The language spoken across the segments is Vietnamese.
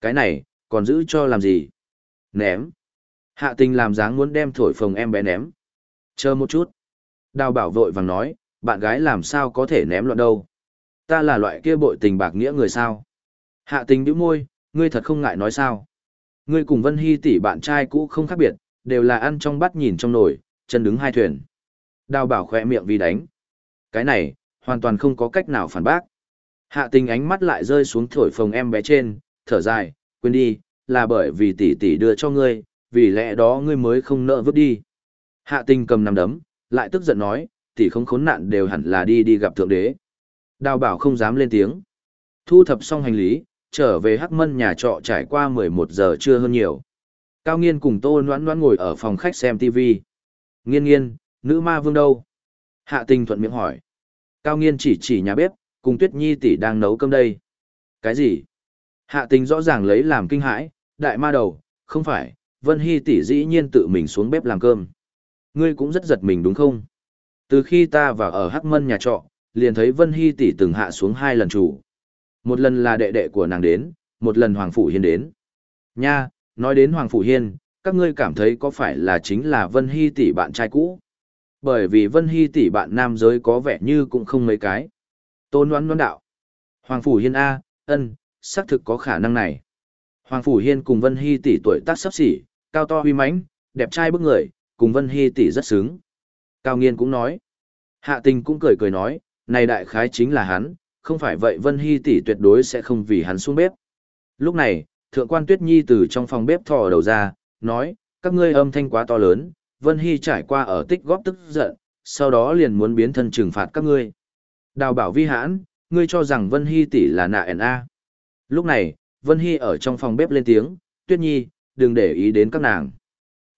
Cái này, còn giữ cho làm gì? Ném. Hạ tình làm dáng muốn đem thổi phồng em bé ném. Chờ một chút. Đào bảo vội vàng nói, bạn gái làm sao có thể ném loạn đâu. Ta là loại kia bội tình bạc nghĩa người sao. Hạ tình bĩu môi, ngươi thật không ngại nói sao. Ngươi cùng Vân Hy tỷ bạn trai cũ không khác biệt, đều là ăn trong bát nhìn trong nồi, chân đứng hai thuyền. Đào bảo khỏe miệng vì đánh. Cái này, hoàn toàn không có cách nào phản bác. Hạ tình ánh mắt lại rơi xuống thổi phồng em bé trên, thở dài, quên đi, là bởi vì tỷ tỷ đưa cho ngươi, vì lẽ đó ngươi mới không nợ vứt đi. Hạ tình cầm nằm đấm, lại tức giận nói, tỷ không khốn nạn đều hẳn là đi đi gặp thượng đế. Đào bảo không dám lên tiếng. Thu thập xong hành lý, trở về Hắc Mân nhà trọ trải qua 11 giờ trưa hơn nhiều. Cao Nghiên cùng Tô Noãn Noãn ngồi ở phòng khách xem TV. Nghiên nghiên, nữ ma vương đâu? Hạ tình thuận miệng hỏi. Cao Nghiên chỉ chỉ nhà bếp, cùng Tuyết Nhi tỷ đang nấu cơm đây. Cái gì? Hạ tình rõ ràng lấy làm kinh hãi, đại ma đầu, không phải, Vân Hy tỷ dĩ nhiên tự mình xuống bếp làm cơm. Ngươi cũng rất giật mình đúng không? Từ khi ta vào ở Hắc Mân nhà trọ, liền thấy Vân Hy tỷ từng hạ xuống hai lần chủ. Một lần là đệ đệ của nàng đến, một lần Hoàng Phủ Hiên đến. Nha, nói đến Hoàng Phủ Hiên, các ngươi cảm thấy có phải là chính là Vân Hy tỷ bạn trai cũ? Bởi vì Vân Hy tỷ bạn nam giới có vẻ như cũng không mấy cái. Tôn đoán đoán đạo. Hoàng Phủ Hiên A, ân, xác thực có khả năng này. Hoàng Phủ Hiên cùng Vân Hy tỷ tuổi tác sắp xỉ, cao to huy mãnh, đẹp trai bức người, cùng Vân Hy tỷ rất xứng. Cao Nghiên cũng nói. Hạ tình cũng cười cười nói, này đại khái chính là hắn, không phải vậy Vân Hy tỷ tuyệt đối sẽ không vì hắn xuống bếp. Lúc này, thượng quan Tuyết Nhi từ trong phòng bếp thò đầu ra, nói, các ngươi âm thanh quá to lớn, Vân Hy trải qua ở tích góp tức giận, sau đó liền muốn biến thân trừng phạt các ngươi. Đào bảo vi hãn, ngươi cho rằng Vân Hy tỷ là nạ ẻn a? Lúc này, Vân Hy ở trong phòng bếp lên tiếng, Tuyết Nhi, đừng để ý đến các nàng.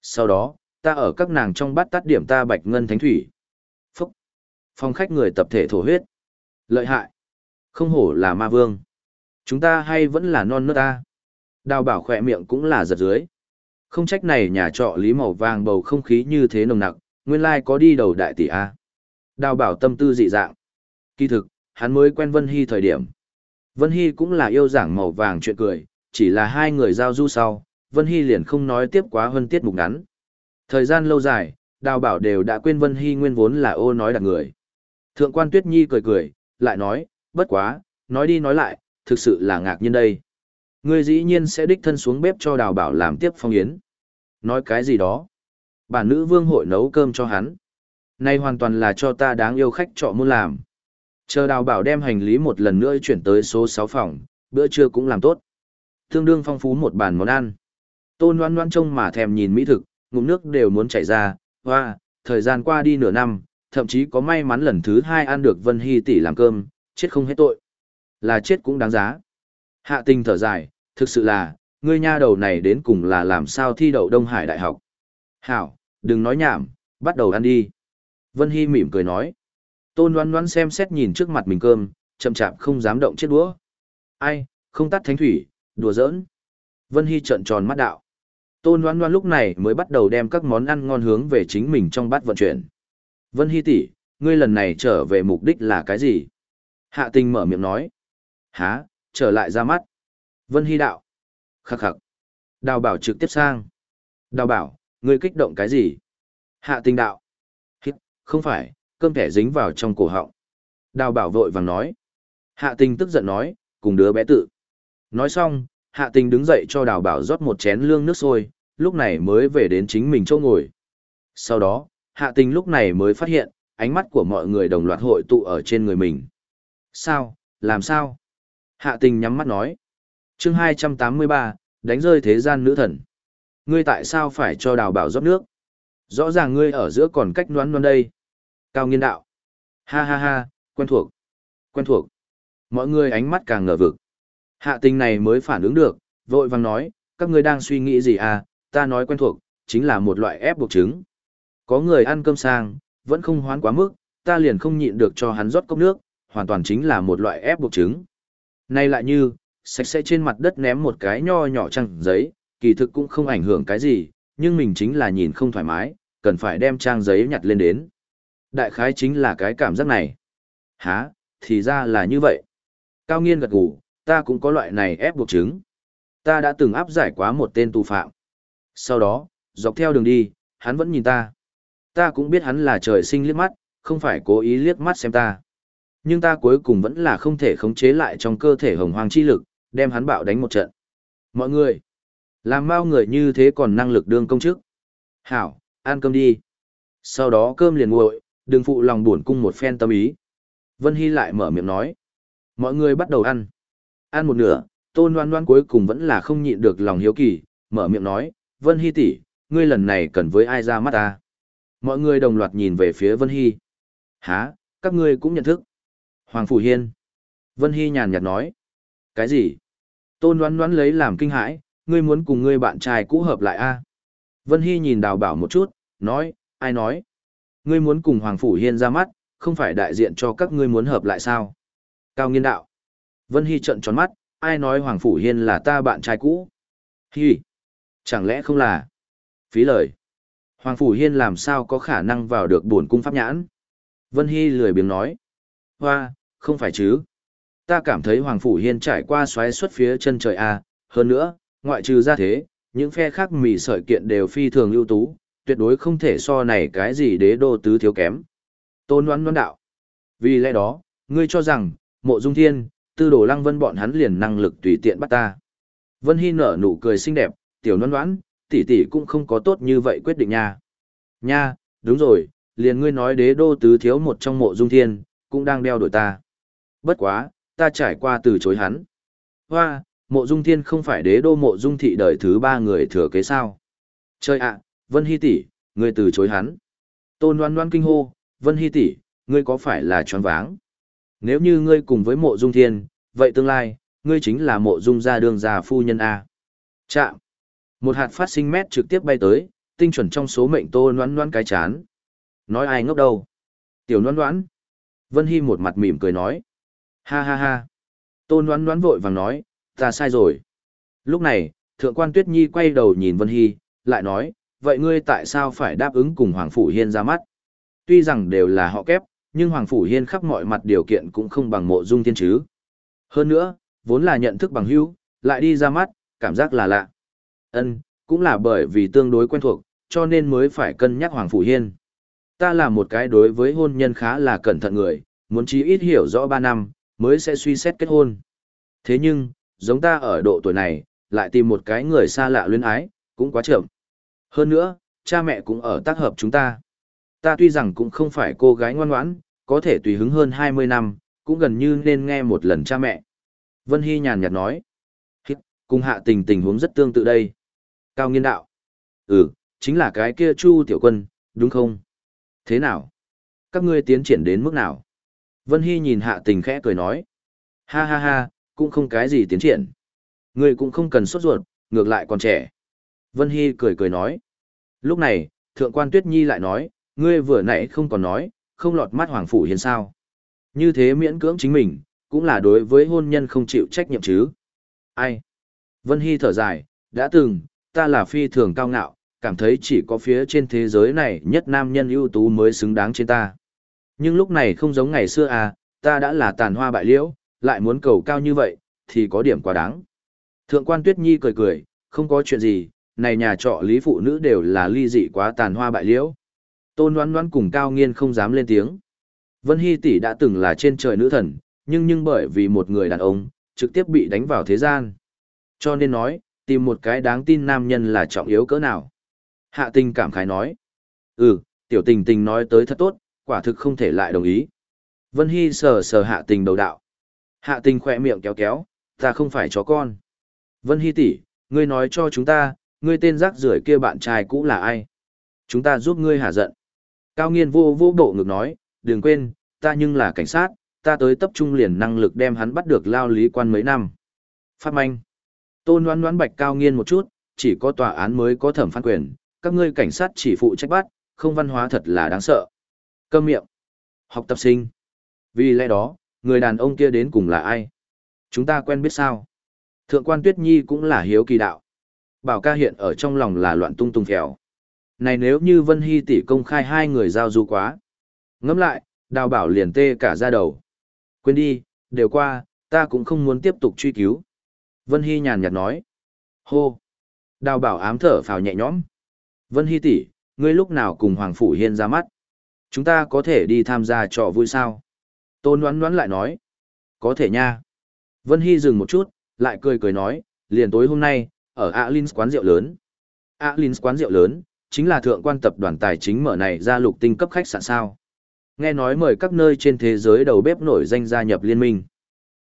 Sau đó, ta ở các nàng trong bát tắt điểm ta bạch ngân thánh thủy. Phúc! Phòng khách người tập thể thổ huyết. Lợi hại! Không hổ là ma vương. Chúng ta hay vẫn là non nước ta. Đào bảo khỏe miệng cũng là giật dưới. Không trách này nhà trọ lý màu vàng bầu không khí như thế nồng nặc, nguyên lai có đi đầu đại tỷ A. Đào bảo tâm tư dị dạng. Kỳ thực, hắn mới quen Vân Hy thời điểm. Vân Hy cũng là yêu giảng màu vàng chuyện cười, chỉ là hai người giao du sau, Vân Hy liền không nói tiếp quá hơn tiết mục ngắn. Thời gian lâu dài, đào bảo đều đã quên Vân Hy nguyên vốn là ô nói đặt người. Thượng quan Tuyết Nhi cười cười, lại nói, bất quá, nói đi nói lại, thực sự là ngạc nhiên đây. Ngươi dĩ nhiên sẽ đích thân xuống bếp cho đào bảo làm tiếp phong yến. Nói cái gì đó. Bản nữ vương hội nấu cơm cho hắn. Nay hoàn toàn là cho ta đáng yêu khách trọ muốn làm. Chờ đào bảo đem hành lý một lần nữa chuyển tới số 6 phòng, bữa trưa cũng làm tốt. Tương đương phong phú một bàn món ăn. Tôn loan loan trông mà thèm nhìn mỹ thực, ngụm nước đều muốn chảy ra, hoa, thời gian qua đi nửa năm, thậm chí có may mắn lần thứ hai ăn được Vân Hy tỷ làm cơm, chết không hết tội. Là chết cũng đáng giá. Hạ tình thở dài, thực sự là, ngươi nha đầu này đến cùng là làm sao thi đậu Đông Hải Đại học. Hảo, đừng nói nhảm, bắt đầu ăn đi. Vân Hy mỉm cười nói. Tôn đoán đoán xem xét nhìn trước mặt mình cơm, chậm chạp không dám động chiếc đũa. Ai, không tắt thánh thủy, đùa giỡn. Vân Hy trợn tròn mắt đạo. Tôn đoán đoán lúc này mới bắt đầu đem các món ăn ngon hướng về chính mình trong bát vận chuyển. Vân Hy tỷ, ngươi lần này trở về mục đích là cái gì? Hạ tình mở miệng nói. Há, trở lại ra mắt. Vân Hy đạo. Khắc khắc. Đào bảo trực tiếp sang. Đào bảo, ngươi kích động cái gì? Hạ tình đạo. Hít, không phải, cơm thẻ dính vào trong cổ họng. Đào bảo vội vàng nói. Hạ tình tức giận nói, cùng đứa bé tự. Nói xong, hạ tình đứng dậy cho đào bảo rót một chén lương nước sôi, lúc này mới về đến chính mình chỗ ngồi. Sau đó, hạ tình lúc này mới phát hiện, ánh mắt của mọi người đồng loạt hội tụ ở trên người mình. Sao, làm sao? Hạ tình nhắm mắt nói. chương 283, đánh rơi thế gian nữ thần. Ngươi tại sao phải cho đào bảo rót nước? Rõ ràng ngươi ở giữa còn cách noán noán đây. Cao nghiên đạo. Ha ha ha, quen thuộc. Quen thuộc. Mọi người ánh mắt càng ngờ vực. Hạ tình này mới phản ứng được, vội vàng nói, các ngươi đang suy nghĩ gì à, ta nói quen thuộc, chính là một loại ép buộc trứng. Có người ăn cơm sang, vẫn không hoán quá mức, ta liền không nhịn được cho hắn rót cốc nước, hoàn toàn chính là một loại ép buộc trứng. Nay lại như, sạch sẽ trên mặt đất ném một cái nho nhỏ trang giấy, kỳ thực cũng không ảnh hưởng cái gì, nhưng mình chính là nhìn không thoải mái, cần phải đem trang giấy nhặt lên đến. Đại khái chính là cái cảm giác này. Hả, thì ra là như vậy. Cao nghiên gật gù, ta cũng có loại này ép buộc chứng. Ta đã từng áp giải quá một tên tù phạm. Sau đó, dọc theo đường đi, hắn vẫn nhìn ta. Ta cũng biết hắn là trời sinh liếc mắt, không phải cố ý liếc mắt xem ta. Nhưng ta cuối cùng vẫn là không thể khống chế lại trong cơ thể hồng hoang chi lực, đem hắn bạo đánh một trận. Mọi người, làm bao người như thế còn năng lực đương công chức. Hảo, ăn cơm đi. Sau đó cơm liền nguội, đừng phụ lòng buồn cung một phen tâm ý. Vân Hy lại mở miệng nói. Mọi người bắt đầu ăn. Ăn một nửa, tôn đoan đoan cuối cùng vẫn là không nhịn được lòng hiếu kỳ, mở miệng nói, Vân Hy tỷ, ngươi lần này cần với ai ra mắt ta? Mọi người đồng loạt nhìn về phía Vân Hy. Hả, các ngươi cũng nhận thức. Hoàng Phủ Hiên. Vân Hy nhàn nhạt nói. Cái gì? Tôn loan loan lấy làm kinh hãi, ngươi muốn cùng ngươi bạn trai cũ hợp lại a à? Vân Hy nhìn đào bảo một chút, nói, ai nói? Ngươi muốn cùng Hoàng Phủ Hiên ra mắt, không phải đại diện cho các ngươi muốn hợp lại sao? Cao nghiên đạo. Vân Hy trận tròn mắt, ai nói Hoàng Phủ Hiên là ta bạn trai cũ? Hi! Chẳng lẽ không là? Phí lời. Hoàng Phủ Hiên làm sao có khả năng vào được bổn cung pháp nhãn? Vân Hy lười biếng nói. Hoa, không phải chứ. Ta cảm thấy Hoàng Phủ Hiên trải qua xoáy xuất phía chân trời A, hơn nữa, ngoại trừ ra thế, những phe khác mì sợi kiện đều phi thường ưu tú, tuyệt đối không thể so này cái gì đế đô tứ thiếu kém. Tôn đoán đoán đạo. Vì lẽ đó, ngươi cho rằng, mộ dung thiên, tư đồ lăng vân bọn hắn liền năng lực tùy tiện bắt ta. Vân Hy nở nụ cười xinh đẹp, tiểu đoán đoán, tỷ tỷ cũng không có tốt như vậy quyết định nha. Nha, đúng rồi, liền ngươi nói đế đô tứ thiếu một trong mộ dung thiên, cũng đang đeo đuổi ta. Bất quá, ta trải qua từ chối hắn. Hoa, mộ dung thiên không phải đế đô mộ dung thị đời thứ ba người thừa kế sao. Chơi ạ, Vân Hy tỷ, ngươi từ chối hắn. Tôn Loan Loan kinh hô, Vân Hy tỷ, ngươi có phải là choáng váng? Nếu như ngươi cùng với mộ dung thiên, vậy tương lai, ngươi chính là mộ dung gia đường già phu nhân A. Chạm. Một hạt phát sinh mét trực tiếp bay tới, tinh chuẩn trong số mệnh Tôn Loan Loan cái chán. Nói ai ngốc đâu? Tiểu Loan Loan. Vân Hy một mặt mỉm cười nói. Ha ha ha. Tôn Loan Loan vội vàng nói, ta sai rồi. Lúc này, thượng quan Tuyết Nhi quay đầu nhìn Vân Hy, lại nói, vậy ngươi tại sao phải đáp ứng cùng Hoàng Phủ Hiên ra mắt? Tuy rằng đều là họ kép, nhưng Hoàng Phủ Hiên khắp mọi mặt điều kiện cũng không bằng mộ dung thiên chứ. Hơn nữa, vốn là nhận thức bằng hữu, lại đi ra mắt, cảm giác là lạ. Ân, cũng là bởi vì tương đối quen thuộc, cho nên mới phải cân nhắc Hoàng Phủ Hiên. Ta là một cái đối với hôn nhân khá là cẩn thận người, muốn chí ít hiểu rõ 3 năm, mới sẽ suy xét kết hôn. Thế nhưng, giống ta ở độ tuổi này, lại tìm một cái người xa lạ luyến ái, cũng quá chậm. Hơn nữa, cha mẹ cũng ở tác hợp chúng ta. Ta tuy rằng cũng không phải cô gái ngoan ngoãn, có thể tùy hứng hơn 20 năm, cũng gần như nên nghe một lần cha mẹ. Vân Hy nhàn nhạt nói. Cùng hạ tình tình huống rất tương tự đây. Cao nghiên đạo. Ừ, chính là cái kia Chu Tiểu Quân, đúng không? Thế nào? Các ngươi tiến triển đến mức nào? Vân Hy nhìn hạ tình khẽ cười nói. Ha ha ha, cũng không cái gì tiến triển. Ngươi cũng không cần sốt ruột, ngược lại còn trẻ. Vân Hy cười cười nói. Lúc này, Thượng quan Tuyết Nhi lại nói, ngươi vừa nãy không còn nói, không lọt mắt Hoàng Phủ Hiền sao. Như thế miễn cưỡng chính mình, cũng là đối với hôn nhân không chịu trách nhiệm chứ. Ai? Vân Hy thở dài, đã từng, ta là phi thường cao ngạo, cảm thấy chỉ có phía trên thế giới này nhất nam nhân ưu tú mới xứng đáng trên ta. Nhưng lúc này không giống ngày xưa à, ta đã là tàn hoa bại liễu, lại muốn cầu cao như vậy, thì có điểm quá đáng. Thượng quan Tuyết Nhi cười cười, không có chuyện gì, này nhà trọ lý phụ nữ đều là ly dị quá tàn hoa bại liễu. Tôn đoán đoán cùng cao nghiên không dám lên tiếng. Vân Hy tỷ đã từng là trên trời nữ thần, nhưng nhưng bởi vì một người đàn ông, trực tiếp bị đánh vào thế gian. Cho nên nói, tìm một cái đáng tin nam nhân là trọng yếu cỡ nào. Hạ tình cảm khái nói. Ừ, tiểu tình tình nói tới thật tốt, quả thực không thể lại đồng ý. Vân Hy sờ sờ hạ tình đầu đạo. Hạ tình khỏe miệng kéo kéo, ta không phải chó con. Vân Hy tỷ, ngươi nói cho chúng ta, ngươi tên rác rưởi kia bạn trai cũ là ai? Chúng ta giúp ngươi hạ giận. Cao nghiên vô vô bộ ngực nói, đừng quên, ta nhưng là cảnh sát, ta tới tập trung liền năng lực đem hắn bắt được lao lý quan mấy năm. Phát manh. Tôn đoán đoán bạch cao nghiên một chút, chỉ có tòa án mới có thẩm phán quyền, các ngươi cảnh sát chỉ phụ trách bắt, không văn hóa thật là đáng sợ. Câm miệng. Học tập sinh. Vì lẽ đó, người đàn ông kia đến cùng là ai? Chúng ta quen biết sao? Thượng quan Tuyết Nhi cũng là hiếu kỳ đạo. Bảo ca hiện ở trong lòng là loạn tung tung phèo. Này nếu như Vân Hy tỷ công khai hai người giao du quá. Ngẫm lại, đào bảo liền tê cả ra đầu. Quên đi, đều qua, ta cũng không muốn tiếp tục truy cứu. Vân Hy nhàn nhạt nói. Hô! Đào bảo ám thở phào nhẹ nhõm. Vân Hy tỷ, ngươi lúc nào cùng Hoàng Phủ Hiên ra mắt? Chúng ta có thể đi tham gia trò vui sao? Tôn đoán đoán lại nói. Có thể nha. Vân Hy dừng một chút, lại cười cười nói, liền tối hôm nay, ở Alins quán rượu lớn. Alins quán rượu lớn, chính là thượng quan tập đoàn tài chính mở này ra lục tinh cấp khách sạn sao. Nghe nói mời các nơi trên thế giới đầu bếp nổi danh gia nhập liên minh.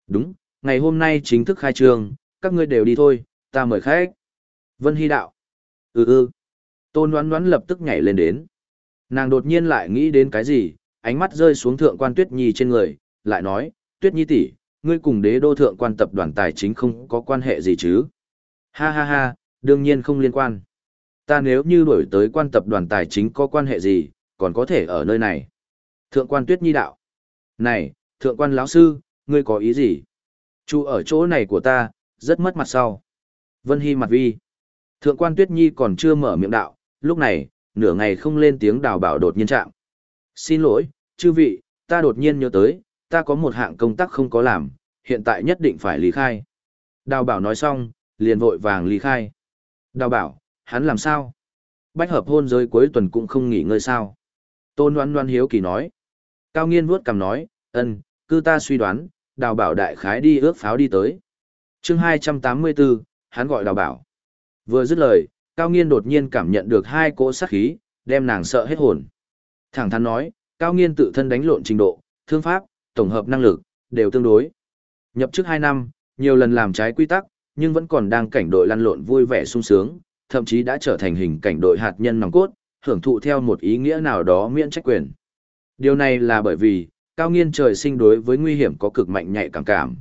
Đúng, ngày hôm nay chính thức khai trương, các ngươi đều đi thôi, ta mời khách. Vân Hy đạo. Ừ ừ. Tôn đoán đoán lập tức nhảy lên đến. Nàng đột nhiên lại nghĩ đến cái gì, ánh mắt rơi xuống thượng quan Tuyết Nhi trên người, lại nói, Tuyết Nhi tỷ, ngươi cùng đế đô thượng quan tập đoàn tài chính không có quan hệ gì chứ? Ha ha ha, đương nhiên không liên quan. Ta nếu như đổi tới quan tập đoàn tài chính có quan hệ gì, còn có thể ở nơi này. Thượng quan Tuyết Nhi đạo. Này, thượng quan lão sư, ngươi có ý gì? Chu ở chỗ này của ta, rất mất mặt sau. Vân Hy mặt vi. Thượng quan Tuyết Nhi còn chưa mở miệng đạo, lúc này, nửa ngày không lên tiếng đào bảo đột nhiên chạm. Xin lỗi, chư vị, ta đột nhiên nhớ tới, ta có một hạng công tác không có làm, hiện tại nhất định phải lý khai. Đào bảo nói xong, liền vội vàng ly khai. Đào bảo, hắn làm sao? Bách hợp hôn giới cuối tuần cũng không nghỉ ngơi sao? Tôn Đoan Đoan hiếu kỳ nói. Cao nghiên vuốt cầm nói, ân, cư ta suy đoán, đào bảo đại khái đi ước pháo đi tới. chương 284, hắn gọi đào bảo. Vừa dứt lời, Cao Nghiên đột nhiên cảm nhận được hai cỗ sát khí, đem nàng sợ hết hồn. Thẳng thắn nói, Cao Nghiên tự thân đánh lộn trình độ, thương pháp, tổng hợp năng lực, đều tương đối. Nhập chức 2 năm, nhiều lần làm trái quy tắc, nhưng vẫn còn đang cảnh đội lăn lộn vui vẻ sung sướng, thậm chí đã trở thành hình cảnh đội hạt nhân nòng cốt, hưởng thụ theo một ý nghĩa nào đó miễn trách quyền. Điều này là bởi vì, Cao Nghiên trời sinh đối với nguy hiểm có cực mạnh nhạy cảm cảm.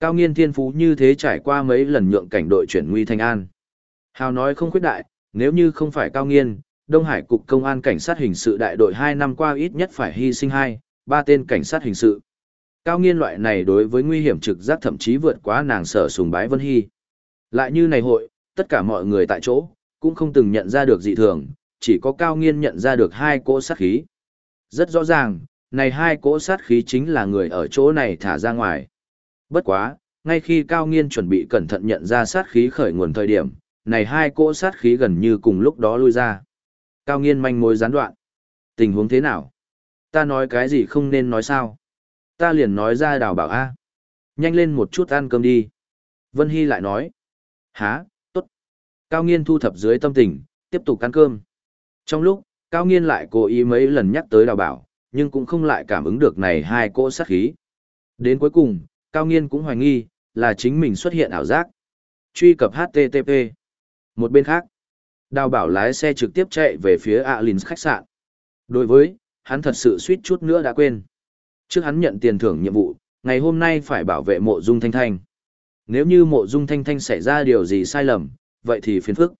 Cao Nghiên thiên phú như thế trải qua mấy lần nhượng cảnh đội chuyển nguy thành an. Hào nói không khuyết đại, nếu như không phải cao nghiên, Đông Hải Cục Công an Cảnh sát Hình sự đại đội 2 năm qua ít nhất phải hy sinh 2, 3 tên cảnh sát hình sự. Cao nghiên loại này đối với nguy hiểm trực giác thậm chí vượt quá nàng sở sùng bái Vân Hy. Lại như này hội, tất cả mọi người tại chỗ, cũng không từng nhận ra được dị thường, chỉ có cao nghiên nhận ra được hai cỗ sát khí. Rất rõ ràng, này hai cỗ sát khí chính là người ở chỗ này thả ra ngoài. Bất quá, ngay khi cao nghiên chuẩn bị cẩn thận nhận ra sát khí khởi nguồn thời điểm, này hai cỗ sát khí gần như cùng lúc đó lui ra. Cao nghiên manh mối gián đoạn. Tình huống thế nào? Ta nói cái gì không nên nói sao? Ta liền nói ra đào bảo A. Nhanh lên một chút ăn cơm đi. Vân Hy lại nói. Há, tốt. Cao nghiên thu thập dưới tâm tình, tiếp tục ăn cơm. Trong lúc, Cao nghiên lại cố ý mấy lần nhắc tới đào bảo, nhưng cũng không lại cảm ứng được này hai cỗ sát khí. Đến cuối cùng, Cao nghiên cũng hoài nghi, là chính mình xuất hiện ảo giác. Truy cập HTTP một bên khác, đào bảo lái xe trực tiếp chạy về phía alin khách sạn. Đối với, hắn thật sự suýt chút nữa đã quên. Trước hắn nhận tiền thưởng nhiệm vụ, ngày hôm nay phải bảo vệ mộ dung thanh thanh. Nếu như mộ dung thanh thanh xảy ra điều gì sai lầm, vậy thì phiền phức.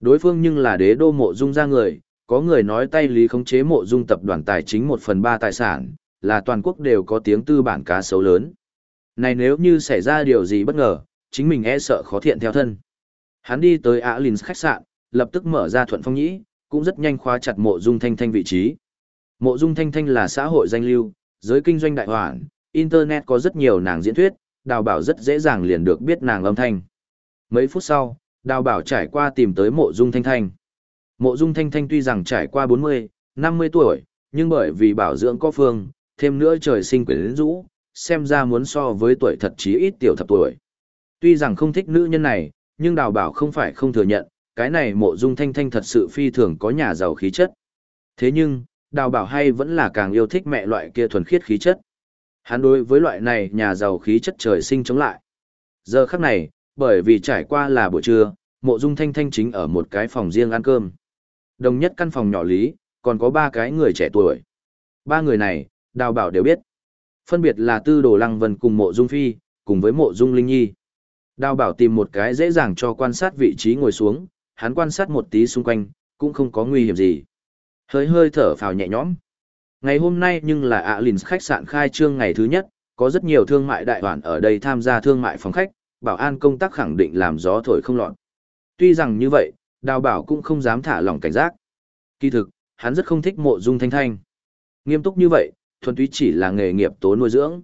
Đối phương nhưng là đế đô mộ dung ra người, có người nói tay lý khống chế mộ dung tập đoàn tài chính một phần ba tài sản, là toàn quốc đều có tiếng tư bản cá sấu lớn. Này nếu như xảy ra điều gì bất ngờ, chính mình e sợ khó thiện theo thân. Hắn đi tới Alins khách sạn, lập tức mở ra thuận phong nhĩ, cũng rất nhanh khóa chặt mộ dung thanh thanh vị trí. Mộ dung thanh thanh là xã hội danh lưu, giới kinh doanh đại hoàn, internet có rất nhiều nàng diễn thuyết, đào bảo rất dễ dàng liền được biết nàng âm thanh. Mấy phút sau, đào bảo trải qua tìm tới mộ dung thanh thanh. Mộ dung thanh thanh tuy rằng trải qua 40, 50 tuổi, nhưng bởi vì bảo dưỡng có phương, thêm nữa trời sinh quyến rũ, xem ra muốn so với tuổi thật chí ít tiểu thập tuổi. Tuy rằng không thích nữ nhân này, nhưng đào bảo không phải không thừa nhận, cái này mộ dung thanh thanh thật sự phi thường có nhà giàu khí chất. Thế nhưng, đào bảo hay vẫn là càng yêu thích mẹ loại kia thuần khiết khí chất. Hắn đối với loại này nhà giàu khí chất trời sinh chống lại. Giờ khắc này, bởi vì trải qua là buổi trưa, mộ dung thanh thanh chính ở một cái phòng riêng ăn cơm. Đồng nhất căn phòng nhỏ lý, còn có ba cái người trẻ tuổi. Ba người này, đào bảo đều biết. Phân biệt là tư đồ lăng vân cùng mộ dung phi, cùng với mộ dung linh nhi. Đào bảo tìm một cái dễ dàng cho quan sát vị trí ngồi xuống, hắn quan sát một tí xung quanh, cũng không có nguy hiểm gì. Hơi hơi thở phào nhẹ nhõm. Ngày hôm nay nhưng là ạ lìn khách sạn khai trương ngày thứ nhất, có rất nhiều thương mại đại đoàn ở đây tham gia thương mại phòng khách, bảo an công tác khẳng định làm gió thổi không lọt. Tuy rằng như vậy, đào bảo cũng không dám thả lỏng cảnh giác. Kỳ thực, hắn rất không thích mộ dung thanh thanh. Nghiêm túc như vậy, thuần túy chỉ là nghề nghiệp tố nuôi dưỡng.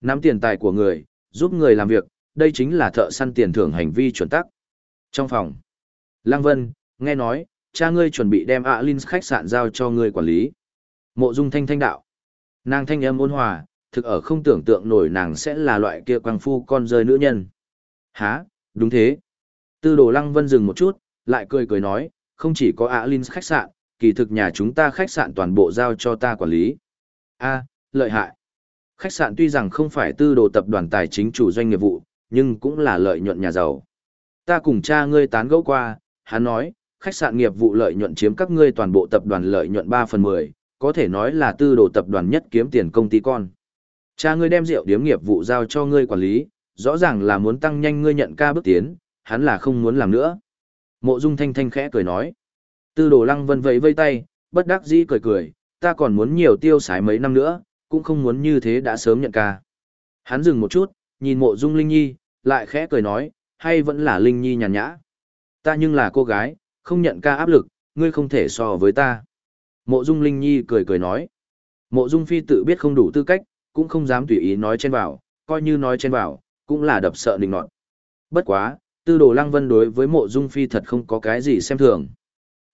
Nắm tiền tài của người, giúp người làm việc, đây chính là thợ săn tiền thưởng hành vi chuẩn tắc. Trong phòng, Lăng Vân, nghe nói, cha ngươi chuẩn bị đem Alin khách sạn giao cho ngươi quản lý. Mộ Dung Thanh Thanh đạo. Nàng thanh âm ôn hòa, thực ở không tưởng tượng nổi nàng sẽ là loại kia quang phu con rơi nữ nhân. Hả, đúng thế. Tư đồ Lăng Vân dừng một chút, lại cười cười nói, không chỉ có Alin khách sạn, kỳ thực nhà chúng ta khách sạn toàn bộ giao cho ta quản lý. A, lợi hại. Khách sạn tuy rằng không phải tư đồ tập đoàn tài chính chủ doanh nghiệp vụ, nhưng cũng là lợi nhuận nhà giàu. Ta cùng cha ngươi tán gẫu qua, hắn nói, khách sạn nghiệp vụ lợi nhuận chiếm các ngươi toàn bộ tập đoàn lợi nhuận 3 phần 10, có thể nói là tư đồ tập đoàn nhất kiếm tiền công ty con. Cha ngươi đem rượu điếm nghiệp vụ giao cho ngươi quản lý, rõ ràng là muốn tăng nhanh ngươi nhận ca bước tiến, hắn là không muốn làm nữa. Mộ Dung Thanh Thanh khẽ cười nói. Tư đồ lăng vân vẫy vây tay, bất đắc dĩ cười cười, ta còn muốn nhiều tiêu xài mấy năm nữa, cũng không muốn như thế đã sớm nhận ca. Hắn dừng một chút, nhìn mộ dung Linh Nhi, lại khẽ cười nói, hay vẫn là Linh Nhi nhàn nhã. Ta nhưng là cô gái, không nhận ca áp lực, ngươi không thể so với ta. Mộ dung Linh Nhi cười cười nói. Mộ dung phi tự biết không đủ tư cách, cũng không dám tùy ý nói chen vào, coi như nói chen vào, cũng là đập sợ đình nọt. Bất quá, tư đồ lăng vân đối với mộ dung phi thật không có cái gì xem thường.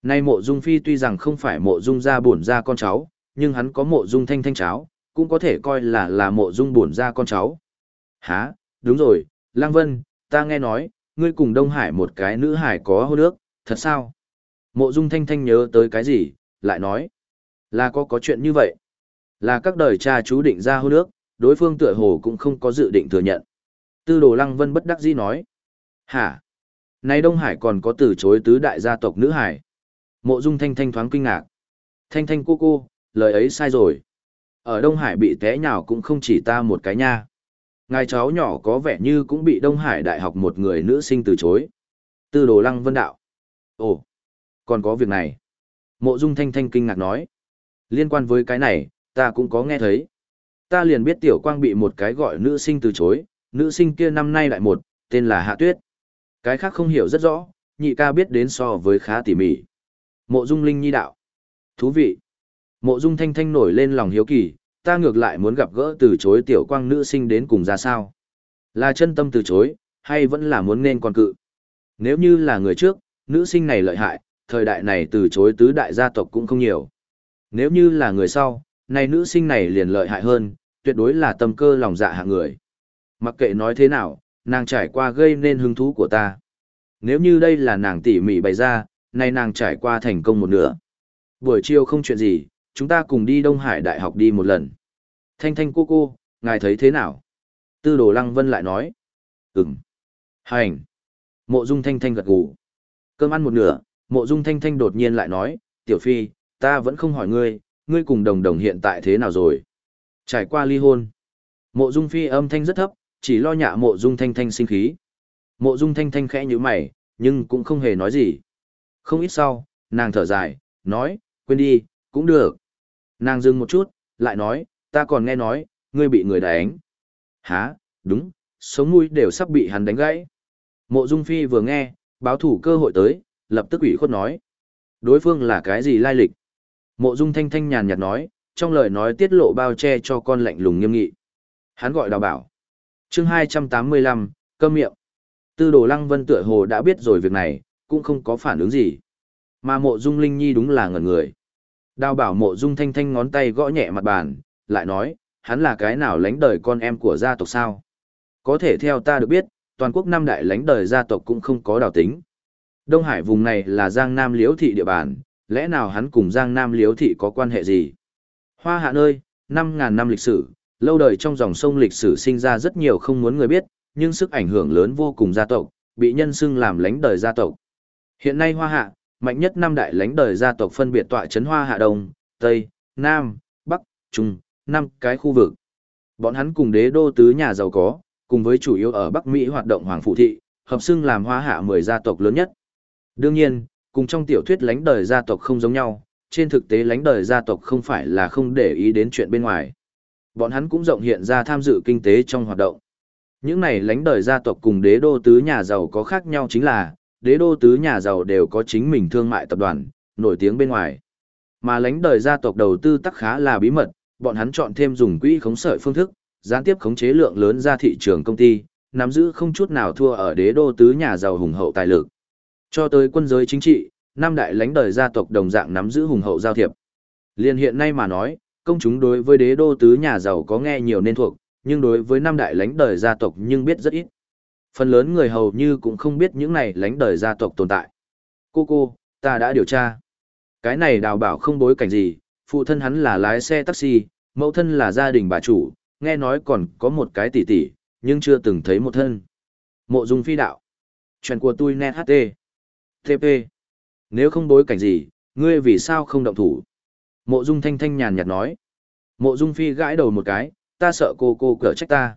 Nay mộ dung phi tuy rằng không phải mộ dung gia bổn ra con cháu, nhưng hắn có mộ dung thanh thanh cháu, cũng có thể coi là là mộ dung bổn ra con cháu. Hả, đúng rồi, Lăng Vân, ta nghe nói, ngươi cùng Đông Hải một cái nữ hải có hôn ước, thật sao? Mộ dung thanh thanh nhớ tới cái gì, lại nói, là có có chuyện như vậy. Là các đời cha chú định ra hôn ước, đối phương tựa hồ cũng không có dự định thừa nhận. Tư đồ Lăng Vân bất đắc dĩ nói, hả? Này Đông Hải còn có từ chối tứ đại gia tộc nữ hải. Mộ dung thanh thanh thoáng kinh ngạc. Thanh thanh cô cô, lời ấy sai rồi. Ở Đông Hải bị té nhào cũng không chỉ ta một cái nha. Ngài cháu nhỏ có vẻ như cũng bị Đông Hải Đại học một người nữ sinh từ chối. Tư đồ lăng vân đạo. Ồ, còn có việc này. Mộ dung thanh thanh kinh ngạc nói. Liên quan với cái này, ta cũng có nghe thấy. Ta liền biết tiểu quang bị một cái gọi nữ sinh từ chối, nữ sinh kia năm nay lại một, tên là Hạ Tuyết. Cái khác không hiểu rất rõ, nhị ca biết đến so với khá tỉ mỉ. Mộ Dung Linh Nhi đạo. Thú vị. Mộ Dung Thanh Thanh nổi lên lòng hiếu kỳ, ta ngược lại muốn gặp gỡ từ chối tiểu quang nữ sinh đến cùng ra sao. Là chân tâm từ chối, hay vẫn là muốn nên con cự. Nếu như là người trước, nữ sinh này lợi hại, thời đại này từ chối tứ đại gia tộc cũng không nhiều. Nếu như là người sau, này nữ sinh này liền lợi hại hơn, tuyệt đối là tâm cơ lòng dạ hạng người. Mặc kệ nói thế nào, nàng trải qua gây nên hứng thú của ta. Nếu như đây là nàng tỉ mỉ bày ra, nay nàng trải qua thành công một nửa. Buổi chiều không chuyện gì, chúng ta cùng đi Đông Hải Đại học đi một lần. Thanh thanh cô cô, ngài thấy thế nào? Tư đồ lăng vân lại nói. Ừm. Hành. Mộ dung thanh thanh gật gù. Cơm ăn một nửa, mộ dung thanh thanh đột nhiên lại nói, tiểu phi, ta vẫn không hỏi ngươi, ngươi cùng đồng đồng hiện tại thế nào rồi? Trải qua ly hôn. Mộ dung phi âm thanh rất thấp, chỉ lo nhạ mộ dung thanh thanh sinh khí. Mộ dung thanh thanh khẽ như mày, nhưng cũng không hề nói gì. Không ít sau, nàng thở dài, nói, quên đi, cũng được. Nàng dừng một chút, lại nói, ta còn nghe nói, ngươi bị người đánh. Hả, đúng, sống mũi đều sắp bị hắn đánh gãy. Mộ Dung Phi vừa nghe, báo thủ cơ hội tới, lập tức ủy khuất nói. Đối phương là cái gì lai lịch? Mộ Dung Thanh Thanh nhàn nhạt nói, trong lời nói tiết lộ bao che cho con lạnh lùng nghiêm nghị. Hắn gọi đào bảo. chương 285, cơm miệng. Tư đồ lăng vân tựa hồ đã biết rồi việc này, cũng không có phản ứng gì. Mà mộ dung linh nhi đúng là ngẩn người. Đào bảo mộ dung thanh thanh ngón tay gõ nhẹ mặt bàn, lại nói, hắn là cái nào lánh đời con em của gia tộc sao? Có thể theo ta được biết, toàn quốc năm đại lãnh đời gia tộc cũng không có đào tính. Đông Hải vùng này là Giang Nam Liễu Thị địa bàn, lẽ nào hắn cùng Giang Nam Liễu Thị có quan hệ gì? Hoa hạ nơi, 5.000 năm lịch sử, lâu đời trong dòng sông lịch sử sinh ra rất nhiều không muốn người biết, nhưng sức ảnh hưởng lớn vô cùng gia tộc, bị nhân xưng làm lãnh đời gia tộc. Hiện nay Hoa Hạ, mạnh nhất năm đại lãnh đời gia tộc phân biệt tọa trấn Hoa Hạ Đông, Tây, Nam, Bắc, Trung, năm cái khu vực. Bọn hắn cùng đế đô tứ nhà giàu có, cùng với chủ yếu ở Bắc Mỹ hoạt động hoàng phụ thị, hợp xưng làm Hoa Hạ 10 gia tộc lớn nhất. Đương nhiên, cùng trong tiểu thuyết lãnh đời gia tộc không giống nhau, trên thực tế lãnh đời gia tộc không phải là không để ý đến chuyện bên ngoài. Bọn hắn cũng rộng hiện ra tham dự kinh tế trong hoạt động. Những này lãnh đời gia tộc cùng đế đô tứ nhà giàu có khác nhau chính là, đế đô tứ nhà giàu đều có chính mình thương mại tập đoàn, nổi tiếng bên ngoài. Mà lãnh đời gia tộc đầu tư tắc khá là bí mật, bọn hắn chọn thêm dùng quỹ khống sợi phương thức, gián tiếp khống chế lượng lớn ra thị trường công ty, nắm giữ không chút nào thua ở đế đô tứ nhà giàu hùng hậu tài lực, Cho tới quân giới chính trị, năm đại lãnh đời gia tộc đồng dạng nắm giữ hùng hậu giao thiệp. Liên hiện nay mà nói, công chúng đối với đế đô tứ nhà giàu có nghe nhiều nên thuộc, nhưng đối với năm đại lãnh đời gia tộc nhưng biết rất ít. Phần lớn người hầu như cũng không biết những này lãnh đời gia tộc tồn tại. Cô cô, ta đã điều tra. Cái này đào bảo không bối cảnh gì, phụ thân hắn là lái xe taxi, mẫu thân là gia đình bà chủ, nghe nói còn có một cái tỷ tỷ, nhưng chưa từng thấy một thân. Mộ dung phi đạo. Chuyện của tôi net HT. TP. Nếu không bối cảnh gì, ngươi vì sao không động thủ? Mộ dung thanh thanh nhàn nhạt nói. Mộ dung phi gãi đầu một cái, ta sợ cô cô cỡ trách ta.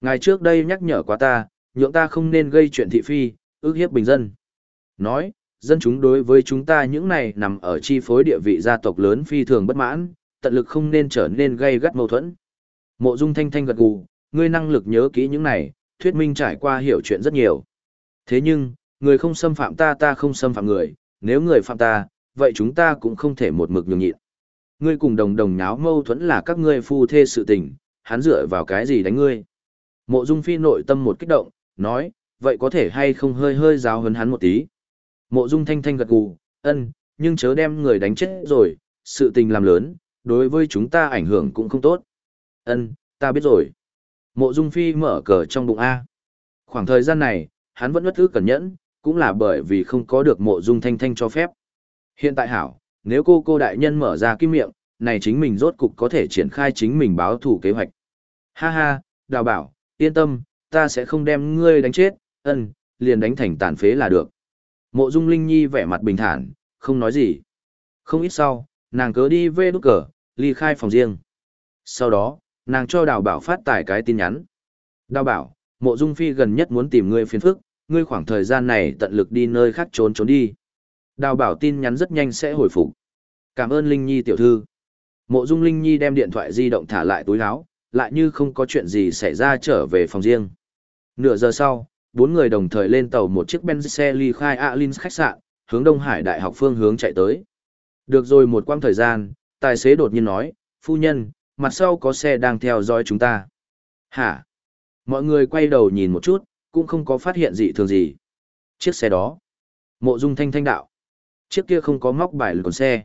Ngày trước đây nhắc nhở quá ta, nhượng ta không nên gây chuyện thị phi, ước hiếp bình dân. Nói, dân chúng đối với chúng ta những này nằm ở chi phối địa vị gia tộc lớn phi thường bất mãn, tận lực không nên trở nên gây gắt mâu thuẫn. Mộ Dung Thanh Thanh gật gù, ngươi năng lực nhớ kỹ những này, thuyết minh trải qua hiểu chuyện rất nhiều. Thế nhưng, người không xâm phạm ta ta không xâm phạm người, nếu người phạm ta, vậy chúng ta cũng không thể một mực nhường nhịn. Ngươi cùng đồng đồng nháo mâu thuẫn là các ngươi phu thê sự tình, hắn dựa vào cái gì đánh ngươi. Mộ Dung Phi nội tâm một kích động, nói, vậy có thể hay không hơi hơi giáo hấn hắn một tí. Mộ Dung Thanh Thanh gật gù, ân, nhưng chớ đem người đánh chết rồi, sự tình làm lớn, đối với chúng ta ảnh hưởng cũng không tốt. Ân, ta biết rồi. Mộ Dung Phi mở cờ trong bụng A. Khoảng thời gian này, hắn vẫn bất ức cẩn nhẫn, cũng là bởi vì không có được mộ Dung Thanh Thanh cho phép. Hiện tại hảo, nếu cô cô đại nhân mở ra kim miệng, này chính mình rốt cục có thể triển khai chính mình báo thủ kế hoạch. Ha ha, đào bảo, yên tâm, ta sẽ không đem ngươi đánh chết, ân, liền đánh thành tàn phế là được. Mộ Dung Linh Nhi vẻ mặt bình thản, không nói gì. Không ít sau, nàng cớ đi vê đúc cờ, ly khai phòng riêng. Sau đó, nàng cho đào bảo phát tải cái tin nhắn. Đào bảo, mộ dung phi gần nhất muốn tìm ngươi phiền phức, ngươi khoảng thời gian này tận lực đi nơi khác trốn trốn đi. Đào bảo tin nhắn rất nhanh sẽ hồi phục. Cảm ơn Linh Nhi tiểu thư. Mộ dung Linh Nhi đem điện thoại di động thả lại túi áo, lại như không có chuyện gì xảy ra trở về phòng riêng. Nửa giờ sau, bốn người đồng thời lên tàu một chiếc Benz xe ly khai Alin khách sạn, hướng Đông Hải Đại học phương hướng chạy tới. Được rồi một quãng thời gian, tài xế đột nhiên nói, phu nhân, mặt sau có xe đang theo dõi chúng ta. Hả? Mọi người quay đầu nhìn một chút, cũng không có phát hiện gì thường gì. Chiếc xe đó. Mộ dung thanh thanh đạo. Chiếc kia không có móc bài lcòn xe.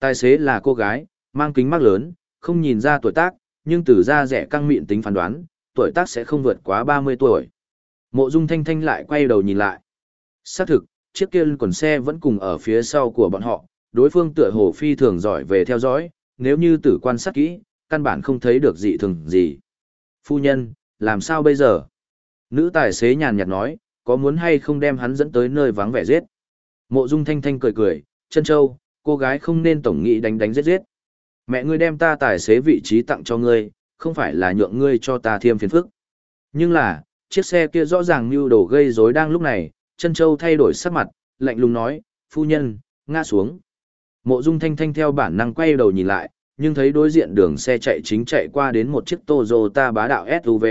Tài xế là cô gái, mang kính mắt lớn, không nhìn ra tuổi tác, nhưng từ da rẻ căng miệng tính phán đoán, tuổi tác sẽ không vượt quá 30 tuổi. Mộ dung thanh thanh lại quay đầu nhìn lại. Xác thực, chiếc kia quần xe vẫn cùng ở phía sau của bọn họ, đối phương tựa hồ phi thường giỏi về theo dõi, nếu như tử quan sát kỹ, căn bản không thấy được dị thường gì. Phu nhân, làm sao bây giờ? Nữ tài xế nhàn nhạt nói, có muốn hay không đem hắn dẫn tới nơi vắng vẻ giết? Mộ Dung Thanh Thanh cười cười, chân châu, cô gái không nên tổng nghị đánh đánh giết giết. Mẹ ngươi đem ta tài xế vị trí tặng cho ngươi, không phải là nhượng ngươi cho ta thêm phiền phức. Nhưng là, chiếc xe kia rõ ràng như đồ gây rối đang lúc này, chân châu thay đổi sắc mặt, lạnh lùng nói, phu nhân, ngã xuống. Mộ Dung Thanh Thanh theo bản năng quay đầu nhìn lại, nhưng thấy đối diện đường xe chạy chính chạy qua đến một chiếc Toyota bá đạo SUV,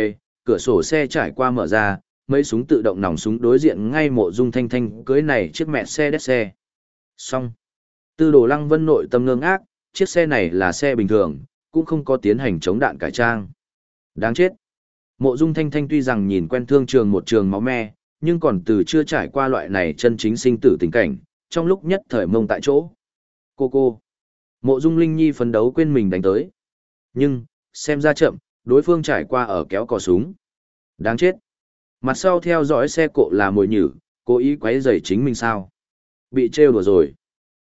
cửa sổ xe trải qua mở ra, mấy súng tự động nòng súng đối diện ngay Mộ Dung Thanh Thanh cưới này chiếc mẹ xe đét xe. Xong. Tư đồ lăng vân nội tâm ngơ ngác, chiếc xe này là xe bình thường, cũng không có tiến hành chống đạn cải trang. Đáng chết. Mộ Dung Thanh Thanh tuy rằng nhìn quen thương trường một trường máu me, nhưng còn từ chưa trải qua loại này chân chính sinh tử tình cảnh, trong lúc nhất thời mông tại chỗ. Cô cô. Mộ Dung Linh Nhi phấn đấu quên mình đánh tới. Nhưng, xem ra chậm, đối phương trải qua ở kéo cò súng. Đáng chết. Mặt sau theo dõi xe cộ là mồi nhử, cố ý quấy rầy chính mình sao. Bị trêu đùa rồi.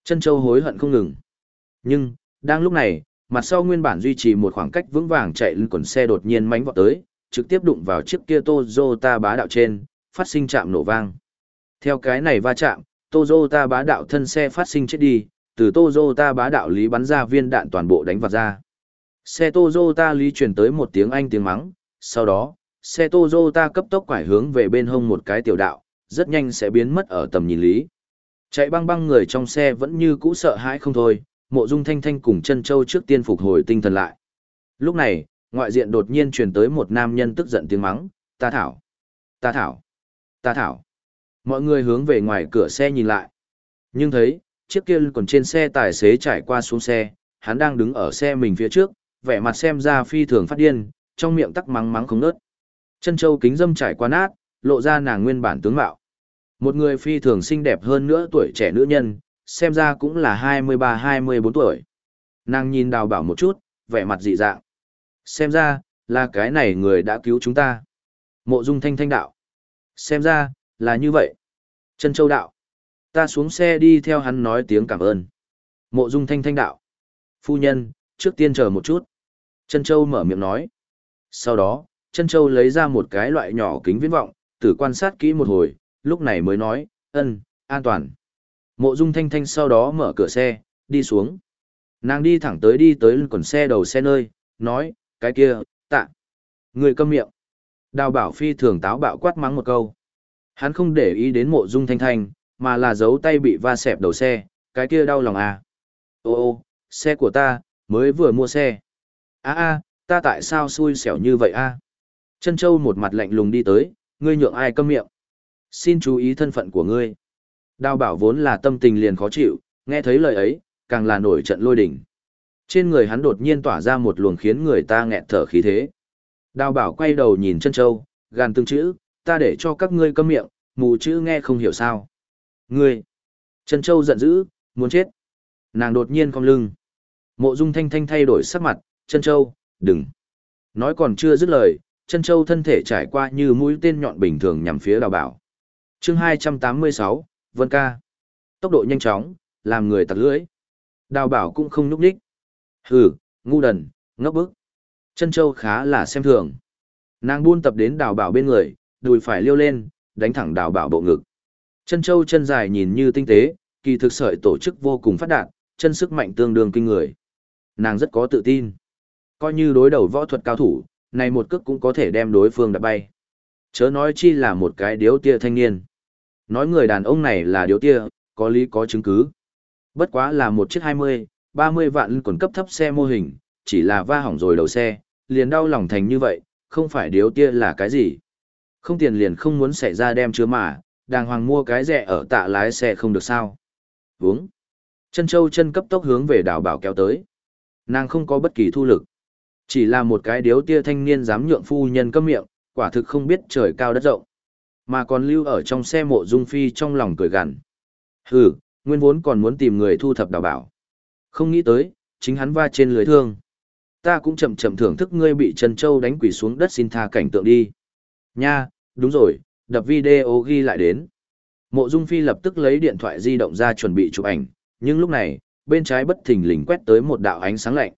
Chân châu hối hận không ngừng. Nhưng, đang lúc này, mặt sau nguyên bản duy trì một khoảng cách vững vàng chạy lên quần xe đột nhiên mánh vọt tới, trực tiếp đụng vào chiếc kia Toyota bá đạo trên, phát sinh chạm nổ vang. Theo cái này va chạm, Toyota bá đạo thân xe phát sinh chết đi, từ Toyota bá đạo lý bắn ra viên đạn toàn bộ đánh vào ra. Xe Toyota lý truyền tới một tiếng anh tiếng mắng, sau đó, xe Toyota cấp tốc quải hướng về bên hông một cái tiểu đạo, rất nhanh sẽ biến mất ở tầm nhìn lý. Chạy băng băng người trong xe vẫn như cũ sợ hãi không thôi, mộ dung thanh thanh cùng chân châu trước tiên phục hồi tinh thần lại. Lúc này, ngoại diện đột nhiên truyền tới một nam nhân tức giận tiếng mắng, ta thảo, ta thảo, ta thảo. Mọi người hướng về ngoài cửa xe nhìn lại. Nhưng thấy, chiếc kia còn trên xe tài xế trải qua xuống xe, hắn đang đứng ở xe mình phía trước, vẻ mặt xem ra phi thường phát điên, trong miệng tắc mắng mắng không nớt. Chân châu kính dâm trải qua nát, lộ ra nàng nguyên bản tướng mạo. Một người phi thường xinh đẹp hơn nữa tuổi trẻ nữ nhân, xem ra cũng là 23-24 tuổi. Nàng nhìn đào bảo một chút, vẻ mặt dị dạng. Xem ra, là cái này người đã cứu chúng ta. Mộ dung thanh thanh đạo. Xem ra, là như vậy. chân châu đạo. Ta xuống xe đi theo hắn nói tiếng cảm ơn. Mộ dung thanh thanh đạo. Phu nhân, trước tiên chờ một chút. Trân châu mở miệng nói. Sau đó, Trân châu lấy ra một cái loại nhỏ kính viễn vọng, tử quan sát kỹ một hồi, lúc này mới nói, ân, an toàn. Mộ dung thanh thanh sau đó mở cửa xe, đi xuống. Nàng đi thẳng tới đi tới lưng quần xe đầu xe nơi, nói, cái kia, tạ. Người câm miệng. Đào bảo phi thường táo bạo quát mắng một câu. Hắn không để ý đến mộ dung thanh thanh, mà là dấu tay bị va xẹp đầu xe, cái kia đau lòng à. Ô ô, xe của ta, mới vừa mua xe. a a ta tại sao xui xẻo như vậy a à? Trân Châu một mặt lạnh lùng đi tới, ngươi nhượng ai câm miệng. Xin chú ý thân phận của ngươi. Đào bảo vốn là tâm tình liền khó chịu, nghe thấy lời ấy, càng là nổi trận lôi đỉnh. Trên người hắn đột nhiên tỏa ra một luồng khiến người ta nghẹt thở khí thế. Đào bảo quay đầu nhìn chân châu, gàn từng chữ, ta để cho các ngươi câm miệng, mù chữ nghe không hiểu sao. Ngươi! Trần châu giận dữ, muốn chết. Nàng đột nhiên cong lưng. Mộ dung thanh thanh thay đổi sắc mặt, Trần châu, đừng. Nói còn chưa dứt lời, Trần châu thân thể trải qua như mũi tên nhọn bình thường nhằm phía đào bảo. chương 286, Vân ca. Tốc độ nhanh chóng, làm người tặc lưỡi. Đào bảo cũng không núp đích. Hừ, ngu đần, ngốc bức. Trân châu khá là xem thường. Nàng buôn tập đến đào bảo bên người, đùi phải liêu lên, đánh thẳng đào bảo bộ ngực. Chân châu chân dài nhìn như tinh tế, kỳ thực sợi tổ chức vô cùng phát đạt, chân sức mạnh tương đương kinh người. Nàng rất có tự tin. Coi như đối đầu võ thuật cao thủ, này một cước cũng có thể đem đối phương đập bay. Chớ nói chi là một cái điếu tia thanh niên. Nói người đàn ông này là điếu tia, có lý có chứng cứ. Bất quá là một chiếc 20, 30 vạn còn cấp thấp xe mô hình, chỉ là va hỏng rồi đầu xe, liền đau lòng thành như vậy, không phải điếu tia là cái gì. Không tiền liền không muốn xảy ra đem chứa mà, đàng hoàng mua cái rẻ ở tạ lái xe không được sao. Vướng. Chân châu chân cấp tốc hướng về đảo bảo kéo tới. Nàng không có bất kỳ thu lực. Chỉ là một cái điếu tia thanh niên dám nhượng phu nhân cấm miệng, quả thực không biết trời cao đất rộng. Mà còn lưu ở trong xe mộ dung phi trong lòng cười gằn. Hừ, nguyên vốn còn muốn tìm người thu thập đào bảo. Không nghĩ tới, chính hắn va trên lưới thương. Ta cũng chậm chậm thưởng thức ngươi bị Trần Châu đánh quỷ xuống đất xin tha cảnh tượng đi. Nha, đúng rồi, đập video ghi lại đến. Mộ Dung Phi lập tức lấy điện thoại di động ra chuẩn bị chụp ảnh, nhưng lúc này, bên trái bất thình lình quét tới một đạo ánh sáng lạnh.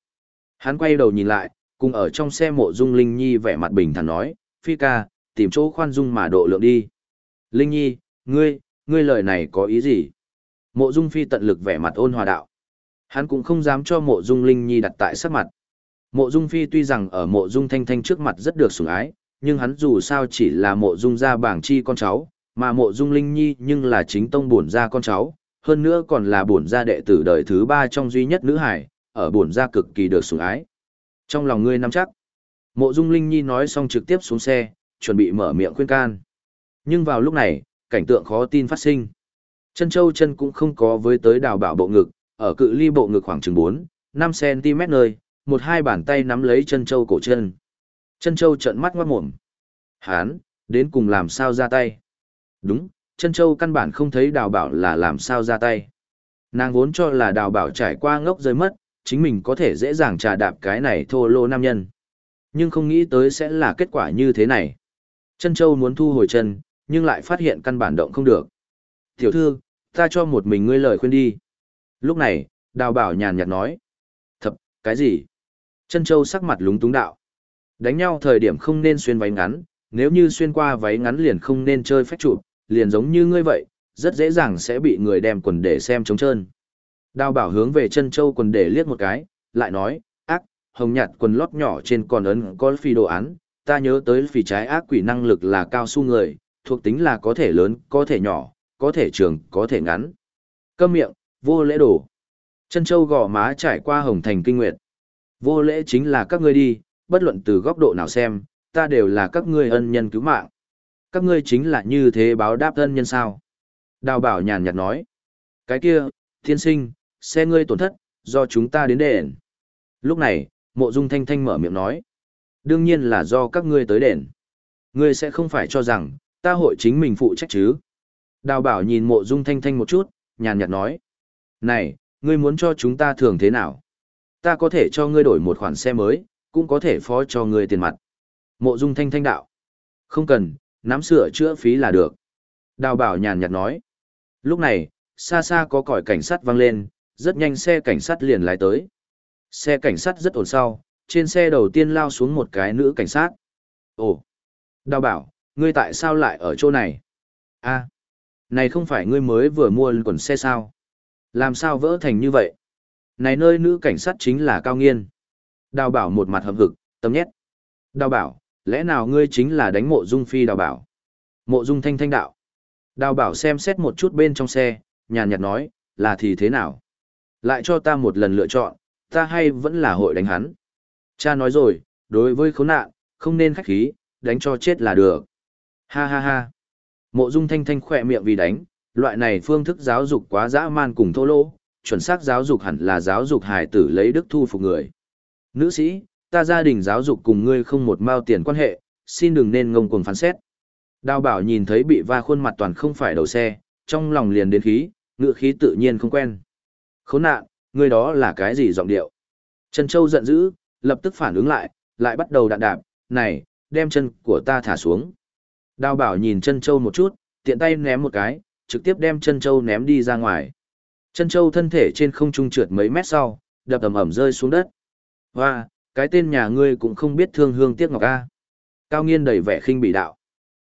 Hắn quay đầu nhìn lại, cùng ở trong xe Mộ Dung Linh Nhi vẻ mặt bình thản nói, Phi ca, tìm chỗ khoan dung mà độ lượng đi. Linh Nhi, ngươi, ngươi lời này có ý gì? Mộ Dung Phi tận lực vẻ mặt ôn hòa đạo. Hắn cũng không dám cho Mộ Dung Linh Nhi đặt tại sắc mặt. Mộ Dung Phi tuy rằng ở Mộ Dung Thanh Thanh trước mặt rất được sủng ái, nhưng hắn dù sao chỉ là Mộ Dung gia bảng chi con cháu, mà Mộ Dung Linh Nhi nhưng là chính tông bổn gia con cháu, hơn nữa còn là bổn gia đệ tử đời thứ ba trong duy nhất nữ hải, ở bổn gia cực kỳ được sủng ái. Trong lòng ngươi nắm chắc. Mộ Dung Linh Nhi nói xong trực tiếp xuống xe, chuẩn bị mở miệng khuyên can. Nhưng vào lúc này, cảnh tượng khó tin phát sinh. Chân châu chân cũng không có với tới đào bảo bộ ngực, ở cự ly bộ ngực khoảng chừng 4, 5 cm nơi, một hai bàn tay nắm lấy chân châu cổ chân. Chân châu trợn mắt ngoát mồm. Hán, đến cùng làm sao ra tay. Đúng, chân châu căn bản không thấy đào bảo là làm sao ra tay. Nàng vốn cho là đào bảo trải qua ngốc rơi mất, chính mình có thể dễ dàng trà đạp cái này thô lô nam nhân. Nhưng không nghĩ tới sẽ là kết quả như thế này. Chân châu muốn thu hồi chân, nhưng lại phát hiện căn bản động không được. Tiểu thư, ta cho một mình ngươi lời khuyên đi. Lúc này, đào bảo nhàn nhạt nói. Thập, cái gì? Chân châu sắc mặt lúng túng đạo. Đánh nhau thời điểm không nên xuyên váy ngắn, nếu như xuyên qua váy ngắn liền không nên chơi phách chụp, liền giống như ngươi vậy, rất dễ dàng sẽ bị người đem quần để xem trống trơn. Đào bảo hướng về chân châu quần để liếc một cái, lại nói, ác, hồng nhạt quần lót nhỏ trên còn ấn có phi đồ án, ta nhớ tới phi trái ác quỷ năng lực là cao su người, thuộc tính là có thể lớn, có thể nhỏ, có thể trường, có thể ngắn. Câm miệng, vô lễ đổ. Chân châu gò má trải qua hồng thành kinh nguyệt. Vô lễ chính là các ngươi đi, bất luận từ góc độ nào xem, ta đều là các ngươi ân nhân cứu mạng. Các ngươi chính là như thế báo đáp ân nhân sao. Đào bảo nhàn nhạt nói. Cái kia, thiên sinh, xe ngươi tổn thất, do chúng ta đến đền. Lúc này, mộ dung thanh thanh mở miệng nói. Đương nhiên là do các ngươi tới đền. Ngươi sẽ không phải cho rằng, ta hội chính mình phụ trách chứ. Đào bảo nhìn mộ dung thanh thanh một chút, nhàn nhạt nói. Này, ngươi muốn cho chúng ta thường thế nào? Ta có thể cho ngươi đổi một khoản xe mới, cũng có thể phó cho ngươi tiền mặt. Mộ dung thanh thanh đạo. Không cần, nắm sửa chữa phí là được. Đào bảo nhàn nhạt nói. Lúc này, xa xa có còi cảnh sát vang lên, rất nhanh xe cảnh sát liền lái tới. Xe cảnh sát rất ổn sau, trên xe đầu tiên lao xuống một cái nữ cảnh sát. Ồ! Đào bảo, ngươi tại sao lại ở chỗ này? a này không phải ngươi mới vừa mua quần xe sao? Làm sao vỡ thành như vậy? Này nơi nữ cảnh sát chính là Cao Nghiên. Đào bảo một mặt hậm hực, tâm nhét. Đào bảo, lẽ nào ngươi chính là đánh mộ dung phi đào bảo? Mộ dung thanh thanh đạo. Đào bảo xem xét một chút bên trong xe, nhàn nhạt nói, là thì thế nào? Lại cho ta một lần lựa chọn, ta hay vẫn là hội đánh hắn. Cha nói rồi, đối với khốn nạn, không nên khách khí, đánh cho chết là được. Ha ha ha. Mộ dung thanh thanh khỏe miệng vì đánh, loại này phương thức giáo dục quá dã man cùng thô lỗ, chuẩn xác giáo dục hẳn là giáo dục hài tử lấy đức thu phục người. Nữ sĩ, ta gia đình giáo dục cùng ngươi không một mao tiền quan hệ, xin đừng nên ngông cuồng phán xét. Đào bảo nhìn thấy bị va khuôn mặt toàn không phải đầu xe, trong lòng liền đến khí, ngựa khí tự nhiên không quen. Khốn nạn, ngươi đó là cái gì giọng điệu? Trần Châu giận dữ, lập tức phản ứng lại, lại bắt đầu đạn đạp, này, đem chân của ta thả xuống. Đào bảo nhìn chân Châu một chút, tiện tay ném một cái, trực tiếp đem chân Châu ném đi ra ngoài. Chân Châu thân thể trên không trung trượt mấy mét sau, đập ầm ầm rơi xuống đất. Hoa, cái tên nhà ngươi cũng không biết thương hương tiếc ngọc A. Cao nghiên đầy vẻ khinh bị đạo.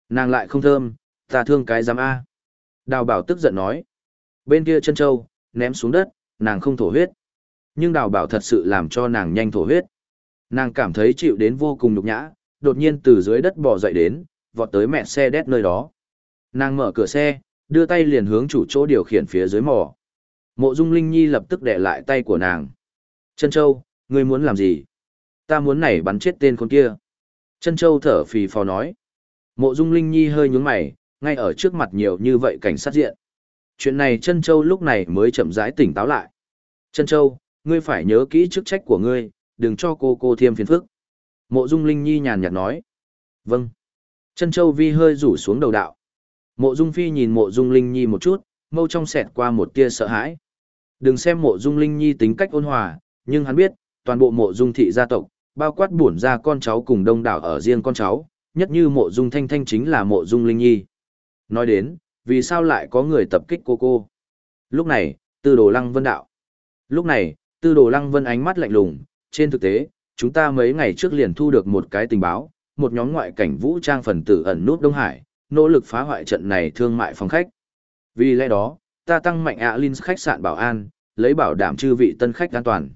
Nàng lại không thơm, ta thương cái giám A. Đào bảo tức giận nói. Bên kia chân Châu, ném xuống đất, nàng không thổ huyết. Nhưng đào bảo thật sự làm cho nàng nhanh thổ huyết. Nàng cảm thấy chịu đến vô cùng nhục nhã, đột nhiên từ dưới đất bò dậy đến, vọt tới mẹ xe đét nơi đó. Nàng mở cửa xe, đưa tay liền hướng chủ chỗ điều khiển phía dưới mỏ. Mộ Dung Linh Nhi lập tức để lại tay của nàng. chân Châu, ngươi muốn làm gì? Ta muốn này bắn chết tên con kia. Trân Châu thở phì phò nói. Mộ Dung Linh Nhi hơi nhướng mày, ngay ở trước mặt nhiều như vậy cảnh sát diện. Chuyện này Trân Châu lúc này mới chậm rãi tỉnh táo lại. Trân Châu, ngươi phải nhớ kỹ chức trách của ngươi, đừng cho cô cô thêm phiền phức. Mộ Dung Linh Nhi nhàn nhạt nói. Vâng. Trân Châu Vi hơi rủ xuống đầu đạo. Mộ Dung Phi nhìn Mộ Dung Linh Nhi một chút, mâu trong xẹt qua một tia sợ hãi. Đừng xem Mộ Dung Linh Nhi tính cách ôn hòa, nhưng hắn biết, toàn bộ Mộ Dung thị gia tộc, bao quát bổn ra con cháu cùng đông đảo ở riêng con cháu, nhất như Mộ Dung Thanh Thanh chính là Mộ Dung Linh Nhi. Nói đến, vì sao lại có người tập kích cô cô? Lúc này, Tư Đồ Lăng Vân đạo. Lúc này, Tư Đồ Lăng Vân ánh mắt lạnh lùng, trên thực tế, chúng ta mấy ngày trước liền thu được một cái tình báo, một nhóm ngoại cảnh vũ trang phần tử ẩn nút Đông Hải, nỗ lực phá hoại trận này thương mại phòng khách. Vì lẽ đó, ta tăng mạnh ạ Linh khách sạn bảo an, lấy bảo đảm chư vị tân khách an toàn.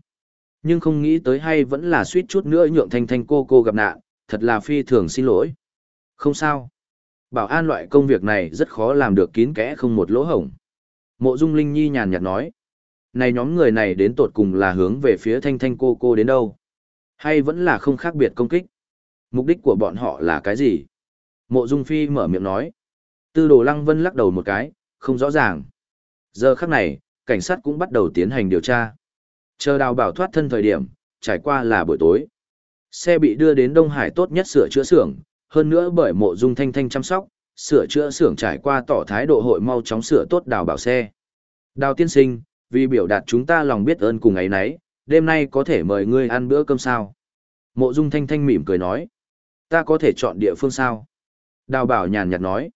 Nhưng không nghĩ tới hay vẫn là suýt chút nữa nhượng thanh thanh cô cô gặp nạn, thật là phi thường xin lỗi. Không sao. Bảo an loại công việc này rất khó làm được kín kẽ không một lỗ hổng. Mộ Dung Linh Nhi nhàn nhạt nói. Này nhóm người này đến tột cùng là hướng về phía thanh thanh cô cô đến đâu? Hay vẫn là không khác biệt công kích? Mục đích của bọn họ là cái gì? Mộ Dung Phi mở miệng nói. Tư đồ Lăng Vân lắc đầu một cái, không rõ ràng. Giờ khắc này, cảnh sát cũng bắt đầu tiến hành điều tra. Chờ đào bảo thoát thân thời điểm, trải qua là buổi tối. Xe bị đưa đến Đông Hải tốt nhất sửa chữa xưởng, hơn nữa bởi mộ dung thanh thanh chăm sóc, sửa chữa xưởng trải qua tỏ thái độ hội mau chóng sửa tốt đào bảo xe. Đào tiên sinh, vì biểu đạt chúng ta lòng biết ơn cùng ấy nấy, đêm nay có thể mời ngươi ăn bữa cơm sao? Mộ dung thanh thanh mỉm cười nói. Ta có thể chọn địa phương sao? Đào bảo nhàn nhạt nói.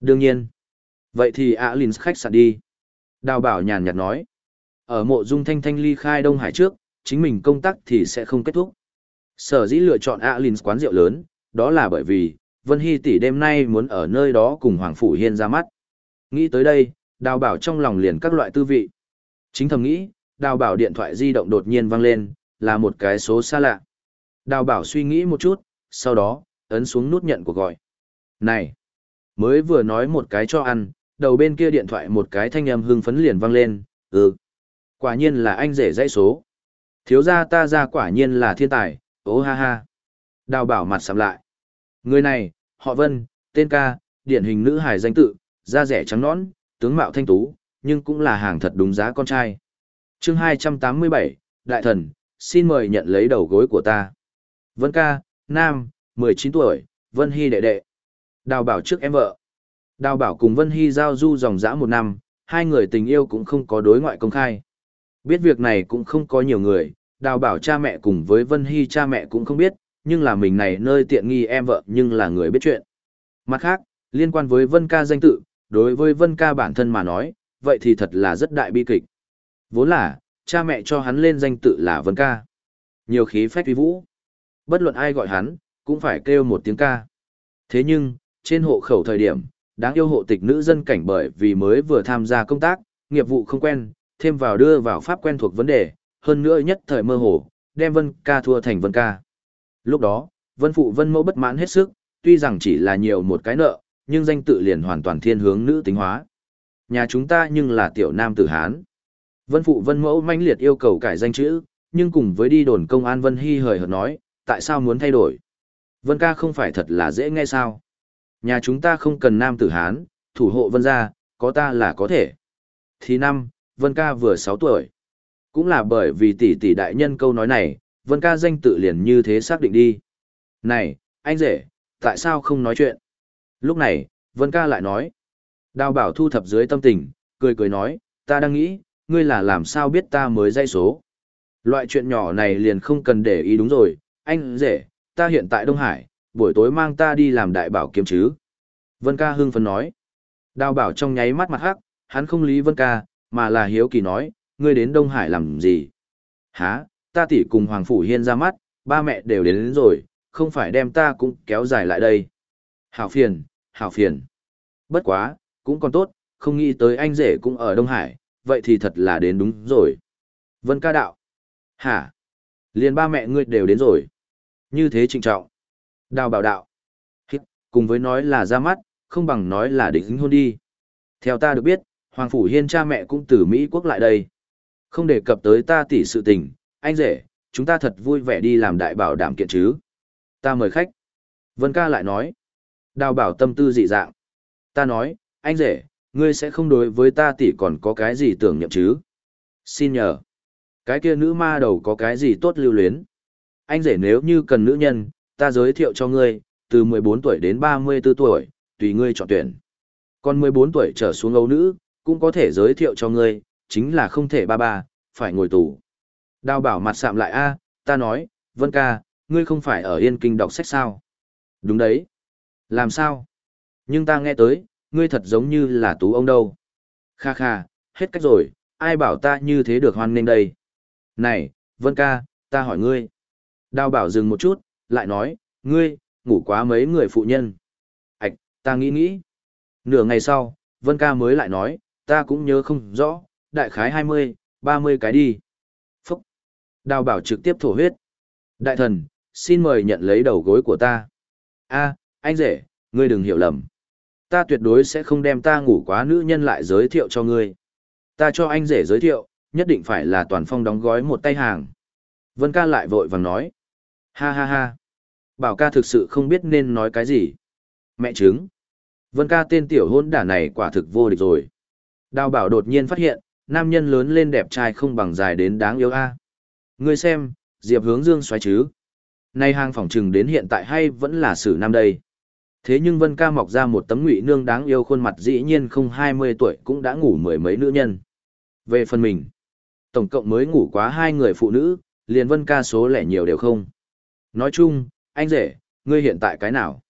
Đương nhiên. Vậy thì ạ Linh khách sạn đi. Đào bảo nhàn nhạt nói. Ở mộ dung thanh thanh ly khai Đông Hải trước, chính mình công tác thì sẽ không kết thúc. Sở dĩ lựa chọn ạ Linh quán rượu lớn, đó là bởi vì, Vân Hy tỷ đêm nay muốn ở nơi đó cùng Hoàng Phủ Hiên ra mắt. Nghĩ tới đây, đào bảo trong lòng liền các loại tư vị. Chính thầm nghĩ, đào bảo điện thoại di động đột nhiên vang lên, là một cái số xa lạ. Đào bảo suy nghĩ một chút, sau đó, ấn xuống nút nhận cuộc gọi. Này! Mới vừa nói một cái cho ăn, đầu bên kia điện thoại một cái thanh âm hưng phấn liền vang lên, ừ. Quả nhiên là anh rể dãy số. Thiếu gia ta ra quả nhiên là thiên tài, ố ha ha. Đào bảo mặt sầm lại. Người này, họ Vân, tên ca, điển hình nữ hài danh tự, da rẻ trắng nõn, tướng mạo thanh tú, nhưng cũng là hàng thật đúng giá con trai. chương 287, Đại thần, xin mời nhận lấy đầu gối của ta. Vân ca, nam, 19 tuổi, Vân Hy đệ đệ. Đào bảo trước em vợ. Đào bảo cùng Vân Hy giao du dòng dã một năm, hai người tình yêu cũng không có đối ngoại công khai. Biết việc này cũng không có nhiều người, đào bảo cha mẹ cùng với Vân Hy cha mẹ cũng không biết, nhưng là mình này nơi tiện nghi em vợ nhưng là người biết chuyện. Mặt khác, liên quan với Vân ca danh tự, đối với Vân ca bản thân mà nói, vậy thì thật là rất đại bi kịch. Vốn là, cha mẹ cho hắn lên danh tự là Vân ca. Nhiều khí phách uy vũ. Bất luận ai gọi hắn, cũng phải kêu một tiếng ca. Thế nhưng, trên hộ khẩu thời điểm, đáng yêu hộ tịch nữ dân cảnh bởi vì mới vừa tham gia công tác, nghiệp vụ không quen, thêm vào đưa vào pháp quen thuộc vấn đề, hơn nữa nhất thời mơ hồ, đem Vân ca thua thành Vân ca. Lúc đó, Vân phụ Vân mẫu bất mãn hết sức, tuy rằng chỉ là nhiều một cái nợ, nhưng danh tự liền hoàn toàn thiên hướng nữ tính hóa. Nhà chúng ta nhưng là tiểu nam tử Hán. Vân phụ Vân mẫu manh liệt yêu cầu cải danh chữ, nhưng cùng với đi đồn công an Vân Hy hời hợt nói, tại sao muốn thay đổi? Vân ca không phải thật là dễ nghe sao? Nhà chúng ta không cần nam tử Hán, thủ hộ Vân gia, có ta là có thể. Thì năm, Vân ca vừa 6 tuổi. Cũng là bởi vì tỷ tỷ đại nhân câu nói này, Vân ca danh tự liền như thế xác định đi. Này, anh rể, tại sao không nói chuyện? Lúc này, Vân ca lại nói. Đào bảo thu thập dưới tâm tình, cười cười nói, ta đang nghĩ, ngươi là làm sao biết ta mới dây số. Loại chuyện nhỏ này liền không cần để ý đúng rồi, anh rể, ta hiện tại Đông Hải, buổi tối mang ta đi làm đại bảo kiếm chứ. Vân ca hưng phấn nói. Đào bảo trong nháy mắt mặt hắc, hắn không lý Vân ca, mà là hiếu kỳ nói, ngươi đến Đông Hải làm gì? Hả, ta tỷ cùng Hoàng Phủ Hiên ra mắt, ba mẹ đều đến, đến rồi, không phải đem ta cũng kéo dài lại đây. Hảo phiền, hảo phiền. Bất quá, cũng còn tốt, không nghĩ tới anh rể cũng ở Đông Hải, vậy thì thật là đến đúng rồi. Vân ca đạo. Hả? Liền ba mẹ ngươi đều đến rồi. Như thế trịnh trọng. Đào bảo đạo. Hít, cùng với nói là ra mắt, không bằng nói là định hôn đi. Theo ta được biết, Hoàng Phủ Hiên cha mẹ cũng từ Mỹ quốc lại đây. Không đề cập tới ta tỷ sự tình, anh rể, chúng ta thật vui vẻ đi làm đại bảo đảm kiện chứ. Ta mời khách. Vân ca lại nói. Đào bảo tâm tư dị dạng. Ta nói, anh rể, ngươi sẽ không đối với ta tỷ còn có cái gì tưởng niệm chứ. Xin nhờ. Cái kia nữ ma đầu có cái gì tốt lưu luyến. Anh rể nếu như cần nữ nhân, ta giới thiệu cho ngươi, từ 14 tuổi đến 34 tuổi, tùy ngươi chọn tuyển. Còn 14 tuổi trở xuống âu nữ, cũng có thể giới thiệu cho ngươi, chính là không thể ba ba, phải ngồi tù. Đào bảo mặt sạm lại a, ta nói, Vân ca, ngươi không phải ở Yên Kinh đọc sách sao? Đúng đấy. Làm sao? Nhưng ta nghe tới, ngươi thật giống như là tú ông đâu. Kha kha, hết cách rồi, ai bảo ta như thế được hoan nghênh đây? Này, Vân ca, ta hỏi ngươi. Đào bảo dừng một chút, lại nói, ngươi, ngủ quá mấy người phụ nhân. Ảch, ta nghĩ nghĩ. Nửa ngày sau, Vân ca mới lại nói, ta cũng nhớ không rõ, đại khái 20, 30 cái đi. Phúc. Đào bảo trực tiếp thổ huyết. Đại thần, xin mời nhận lấy đầu gối của ta. a anh rể, ngươi đừng hiểu lầm. Ta tuyệt đối sẽ không đem ta ngủ quá nữ nhân lại giới thiệu cho ngươi. Ta cho anh rể giới thiệu, nhất định phải là toàn phong đóng gói một tay hàng. Vân ca lại vội vàng nói. Ha ha ha. Bảo ca thực sự không biết nên nói cái gì. Mẹ chứng. Vân ca tên tiểu hôn đả này quả thực vô địch rồi. Đào bảo đột nhiên phát hiện, nam nhân lớn lên đẹp trai không bằng dài đến đáng yêu a. Ngươi xem, Diệp hướng dương xoáy chứ. Nay hàng phỏng trừng đến hiện tại hay vẫn là sử nam đây. Thế nhưng Vân ca mọc ra một tấm ngụy nương đáng yêu khuôn mặt dĩ nhiên không 20 tuổi cũng đã ngủ mười mấy nữ nhân. Về phần mình, tổng cộng mới ngủ quá hai người phụ nữ, liền Vân ca số lẻ nhiều đều không. Nói chung, anh rể, ngươi hiện tại cái nào?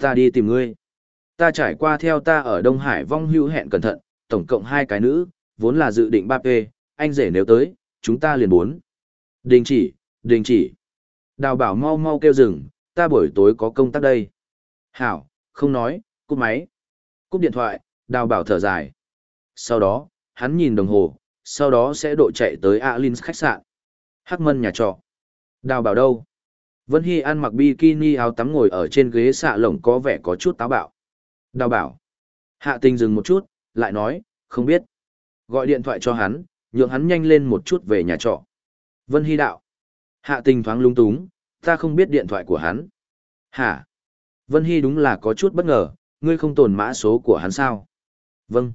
Ta đi tìm ngươi. Ta trải qua theo ta ở Đông Hải vong hưu hẹn cẩn thận, tổng cộng hai cái nữ, vốn là dự định ba p anh rể nếu tới, chúng ta liền bốn. Đình chỉ, đình chỉ. Đào bảo mau mau kêu rừng, ta buổi tối có công tác đây. Hảo, không nói, cúp máy. Cúp điện thoại, đào bảo thở dài. Sau đó, hắn nhìn đồng hồ, sau đó sẽ độ chạy tới Alin khách sạn. Hắc mân nhà trọ. Đào bảo đâu? Vân Hy ăn mặc bikini áo tắm ngồi ở trên ghế xạ lồng có vẻ có chút táo bạo. Đào bảo. Hạ tình dừng một chút, lại nói, không biết. Gọi điện thoại cho hắn, nhượng hắn nhanh lên một chút về nhà trọ. Vân Hy đạo. Hạ tình thoáng lung túng, ta không biết điện thoại của hắn. Hả? Vân Hy đúng là có chút bất ngờ, ngươi không tồn mã số của hắn sao? Vâng.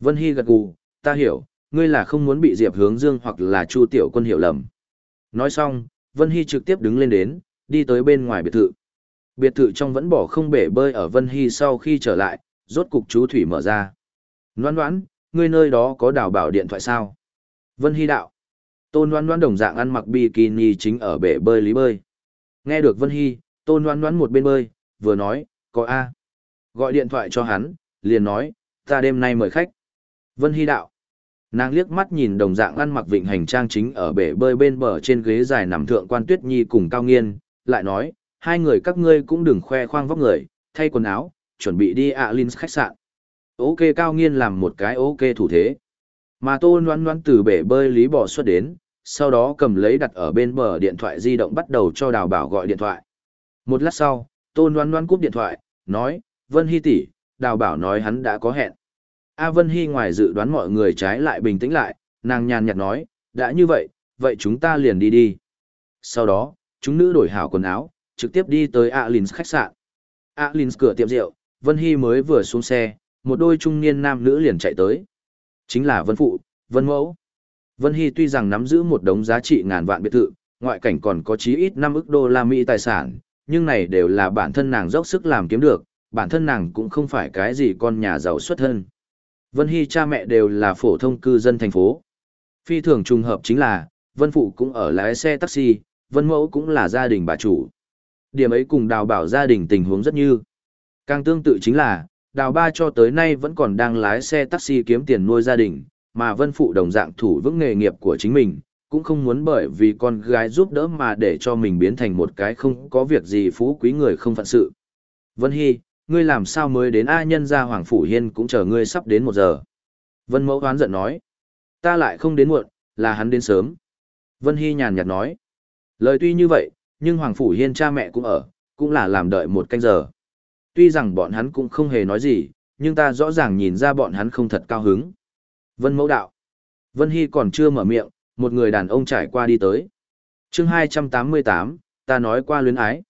Vân Hy gật gù, ta hiểu, ngươi là không muốn bị Diệp Hướng Dương hoặc là Chu Tiểu Quân hiểu lầm. Nói xong, Vân Hy trực tiếp đứng lên đến, đi tới bên ngoài biệt thự. Biệt thự trong vẫn bỏ không bể bơi ở Vân Hy sau khi trở lại, rốt cục chú thủy mở ra. Loan đoán, ngươi nơi đó có đào bảo điện thoại sao? Vân Hy đạo. Tôn Loan Loan đồng dạng ăn mặc bikini chính ở bể bơi lý bơi. Nghe được Vân Hy, Tôn Loan Loan một bên bơi, vừa nói, có A. Gọi điện thoại cho hắn, liền nói, ta đêm nay mời khách. Vân Hy đạo. Nàng liếc mắt nhìn đồng dạng ăn mặc vịnh hành trang chính ở bể bơi bên bờ trên ghế dài nằm thượng quan tuyết nhi cùng cao nghiên, lại nói, hai người các ngươi cũng đừng khoe khoang vóc người, thay quần áo, chuẩn bị đi ạ Linh khách sạn. Ok cao nghiên làm một cái ok thủ thế. Mà tô loãn loãn từ bể bơi lý bỏ xuất đến, sau đó cầm lấy đặt ở bên bờ điện thoại di động bắt đầu cho đào bảo gọi điện thoại. Một lát sau, tô loãn loãn cúp điện thoại, nói, Vân Hy tỷ, đào bảo nói hắn đã có hẹn. A Vân Hy ngoài dự đoán mọi người trái lại bình tĩnh lại, nàng nhàn nhạt nói, đã như vậy, vậy chúng ta liền đi đi. Sau đó, chúng nữ đổi hảo quần áo, trực tiếp đi tới alin khách sạn. alin cửa tiệm rượu, Vân Hy mới vừa xuống xe, một đôi trung niên nam nữ liền chạy tới. Chính là Vân Phụ, Vân Mẫu. Vân Hy tuy rằng nắm giữ một đống giá trị ngàn vạn biệt thự, ngoại cảnh còn có chí ít 5 ức đô la Mỹ tài sản, nhưng này đều là bản thân nàng dốc sức làm kiếm được, bản thân nàng cũng không phải cái gì con nhà giàu xuất thân. Vân Hy cha mẹ đều là phổ thông cư dân thành phố. Phi thường trùng hợp chính là, Vân Phụ cũng ở lái xe taxi, Vân Mẫu cũng là gia đình bà chủ. Điểm ấy cùng đào bảo gia đình tình huống rất như. Càng tương tự chính là, đào ba cho tới nay vẫn còn đang lái xe taxi kiếm tiền nuôi gia đình, mà Vân Phụ đồng dạng thủ vững nghề nghiệp của chính mình, cũng không muốn bởi vì con gái giúp đỡ mà để cho mình biến thành một cái không có việc gì phú quý người không phận sự. Vân Hy, ngươi làm sao mới đến A nhân gia Hoàng Phủ Hiên cũng chờ ngươi sắp đến một giờ. Vân Mẫu hoán giận nói, ta lại không đến muộn, là hắn đến sớm. Vân Hy nhàn nhạt nói, lời tuy như vậy, nhưng Hoàng Phủ Hiên cha mẹ cũng ở, cũng là làm đợi một canh giờ. Tuy rằng bọn hắn cũng không hề nói gì, nhưng ta rõ ràng nhìn ra bọn hắn không thật cao hứng. Vân Mẫu đạo, Vân Hy còn chưa mở miệng, một người đàn ông trải qua đi tới. chương 288, ta nói qua luyến ái.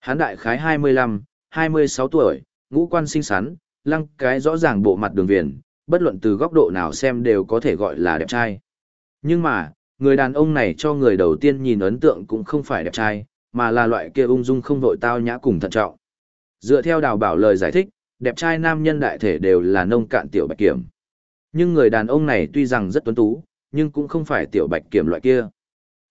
Hắn đại khái 25, 26 tuổi, ngũ quan xinh xắn, lăng cái rõ ràng bộ mặt đường viền, bất luận từ góc độ nào xem đều có thể gọi là đẹp trai. Nhưng mà, người đàn ông này cho người đầu tiên nhìn ấn tượng cũng không phải đẹp trai, mà là loại kia ung dung không vội tao nhã cùng thận trọng. Dựa theo đào bảo lời giải thích, đẹp trai nam nhân đại thể đều là nông cạn tiểu bạch kiểm. Nhưng người đàn ông này tuy rằng rất tuấn tú, nhưng cũng không phải tiểu bạch kiểm loại kia.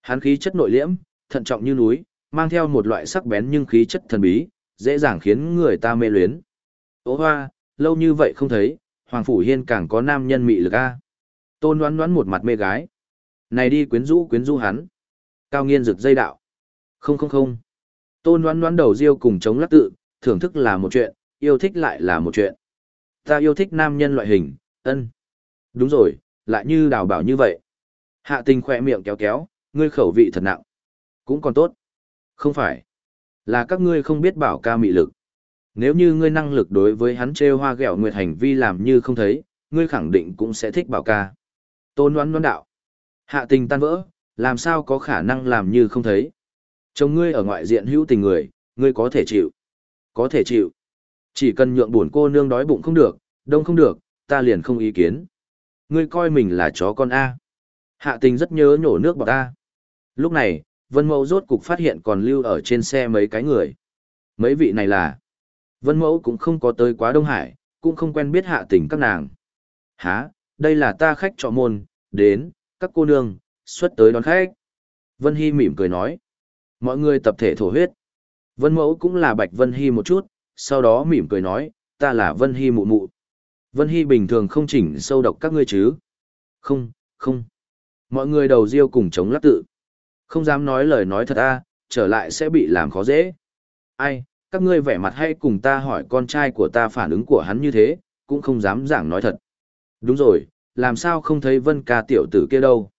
Hắn khí chất nội liễm, thận trọng như núi, mang theo một loại sắc bén nhưng khí chất thần bí, dễ dàng khiến người ta mê luyến. Ô hoa, lâu như vậy không thấy, Hoàng Phủ Hiên càng có nam nhân mị lực a. Tôn đoán đoán một mặt mê gái. Này đi quyến rũ quyến rũ hắn. Cao nghiên rực dây đạo. Không không không. Tôn đoán đoán đầu riêu cùng chống lắc tự, thưởng thức là một chuyện, yêu thích lại là một chuyện. Ta yêu thích nam nhân loại hình, ân. Đúng rồi, lại như đào bảo như vậy. Hạ tình khỏe miệng kéo kéo, ngươi khẩu vị thật nặng. Cũng còn tốt. Không phải. Là các ngươi không biết bảo ca mị lực. Nếu như ngươi năng lực đối với hắn trêu hoa ghẹo nguyệt hành vi làm như không thấy, ngươi khẳng định cũng sẽ thích bảo ca. Tôn đoán đoán đạo. Hạ tình tan vỡ, làm sao có khả năng làm như không thấy. Chồng ngươi ở ngoại diện hữu tình người, ngươi có thể chịu. Có thể chịu. Chỉ cần nhượng buồn cô nương đói bụng không được, đông không được, ta liền không ý kiến. Ngươi coi mình là chó con A. Hạ tình rất nhớ nhổ nước bọc ta Lúc này, Vân Mẫu rốt cục phát hiện còn lưu ở trên xe mấy cái người. Mấy vị này là... Vân Mẫu cũng không có tới quá Đông Hải, cũng không quen biết hạ tình các nàng. Hả, đây là ta khách trọ môn, đến, các cô nương, xuất tới đón khách. Vân Hy mỉm cười nói. Mọi người tập thể thổ huyết. Vân Mẫu cũng là Bạch Vân Hy một chút, sau đó mỉm cười nói, ta là Vân Hy mụ mụ. Vân Hy bình thường không chỉnh sâu độc các ngươi chứ. Không, không. Mọi người đầu riêu cùng chống lắc tự. Không dám nói lời nói thật a, trở lại sẽ bị làm khó dễ. Ai, các ngươi vẻ mặt hay cùng ta hỏi con trai của ta phản ứng của hắn như thế, cũng không dám giảng nói thật. Đúng rồi, làm sao không thấy vân ca tiểu tử kia đâu.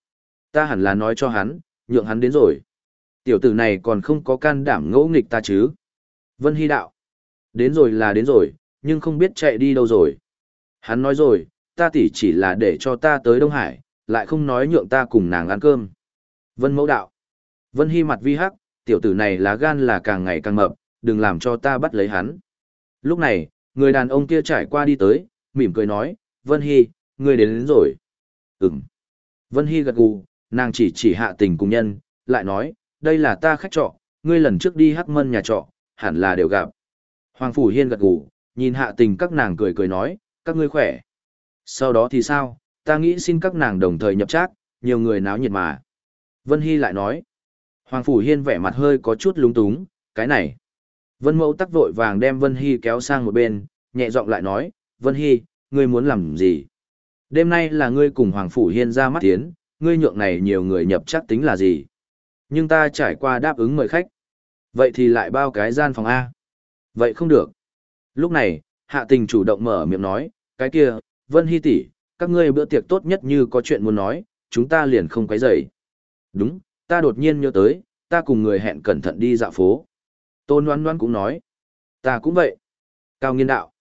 Ta hẳn là nói cho hắn, nhượng hắn đến rồi. Tiểu tử này còn không có can đảm ngỗ nghịch ta chứ. Vân Hy đạo. Đến rồi là đến rồi, nhưng không biết chạy đi đâu rồi. Hắn nói rồi, ta tỉ chỉ là để cho ta tới Đông Hải, lại không nói nhượng ta cùng nàng ăn cơm. Vân mẫu đạo. Vân Hy mặt vi hắc, tiểu tử này lá gan là càng ngày càng mập, đừng làm cho ta bắt lấy hắn. Lúc này, người đàn ông kia trải qua đi tới, mỉm cười nói, Vân Hy, ngươi đến, đến rồi. Ừm. Vân Hy gật gù, nàng chỉ chỉ hạ tình cùng nhân, lại nói, đây là ta khách trọ, ngươi lần trước đi hắc mân nhà trọ, hẳn là đều gặp. Hoàng Phủ Hiên gật gù, nhìn hạ tình các nàng cười cười nói, các ngươi khỏe. Sau đó thì sao, ta nghĩ xin các nàng đồng thời nhập trác, nhiều người náo nhiệt mà. Vân Hy lại nói, Hoàng Phủ Hiên vẻ mặt hơi có chút lúng túng, cái này. Vân Mẫu tắc vội vàng đem Vân Hy kéo sang một bên, nhẹ giọng lại nói, Vân Hy, ngươi muốn làm gì? Đêm nay là ngươi cùng Hoàng Phủ Hiên ra mắt tiến, ngươi nhượng này nhiều người nhập chắc tính là gì? Nhưng ta trải qua đáp ứng mời khách. Vậy thì lại bao cái gian phòng A. Vậy không được. Lúc này, Hạ Tình chủ động mở miệng nói, cái kia, Vân Hy tỷ, các ngươi bữa tiệc tốt nhất như có chuyện muốn nói, chúng ta liền không quấy rầy. Đúng, ta đột nhiên nhớ tới, ta cùng người hẹn cẩn thận đi dạo phố. Tôn Loan Loan cũng nói, ta cũng vậy. Cao nghiên đạo.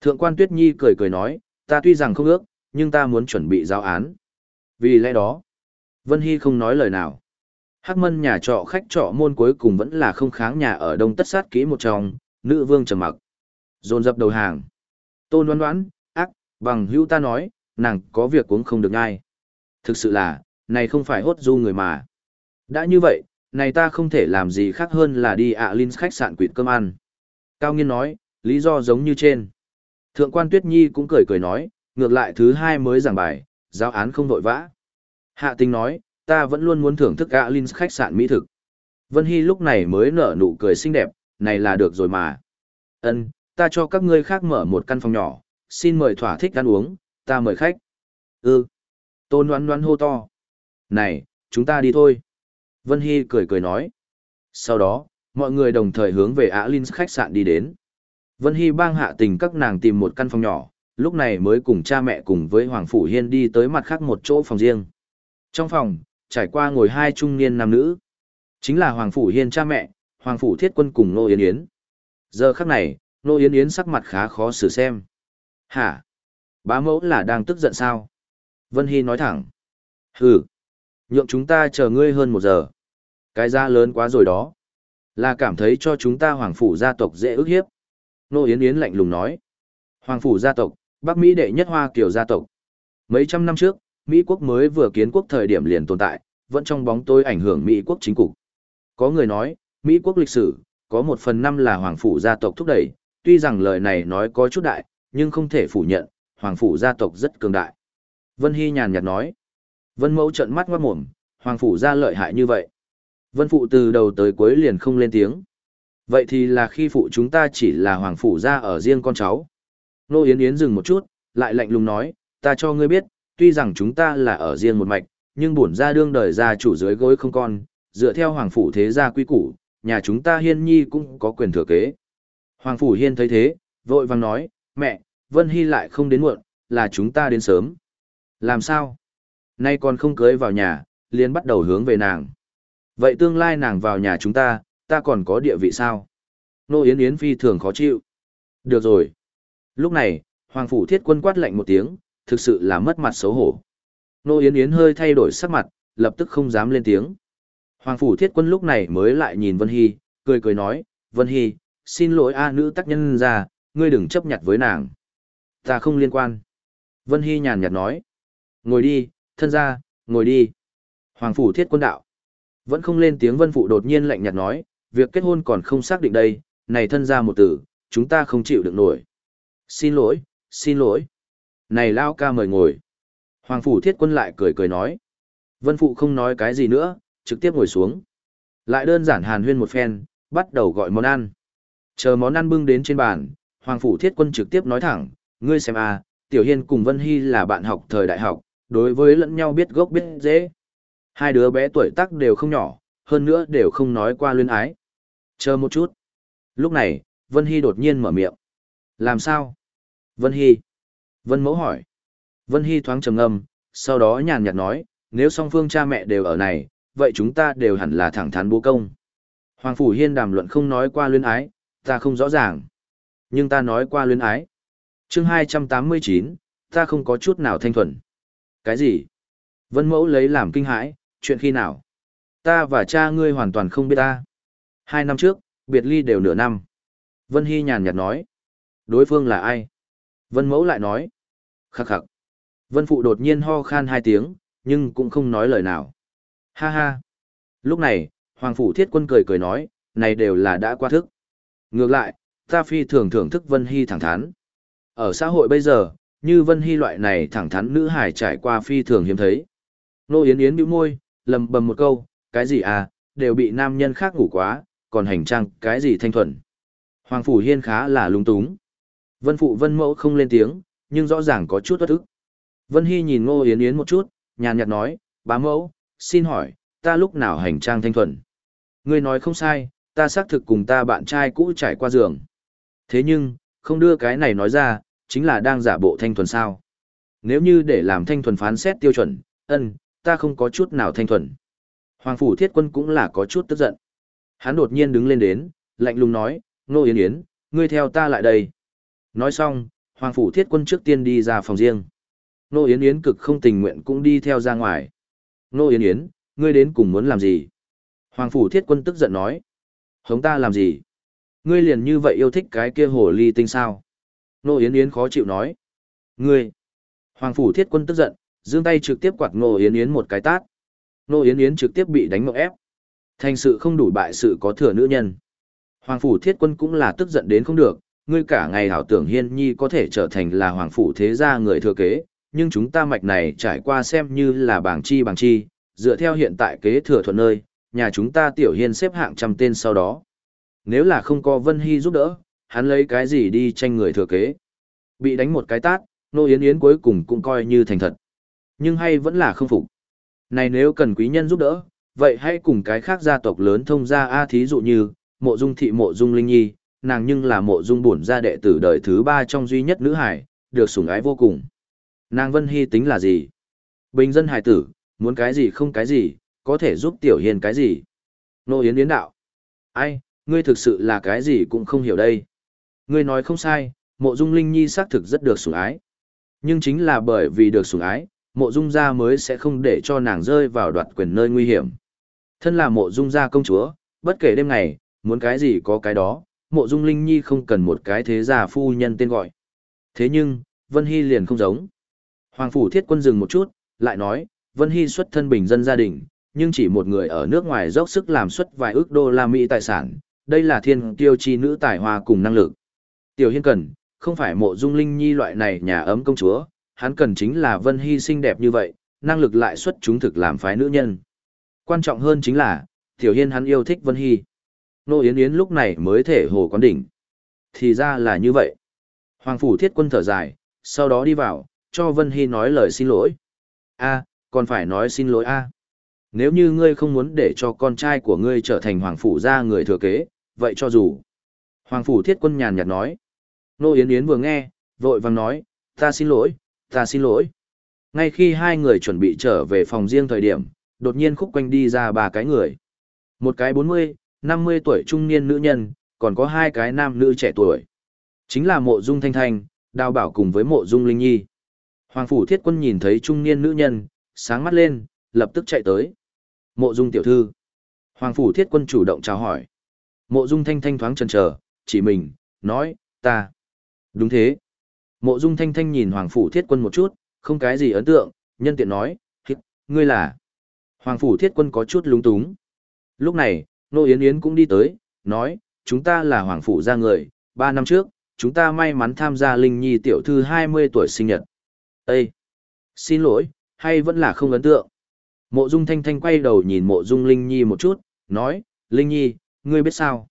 Thượng quan Tuyết Nhi cười cười nói, ta tuy rằng không ước, nhưng ta muốn chuẩn bị giáo án. Vì lẽ đó, Vân Hy không nói lời nào. Hắc mân nhà trọ khách trọ môn cuối cùng vẫn là không kháng nhà ở đông tất sát kỹ một trong, nữ vương trầm mặc. Dồn dập đầu hàng. Tôn đoán đoán, ác, bằng hữu ta nói, nàng có việc cũng không được ngay. Thực sự là, này không phải hốt du người mà. Đã như vậy, này ta không thể làm gì khác hơn là đi ạ Linh khách sạn quỵt cơm ăn. Cao Nghiên nói, lý do giống như trên. Thượng quan Tuyết Nhi cũng cười cười nói, ngược lại thứ hai mới giảng bài, giáo án không vội vã. Hạ tình nói, ta vẫn luôn muốn thưởng thức ạ Linh khách sạn mỹ thực. Vân Hy lúc này mới nở nụ cười xinh đẹp, này là được rồi mà. Ân, ta cho các ngươi khác mở một căn phòng nhỏ, xin mời thỏa thích ăn uống, ta mời khách. Ừ. Tôn đoán đoán hô to. Này, chúng ta đi thôi. Vân Hy cười cười nói. Sau đó, mọi người đồng thời hướng về Á Linh khách sạn đi đến. Vân Hy bang hạ tình các nàng tìm một căn phòng nhỏ, lúc này mới cùng cha mẹ cùng với Hoàng Phủ Hiên đi tới mặt khác một chỗ phòng riêng. Trong phòng, trải qua ngồi hai trung niên nam nữ. Chính là Hoàng Phủ Hiên cha mẹ, Hoàng Phủ Thiết Quân cùng Nô Yến Yến. Giờ khắc này, Nô Yến Yến sắc mặt khá khó xử xem. Hả? Bá mẫu là đang tức giận sao? Vân Hy nói thẳng. Hừ. Nhượng chúng ta chờ ngươi hơn một giờ. Cái giá lớn quá rồi đó. Là cảm thấy cho chúng ta Hoàng Phủ gia tộc dễ ức hiếp. Nô Yến Yến lạnh lùng nói. Hoàng Phủ gia tộc, Bắc Mỹ đệ nhất hoa kiều gia tộc. Mấy trăm năm trước, Mỹ quốc mới vừa kiến quốc thời điểm liền tồn tại, vẫn trong bóng tối ảnh hưởng Mỹ quốc chính cục. Có người nói, Mỹ quốc lịch sử, có một phần năm là Hoàng Phủ gia tộc thúc đẩy, tuy rằng lời này nói có chút đại, nhưng không thể phủ nhận, Hoàng Phủ gia tộc rất cường đại. Vân Hy nhàn nhạt nói. Vân Mẫu trợn mắt ngoát mồm, Hoàng Phủ gia lợi hại như vậy. Vân Phụ từ đầu tới cuối liền không lên tiếng. Vậy thì là khi phụ chúng ta chỉ là Hoàng Phủ gia ở riêng con cháu. Nô Yến Yến dừng một chút, lại lạnh lùng nói, ta cho ngươi biết, tuy rằng chúng ta là ở riêng một mạch, nhưng bổn gia đương đời gia chủ dưới gối không con, dựa theo Hoàng Phủ thế gia quy củ, nhà chúng ta Hiên Nhi cũng có quyền thừa kế. Hoàng Phủ Hiên thấy thế, vội vàng nói, mẹ, Vân Hy lại không đến muộn, là chúng ta đến sớm. Làm sao? Nay còn không cưới vào nhà, liền bắt đầu hướng về nàng. Vậy tương lai nàng vào nhà chúng ta, ta còn có địa vị sao? Nô Yến Yến phi thường khó chịu. Được rồi. Lúc này, Hoàng Phủ Thiết Quân quát lạnh một tiếng, thực sự là mất mặt xấu hổ. Nô Yến Yến hơi thay đổi sắc mặt, lập tức không dám lên tiếng. Hoàng Phủ Thiết Quân lúc này mới lại nhìn Vân Hy, cười cười nói, Vân Hy, xin lỗi A nữ tác nhân ra, ngươi đừng chấp nhặt với nàng. Ta không liên quan. Vân Hy nhàn nhạt nói. Ngồi đi, thân ra, ngồi đi. Hoàng Phủ Thiết Quân đạo. Vẫn không lên tiếng Vân Phụ đột nhiên lạnh nhạt nói, việc kết hôn còn không xác định đây, này thân ra một tử, chúng ta không chịu được nổi. Xin lỗi, xin lỗi. Này Lao ca mời ngồi. Hoàng Phủ Thiết Quân lại cười cười nói. Vân Phụ không nói cái gì nữa, trực tiếp ngồi xuống. Lại đơn giản hàn huyên một phen, bắt đầu gọi món ăn. Chờ món ăn bưng đến trên bàn, Hoàng Phủ Thiết Quân trực tiếp nói thẳng, ngươi xem à, Tiểu Hiên cùng Vân Hy là bạn học thời đại học, đối với lẫn nhau biết gốc biết dễ. Hai đứa bé tuổi tác đều không nhỏ, hơn nữa đều không nói qua luyên ái. Chờ một chút. Lúc này, Vân Hy đột nhiên mở miệng. Làm sao? Vân Hy. Vân Mẫu hỏi. Vân Hy thoáng trầm ngâm, sau đó nhàn nhạt nói, nếu song phương cha mẹ đều ở này, vậy chúng ta đều hẳn là thẳng thắn bố công. Hoàng Phủ Hiên đàm luận không nói qua luyến ái, ta không rõ ràng. Nhưng ta nói qua luyến ái. chương 289, ta không có chút nào thanh thuần. Cái gì? Vân Mẫu lấy làm kinh hãi, chuyện khi nào? Ta và cha ngươi hoàn toàn không biết ta. Hai năm trước, biệt ly đều nửa năm. Vân Hy nhàn nhạt nói. Đối phương là ai? Vân Mẫu lại nói. Khắc khắc. Vân Phụ đột nhiên ho khan hai tiếng, nhưng cũng không nói lời nào. Ha ha. Lúc này, Hoàng Phủ Thiết Quân cười cười nói, này đều là đã qua thức. Ngược lại, ta phi thường thưởng thức Vân Hy thẳng thắn. Ở xã hội bây giờ, như Vân Hy loại này thẳng thắn nữ hải trải qua phi thường hiếm thấy. Nô Yến Yến bĩu môi, lầm bầm một câu, cái gì à, đều bị nam nhân khác ngủ quá, còn hành trang, cái gì thanh thuần. Hoàng Phủ Hiên khá là lung túng. Vân Phụ Vân Mẫu không lên tiếng, nhưng rõ ràng có chút bất ức. Vân Hy nhìn Ngô Yến Yến một chút, nhàn nhạt nói, bá mẫu, xin hỏi, ta lúc nào hành trang thanh thuần? Ngươi nói không sai, ta xác thực cùng ta bạn trai cũ trải qua giường. Thế nhưng, không đưa cái này nói ra, chính là đang giả bộ thanh thuần sao. Nếu như để làm thanh thuần phán xét tiêu chuẩn, ân, ta không có chút nào thanh thuần. Hoàng Phủ Thiết Quân cũng là có chút tức giận. Hắn đột nhiên đứng lên đến, lạnh lùng nói, Ngô Yến Yến, ngươi theo ta lại đây. Nói xong, Hoàng Phủ Thiết Quân trước tiên đi ra phòng riêng. Nô Yến Yến cực không tình nguyện cũng đi theo ra ngoài. Nô Yến Yến, ngươi đến cùng muốn làm gì? Hoàng Phủ Thiết Quân tức giận nói. Hống ta làm gì? Ngươi liền như vậy yêu thích cái kia hồ ly tinh sao? Nô Yến Yến khó chịu nói. Ngươi! Hoàng Phủ Thiết Quân tức giận, giương tay trực tiếp quạt Nô Yến Yến một cái tát. Nô Yến Yến trực tiếp bị đánh mộng ép. Thành sự không đủ bại sự có thừa nữ nhân. Hoàng Phủ Thiết Quân cũng là tức giận đến không được, ngươi cả ngày hảo tưởng Hiên Nhi có thể trở thành là Hoàng Phủ Thế gia người thừa kế, nhưng chúng ta mạch này trải qua xem như là bảng chi bảng chi, dựa theo hiện tại kế thừa thuận nơi, nhà chúng ta tiểu hiên xếp hạng trăm tên sau đó. Nếu là không có Vân Hy giúp đỡ, hắn lấy cái gì đi tranh người thừa kế. Bị đánh một cái tát, Nô Yến Yến cuối cùng cũng coi như thành thật. Nhưng hay vẫn là không phục. Này nếu cần quý nhân giúp đỡ, vậy hãy cùng cái khác gia tộc lớn thông gia A thí dụ như, mộ dung thị mộ dung linh nhi, nàng nhưng là mộ dung bổn gia đệ tử đời thứ ba trong duy nhất nữ hải, được sủng ái vô cùng. Nàng Vân Hy tính là gì? Bình dân hải tử, muốn cái gì không cái gì, có thể giúp tiểu hiền cái gì? Nô Yến Yến đạo. Ai, ngươi thực sự là cái gì cũng không hiểu đây. Ngươi nói không sai, mộ dung linh nhi xác thực rất được sủng ái. Nhưng chính là bởi vì được sủng ái, mộ dung gia mới sẽ không để cho nàng rơi vào đoạt quyền nơi nguy hiểm. Thân là mộ dung gia công chúa, bất kể đêm ngày, muốn cái gì có cái đó, mộ dung linh nhi không cần một cái thế gia phu nhân tên gọi. Thế nhưng, Vân Hy liền không giống. Hoàng Phủ Thiết Quân dừng một chút, lại nói, Vân Hy xuất thân bình dân gia đình, nhưng chỉ một người ở nước ngoài dốc sức làm xuất vài ước đô la Mỹ tài sản, đây là thiên tiêu chi nữ tài hoa cùng năng lực. Tiểu Hiên cần, không phải mộ dung linh nhi loại này nhà ấm công chúa, hắn cần chính là Vân Hy xinh đẹp như vậy, năng lực lại xuất chúng thực làm phái nữ nhân. Quan trọng hơn chính là, Tiểu Hiên hắn yêu thích Vân Hy. Nô Yến Yến lúc này mới thể hồ quán đỉnh. Thì ra là như vậy. Hoàng Phủ Thiết Quân thở dài, sau đó đi vào, cho Vân Hy nói lời xin lỗi. a còn phải nói xin lỗi a Nếu như ngươi không muốn để cho con trai của ngươi trở thành Hoàng Phủ gia người thừa kế, vậy cho dù. Hoàng Phủ Thiết Quân nhàn nhạt nói. Nô Yến Yến vừa nghe, vội vàng nói, ta xin lỗi, ta xin lỗi. Ngay khi hai người chuẩn bị trở về phòng riêng thời điểm, đột nhiên khúc quanh đi ra ba cái người. Một cái 40, 50 tuổi trung niên nữ nhân, còn có hai cái nam nữ trẻ tuổi. Chính là mộ dung thanh thanh, đào bảo cùng với mộ dung linh nhi. Hoàng phủ thiết quân nhìn thấy trung niên nữ nhân, sáng mắt lên, lập tức chạy tới. Mộ dung tiểu thư. Hoàng phủ thiết quân chủ động chào hỏi. Mộ dung thanh thanh thoáng chần chờ, chỉ mình, nói, ta. Đúng thế. Mộ dung thanh thanh nhìn hoàng phủ thiết quân một chút, không cái gì ấn tượng, nhân tiện nói, ngươi là. Hoàng phủ thiết quân có chút lúng túng. Lúc này, Nô Yến Yến cũng đi tới, nói, chúng ta là hoàng phủ gia người, ba năm trước, chúng ta may mắn tham gia Linh Nhi tiểu thư 20 tuổi sinh nhật. Ê! Xin lỗi, hay vẫn là không ấn tượng. Mộ Dung Thanh Thanh quay đầu nhìn Mộ Dung Linh Nhi một chút, nói, Linh Nhi, ngươi biết sao?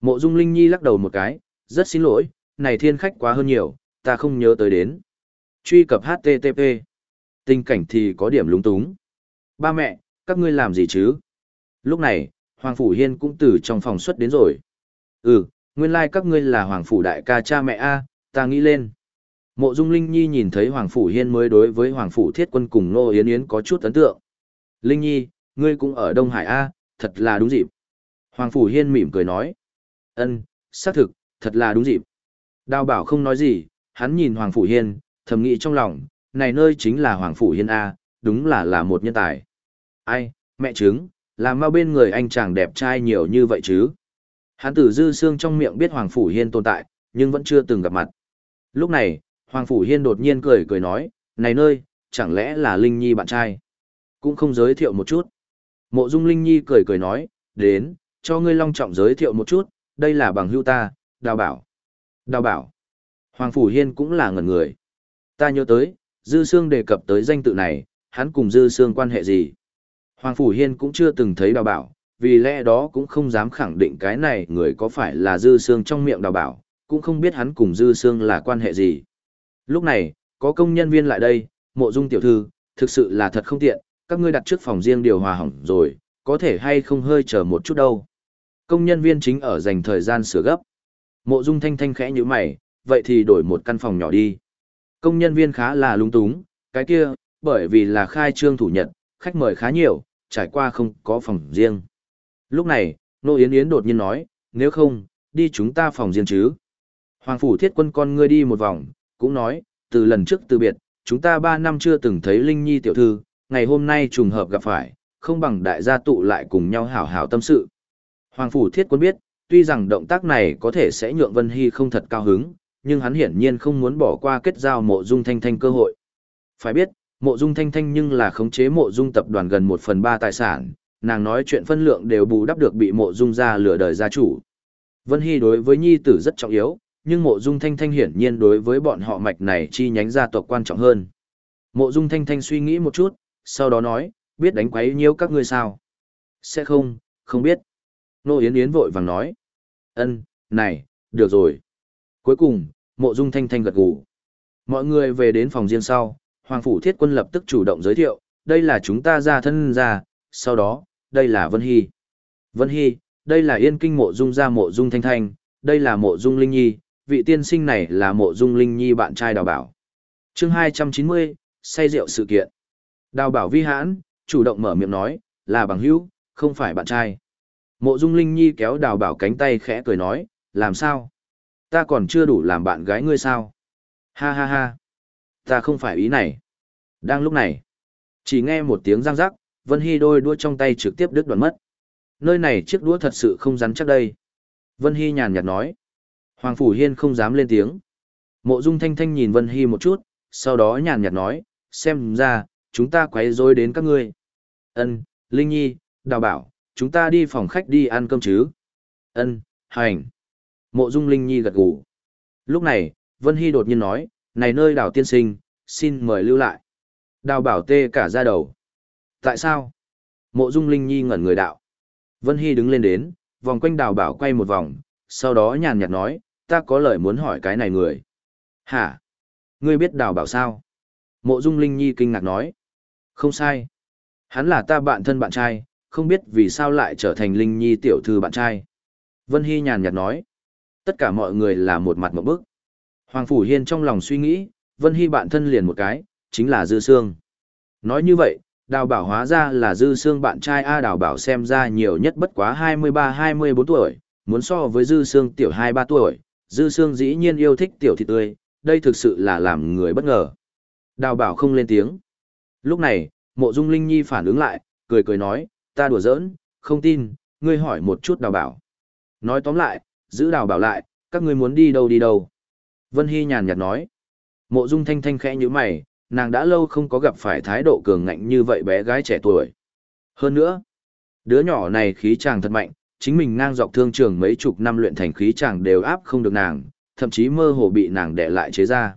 Mộ Dung Linh Nhi lắc đầu một cái, rất xin lỗi, này thiên khách quá hơn nhiều, ta không nhớ tới đến. Truy cập HTTP. Tình cảnh thì có điểm lúng túng. Ba mẹ, các ngươi làm gì chứ? Lúc này, Hoàng Phủ Hiên cũng từ trong phòng xuất đến rồi. Ừ, nguyên lai like các ngươi là Hoàng Phủ đại ca cha mẹ A, ta nghĩ lên. Mộ Dung Linh Nhi nhìn thấy Hoàng Phủ Hiên mới đối với Hoàng Phủ Thiết Quân cùng Nô Yến Yến có chút ấn tượng. Linh Nhi, ngươi cũng ở Đông Hải A, thật là đúng dịp. Hoàng Phủ Hiên mỉm cười nói. Ân, xác thực, thật là đúng dịp. Đào bảo không nói gì, hắn nhìn Hoàng Phủ Hiên, thầm nghĩ trong lòng, này nơi chính là Hoàng Phủ Hiên A, đúng là là một nhân tài. Ai, mẹ chứng, làm mau bên người anh chàng đẹp trai nhiều như vậy chứ. Hán tử dư xương trong miệng biết Hoàng Phủ Hiên tồn tại, nhưng vẫn chưa từng gặp mặt. Lúc này, Hoàng Phủ Hiên đột nhiên cười cười nói, này nơi, chẳng lẽ là Linh Nhi bạn trai? Cũng không giới thiệu một chút. Mộ Dung Linh Nhi cười cười nói, đến, cho ngươi long trọng giới thiệu một chút, đây là bằng hưu ta, đào bảo. Đào bảo. Hoàng Phủ Hiên cũng là ngẩn người. Ta nhớ tới, Dư Sương đề cập tới danh tự này, hắn cùng Dư Sương quan hệ gì? Hoàng Phủ Hiên cũng chưa từng thấy đào bảo, vì lẽ đó cũng không dám khẳng định cái này người có phải là Dư Sương trong miệng đào bảo, cũng không biết hắn cùng Dư Sương là quan hệ gì. Lúc này, có công nhân viên lại đây, mộ dung tiểu thư, thực sự là thật không tiện, các ngươi đặt trước phòng riêng điều hòa hỏng rồi, có thể hay không hơi chờ một chút đâu. Công nhân viên chính ở dành thời gian sửa gấp. Mộ dung thanh thanh khẽ như mày, vậy thì đổi một căn phòng nhỏ đi. Công nhân viên khá là lung túng, cái kia, bởi vì là khai trương thủ nhật, khách mời khá nhiều, trải qua không có phòng riêng. Lúc này, Nô Yến Yến đột nhiên nói, nếu không, đi chúng ta phòng riêng chứ. Hoàng Phủ Thiết Quân con ngươi đi một vòng, cũng nói, từ lần trước từ biệt, chúng ta ba năm chưa từng thấy Linh Nhi tiểu thư, ngày hôm nay trùng hợp gặp phải, không bằng đại gia tụ lại cùng nhau hảo hảo tâm sự. Hoàng Phủ Thiết Quân biết, tuy rằng động tác này có thể sẽ nhượng Vân Hy không thật cao hứng, nhưng hắn hiển nhiên không muốn bỏ qua kết giao mộ dung thanh thanh cơ hội. Phải biết, mộ dung thanh thanh nhưng là khống chế mộ dung tập đoàn gần một phần ba tài sản, nàng nói chuyện phân lượng đều bù đắp được bị mộ dung ra lừa đời gia chủ. Vân Hy đối với nhi tử rất trọng yếu, nhưng mộ dung thanh thanh hiển nhiên đối với bọn họ mạch này chi nhánh gia tộc quan trọng hơn. Mộ dung thanh thanh suy nghĩ một chút, sau đó nói, biết đánh quấy nhiễu các ngươi sao? Sẽ không, không biết. Nô Yến Yến vội vàng nói. ân này, được rồi. Cuối cùng, mộ dung thanh thanh gật gù. Mọi người về đến phòng riêng sau, Hoàng Phủ Thiết Quân lập tức chủ động giới thiệu, đây là chúng ta ra thân ra, sau đó, đây là Vân Hy. Vân Hy, đây là yên kinh mộ dung ra mộ dung thanh thanh, đây là mộ dung linh nhi, vị tiên sinh này là mộ dung linh nhi bạn trai đào bảo. chương 290, say rượu sự kiện. Đào bảo vi hãn, chủ động mở miệng nói, là bằng hữu, không phải bạn trai. Mộ dung linh nhi kéo đào bảo cánh tay khẽ cười nói, làm sao? Ta còn chưa đủ làm bạn gái ngươi sao? Ha ha ha. Ta không phải ý này. Đang lúc này, chỉ nghe một tiếng răng rắc, Vân Hy đôi đũa trong tay trực tiếp đứt đoạn mất. Nơi này chiếc đũa thật sự không rắn chắc đây. Vân Hy nhàn nhạt nói. Hoàng Phủ Hiên không dám lên tiếng. Mộ Dung Thanh Thanh nhìn Vân Hy một chút, sau đó nhàn nhạt nói, xem ra, chúng ta quấy rối đến các ngươi. Ân, Linh Nhi, Đào Bảo, chúng ta đi phòng khách đi ăn cơm chứ. Ân, hành. Mộ Dung Linh Nhi gật gù. Lúc này, Vân Hy đột nhiên nói, này nơi đào tiên sinh, xin mời lưu lại. Đào bảo tê cả ra đầu. Tại sao? Mộ Dung Linh Nhi ngẩn người đạo. Vân Hy đứng lên đến, vòng quanh đào bảo quay một vòng, sau đó nhàn nhạt nói, ta có lời muốn hỏi cái này người. Hả? Ngươi biết đào bảo sao? Mộ Dung Linh Nhi kinh ngạc nói. Không sai. Hắn là ta bạn thân bạn trai, không biết vì sao lại trở thành Linh Nhi tiểu thư bạn trai. Vân Hy nhàn nhạt nói. Tất cả mọi người là một mặt một bức. Hoàng Phủ Hiên trong lòng suy nghĩ, Vân Hy bạn thân liền một cái, chính là Dư Sương. Nói như vậy, đào bảo hóa ra là Dư Sương bạn trai A đào bảo xem ra nhiều nhất bất quá 23-24 tuổi, muốn so với Dư Sương tiểu 2-3 tuổi, Dư Sương dĩ nhiên yêu thích tiểu thị tươi, đây thực sự là làm người bất ngờ. Đào bảo không lên tiếng. Lúc này, mộ dung linh nhi phản ứng lại, cười cười nói, ta đùa giỡn, không tin, ngươi hỏi một chút đào bảo. Nói tóm lại, giữ đào bảo lại, các ngươi muốn đi đâu đi đâu. Vân Hy nhàn nhạt nói. Mộ dung thanh thanh khẽ như mày, nàng đã lâu không có gặp phải thái độ cường ngạnh như vậy bé gái trẻ tuổi. Hơn nữa, đứa nhỏ này khí chàng thật mạnh, chính mình ngang dọc thương trường mấy chục năm luyện thành khí chàng đều áp không được nàng, thậm chí mơ hồ bị nàng đè lại chế ra.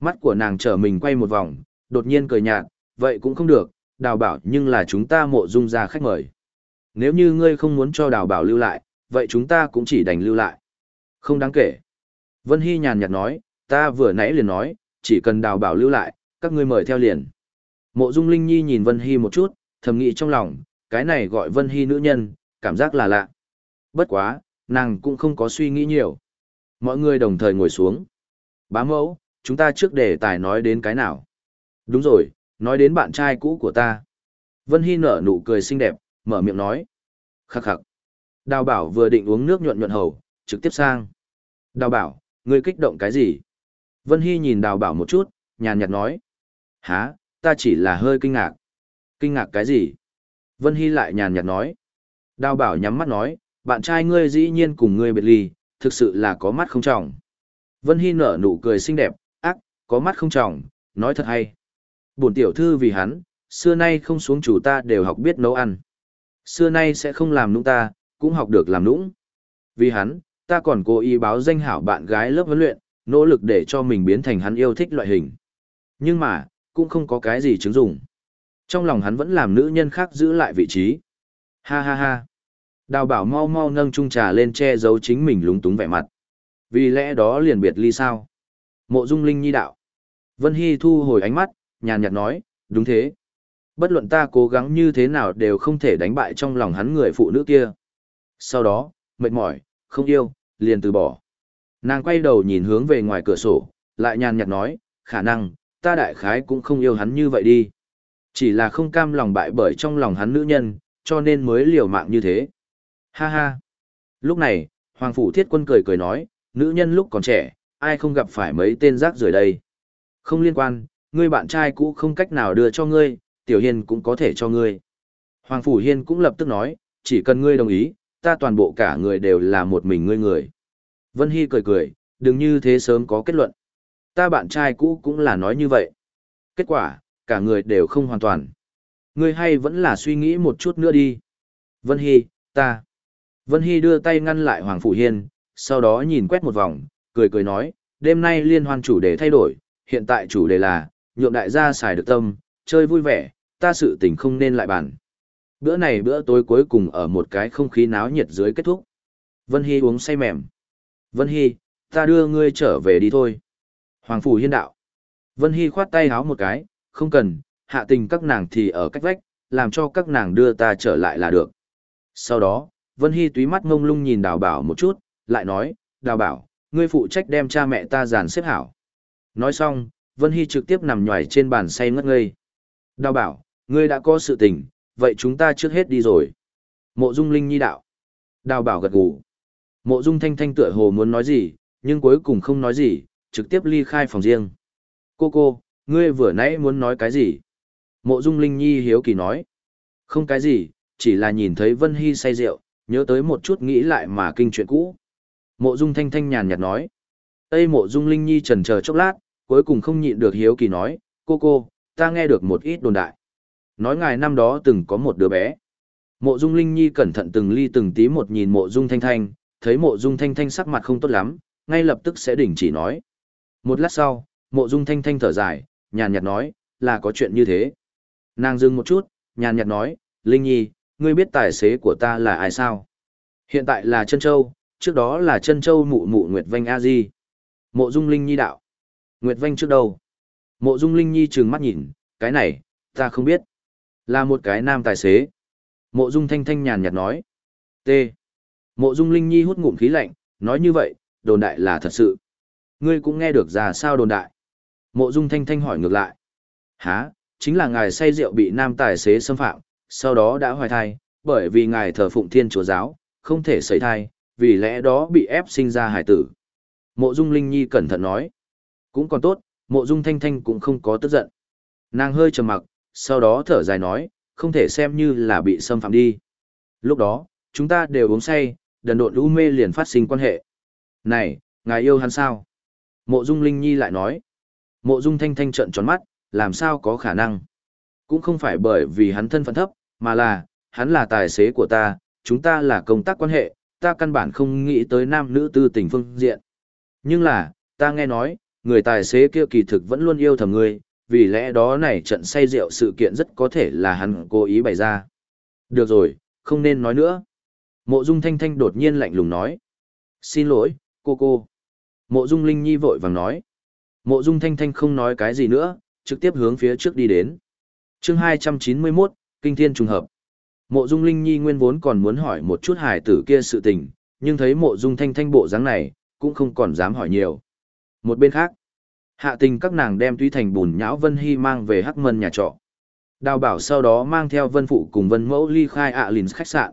Mắt của nàng trở mình quay một vòng, đột nhiên cười nhạt, vậy cũng không được, đào bảo nhưng là chúng ta mộ dung ra khách mời. Nếu như ngươi không muốn cho đào bảo lưu lại, vậy chúng ta cũng chỉ đành lưu lại. Không đáng kể. Vân Hy nhàn nhạt nói, ta vừa nãy liền nói, chỉ cần đào bảo lưu lại, các ngươi mời theo liền. Mộ Dung Linh Nhi nhìn Vân Hy một chút, thầm nghĩ trong lòng, cái này gọi Vân Hy nữ nhân, cảm giác là lạ. Bất quá, nàng cũng không có suy nghĩ nhiều. Mọi người đồng thời ngồi xuống. Bá mẫu, chúng ta trước để tài nói đến cái nào. Đúng rồi, nói đến bạn trai cũ của ta. Vân Hy nở nụ cười xinh đẹp, mở miệng nói. Khắc khắc. Đào bảo vừa định uống nước nhuận nhuận hầu, trực tiếp sang. Đào bảo, ngươi kích động cái gì? Vân Hy nhìn đào bảo một chút, nhàn nhạt nói. Há, ta chỉ là hơi kinh ngạc. Kinh ngạc cái gì? Vân Hy lại nhàn nhạt nói. Đào bảo nhắm mắt nói, bạn trai ngươi dĩ nhiên cùng ngươi biệt ly, thực sự là có mắt không trọng. Vân Hy nở nụ cười xinh đẹp, ác, có mắt không trọng, nói thật hay. Bổn tiểu thư vì hắn, xưa nay không xuống chủ ta đều học biết nấu ăn. Xưa nay sẽ không làm nũng ta, cũng học được làm nũng. Vì hắn, ta còn cố ý báo danh hảo bạn gái lớp huấn luyện, nỗ lực để cho mình biến thành hắn yêu thích loại hình. Nhưng mà, cũng không có cái gì chứng dụng. Trong lòng hắn vẫn làm nữ nhân khác giữ lại vị trí. Ha ha ha. Đào bảo mau mau nâng chung trà lên che giấu chính mình lúng túng vẻ mặt. Vì lẽ đó liền biệt ly sao. Mộ dung linh nhi đạo. Vân Hy thu hồi ánh mắt, nhàn nhạt nói, đúng thế. Bất luận ta cố gắng như thế nào đều không thể đánh bại trong lòng hắn người phụ nữ kia. Sau đó, mệt mỏi, không yêu, liền từ bỏ. Nàng quay đầu nhìn hướng về ngoài cửa sổ, lại nhàn nhạt nói, khả năng, ta đại khái cũng không yêu hắn như vậy đi. Chỉ là không cam lòng bại bởi trong lòng hắn nữ nhân, cho nên mới liều mạng như thế. Ha ha. Lúc này, Hoàng Phủ Thiết Quân cười cười nói, nữ nhân lúc còn trẻ, ai không gặp phải mấy tên rác rưởi đây. Không liên quan, ngươi bạn trai cũ không cách nào đưa cho ngươi, Tiểu Hiên cũng có thể cho ngươi. Hoàng Phủ Hiên cũng lập tức nói, chỉ cần ngươi đồng ý, ta toàn bộ cả người đều là một mình ngươi người. Vân Hy cười cười, đừng như thế sớm có kết luận. Ta bạn trai cũ cũng là nói như vậy. Kết quả, cả người đều không hoàn toàn. Ngươi hay vẫn là suy nghĩ một chút nữa đi. Vân Hy, ta. Vân Hy đưa tay ngăn lại Hoàng Phủ Hiên, sau đó nhìn quét một vòng, cười cười nói, đêm nay liên hoan chủ đề thay đổi, hiện tại chủ đề là, nhượng đại gia xài được tâm, chơi vui vẻ, ta sự tình không nên lại bàn. Bữa này bữa tối cuối cùng ở một cái không khí náo nhiệt dưới kết thúc. Vân Hy uống say mềm. Vân Hy, ta đưa ngươi trở về đi thôi. Hoàng Phủ Hiên đạo. Vân Hy khoát tay háo một cái, không cần, hạ tình các nàng thì ở cách vách, làm cho các nàng đưa ta trở lại là được. Sau đó, Vân Hy túy mắt ngông lung nhìn đào bảo một chút, lại nói, đào bảo, ngươi phụ trách đem cha mẹ ta dàn xếp hảo. Nói xong, Vân Hy trực tiếp nằm nhòi trên bàn say ngất ngây. Đào bảo, ngươi đã có sự tình, vậy chúng ta trước hết đi rồi. Mộ Dung Linh Nhi đạo. Đào bảo gật gù. Mộ Dung Thanh Thanh tựa hồ muốn nói gì, nhưng cuối cùng không nói gì, trực tiếp ly khai phòng riêng. Cô cô, ngươi vừa nãy muốn nói cái gì? Mộ Dung Linh Nhi hiếu kỳ nói. Không cái gì, chỉ là nhìn thấy Vân Hy say rượu, nhớ tới một chút nghĩ lại mà kinh chuyện cũ. Mộ Dung Thanh Thanh nhàn nhạt nói. Tây Mộ Dung Linh Nhi trần chờ chốc lát, cuối cùng không nhịn được hiếu kỳ nói, cô cô, ta nghe được một ít đồn đại. Nói ngài năm đó từng có một đứa bé. Mộ Dung Linh Nhi cẩn thận từng ly từng tí một nhìn Mộ Dung Thanh Thanh, thấy Mộ Dung Thanh Thanh sắc mặt không tốt lắm, ngay lập tức sẽ đình chỉ nói. Một lát sau, Mộ Dung Thanh Thanh thở dài, nhàn nhạt nói, là có chuyện như thế. Nàng dừng một chút, nhàn nhạt nói, Linh Nhi, ngươi biết tài xế của ta là ai sao? Hiện tại là Trân Châu, trước đó là Trân Châu mụ mụ Nguyệt Vanh A Di. Mộ Dung Linh Nhi đạo. Nguyệt Vanh trước đâu? Mộ Dung Linh Nhi trừng mắt nhìn, cái này, ta không biết. Là một cái nam tài xế. Mộ Dung Thanh Thanh nhàn nhạt nói. T. Mộ Dung Linh Nhi hút ngụm khí lạnh, nói như vậy, đồn đại là thật sự. Ngươi cũng nghe được ra sao đồn đại. Mộ Dung Thanh Thanh hỏi ngược lại. Hả, chính là ngài say rượu bị nam tài xế xâm phạm, sau đó đã hoài thai, bởi vì ngài thờ phụng thiên chúa giáo, không thể sấy thai, vì lẽ đó bị ép sinh ra hải tử. Mộ Dung Linh Nhi cẩn thận nói. Cũng còn tốt, mộ Dung Thanh Thanh cũng không có tức giận. Nàng hơi trầm mặc, sau đó thở dài nói, không thể xem như là bị xâm phạm đi. Lúc đó, chúng ta đều uống say, đần độn u mê liền phát sinh quan hệ. Này, ngài yêu hắn sao? Mộ Dung Linh Nhi lại nói. Mộ Dung Thanh Thanh trợn tròn mắt, làm sao có khả năng? Cũng không phải bởi vì hắn thân phận thấp, mà là, hắn là tài xế của ta, chúng ta là công tác quan hệ, ta căn bản không nghĩ tới nam nữ tư tình phương diện. Nhưng là, ta nghe nói, người tài xế kia kỳ thực vẫn luôn yêu thầm ngươi, vì lẽ đó này trận say rượu sự kiện rất có thể là hắn cố ý bày ra. Được rồi, không nên nói nữa. Mộ Dung Thanh Thanh đột nhiên lạnh lùng nói. Xin lỗi, cô cô. Mộ Dung Linh Nhi vội vàng nói. Mộ Dung Thanh Thanh không nói cái gì nữa, trực tiếp hướng phía trước đi đến. chương 291, Kinh Thiên Trùng Hợp. Mộ Dung Linh Nhi nguyên vốn còn muốn hỏi một chút hài tử kia sự tình, nhưng thấy mộ Dung Thanh Thanh bộ dáng này, cũng không còn dám hỏi nhiều. Một bên khác, hạ tình các nàng đem tuy thành bùn nhão Vân Hy mang về Hắc Mân nhà trọ. Đào bảo sau đó mang theo Vân Phụ cùng Vân Mẫu ly khai ạ lìn khách sạn.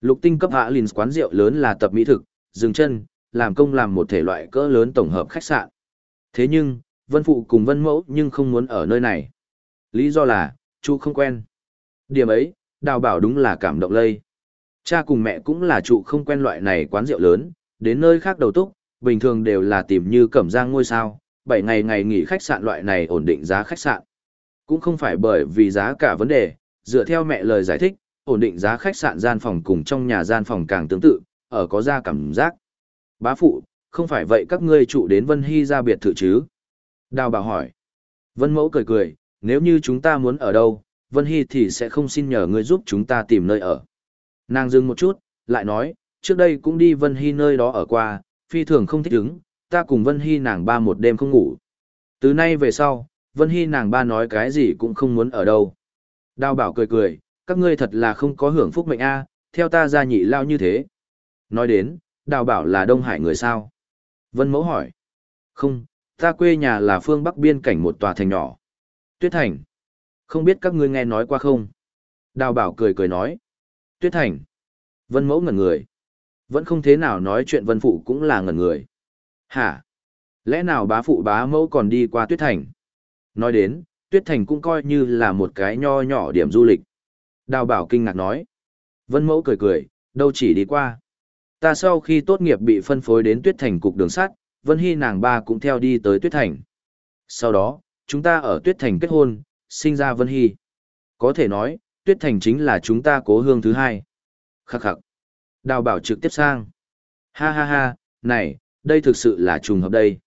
Lục tinh cấp ạ lìn quán rượu lớn là tập mỹ thực, dừng chân, làm công làm một thể loại cỡ lớn tổng hợp khách sạn. Thế nhưng, Vân Phụ cùng Vân Mẫu nhưng không muốn ở nơi này. Lý do là, chú không quen. Điểm ấy, đào bảo đúng là cảm động lây. Cha cùng mẹ cũng là trụ không quen loại này quán rượu lớn, đến nơi khác đầu túc, bình thường đều là tìm như cẩm giang ngôi sao, 7 ngày ngày nghỉ khách sạn loại này ổn định giá khách sạn. Cũng không phải bởi vì giá cả vấn đề, dựa theo mẹ lời giải thích, ổn định giá khách sạn gian phòng cùng trong nhà gian phòng càng tương tự, ở có ra cảm giác. Bá phụ, không phải vậy các ngươi trụ đến Vân Hy ra biệt thự chứ? Đào bảo hỏi. Vân mẫu cười cười, nếu như chúng ta muốn ở đâu, Vân Hy thì sẽ không xin nhờ ngươi giúp chúng ta tìm nơi ở. Nàng dừng một chút, lại nói, trước đây cũng đi Vân Hy nơi đó ở qua, phi thường không thích ứng, ta cùng Vân Hy nàng ba một đêm không ngủ. Từ nay về sau, Vân Hy nàng ba nói cái gì cũng không muốn ở đâu. Đào bảo cười cười, các ngươi thật là không có hưởng phúc mệnh a, theo ta ra nhị lao như thế. Nói đến, đào bảo là Đông Hải người sao? Vân mẫu hỏi. Không, ta quê nhà là phương bắc biên cảnh một tòa thành nhỏ. Tuyết Thành. Không biết các ngươi nghe nói qua không? Đào bảo cười cười nói. Tuyết Thành. Vân mẫu ngẩn người. Vẫn không thế nào nói chuyện vân phụ cũng là ngẩn người. Hả? Lẽ nào bá phụ bá mẫu còn đi qua Tuyết Thành? Nói đến, Tuyết Thành cũng coi như là một cái nho nhỏ điểm du lịch. Đào bảo kinh ngạc nói. Vân mẫu cười cười, đâu chỉ đi qua. Ta sau khi tốt nghiệp bị phân phối đến Tuyết Thành cục đường sắt, Vân Hy nàng ba cũng theo đi tới Tuyết Thành. Sau đó, chúng ta ở Tuyết Thành kết hôn, sinh ra Vân Hy. Có thể nói, Tuyết Thành chính là chúng ta cố hương thứ hai. Khắc khắc. Đào bảo trực tiếp sang. Ha ha ha, này, đây thực sự là trùng hợp đây.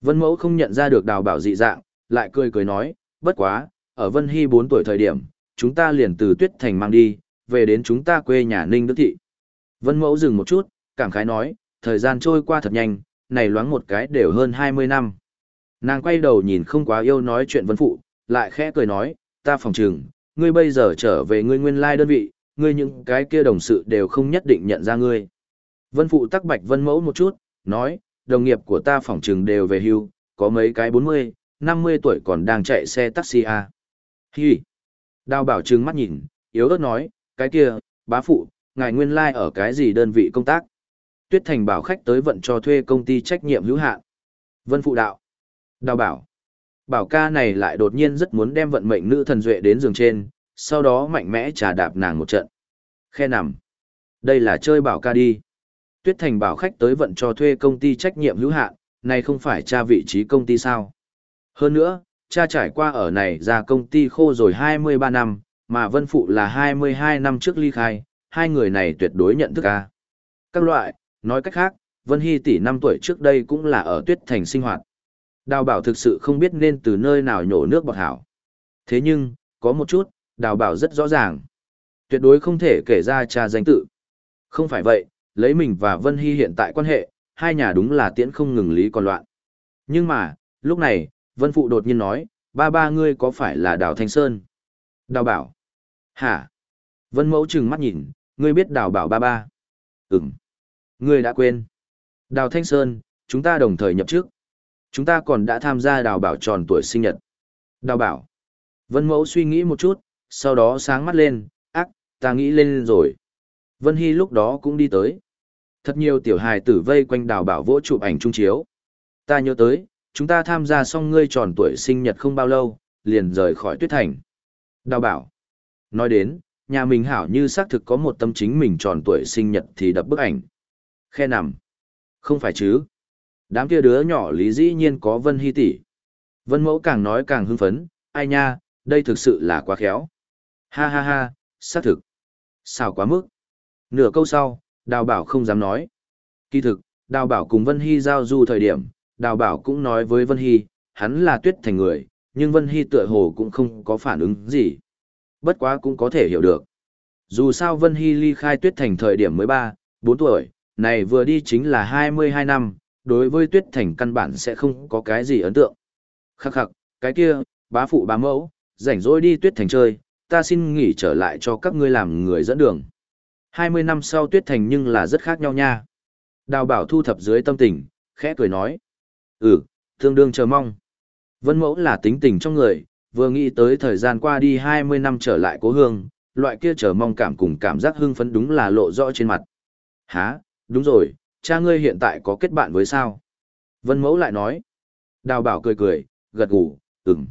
Vân Mẫu không nhận ra được đào bảo dị dạng, lại cười cười nói, bất quá, ở Vân Hy 4 tuổi thời điểm, chúng ta liền từ Tuyết Thành mang đi, về đến chúng ta quê nhà Ninh Đức Thị. Vân Mẫu dừng một chút, cảm khái nói, thời gian trôi qua thật nhanh, này loáng một cái đều hơn 20 năm. Nàng quay đầu nhìn không quá yêu nói chuyện Vân Phụ, lại khẽ cười nói, ta phòng trừng, ngươi bây giờ trở về ngươi nguyên lai đơn vị, ngươi những cái kia đồng sự đều không nhất định nhận ra ngươi. Vân Phụ tắc bạch Vân Mẫu một chút, nói, đồng nghiệp của ta phỏng trừng đều về hưu, có mấy cái 40, 50 tuổi còn đang chạy xe taxi à. Hi! Đào bảo trừng mắt nhìn, yếu ớt nói, cái kia, bá phụ, ngài nguyên lai like ở cái gì đơn vị công tác? Tuyết Thành bảo khách tới vận cho thuê công ty trách nhiệm hữu hạn. Vân phụ đạo. Đào bảo. Bảo ca này lại đột nhiên rất muốn đem vận mệnh nữ thần duệ đến giường trên, sau đó mạnh mẽ trà đạp nàng một trận. Khe nằm. Đây là chơi bảo ca đi. Tuyết Thành bảo khách tới vận cho thuê công ty trách nhiệm hữu hạn, này không phải cha vị trí công ty sao. Hơn nữa, cha trải qua ở này ra công ty khô rồi 23 năm, mà Vân Phụ là 22 năm trước ly khai, hai người này tuyệt đối nhận thức ca. Các loại, nói cách khác, Vân Hy tỷ năm tuổi trước đây cũng là ở Tuyết Thành sinh hoạt. Đào bảo thực sự không biết nên từ nơi nào nhổ nước bọt hảo. Thế nhưng, có một chút, đào bảo rất rõ ràng. Tuyệt đối không thể kể ra cha danh tự. Không phải vậy, lấy mình và Vân Hy hiện tại quan hệ, hai nhà đúng là tiễn không ngừng lý còn loạn. Nhưng mà, lúc này, Vân Phụ đột nhiên nói, ba ba ngươi có phải là Đào Thanh Sơn? Đào bảo. Hả? Vân Mẫu trừng mắt nhìn, ngươi biết Đào bảo ba ba. Ừm. Ngươi đã quên. Đào Thanh Sơn, chúng ta đồng thời nhập trước. Chúng ta còn đã tham gia đào bảo tròn tuổi sinh nhật. Đào bảo. Vân Mẫu suy nghĩ một chút, sau đó sáng mắt lên, ác, ta nghĩ lên rồi. Vân Hy lúc đó cũng đi tới. Thật nhiều tiểu hài tử vây quanh đào bảo vỗ chụp ảnh trung chiếu. Ta nhớ tới, chúng ta tham gia xong ngươi tròn tuổi sinh nhật không bao lâu, liền rời khỏi tuyết thành. Đào bảo. Nói đến, nhà mình hảo như xác thực có một tâm chính mình tròn tuổi sinh nhật thì đập bức ảnh. Khe nằm. Không phải chứ. Đám kia đứa nhỏ lý dĩ nhiên có Vân Hy tỷ. Vân Mẫu càng nói càng hưng phấn, ai nha, đây thực sự là quá khéo. Ha ha ha, xác thực. Sao quá mức. Nửa câu sau, Đào Bảo không dám nói. Kỳ thực, Đào Bảo cùng Vân Hy giao du thời điểm, Đào Bảo cũng nói với Vân Hy, hắn là tuyết thành người, nhưng Vân Hy tựa hồ cũng không có phản ứng gì. Bất quá cũng có thể hiểu được. Dù sao Vân Hy ly khai tuyết thành thời điểm mới 3, 4 tuổi, này vừa đi chính là 22 năm, đối với tuyết thành căn bản sẽ không có cái gì ấn tượng. Khắc khắc, cái kia, bá phụ bá mẫu, rảnh rỗi đi tuyết thành chơi, ta xin nghỉ trở lại cho các ngươi làm người dẫn đường. 20 năm sau tuyết thành nhưng là rất khác nhau nha. Đào bảo thu thập dưới tâm tình, khẽ cười nói. Ừ, tương đương chờ mong. Vân mẫu là tính tình trong người, vừa nghĩ tới thời gian qua đi 20 năm trở lại cố hương, loại kia chờ mong cảm cùng cảm giác hưng phấn đúng là lộ rõ trên mặt. Hả, đúng rồi, cha ngươi hiện tại có kết bạn với sao? Vân mẫu lại nói. Đào bảo cười cười, gật gù, ừm.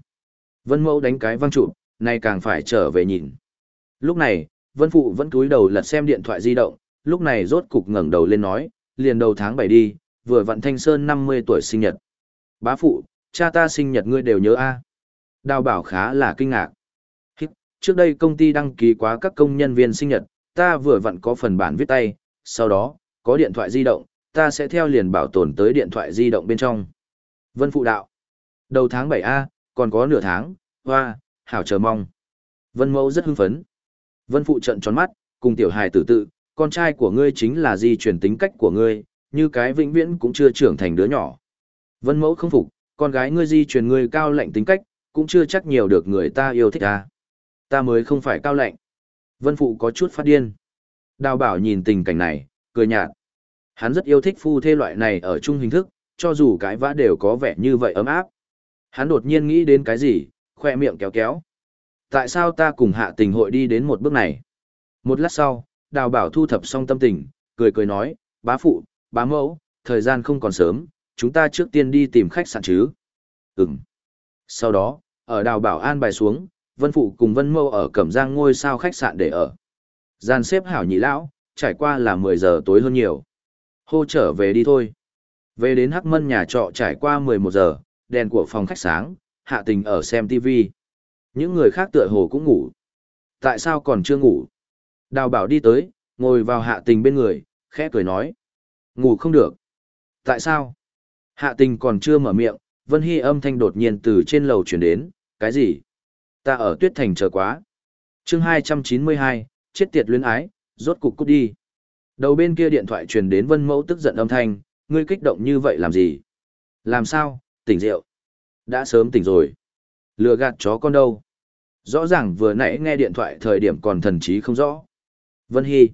Vân mẫu đánh cái văng trụ, nay càng phải trở về nhìn. Lúc này, Vân phụ vẫn cúi đầu lật xem điện thoại di động, lúc này rốt cục ngẩng đầu lên nói, liền đầu tháng 7 đi, vừa vặn Thanh Sơn 50 tuổi sinh nhật. Bá phụ, cha ta sinh nhật ngươi đều nhớ a. Đào bảo khá là kinh ngạc. Trước đây công ty đăng ký quá các công nhân viên sinh nhật, ta vừa vặn có phần bản viết tay, sau đó, có điện thoại di động, ta sẽ theo liền bảo tồn tới điện thoại di động bên trong. Vân Phụ đạo. Đầu tháng 7A, còn có nửa tháng, hoa, hảo chờ mong. Vân Mẫu rất hưng phấn. Vân Phụ trận tròn mắt, cùng tiểu hài tử tự, con trai của ngươi chính là di truyền tính cách của ngươi, như cái vĩnh viễn cũng chưa trưởng thành đứa nhỏ. Vân Mẫu không phục, con gái ngươi di truyền ngươi cao lạnh tính cách, cũng chưa chắc nhiều được người ta yêu thích ta. Ta mới không phải cao lạnh. Vân Phụ có chút phát điên. Đào bảo nhìn tình cảnh này, cười nhạt. Hắn rất yêu thích phu thê loại này ở chung hình thức, cho dù cái vã đều có vẻ như vậy ấm áp. Hắn đột nhiên nghĩ đến cái gì, khoe miệng kéo kéo. Tại sao ta cùng hạ tình hội đi đến một bước này? Một lát sau, đào bảo thu thập xong tâm tình, cười cười nói, bá phụ, bá mẫu, thời gian không còn sớm, chúng ta trước tiên đi tìm khách sạn chứ. Ừm. Sau đó, ở đào bảo an bài xuống, vân phụ cùng vân mẫu ở cẩm giang ngôi sao khách sạn để ở. Gian xếp hảo nhị lão, trải qua là 10 giờ tối hơn nhiều. Hô trở về đi thôi. Về đến Hắc Mân nhà trọ trải qua 11 giờ, đèn của phòng khách sáng, hạ tình ở xem TV. Những người khác tựa hồ cũng ngủ. Tại sao còn chưa ngủ? Đào bảo đi tới, ngồi vào hạ tình bên người, khẽ cười nói. Ngủ không được. Tại sao? Hạ tình còn chưa mở miệng, Vân Hy âm thanh đột nhiên từ trên lầu chuyển đến, cái gì? Ta ở tuyết thành chờ quá. chương 292, chết tiệt luyến ái, rốt cục cút đi. Đầu bên kia điện thoại truyền đến Vân Mẫu tức giận âm thanh, ngươi kích động như vậy làm gì? Làm sao, tỉnh rượu? Đã sớm tỉnh rồi. Lừa gạt chó con đâu? Rõ ràng vừa nãy nghe điện thoại thời điểm còn thần trí không rõ. Vân Hy.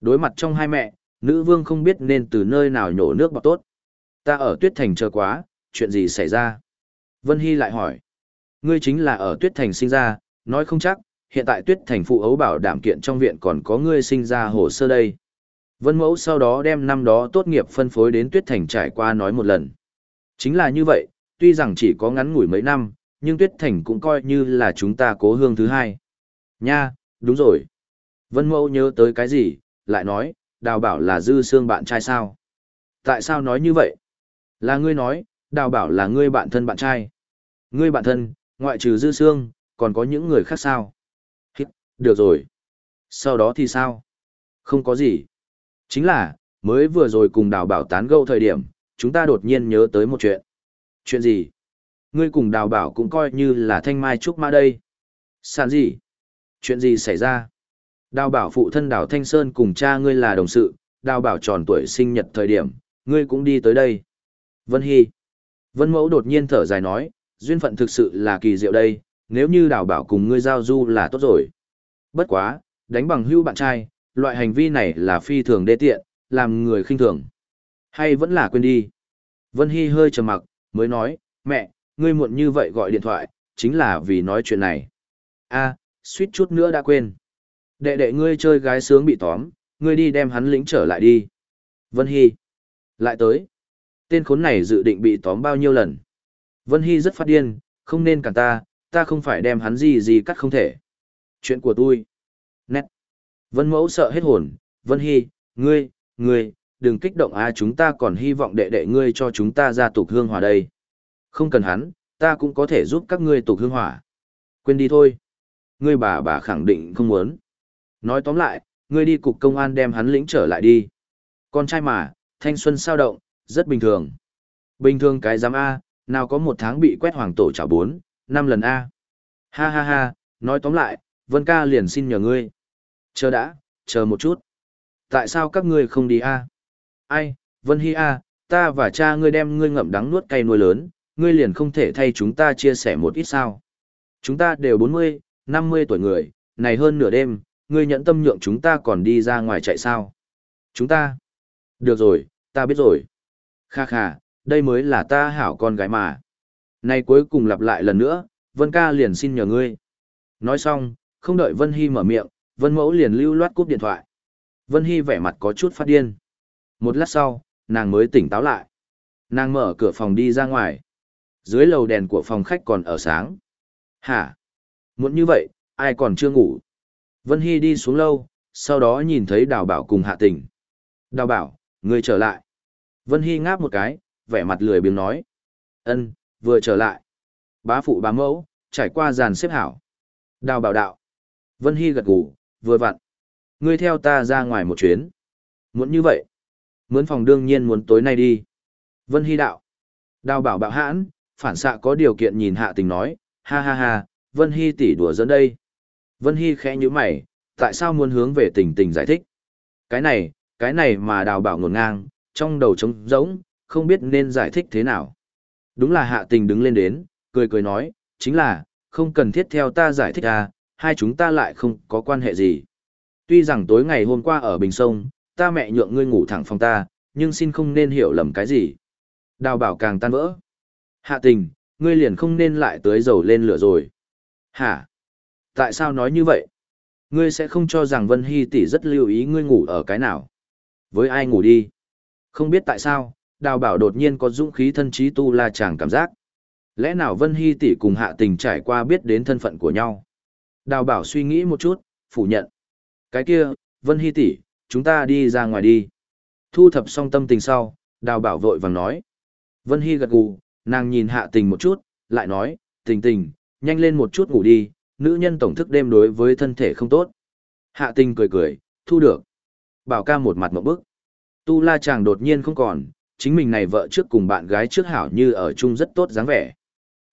Đối mặt trong hai mẹ, nữ vương không biết nên từ nơi nào nhổ nước bọt tốt. Ta ở tuyết thành chờ quá, chuyện gì xảy ra? Vân Hy lại hỏi. Ngươi chính là ở tuyết thành sinh ra, nói không chắc, hiện tại tuyết thành phụ ấu bảo đảm kiện trong viện còn có ngươi sinh ra hồ sơ đây. Vân Mẫu sau đó đem năm đó tốt nghiệp phân phối đến tuyết thành trải qua nói một lần. Chính là như vậy, tuy rằng chỉ có ngắn ngủi mấy năm, nhưng tuyết thành cũng coi như là chúng ta cố hương thứ hai. Nha, đúng rồi. Vân Mẫu nhớ tới cái gì, lại nói, đào bảo là dư xương bạn trai sao? Tại sao nói như vậy? Là ngươi nói, đào bảo là ngươi bạn thân bạn trai. Ngươi bạn thân, ngoại trừ dư xương, còn có những người khác sao? Hít, được rồi. Sau đó thì sao? Không có gì. Chính là, mới vừa rồi cùng đào bảo tán gẫu thời điểm, chúng ta đột nhiên nhớ tới một chuyện. Chuyện gì? Ngươi cùng đào bảo cũng coi như là thanh mai trúc mã đây. Sàn gì? Chuyện gì xảy ra? Đào bảo phụ thân đào Thanh Sơn cùng cha ngươi là đồng sự, đào bảo tròn tuổi sinh nhật thời điểm, ngươi cũng đi tới đây. Vân Hy. Vân Mẫu đột nhiên thở dài nói, duyên phận thực sự là kỳ diệu đây, nếu như đào bảo cùng ngươi giao du là tốt rồi. Bất quá, đánh bằng hưu bạn trai, loại hành vi này là phi thường đê tiện, làm người khinh thường. Hay vẫn là quên đi. Vân Hy hơi trầm mặc, mới nói, mẹ, ngươi muộn như vậy gọi điện thoại, chính là vì nói chuyện này. a suýt chút nữa đã quên. Đệ đệ ngươi chơi gái sướng bị tóm, ngươi đi đem hắn lĩnh trở lại đi. Vân Hy. Lại tới. Tên khốn này dự định bị tóm bao nhiêu lần. Vân Hy rất phát điên, không nên cản ta, ta không phải đem hắn gì gì cắt không thể. Chuyện của tôi. Nét. Vân Mẫu sợ hết hồn, Vân Hy, ngươi, ngươi, đừng kích động a chúng ta còn hy vọng đệ đệ ngươi cho chúng ta ra tục hương hòa đây. Không cần hắn, ta cũng có thể giúp các ngươi tục hương hỏa. Quên đi thôi. Ngươi bà bà khẳng định không muốn. Nói tóm lại, ngươi đi cục công an đem hắn lĩnh trở lại đi. Con trai mà, thanh xuân sao động, rất bình thường. Bình thường cái giám A, nào có một tháng bị quét hoàng tổ trả bốn, năm lần A. Ha ha ha, nói tóm lại, Vân ca liền xin nhờ ngươi. Chờ đã, chờ một chút. Tại sao các ngươi không đi A? Ai, Vân Hy A, ta và cha ngươi đem ngươi ngậm đắng nuốt cay nuôi lớn, ngươi liền không thể thay chúng ta chia sẻ một ít sao. Chúng ta đều 40, 50 tuổi người, này hơn nửa đêm, ngươi nhẫn tâm nhượng chúng ta còn đi ra ngoài chạy sao? Chúng ta? Được rồi, ta biết rồi. Kha kha, đây mới là ta hảo con gái mà. Này cuối cùng lặp lại lần nữa, Vân ca liền xin nhờ ngươi. Nói xong, không đợi Vân Hy mở miệng, Vân mẫu liền lưu loát cúp điện thoại. Vân Hy vẻ mặt có chút phát điên. Một lát sau, nàng mới tỉnh táo lại. Nàng mở cửa phòng đi ra ngoài. Dưới lầu đèn của phòng khách còn ở sáng. Hả? Muốn như vậy, ai còn chưa ngủ? Vân Hy đi xuống lâu, sau đó nhìn thấy đào bảo cùng hạ tình. Đào bảo, người trở lại. Vân Hy ngáp một cái, vẻ mặt lười biếng nói. ân vừa trở lại. Bá phụ bá mẫu, trải qua dàn xếp hảo. Đào bảo đạo. Vân Hy gật gù, vừa vặn. Ngươi theo ta ra ngoài một chuyến. Muốn như vậy. Mướn phòng đương nhiên muốn tối nay đi. Vân Hy đạo. Đào bảo bạo hãn, phản xạ có điều kiện nhìn hạ tình nói, ha ha ha, Vân Hy tỷ đùa dẫn đây. Vân Hy khẽ như mày, tại sao muốn hướng về tình tình giải thích? Cái này, cái này mà đào bảo ngổn ngang, trong đầu trống rỗng, không biết nên giải thích thế nào. Đúng là hạ tình đứng lên đến, cười cười nói, chính là, không cần thiết theo ta giải thích à, hai chúng ta lại không có quan hệ gì. Tuy rằng tối ngày hôm qua ở Bình Sông, ta mẹ nhượng ngươi ngủ thẳng phòng ta, nhưng xin không nên hiểu lầm cái gì. Đào bảo càng tan vỡ. Hạ tình, ngươi liền không nên lại tới dầu lên lửa rồi. Hả? Tại sao nói như vậy? Ngươi sẽ không cho rằng Vân Hy tỷ rất lưu ý ngươi ngủ ở cái nào. Với ai ngủ đi? Không biết tại sao, đào bảo đột nhiên có dũng khí thân trí tu la chàng cảm giác. Lẽ nào Vân Hy tỷ cùng hạ tình trải qua biết đến thân phận của nhau? Đào bảo suy nghĩ một chút, phủ nhận. Cái kia, Vân Hy tỷ, chúng ta đi ra ngoài đi. Thu thập xong tâm tình sau, đào bảo vội vàng nói. Vân Hy gật gù, nàng nhìn hạ tình một chút, lại nói, tình tình, nhanh lên một chút ngủ đi, nữ nhân tổng thức đêm đối với thân thể không tốt. Hạ tình cười cười, thu được. Bảo ca một mặt một bức. Tu la chàng đột nhiên không còn, chính mình này vợ trước cùng bạn gái trước hảo như ở chung rất tốt dáng vẻ.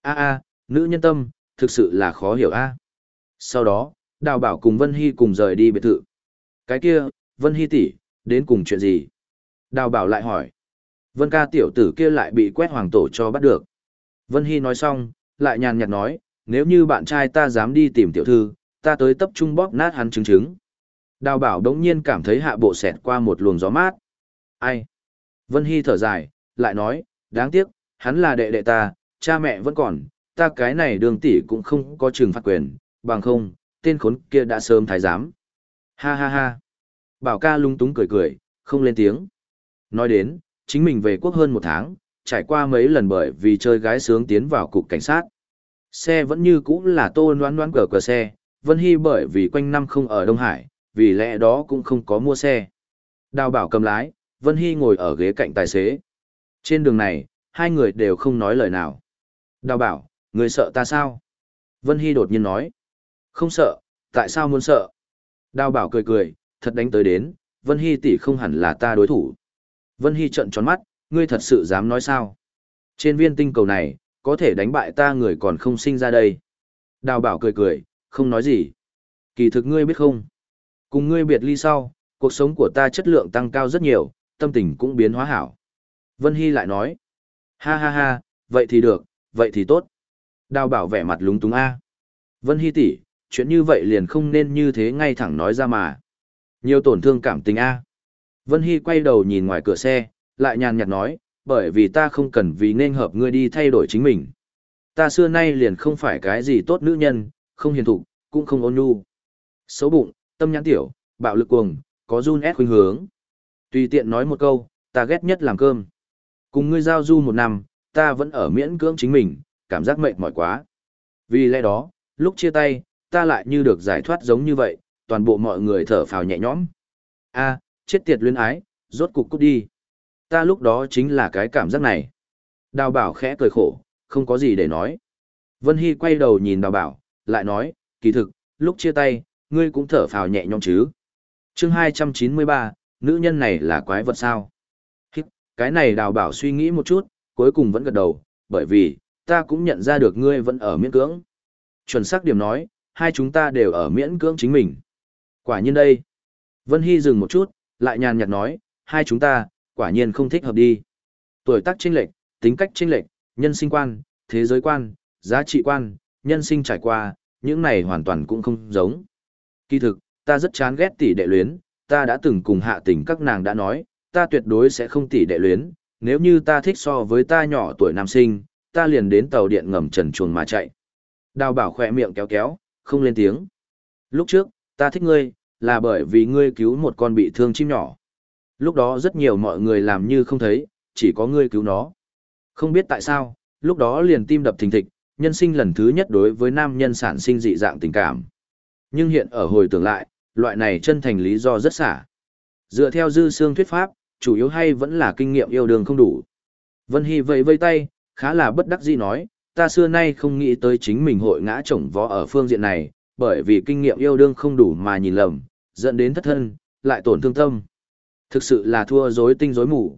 a a nữ nhân tâm, thực sự là khó hiểu a Sau đó, đào bảo cùng Vân Hy cùng rời đi biệt thự. Cái kia, Vân Hy tỷ đến cùng chuyện gì? Đào bảo lại hỏi. Vân ca tiểu tử kia lại bị quét hoàng tổ cho bắt được. Vân Hy nói xong, lại nhàn nhạt nói, nếu như bạn trai ta dám đi tìm tiểu thư, ta tới tập trung bóp nát hắn trứng trứng. Đào bảo đống nhiên cảm thấy hạ bộ xẹt qua một luồng gió mát. Ai? Vân Hy thở dài, lại nói, đáng tiếc, hắn là đệ đệ ta, cha mẹ vẫn còn, ta cái này đường tỷ cũng không có trừng phạt quyền, bằng không, tên khốn kia đã sớm thái giám. Ha ha ha. Bảo ca lung túng cười cười, không lên tiếng. Nói đến, chính mình về quốc hơn một tháng, trải qua mấy lần bởi vì chơi gái sướng tiến vào cục cảnh sát. Xe vẫn như cũ là tô noán noán cờ cờ xe, Vân Hy bởi vì quanh năm không ở Đông Hải, vì lẽ đó cũng không có mua xe. Đào bảo cầm lái, Vân Hy ngồi ở ghế cạnh tài xế. Trên đường này, hai người đều không nói lời nào. Đào bảo, người sợ ta sao? Vân Hy đột nhiên nói. Không sợ, tại sao muốn sợ? Đào bảo cười cười, thật đánh tới đến, Vân Hy tỷ không hẳn là ta đối thủ. Vân Hy trợn tròn mắt, ngươi thật sự dám nói sao? Trên viên tinh cầu này, có thể đánh bại ta người còn không sinh ra đây. Đào bảo cười cười, không nói gì. Kỳ thực ngươi biết không? Cùng ngươi biệt ly sau, cuộc sống của ta chất lượng tăng cao rất nhiều, tâm tình cũng biến hóa hảo. Vân Hy lại nói. Ha ha ha, vậy thì được, vậy thì tốt. Đào bảo vẻ mặt lúng túng A. Vân Hy tỷ, chuyện như vậy liền không nên như thế ngay thẳng nói ra mà. Nhiều tổn thương cảm tình A. Vân Hy quay đầu nhìn ngoài cửa xe, lại nhàn nhạt nói, bởi vì ta không cần vì nên hợp ngươi đi thay đổi chính mình. Ta xưa nay liền không phải cái gì tốt nữ nhân, không hiền thục, cũng không ôn nhu. Xấu bụng, tâm nhãn tiểu, bạo lực cuồng, có run ép khuynh hướng. Tùy tiện nói một câu, ta ghét nhất làm cơm. Cùng ngươi giao du một năm, ta vẫn ở miễn cưỡng chính mình, cảm giác mệt mỏi quá. Vì lẽ đó, lúc chia tay, ta lại như được giải thoát giống như vậy, toàn bộ mọi người thở phào nhẹ nhõm. A, chết tiệt luyến ái, rốt cục cút đi. Ta lúc đó chính là cái cảm giác này. Đào bảo khẽ cười khổ, không có gì để nói. Vân Hy quay đầu nhìn đào bảo, lại nói, kỳ thực, lúc chia tay, ngươi cũng thở phào nhẹ nhõm chứ. chương 293, nữ nhân này là quái vật sao? Cái này đào bảo suy nghĩ một chút, cuối cùng vẫn gật đầu, bởi vì, ta cũng nhận ra được ngươi vẫn ở miễn cưỡng. Chuẩn xác điểm nói, hai chúng ta đều ở miễn cưỡng chính mình. Quả nhiên đây. Vân Hy dừng một chút, lại nhàn nhạt nói, hai chúng ta, quả nhiên không thích hợp đi. Tuổi tác chênh lệch, tính cách chênh lệch, nhân sinh quan, thế giới quan, giá trị quan, nhân sinh trải qua, những này hoàn toàn cũng không giống. Kỳ thực, ta rất chán ghét tỷ đệ luyến, ta đã từng cùng hạ tình các nàng đã nói, ta tuyệt đối sẽ không tỷ đệ luyến, nếu như ta thích so với ta nhỏ tuổi nam sinh, ta liền đến tàu điện ngầm trần chuồng mà chạy. Đào bảo khỏe miệng kéo kéo, không lên tiếng. Lúc trước, ta thích ngươi, là bởi vì ngươi cứu một con bị thương chim nhỏ. Lúc đó rất nhiều mọi người làm như không thấy, chỉ có ngươi cứu nó. Không biết tại sao, lúc đó liền tim đập thình thịch, nhân sinh lần thứ nhất đối với nam nhân sản sinh dị dạng tình cảm. Nhưng hiện ở hồi tưởng lại, loại này chân thành lý do rất xả. Dựa theo dư xương thuyết pháp, chủ yếu hay vẫn là kinh nghiệm yêu đương không đủ. Vân Hy vẫy vây tay, khá là bất đắc dĩ nói, ta xưa nay không nghĩ tới chính mình hội ngã chổng vó ở phương diện này, bởi vì kinh nghiệm yêu đương không đủ mà nhìn lầm, dẫn đến thất thân, lại tổn thương tâm. Thực sự là thua rối tinh rối mù.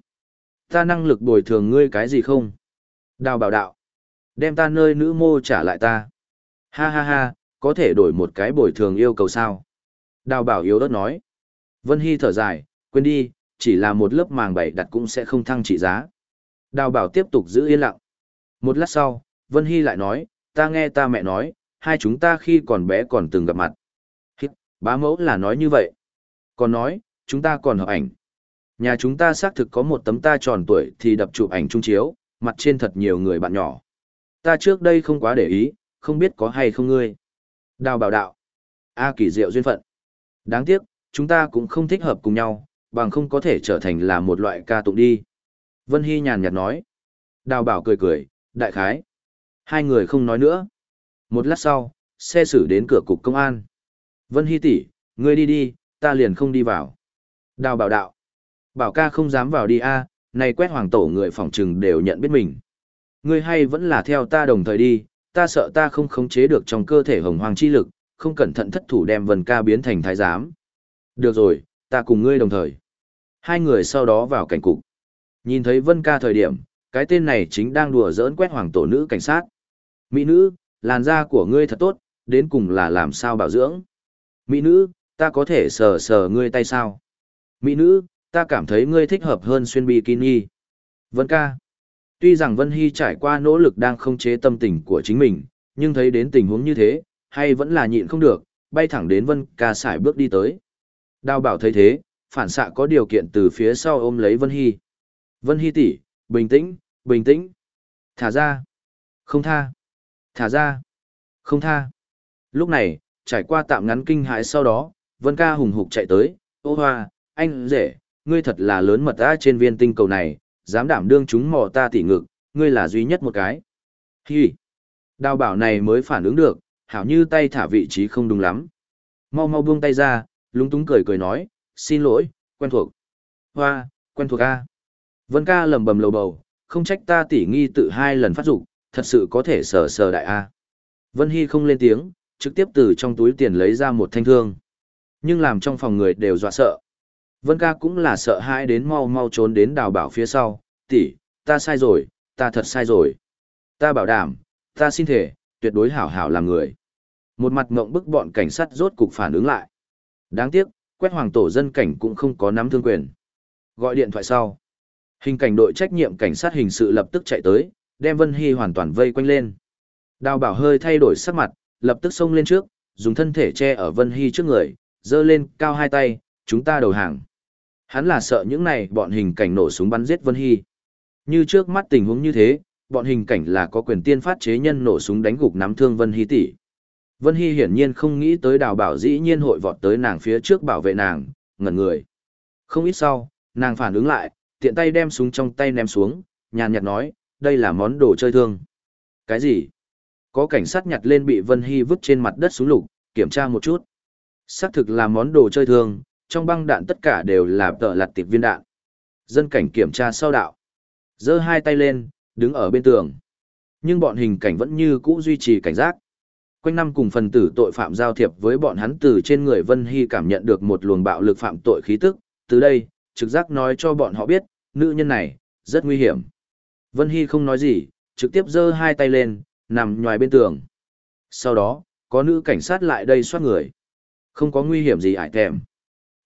Ta năng lực bồi thường ngươi cái gì không? Đào bảo đạo. Đem ta nơi nữ mô trả lại ta. Ha ha ha, có thể đổi một cái bồi thường yêu cầu sao? Đào bảo yếu đất nói. Vân Hy thở dài, quên đi, chỉ là một lớp màng bảy đặt cũng sẽ không thăng trị giá. Đào bảo tiếp tục giữ yên lặng. Một lát sau, Vân Hy lại nói, ta nghe ta mẹ nói, hai chúng ta khi còn bé còn từng gặp mặt. Hít, bá mẫu là nói như vậy. Còn nói, chúng ta còn hợp ảnh. Nhà chúng ta xác thực có một tấm ta tròn tuổi thì đập chụp ảnh trung chiếu, mặt trên thật nhiều người bạn nhỏ. Ta trước đây không quá để ý, không biết có hay không ngươi. Đào bảo đạo. A kỳ diệu duyên phận. Đáng tiếc, chúng ta cũng không thích hợp cùng nhau, bằng không có thể trở thành là một loại ca tụng đi. Vân Hy nhàn nhạt nói. Đào bảo cười cười, đại khái. Hai người không nói nữa. Một lát sau, xe xử đến cửa cục công an. Vân Hy tỷ, ngươi đi đi, ta liền không đi vào. Đào bảo đạo. Bảo ca không dám vào đi a, này quét hoàng tổ người phòng trừng đều nhận biết mình. Ngươi hay vẫn là theo ta đồng thời đi, ta sợ ta không khống chế được trong cơ thể hồng hoàng chi lực, không cẩn thận thất thủ đem vân ca biến thành thái giám. Được rồi, ta cùng ngươi đồng thời. Hai người sau đó vào cảnh cục. Nhìn thấy vân ca thời điểm, cái tên này chính đang đùa giỡn quét hoàng tổ nữ cảnh sát. Mỹ nữ, làn da của ngươi thật tốt, đến cùng là làm sao bảo dưỡng. Mỹ nữ, ta có thể sờ sờ ngươi tay sao? Mỹ nữ, ta cảm thấy ngươi thích hợp hơn xuyên bikini. Vân ca. Tuy rằng Vân Hy trải qua nỗ lực đang không chế tâm tình của chính mình, nhưng thấy đến tình huống như thế, hay vẫn là nhịn không được, bay thẳng đến Vân ca xài bước đi tới. Đào bảo thấy thế, phản xạ có điều kiện từ phía sau ôm lấy Vân Hy. Vân Hy tỷ, bình tĩnh, bình tĩnh. Thả ra. Không tha. Thả ra. Không tha. Lúc này, trải qua tạm ngắn kinh hãi sau đó, Vân ca hùng hục chạy tới, ô hoa, anh rể, ngươi thật là lớn mật ta trên viên tinh cầu này, dám đảm đương chúng mò ta tỉ ngực, ngươi là duy nhất một cái. Hi! Đào bảo này mới phản ứng được, hảo như tay thả vị trí không đúng lắm. Mau mau buông tay ra, lúng túng cười cười nói, xin lỗi, quen thuộc. Hoa, quen thuộc a. Vân ca lầm bầm lầu bầu, không trách ta tỉ nghi tự hai lần phát dục thật sự có thể sờ sờ đại a. Vân Hy không lên tiếng, trực tiếp từ trong túi tiền lấy ra một thanh thương. Nhưng làm trong phòng người đều dọa sợ. Vân ca cũng là sợ hãi đến mau mau trốn đến đào bảo phía sau, tỷ, ta sai rồi, ta thật sai rồi. Ta bảo đảm, ta xin thể, tuyệt đối hảo hảo làm người. Một mặt ngộng bức bọn cảnh sát rốt cục phản ứng lại. Đáng tiếc, quét hoàng tổ dân cảnh cũng không có nắm thương quyền. Gọi điện thoại sau. Hình cảnh đội trách nhiệm cảnh sát hình sự lập tức chạy tới, đem Vân Hy hoàn toàn vây quanh lên. Đào bảo hơi thay đổi sắc mặt, lập tức xông lên trước, dùng thân thể che ở Vân Hy trước người, giơ lên cao hai tay, chúng ta đầu hàng. Hắn là sợ những này bọn hình cảnh nổ súng bắn giết Vân Hy. Như trước mắt tình huống như thế, bọn hình cảnh là có quyền tiên phát chế nhân nổ súng đánh gục nắm thương Vân Hy tỷ. Vân Hy hiển nhiên không nghĩ tới đào bảo dĩ nhiên hội vọt tới nàng phía trước bảo vệ nàng, ngẩn người. Không ít sau, nàng phản ứng lại, tiện tay đem súng trong tay ném xuống, nhàn nhạt nói, đây là món đồ chơi thương. Cái gì? Có cảnh sát nhặt lên bị Vân Hy vứt trên mặt đất xuống lục, kiểm tra một chút. Xác thực là món đồ chơi thương, trong băng đạn tất cả đều là tợ lặt tiệp viên đạn. Dân cảnh kiểm tra sau đạo. giơ hai tay lên, đứng ở bên tường. Nhưng bọn hình cảnh vẫn như cũ duy trì cảnh giác. Quanh năm cùng phần tử tội phạm giao thiệp với bọn hắn từ trên người Vân Hy cảm nhận được một luồng bạo lực phạm tội khí tức. Từ đây, trực giác nói cho bọn họ biết, nữ nhân này, rất nguy hiểm. Vân Hy không nói gì, trực tiếp giơ hai tay lên, nằm nhòi bên tường. Sau đó, có nữ cảnh sát lại đây soát người. Không có nguy hiểm gì ải thèm.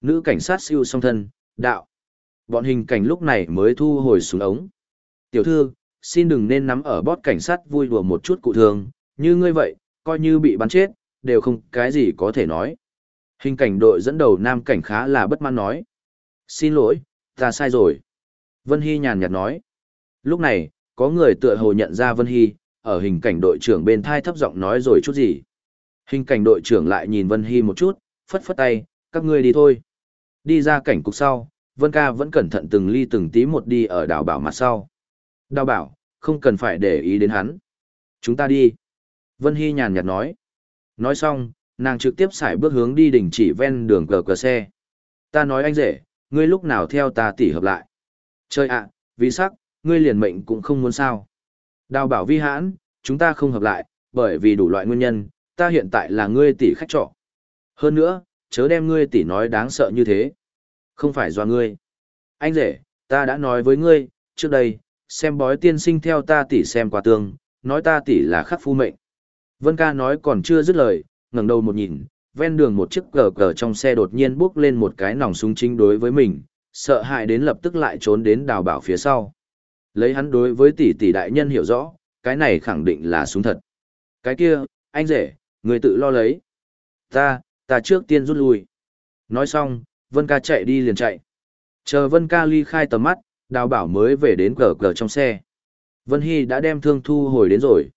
Nữ cảnh sát siêu song thân, đạo. Bọn hình cảnh lúc này mới thu hồi xuống ống. Tiểu thư, xin đừng nên nắm ở bót cảnh sát vui đùa một chút cụ thường, như ngươi vậy, coi như bị bắn chết, đều không cái gì có thể nói. Hình cảnh đội dẫn đầu nam cảnh khá là bất mãn nói. Xin lỗi, ta sai rồi. Vân Hy nhàn nhạt nói. Lúc này, có người tựa hồ nhận ra Vân Hy, ở hình cảnh đội trưởng bên thai thấp giọng nói rồi chút gì. Hình cảnh đội trưởng lại nhìn Vân Hy một chút, phất phất tay, các ngươi đi thôi. Đi ra cảnh cục sau, Vân ca vẫn cẩn thận từng ly từng tí một đi ở đào bảo mặt sau. Đào bảo, không cần phải để ý đến hắn. Chúng ta đi. Vân Hy nhàn nhạt nói. Nói xong, nàng trực tiếp xài bước hướng đi đỉnh chỉ ven đường cờ cờ xe. Ta nói anh rể, ngươi lúc nào theo ta tỉ hợp lại. Chơi ạ, vì sắc, ngươi liền mệnh cũng không muốn sao. Đào bảo vi hãn, chúng ta không hợp lại, bởi vì đủ loại nguyên nhân, ta hiện tại là ngươi tỷ khách trọ. Hơn nữa, chớ đem ngươi tỷ nói đáng sợ như thế. Không phải do ngươi. anh rể, ta đã nói với ngươi, trước đây, xem bói tiên sinh theo ta tỷ xem qua tương, nói ta tỷ là khắc phu mệnh. Vân ca nói còn chưa dứt lời, ngẩng đầu một nhìn, ven đường một chiếc cờ cờ trong xe đột nhiên bước lên một cái nòng súng chính đối với mình, sợ hãi đến lập tức lại trốn đến đào bảo phía sau. Lấy hắn đối với tỷ tỷ đại nhân hiểu rõ, cái này khẳng định là súng thật. Cái kia, anh rể, người tự lo lấy. Ta, ta trước tiên rút lui. Nói xong, Vân ca chạy đi liền chạy. Chờ Vân ca ly khai tầm mắt, đào bảo mới về đến cờ cờ trong xe. Vân Hy đã đem thương thu hồi đến rồi.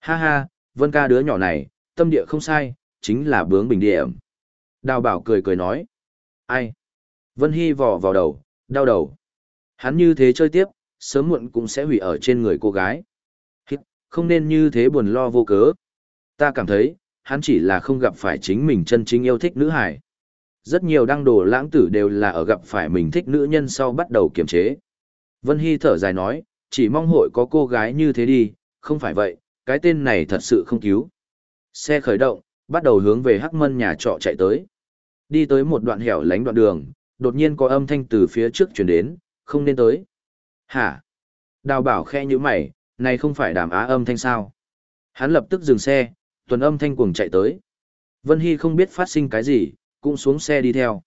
Ha ha, Vân ca đứa nhỏ này, tâm địa không sai, chính là bướng bình điểm. Đào bảo cười cười nói. Ai? Vân Hy vò vào đầu, đau đầu. Hắn như thế chơi tiếp, sớm muộn cũng sẽ hủy ở trên người cô gái. Không nên như thế buồn lo vô cớ. Ta cảm thấy, hắn chỉ là không gặp phải chính mình chân chính yêu thích nữ hải. Rất nhiều đăng đồ lãng tử đều là ở gặp phải mình thích nữ nhân sau bắt đầu kiềm chế. Vân Hy thở dài nói, chỉ mong hội có cô gái như thế đi, không phải vậy, cái tên này thật sự không cứu. Xe khởi động, bắt đầu hướng về Hắc Mân nhà trọ chạy tới. Đi tới một đoạn hẻo lánh đoạn đường, đột nhiên có âm thanh từ phía trước chuyển đến, không nên tới. Hả? Đào bảo khe như mày, này không phải đàm á âm thanh sao? Hắn lập tức dừng xe, tuần âm thanh cuồng chạy tới. Vân Hy không biết phát sinh cái gì, cũng xuống xe đi theo.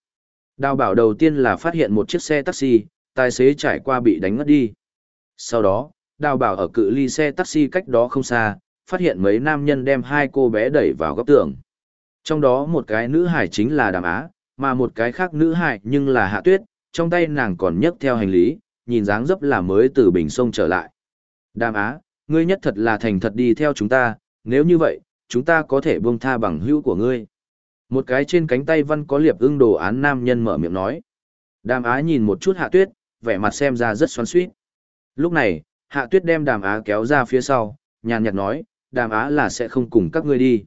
Đào bảo đầu tiên là phát hiện một chiếc xe taxi, tài xế trải qua bị đánh ngất đi. Sau đó, đào bảo ở cự ly xe taxi cách đó không xa, phát hiện mấy nam nhân đem hai cô bé đẩy vào góc tường. Trong đó một cái nữ hải chính là đàm á, mà một cái khác nữ hải nhưng là hạ tuyết, trong tay nàng còn nhấc theo hành lý, nhìn dáng dấp là mới từ bình sông trở lại. Đàm á, ngươi nhất thật là thành thật đi theo chúng ta, nếu như vậy, chúng ta có thể buông tha bằng hữu của ngươi. Một cái trên cánh tay văn có liệp ưng đồ án nam nhân mở miệng nói. Đàm á nhìn một chút hạ tuyết, vẻ mặt xem ra rất xoắn suýt. Lúc này, hạ tuyết đem đàm á kéo ra phía sau, nhàn nhạt nói, đàm á là sẽ không cùng các ngươi đi.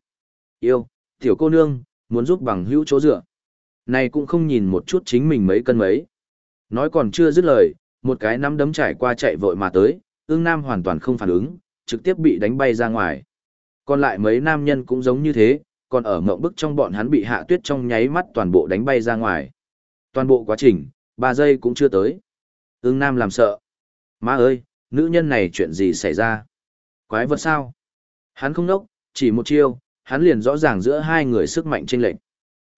Yêu, tiểu cô nương, muốn giúp bằng hữu chỗ dựa. Này cũng không nhìn một chút chính mình mấy cân mấy. Nói còn chưa dứt lời, một cái nắm đấm trải qua chạy vội mà tới, ương nam hoàn toàn không phản ứng, trực tiếp bị đánh bay ra ngoài. Còn lại mấy nam nhân cũng giống như thế, còn ở mộng bức trong bọn hắn bị hạ tuyết trong nháy mắt toàn bộ đánh bay ra ngoài. Toàn bộ quá trình, ba giây cũng chưa tới. Ưng Nam làm sợ. Má ơi, nữ nhân này chuyện gì xảy ra? Quái vật sao? Hắn không nốc, chỉ một chiêu, hắn liền rõ ràng giữa hai người sức mạnh chênh lệch.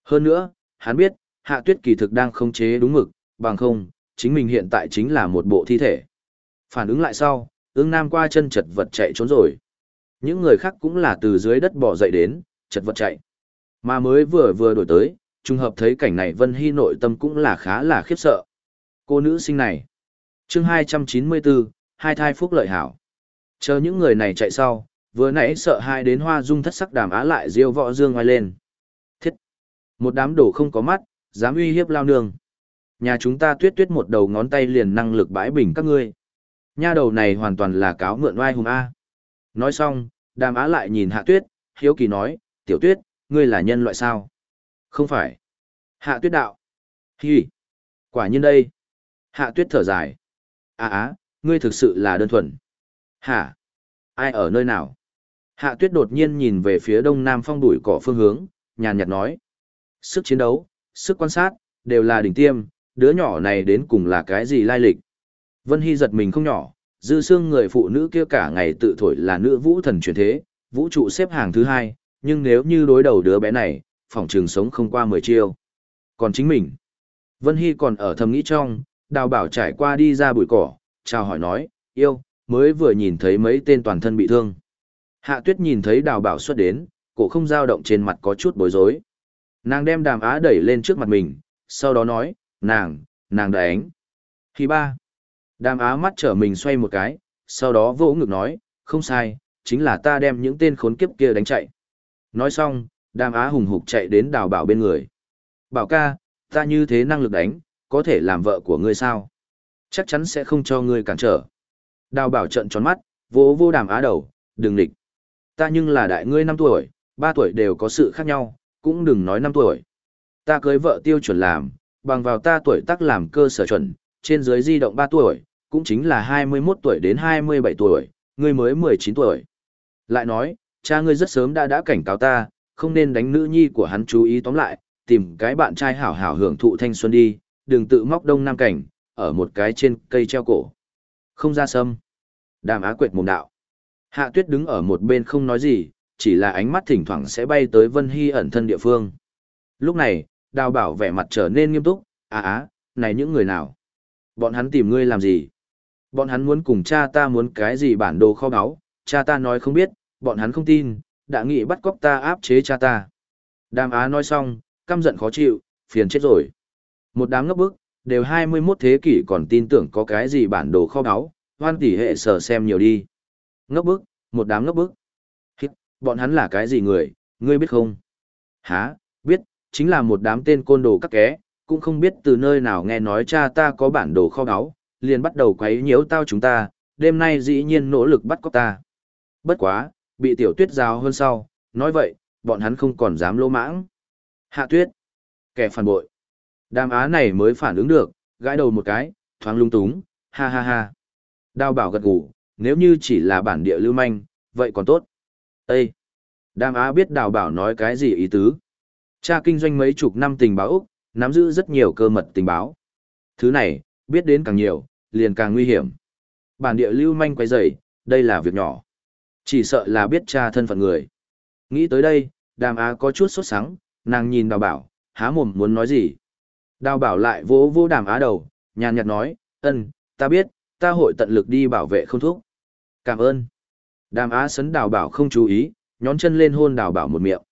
Hơn nữa, hắn biết, hạ tuyết kỳ thực đang khống chế đúng mực, bằng không, chính mình hiện tại chính là một bộ thi thể. Phản ứng lại sau, ương nam qua chân chật vật chạy trốn rồi. Những người khác cũng là từ dưới đất bỏ dậy đến, chật vật chạy. Mà mới vừa vừa đổi tới, trùng hợp thấy cảnh này Vân Hy nội tâm cũng là khá là khiếp sợ. Cô nữ sinh này. chương 294, hai thai phúc lợi hảo. Chờ những người này chạy sau, vừa nãy sợ hai đến hoa dung thất sắc đàm á lại diêu võ dương ngoài lên. Thiết! Một đám đổ không có mắt, dám uy hiếp lao nương. Nhà chúng ta tuyết tuyết một đầu ngón tay liền năng lực bãi bình các ngươi. Nha đầu này hoàn toàn là cáo mượn oai hùng A. Nói xong, đàm á lại nhìn hạ tuyết, hiếu kỳ nói, tiểu tuyết, ngươi là nhân loại sao? Không phải. Hạ tuyết đạo. Hi. Quả nhiên đây. Hạ tuyết thở dài. À á, ngươi thực sự là đơn thuần. Hả? Ai ở nơi nào? Hạ tuyết đột nhiên nhìn về phía đông nam phong đuổi cỏ phương hướng, nhàn nhạt nói. Sức chiến đấu, sức quan sát, đều là đỉnh tiêm, đứa nhỏ này đến cùng là cái gì lai lịch. Vân Hy giật mình không nhỏ, dư xương người phụ nữ kia cả ngày tự thổi là nữ vũ thần truyền thế, vũ trụ xếp hàng thứ hai, nhưng nếu như đối đầu đứa bé này, phòng trường sống không qua 10 chiêu. Còn chính mình, Vân Hy còn ở thầm nghĩ trong, đào bảo trải qua đi ra bụi cỏ, chào hỏi nói, yêu, mới vừa nhìn thấy mấy tên toàn thân bị thương. Hạ tuyết nhìn thấy đào bảo xuất đến, cổ không dao động trên mặt có chút bối rối. Nàng đem đàm á đẩy lên trước mặt mình, sau đó nói, nàng, nàng đánh. Khi ba, đàm á mắt trở mình xoay một cái, sau đó vỗ ngực nói, không sai, chính là ta đem những tên khốn kiếp kia đánh chạy. Nói xong, đàm á hùng hục chạy đến đào bảo bên người. Bảo ca, ta như thế năng lực đánh, có thể làm vợ của ngươi sao? Chắc chắn sẽ không cho ngươi cản trở. Đào bảo trận tròn mắt, vỗ vô đàm á đầu, đừng địch. Ta nhưng là đại ngươi năm tuổi, ba tuổi đều có sự khác nhau, cũng đừng nói năm tuổi. Ta cưới vợ tiêu chuẩn làm, bằng vào ta tuổi tác làm cơ sở chuẩn, trên dưới di động ba tuổi, cũng chính là hai mươi 21 tuổi đến hai mươi bảy tuổi, ngươi mới mười chín tuổi. Lại nói, cha ngươi rất sớm đã đã cảnh cáo ta, không nên đánh nữ nhi của hắn chú ý tóm lại, tìm cái bạn trai hảo hảo hưởng thụ thanh xuân đi, đừng tự móc đông nam cảnh, ở một cái trên cây treo cổ. Không ra sâm. Đàm á quệt mồm đạo. Hạ tuyết đứng ở một bên không nói gì, chỉ là ánh mắt thỉnh thoảng sẽ bay tới Vân Hy ẩn thân địa phương. Lúc này, đào bảo vẻ mặt trở nên nghiêm túc, À á, này những người nào? Bọn hắn tìm ngươi làm gì? Bọn hắn muốn cùng cha ta muốn cái gì bản đồ kho báu, cha ta nói không biết, bọn hắn không tin, đã nghị bắt cóc ta áp chế cha ta. Đàm Á nói xong, căm giận khó chịu, phiền chết rồi. Một đám ngốc bức, đều 21 thế kỷ còn tin tưởng có cái gì bản đồ kho báu, hoan tỷ hệ sở xem nhiều đi. Ngốc bức, một đám ngốc bức. Hít, bọn hắn là cái gì người, ngươi biết không? Hả, chính là một đám tên côn đồ các ké, cũng không biết từ nơi nào nghe nói cha ta có bản đồ kho báu, liền bắt đầu quấy nhiễu tao chúng ta, đêm nay dĩ nhiên nỗ lực bắt cóc ta. Bất quá, bị tiểu tuyết giáo hơn sau, nói vậy, bọn hắn không còn dám lỗ mãng. Hạ tuyết, kẻ phản bội. Đàm á này mới phản ứng được, gãi đầu một cái, thoáng lung túng, ha ha ha. Đào bảo gật gù, nếu như chỉ là bản địa lưu manh, vậy còn tốt. Ê! Đàm á biết đào bảo nói cái gì ý tứ. Cha kinh doanh mấy chục năm tình báo Úc, nắm giữ rất nhiều cơ mật tình báo. Thứ này, biết đến càng nhiều, liền càng nguy hiểm. Bản địa lưu manh quay dày, đây là việc nhỏ. Chỉ sợ là biết cha thân phận người. Nghĩ tới đây, đàm á có chút sốt sắng, nàng nhìn đào bảo, há mồm muốn nói gì. Đào bảo lại vỗ vỗ đàm á đầu, nhàn nhạt nói, ân, ta biết, ta hội tận lực đi bảo vệ không thúc. Cảm ơn. Đàm á sấn đào bảo không chú ý, nhón chân lên hôn đào bảo một miệng.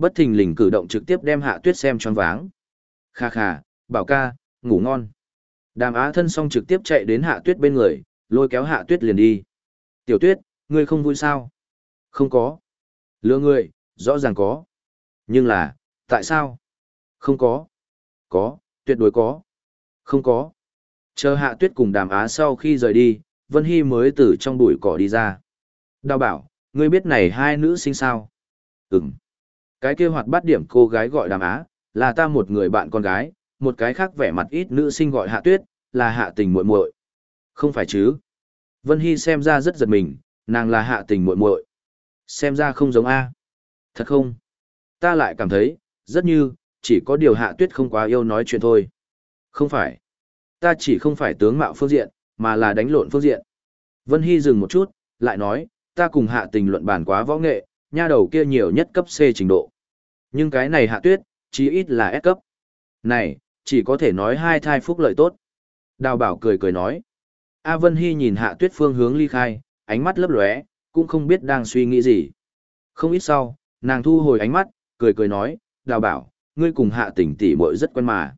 Bất thình lình cử động trực tiếp đem hạ tuyết xem choáng váng. Kha kha, bảo ca, ngủ ngon. Đàm á thân xong trực tiếp chạy đến hạ tuyết bên người, lôi kéo hạ tuyết liền đi. Tiểu tuyết, ngươi không vui sao? Không có. Lừa ngươi, rõ ràng có. Nhưng là, tại sao? Không có. Có, tuyệt đối có. Không có. Chờ hạ tuyết cùng đàm á sau khi rời đi, Vân Hy mới từ trong bụi cỏ đi ra. Đào bảo, ngươi biết này hai nữ sinh sao? ừng cái kia hoạt bát điểm cô gái gọi đàm á, là ta một người bạn con gái, một cái khác vẻ mặt ít nữ sinh gọi hạ tuyết, là hạ tình muội muội. Không phải chứ? Vân Hy xem ra rất giật mình, nàng là hạ tình muội muội. Xem ra không giống A. Thật không? Ta lại cảm thấy, rất như, chỉ có điều hạ tuyết không quá yêu nói chuyện thôi. Không phải. Ta chỉ không phải tướng mạo phương diện, mà là đánh lộn phương diện. Vân Hy dừng một chút, lại nói, ta cùng hạ tình luận bàn quá võ nghệ, nha đầu kia nhiều nhất cấp C trình độ. Nhưng cái này hạ tuyết, chí ít là S cấp. Này, chỉ có thể nói hai thai phúc lợi tốt. Đào bảo cười cười nói. A Vân Hy nhìn hạ tuyết phương hướng ly khai, ánh mắt lấp lóe, cũng không biết đang suy nghĩ gì. Không ít sau, nàng thu hồi ánh mắt, cười cười nói, đào bảo, ngươi cùng hạ tỉnh tỷ muội rất quen mà.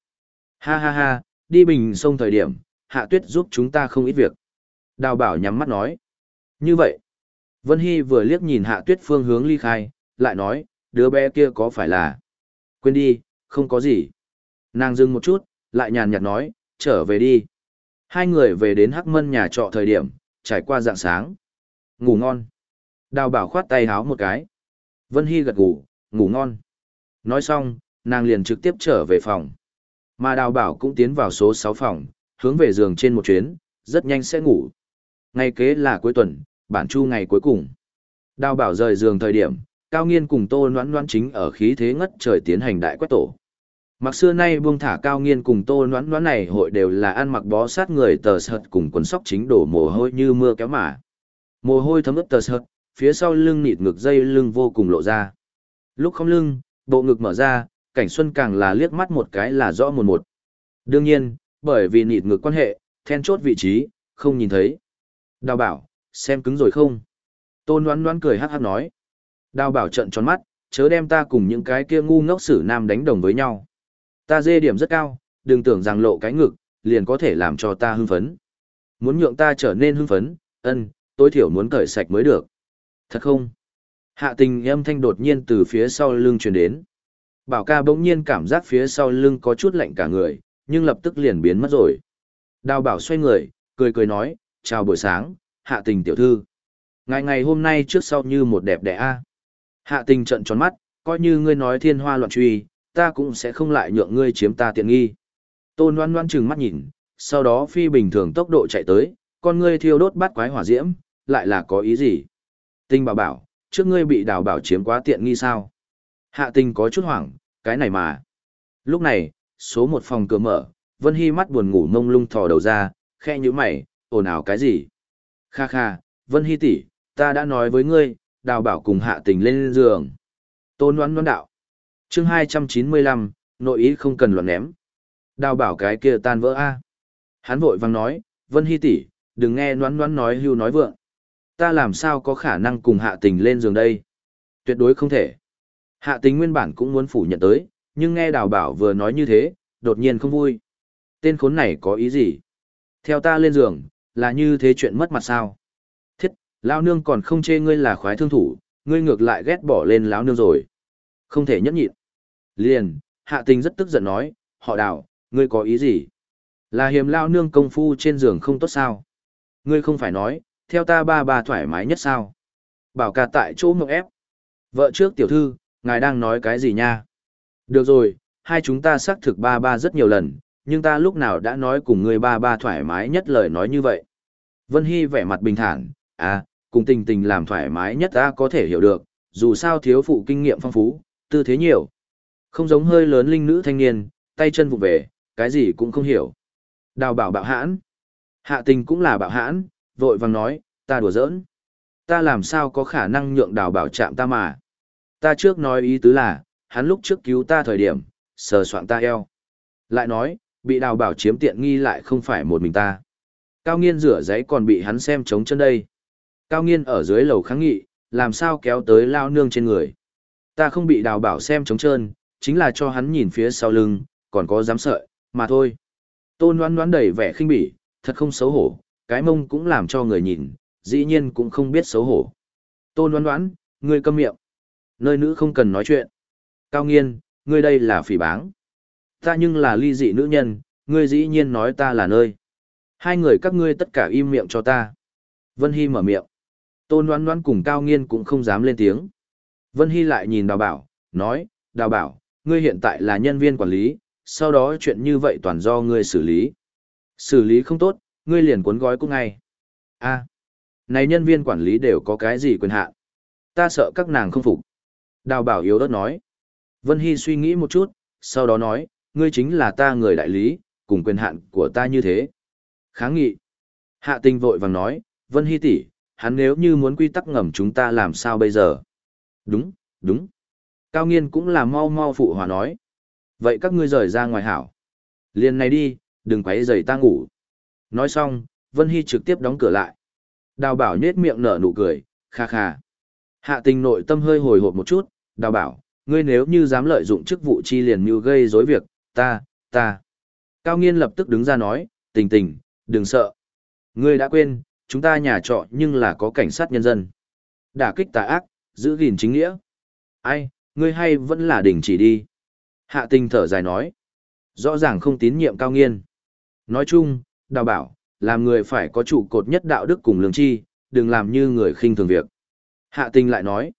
Ha ha ha, đi bình sông thời điểm, hạ tuyết giúp chúng ta không ít việc. Đào bảo nhắm mắt nói. Như vậy, Vân Hy vừa liếc nhìn hạ tuyết phương hướng ly khai, lại nói, đứa bé kia có phải là... Quên đi, không có gì. Nàng dừng một chút, lại nhàn nhạt nói, trở về đi. Hai người về đến Hắc Mân nhà trọ thời điểm, trải qua dạng sáng. Ngủ ngon. Đào bảo khoát tay háo một cái. Vân Hy gật ngủ, ngủ ngon. Nói xong, nàng liền trực tiếp trở về phòng. Mà đào bảo cũng tiến vào số 6 phòng, hướng về giường trên một chuyến, rất nhanh sẽ ngủ. Ngày kế là cuối tuần, bản chu ngày cuối cùng. Đào bảo rời giường thời điểm, cao nghiên cùng tô noãn noãn chính ở khí thế ngất trời tiến hành đại quét tổ. Mặc xưa nay buông thả cao nghiên cùng tô noãn noãn này hội đều là ăn mặc bó sát người tờ sợt cùng quần sóc chính đổ mồ hôi như mưa kéo mà. Mồ hôi thấm ướt tờ sợt, phía sau lưng nịt ngực dây lưng vô cùng lộ ra. Lúc không lưng, bộ ngực mở ra, cảnh xuân càng là liếc mắt một cái là rõ một một. Đương nhiên, bởi vì nịt ngực quan hệ, then chốt vị trí, không nhìn thấy. Đào bảo, xem cứng rồi không? Tôn đoán đoán cười hát hát nói. Đào bảo trận tròn mắt, chớ đem ta cùng những cái kia ngu ngốc sử nam đánh đồng với nhau. Ta dê điểm rất cao, đừng tưởng rằng lộ cái ngực, liền có thể làm cho ta hưng phấn. Muốn nhượng ta trở nên hưng phấn, ân, tối thiểu muốn cởi sạch mới được. Thật không? Hạ tình âm thanh đột nhiên từ phía sau lưng truyền đến. Bảo ca bỗng nhiên cảm giác phía sau lưng có chút lạnh cả người, nhưng lập tức liền biến mất rồi. Đào bảo xoay người, cười cười nói, chào buổi sáng, hạ tình tiểu thư. Ngày ngày hôm nay trước sau như một đẹp đẽ a. Hạ tình trận tròn mắt, coi như ngươi nói thiên hoa loạn truy, ta cũng sẽ không lại nhượng ngươi chiếm ta tiện nghi. Tôn loan loan trừng mắt nhìn, sau đó phi bình thường tốc độ chạy tới, con ngươi thiêu đốt bát quái hỏa diễm, lại là có ý gì? Tinh bảo bảo, trước ngươi bị đào bảo chiếm quá tiện nghi sao? Hạ tình có chút hoảng, cái này mà. Lúc này, số một phòng cửa mở, Vân Hy mắt buồn ngủ mông lung thò đầu ra, khe như mày, ồn ào cái gì? Kha kha, Vân Hy tỷ, ta đã nói với ngươi, đào bảo cùng hạ tình lên giường. Tôn đoán đoán đạo. chương 295, nội ý không cần luận ném. Đào bảo cái kia tan vỡ a Hắn vội vang nói, Vân Hy tỷ, đừng nghe noán noán nói hưu nói vượng. Ta làm sao có khả năng cùng hạ tình lên giường đây? Tuyệt đối không thể. Hạ tình nguyên bản cũng muốn phủ nhận tới, nhưng nghe đào bảo vừa nói như thế, đột nhiên không vui. Tên khốn này có ý gì? Theo ta lên giường, là như thế chuyện mất mặt sao? Thiết, lão nương còn không chê ngươi là khoái thương thủ, ngươi ngược lại ghét bỏ lên lão nương rồi. Không thể nhẫn nhịn. Liền, hạ tình rất tức giận nói, họ đào, ngươi có ý gì? Là hiểm Lão nương công phu trên giường không tốt sao? Ngươi không phải nói, theo ta ba ba thoải mái nhất sao? Bảo cả tại chỗ mộng ép. Vợ trước tiểu thư, ngài đang nói cái gì nha? Được rồi, hai chúng ta xác thực ba ba rất nhiều lần, nhưng ta lúc nào đã nói cùng ngươi ba ba thoải mái nhất lời nói như vậy. Vân Hy vẻ mặt bình thản, à, cùng tình tình làm thoải mái nhất ta có thể hiểu được, dù sao thiếu phụ kinh nghiệm phong phú, tư thế nhiều. Không giống hơi lớn linh nữ thanh niên, tay chân vụ về, cái gì cũng không hiểu. Đào bảo bạo hãn. Hạ tình cũng là bạo hãn, vội vàng nói, ta đùa giỡn. Ta làm sao có khả năng nhượng đào bảo chạm ta mà. Ta trước nói ý tứ là, hắn lúc trước cứu ta thời điểm, sờ soạn ta eo. Lại nói, bị đào bảo chiếm tiện nghi lại không phải một mình ta. Cao nghiên rửa giấy còn bị hắn xem trống chân đây. Cao nghiên ở dưới lầu kháng nghị, làm sao kéo tới lao nương trên người. Ta không bị đào bảo xem trống trơn, chính là cho hắn nhìn phía sau lưng, còn có dám sợi, mà thôi. Tôn đoán đoán đầy vẻ khinh bỉ, thật không xấu hổ, cái mông cũng làm cho người nhìn, dĩ nhiên cũng không biết xấu hổ. Tôn đoán đoán, ngươi câm miệng. Nơi nữ không cần nói chuyện. Cao nghiên, ngươi đây là phỉ báng. Ta nhưng là ly dị nữ nhân, ngươi dĩ nhiên nói ta là nơi. Hai người các ngươi tất cả im miệng cho ta. Vân Hy mở miệng. Tôn đoán đoán cùng Cao nghiên cũng không dám lên tiếng. Vân Hy lại nhìn đào bảo, nói, đào bảo, ngươi hiện tại là nhân viên quản lý, sau đó chuyện như vậy toàn do ngươi xử lý. Xử lý không tốt, ngươi liền cuốn gói cũng ngay. a này nhân viên quản lý đều có cái gì quyền hạn? Ta sợ các nàng không phục. Đào bảo yếu đất nói. Vân Hy suy nghĩ một chút, sau đó nói, ngươi chính là ta người đại lý, cùng quyền hạn của ta như thế. Kháng nghị. Hạ tình vội vàng nói, Vân Hy tỷ, hắn nếu như muốn quy tắc ngầm chúng ta làm sao bây giờ? Đúng, đúng. Cao nghiên cũng là mau mau phụ hòa nói. Vậy các ngươi rời ra ngoài hảo. Liền này đi, đừng quấy rầy ta ngủ. Nói xong, Vân Hy trực tiếp đóng cửa lại. Đào bảo nhết miệng nở nụ cười, kha kha. Hạ tình nội tâm hơi hồi hộp một chút, đào bảo, ngươi nếu như dám lợi dụng chức vụ chi liền như gây rối việc, ta, ta. Cao nghiên lập tức đứng ra nói, tình tình, đừng sợ. Ngươi đã quên, chúng ta nhà trọ nhưng là có cảnh sát nhân dân. Đả kích tà ác, giữ gìn chính nghĩa. Ai, ngươi hay vẫn là đình chỉ đi. Hạ tình thở dài nói. Rõ ràng không tín nhiệm cao nghiên. Nói chung, đào bảo, làm người phải có trụ cột nhất đạo đức cùng lương tri, đừng làm như người khinh thường việc. Hạ tình lại nói.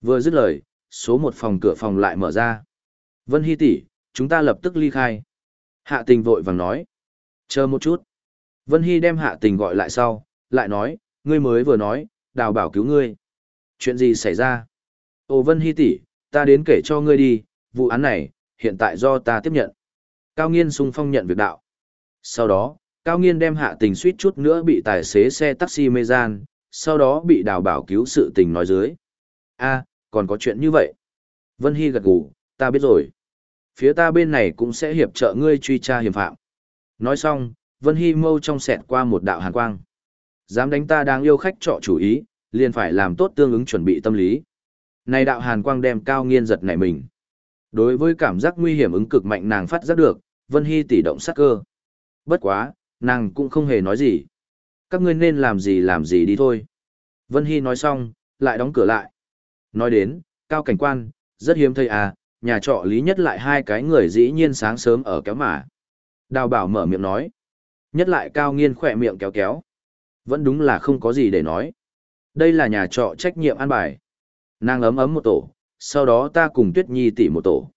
Vừa dứt lời, số một phòng cửa phòng lại mở ra. Vân Hy tỷ, chúng ta lập tức ly khai. Hạ tình vội vàng nói. Chờ một chút. Vân Hy đem hạ tình gọi lại sau, lại nói, ngươi mới vừa nói, đào bảo cứu ngươi. Chuyện gì xảy ra? Ồ Vân Hy tỷ, ta đến kể cho ngươi đi, vụ án này, hiện tại do ta tiếp nhận. Cao Nghiên sung phong nhận việc đạo. Sau đó, Cao Nghiên đem hạ tình suýt chút nữa bị tài xế xe taxi mê gian, sau đó bị đào bảo cứu sự tình nói dưới. a còn có chuyện như vậy. Vân Hy gật gù, ta biết rồi. Phía ta bên này cũng sẽ hiệp trợ ngươi truy tra hiểm phạm. Nói xong, Vân Hy mâu trong sẹt qua một đạo hàn quang. Dám đánh ta đang yêu khách trọ chủ ý, liền phải làm tốt tương ứng chuẩn bị tâm lý. Này đạo hàn quang đem cao nghiên giật nảy mình. Đối với cảm giác nguy hiểm ứng cực mạnh nàng phát giác được, Vân Hy tỉ động sát cơ. Bất quá, nàng cũng không hề nói gì. Các ngươi nên làm gì làm gì đi thôi. Vân Hy nói xong, lại đóng cửa lại. Nói đến, cao cảnh quan, rất hiếm thấy à, nhà trọ lý nhất lại hai cái người dĩ nhiên sáng sớm ở kéo mà. Đào bảo mở miệng nói. Nhất lại cao nghiên khỏe miệng kéo kéo. Vẫn đúng là không có gì để nói. Đây là nhà trọ trách nhiệm an bài. Nàng ấm ấm một tổ, sau đó ta cùng Tuyết Nhi tỷ một tổ.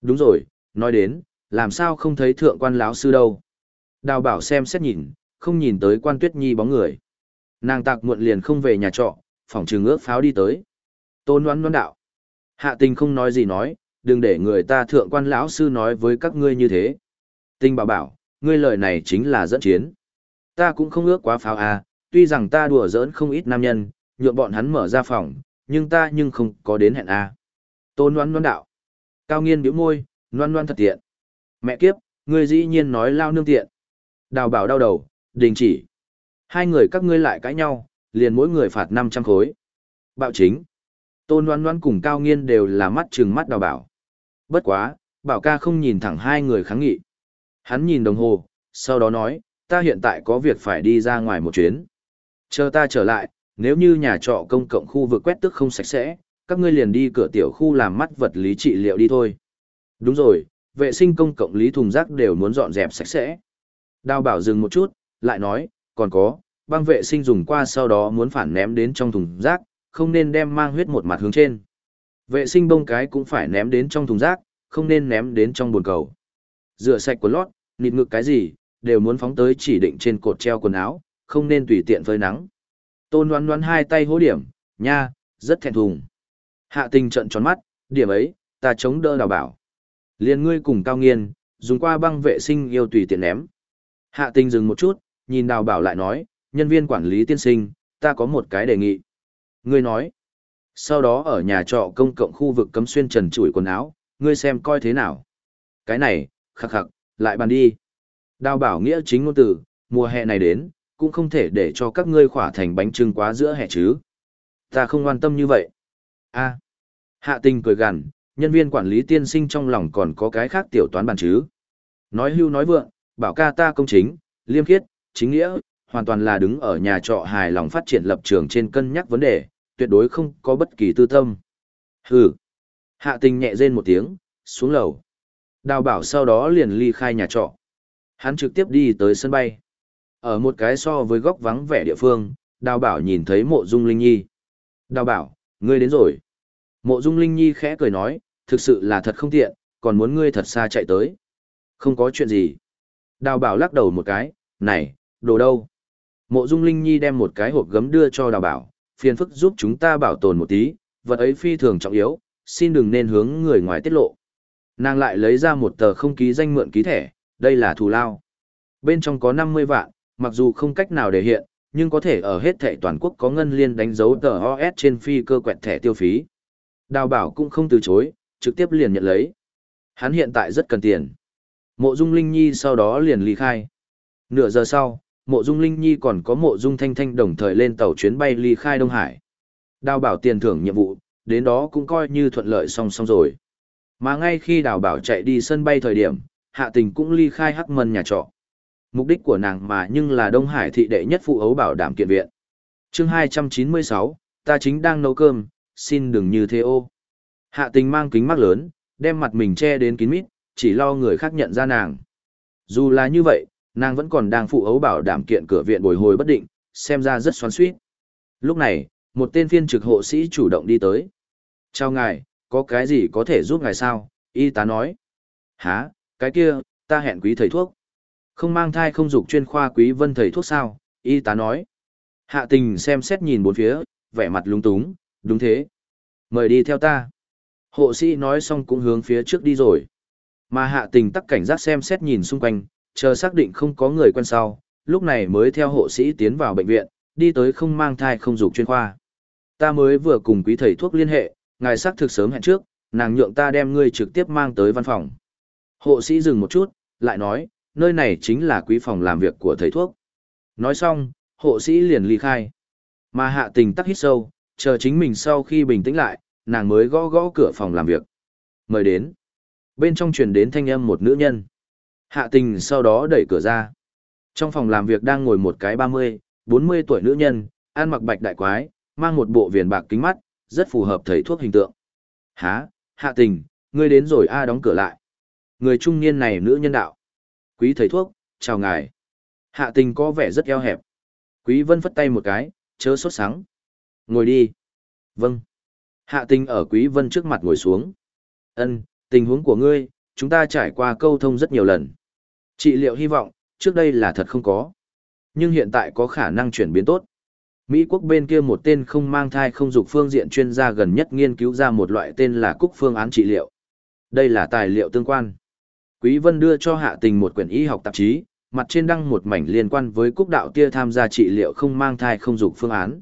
Đúng rồi, nói đến, làm sao không thấy thượng quan lão sư đâu. Đào bảo xem xét nhìn, không nhìn tới quan Tuyết Nhi bóng người. Nàng tạc muộn liền không về nhà trọ, phòng trường ước pháo đi tới. Tôn đoán đoán đạo. Hạ tình không nói gì nói, đừng để người ta thượng quan lão sư nói với các ngươi như thế. Tinh bảo bảo, ngươi lời này chính là dẫn chiến. Ta cũng không ước quá pháo à, tuy rằng ta đùa giỡn không ít nam nhân, nhượng bọn hắn mở ra phòng, nhưng ta nhưng không có đến hẹn à. Tôn Loan Loan đạo. Cao nghiên biểu môi, Loan Loan thật tiện. Mẹ kiếp, ngươi dĩ nhiên nói lao nương tiện. Đào bảo đau đầu, đình chỉ. Hai người các ngươi lại cãi nhau, liền mỗi người phạt 500 khối. Bạo chính. Tôn Loan Loan cùng Cao Nghiên đều là mắt trừng mắt đào bảo. Bất quá, bảo ca không nhìn thẳng hai người kháng nghị. Hắn nhìn đồng hồ, sau đó nói, ta hiện tại có việc phải đi ra ngoài một chuyến. Chờ ta trở lại, nếu như nhà trọ công cộng khu vực quét tức không sạch sẽ, các ngươi liền đi cửa tiểu khu làm mắt vật lý trị liệu đi thôi. Đúng rồi, vệ sinh công cộng lý thùng rác đều muốn dọn dẹp sạch sẽ. Đào bảo dừng một chút, lại nói, còn có, băng vệ sinh dùng qua sau đó muốn phản ném đến trong thùng rác, không nên đem mang huyết một mặt hướng trên. Vệ sinh bông cái cũng phải ném đến trong thùng rác, không nên ném đến trong bồn cầu. Rửa sạch quần lót, nịt ngực cái gì, đều muốn phóng tới chỉ định trên cột treo quần áo, không nên tùy tiện phơi nắng. Tôn đoán đoán hai tay hố điểm, nha, rất thẹn thùng. Hạ tình trận tròn mắt, điểm ấy, ta chống đỡ đào bảo. Liên ngươi cùng cao nghiên, dùng qua băng vệ sinh yêu tùy tiện ném. Hạ tình dừng một chút, nhìn đào bảo lại nói, nhân viên quản lý tiên sinh, ta có một cái đề nghị. Ngươi nói, sau đó ở nhà trọ công cộng khu vực cấm xuyên trần trụi quần áo, ngươi xem coi thế nào. Cái này, khắc khắc, lại bàn đi. Đào bảo nghĩa chính ngôn từ, mùa hè này đến, cũng không thể để cho các ngươi khỏa thành bánh trưng quá giữa hè chứ. Ta không quan tâm như vậy. a hạ tình cười gằn, nhân viên quản lý tiên sinh trong lòng còn có cái khác tiểu toán bàn chứ. Nói hưu nói vượng, bảo ca ta công chính, liêm khiết, chính nghĩa, hoàn toàn là đứng ở nhà trọ hài lòng phát triển lập trường trên cân nhắc vấn đề, tuyệt đối không có bất kỳ tư tâm. Hừ. Hạ tình nhẹ rên một tiếng, xuống lầu. Đào bảo sau đó liền ly khai nhà trọ. Hắn trực tiếp đi tới sân bay. Ở một cái so với góc vắng vẻ địa phương, đào bảo nhìn thấy mộ dung linh nhi. Đào bảo, ngươi đến rồi. Mộ dung linh nhi khẽ cười nói, thực sự là thật không tiện, còn muốn ngươi thật xa chạy tới. Không có chuyện gì. Đào bảo lắc đầu một cái, này, đồ đâu? Mộ dung linh nhi đem một cái hộp gấm đưa cho đào bảo, phiền phức giúp chúng ta bảo tồn một tí, vật ấy phi thường trọng yếu, xin đừng nên hướng người ngoài tiết lộ. Nàng lại lấy ra một tờ không ký danh mượn ký thẻ, đây là thù lao. Bên trong có 50 vạn, mặc dù không cách nào để hiện, nhưng có thể ở hết thẻ toàn quốc có ngân liên đánh dấu tờ OS trên phi cơ quẹt thẻ tiêu phí. Đào bảo cũng không từ chối, trực tiếp liền nhận lấy. Hắn hiện tại rất cần tiền. Mộ Dung Linh Nhi sau đó liền ly khai. Nửa giờ sau, Mộ Dung Linh Nhi còn có Mộ Dung Thanh Thanh đồng thời lên tàu chuyến bay ly khai Đông Hải. Đào bảo tiền thưởng nhiệm vụ, đến đó cũng coi như thuận lợi song song rồi. Mà ngay khi đào bảo chạy đi sân bay thời điểm, hạ tình cũng ly khai hắc mân nhà trọ. Mục đích của nàng mà nhưng là Đông Hải thị đệ nhất phụ ấu bảo đảm kiện viện. chương 296, ta chính đang nấu cơm, xin đừng như thế ô. Hạ tình mang kính mắt lớn, đem mặt mình che đến kín mít, chỉ lo người khác nhận ra nàng. Dù là như vậy, nàng vẫn còn đang phụ ấu bảo đảm kiện cửa viện bồi hồi bất định, xem ra rất xoắn suýt. Lúc này, một tên phiên trực hộ sĩ chủ động đi tới. Chào ngài, có cái gì có thể giúp ngài sao? Y tá nói. há, cái kia, ta hẹn quý thầy thuốc. Không mang thai không dục chuyên khoa quý vân thầy thuốc sao? Y tá nói. Hạ tình xem xét nhìn bốn phía, vẻ mặt lung túng, đúng thế. Mời đi theo ta. Hộ sĩ nói xong cũng hướng phía trước đi rồi. Mà hạ tình tắc cảnh giác xem xét nhìn xung quanh, chờ xác định không có người quen sau, lúc này mới theo hộ sĩ tiến vào bệnh viện, đi tới không mang thai không dục chuyên khoa. Ta mới vừa cùng quý thầy thuốc liên hệ, ngài xác thực sớm hẹn trước, nàng nhượng ta đem ngươi trực tiếp mang tới văn phòng. Hộ sĩ dừng một chút, lại nói, nơi này chính là quý phòng làm việc của thầy thuốc. Nói xong, hộ sĩ liền ly khai. Mà hạ tình tắc hít sâu, chờ chính mình sau khi bình tĩnh lại, nàng mới gõ gõ cửa phòng làm việc. Mời đến. Bên trong truyền đến thanh âm một nữ nhân. Hạ tình sau đó đẩy cửa ra. Trong phòng làm việc đang ngồi một cái 30, 40 tuổi nữ nhân, ăn mặc bạch đại quái, mang một bộ viền bạc kính mắt, rất phù hợp thầy thuốc hình tượng. Há, hạ tình, ngươi đến rồi a đóng cửa lại. Người trung niên này nữ nhân đạo. Quý thầy thuốc, chào ngài. Hạ tình có vẻ rất eo hẹp. Quý vân phất tay một cái, chớ sốt sáng. Ngồi đi. Vâng. Hạ tình ở quý vân trước mặt ngồi xuống. Ân, tình huống của ngươi, chúng ta trải qua câu thông rất nhiều lần. Trị liệu hy vọng, trước đây là thật không có. Nhưng hiện tại có khả năng chuyển biến tốt. Mỹ quốc bên kia một tên không mang thai không dục phương diện chuyên gia gần nhất nghiên cứu ra một loại tên là cúc phương án trị liệu. Đây là tài liệu tương quan. Quý Vân đưa cho Hạ Tình một quyển y học tạp chí, mặt trên đăng một mảnh liên quan với cúc đạo tia tham gia trị liệu không mang thai không dục phương án.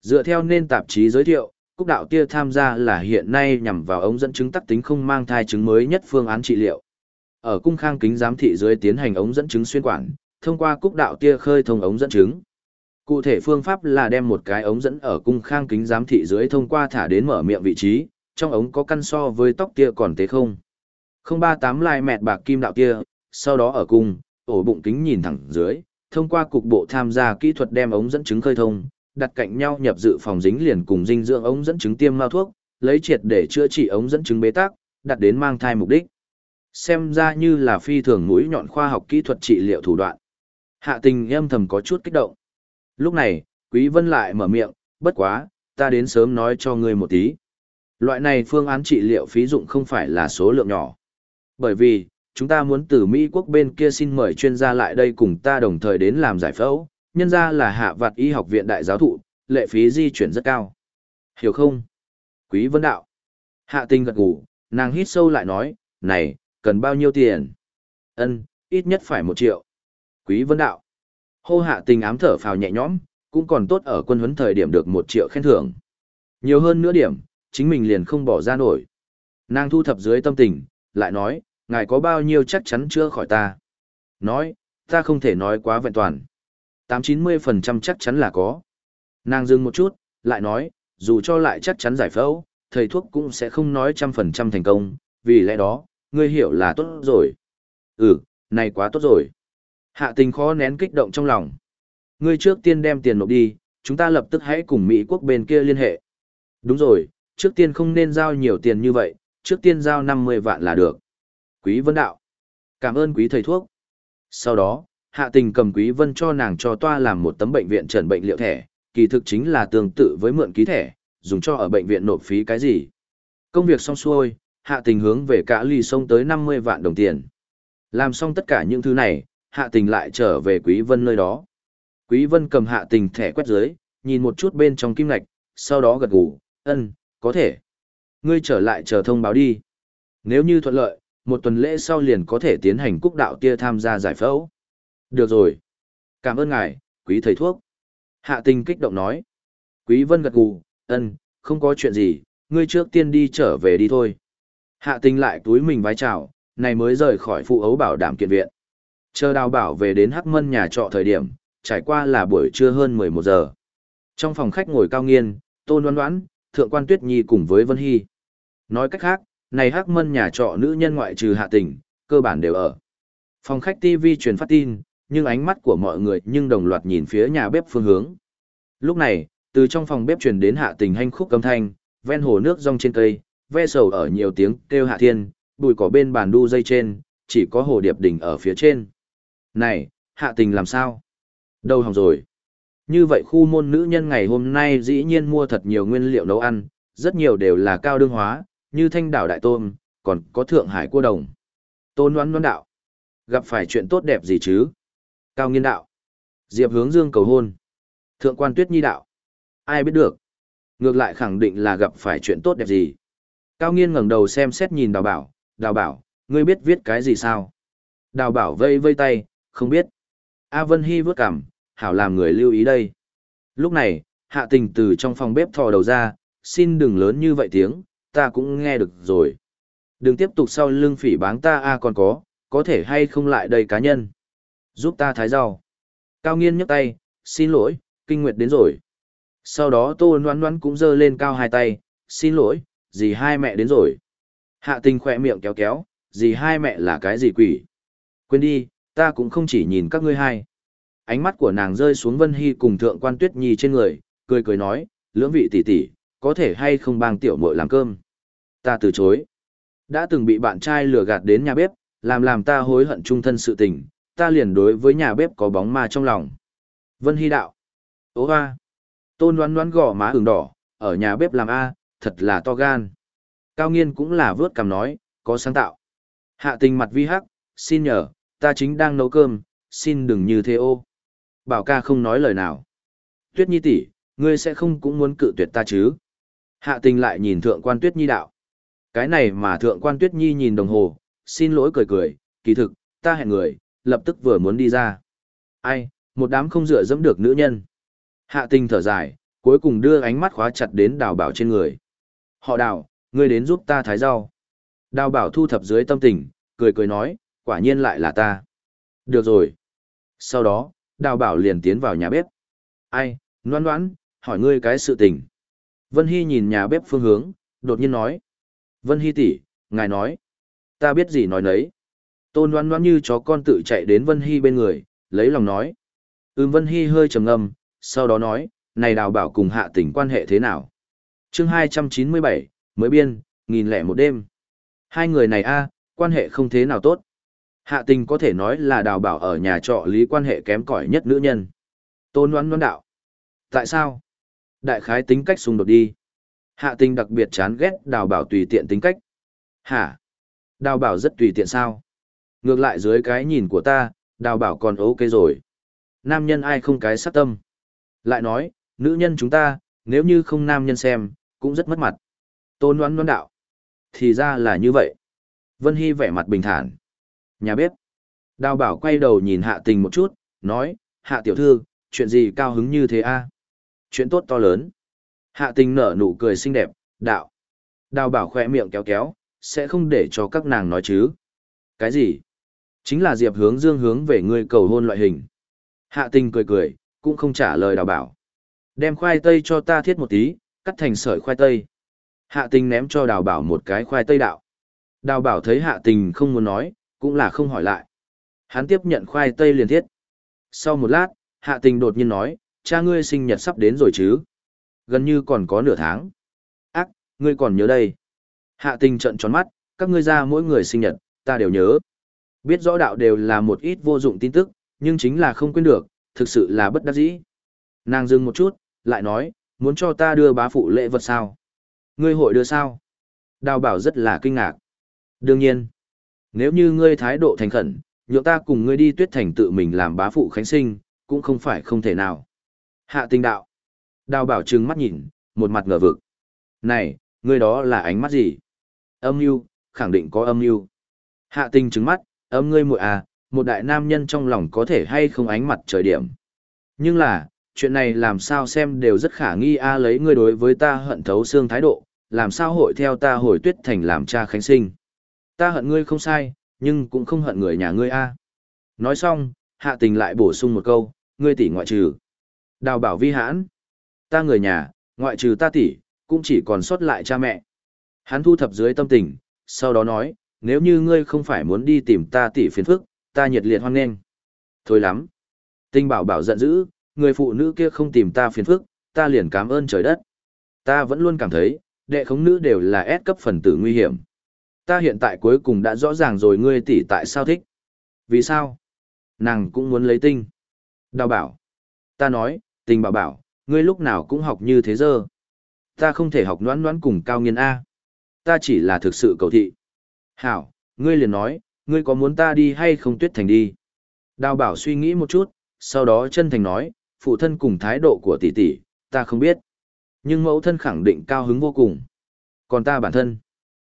Dựa theo nên tạp chí giới thiệu, cúc đạo tia tham gia là hiện nay nhằm vào ống dẫn chứng tắc tính không mang thai chứng mới nhất phương án trị liệu. Ở cung khang kính giám thị dưới tiến hành ống dẫn chứng xuyên quản, thông qua cúc đạo tia khơi thông ống dẫn chứng. Cụ thể phương pháp là đem một cái ống dẫn ở cung khang kính giám thị dưới thông qua thả đến mở miệng vị trí, trong ống có căn so với tóc tia còn tế không. 038 lai mẹt bạc kim đạo tia, sau đó ở cung, ổ bụng kính nhìn thẳng dưới, thông qua cục bộ tham gia kỹ thuật đem ống dẫn chứng khơi thông, đặt cạnh nhau nhập dự phòng dính liền cùng dinh dưỡng ống dẫn chứng tiêm mao thuốc, lấy triệt để chữa trị ống dẫn chứng bế tắc, đặt đến mang thai mục đích. Xem ra như là phi thường mũi nhọn khoa học kỹ thuật trị liệu thủ đoạn. Hạ tình em thầm có chút kích động. Lúc này, Quý Vân lại mở miệng, bất quá, ta đến sớm nói cho ngươi một tí. Loại này phương án trị liệu phí dụng không phải là số lượng nhỏ. Bởi vì, chúng ta muốn từ Mỹ quốc bên kia xin mời chuyên gia lại đây cùng ta đồng thời đến làm giải phẫu, nhân ra là hạ vạt y học viện đại giáo thụ, lệ phí di chuyển rất cao. Hiểu không? Quý Vân Đạo. Hạ tình gật gù, nàng hít sâu lại nói, này, cần bao nhiêu tiền? Ân, ít nhất phải một triệu. Quý Vân Đạo. Hô hạ tình ám thở phào nhẹ nhõm, cũng còn tốt ở quân huấn thời điểm được một triệu khen thưởng. Nhiều hơn nữa điểm, chính mình liền không bỏ ra nổi. Nàng thu thập dưới tâm tình, lại nói, ngài có bao nhiêu chắc chắn chưa khỏi ta. Nói, ta không thể nói quá vẹn toàn. 8-90% chắc chắn là có. Nàng dừng một chút, lại nói, dù cho lại chắc chắn giải phẫu, thầy thuốc cũng sẽ không nói trăm phần trăm thành công, vì lẽ đó, ngươi hiểu là tốt rồi. Ừ, này quá tốt rồi. Hạ tình khó nén kích động trong lòng. Ngươi trước tiên đem tiền nộp đi, chúng ta lập tức hãy cùng Mỹ quốc bên kia liên hệ. Đúng rồi, trước tiên không nên giao nhiều tiền như vậy, trước tiên giao 50 vạn là được. Quý Vân Đạo. Cảm ơn quý thầy thuốc. Sau đó, Hạ Tình cầm Quý Vân cho nàng cho toa làm một tấm bệnh viện trần bệnh liệu thẻ, kỳ thực chính là tương tự với mượn ký thẻ, dùng cho ở bệnh viện nộp phí cái gì. Công việc xong xuôi, Hạ Tình hướng về cả ly sông tới 50 vạn đồng tiền. Làm xong tất cả những thứ này, Hạ Tình lại trở về Quý Vân nơi đó. Quý Vân cầm Hạ Tình thẻ quét dưới, nhìn một chút bên trong kim ngạch, sau đó gật gù, ân, có thể. Ngươi trở lại chờ thông báo đi. Nếu như thuận lợi, một tuần lễ sau liền có thể tiến hành cúc đạo tia tham gia giải phẫu. Được rồi. Cảm ơn ngài, quý thầy thuốc. Hạ tình kích động nói. Quý vân gật gù, ân, không có chuyện gì, ngươi trước tiên đi trở về đi thôi. Hạ tình lại túi mình vái chào, này mới rời khỏi phụ ấu bảo đảm kiện viện. Chờ đào bảo về đến hắc mân nhà trọ thời điểm, trải qua là buổi trưa hơn 11 giờ. Trong phòng khách ngồi cao nghiên, tôn đoán đoán, thượng quan tuyết nhi cùng với Vân Hy. Nói cách khác, này hắc mân nhà trọ nữ nhân ngoại trừ hạ tình, cơ bản đều ở. Phòng khách TV truyền phát tin, nhưng ánh mắt của mọi người nhưng đồng loạt nhìn phía nhà bếp phương hướng. Lúc này, từ trong phòng bếp truyền đến hạ tình hanh khúc âm thanh, ven hồ nước rong trên cây, ve sầu ở nhiều tiếng kêu hạ thiên, bụi cỏ bên bàn đu dây trên, chỉ có hồ điệp đỉnh ở phía trên. Này, hạ tình làm sao? Đâu hỏng rồi? Như vậy khu môn nữ nhân ngày hôm nay dĩ nhiên mua thật nhiều nguyên liệu nấu ăn, rất nhiều đều là cao đương hóa, như thanh đảo đại tôm, còn có thượng hải cua đồng. Tôn đoán đoán đạo. Gặp phải chuyện tốt đẹp gì chứ? Cao nghiên đạo. Diệp hướng dương cầu hôn. Thượng quan tuyết nhi đạo. Ai biết được. Ngược lại khẳng định là gặp phải chuyện tốt đẹp gì. Cao nghiên ngẩng đầu xem xét nhìn đào bảo. Đào bảo, ngươi biết viết cái gì sao? Đào bảo vây vây tay, không biết. A Vân Hy vớt cảm, hảo làm người lưu ý đây. Lúc này, hạ tình từ trong phòng bếp thò đầu ra, xin đừng lớn như vậy tiếng, ta cũng nghe được rồi. Đừng tiếp tục sau lưng phỉ báng ta a còn có, có thể hay không lại đây cá nhân. Giúp ta thái rau. Cao nghiên nhấc tay, xin lỗi, kinh nguyệt đến rồi. Sau đó tô noan noan cũng giơ lên cao hai tay, xin lỗi, dì hai mẹ đến rồi. Hạ tình khỏe miệng kéo kéo, dì hai mẹ là cái gì quỷ. Quên đi, ta cũng không chỉ nhìn các ngươi hai. Ánh mắt của nàng rơi xuống Vân Hy cùng thượng quan tuyết nhi trên người, cười cười nói, lưỡng vị tỷ tỷ, có thể hay không bang tiểu muội làm cơm. Ta từ chối. Đã từng bị bạn trai lừa gạt đến nhà bếp, làm làm ta hối hận trung thân sự tình, ta liền đối với nhà bếp có bóng ma trong lòng. Vân Hy đạo. Ô hoa. Tôn đoán đoán gò má ửng đỏ, ở nhà bếp làm A, thật là to gan. Cao nghiên cũng là vớt cằm nói, có sáng tạo. Hạ tình mặt vi hắc, xin nhờ, ta chính đang nấu cơm, xin đừng như thế ô. Bảo ca không nói lời nào. Tuyết nhi tỷ, ngươi sẽ không cũng muốn cự tuyệt ta chứ. Hạ tình lại nhìn thượng quan tuyết nhi đạo. Cái này mà thượng quan tuyết nhi nhìn đồng hồ, xin lỗi cười cười, kỳ thực, ta hẹn người, lập tức vừa muốn đi ra. Ai, một đám không dựa dẫm được nữ nhân. Hạ tình thở dài, cuối cùng đưa ánh mắt khóa chặt đến đào bảo trên người. Họ đào, ngươi đến giúp ta thái rau. Đào bảo thu thập dưới tâm tình, cười cười nói, quả nhiên lại là ta. Được rồi. Sau đó, đào bảo liền tiến vào nhà bếp. Ai, noan noãn, hỏi ngươi cái sự tình. Vân Hy nhìn nhà bếp phương hướng, đột nhiên nói. Vân Hy tỷ, ngài nói. Ta biết gì nói nấy. Tôn đoán đoán như chó con tự chạy đến Vân Hy bên người, lấy lòng nói. Ừm Vân Hy hơi trầm ngâm, sau đó nói, này đào bảo cùng hạ tình quan hệ thế nào? chương 297, mới biên, nghìn lẻ một đêm. Hai người này a quan hệ không thế nào tốt. Hạ tình có thể nói là đào bảo ở nhà trọ lý quan hệ kém cỏi nhất nữ nhân. Tôn đoán đoán đạo. Tại sao? Đại khái tính cách xung đột đi. Hạ tình đặc biệt chán ghét đào bảo tùy tiện tính cách. Hả? Đào bảo rất tùy tiện sao? Ngược lại dưới cái nhìn của ta, đào bảo còn ok rồi. Nam nhân ai không cái sát tâm. Lại nói, nữ nhân chúng ta, nếu như không nam nhân xem, cũng rất mất mặt. Tôn đoán đoán đạo. Thì ra là như vậy. Vân Hy vẻ mặt bình thản. Nhà bếp. Đào bảo quay đầu nhìn hạ tình một chút, nói, hạ tiểu thư, chuyện gì cao hứng như thế a Chuyện tốt to lớn. Hạ tình nở nụ cười xinh đẹp, đạo. Đào bảo khoe miệng kéo kéo, sẽ không để cho các nàng nói chứ. Cái gì? Chính là Diệp hướng dương hướng về ngươi cầu hôn loại hình. Hạ tình cười cười, cũng không trả lời đào bảo. Đem khoai tây cho ta thiết một tí, cắt thành sợi khoai tây. Hạ tình ném cho đào bảo một cái khoai tây đạo. Đào bảo thấy hạ tình không muốn nói, cũng là không hỏi lại. Hắn tiếp nhận khoai tây liền thiết. Sau một lát, hạ tình đột nhiên nói, cha ngươi sinh nhật sắp đến rồi chứ. Gần như còn có nửa tháng. Ác, ngươi còn nhớ đây. Hạ tình trận tròn mắt, các ngươi ra mỗi người sinh nhật, ta đều nhớ. Biết rõ đạo đều là một ít vô dụng tin tức, nhưng chính là không quên được, thực sự là bất đắc dĩ. Nàng dừng một chút, lại nói, muốn cho ta đưa bá phụ lễ vật sao? Ngươi hội đưa sao? Đào bảo rất là kinh ngạc. Đương nhiên, nếu như ngươi thái độ thành khẩn, nhượng ta cùng ngươi đi tuyết thành tự mình làm bá phụ khánh sinh, cũng không phải không thể nào. Hạ tình đạo. Đào bảo trừng mắt nhìn, một mặt ngờ vực. Này, ngươi đó là ánh mắt gì? Âm mưu, khẳng định có âm mưu. Hạ tình trừng mắt, âm ngươi muội à, một đại nam nhân trong lòng có thể hay không ánh mặt trời điểm. Nhưng là, chuyện này làm sao xem đều rất khả nghi a lấy ngươi đối với ta hận thấu xương thái độ, làm sao hội theo ta hồi tuyết thành làm cha khánh sinh. Ta hận ngươi không sai, nhưng cũng không hận người nhà ngươi a. Nói xong, hạ tình lại bổ sung một câu, ngươi tỷ ngoại trừ. Đào bảo vi hãn. Ta người nhà, ngoại trừ ta tỷ, cũng chỉ còn sót lại cha mẹ. Hắn thu thập dưới tâm tình, sau đó nói, nếu như ngươi không phải muốn đi tìm ta tỷ phiền phức, ta nhiệt liệt hoan nghênh. Thôi lắm. Tinh bảo bảo giận dữ, người phụ nữ kia không tìm ta phiền phức, ta liền cảm ơn trời đất. Ta vẫn luôn cảm thấy, đệ khống nữ đều là ép cấp phần tử nguy hiểm. Ta hiện tại cuối cùng đã rõ ràng rồi ngươi tỷ tại sao thích. Vì sao? Nàng cũng muốn lấy tinh. Đào bảo. Ta nói, tình bảo bảo, ngươi lúc nào cũng học như thế giờ. Ta không thể học noãn noãn cùng cao nghiên A. Ta chỉ là thực sự cầu thị. Hảo, ngươi liền nói, ngươi có muốn ta đi hay không tuyết thành đi. Đào bảo suy nghĩ một chút, sau đó chân thành nói, phụ thân cùng thái độ của tỷ tỷ, ta không biết. Nhưng mẫu thân khẳng định cao hứng vô cùng. Còn ta bản thân.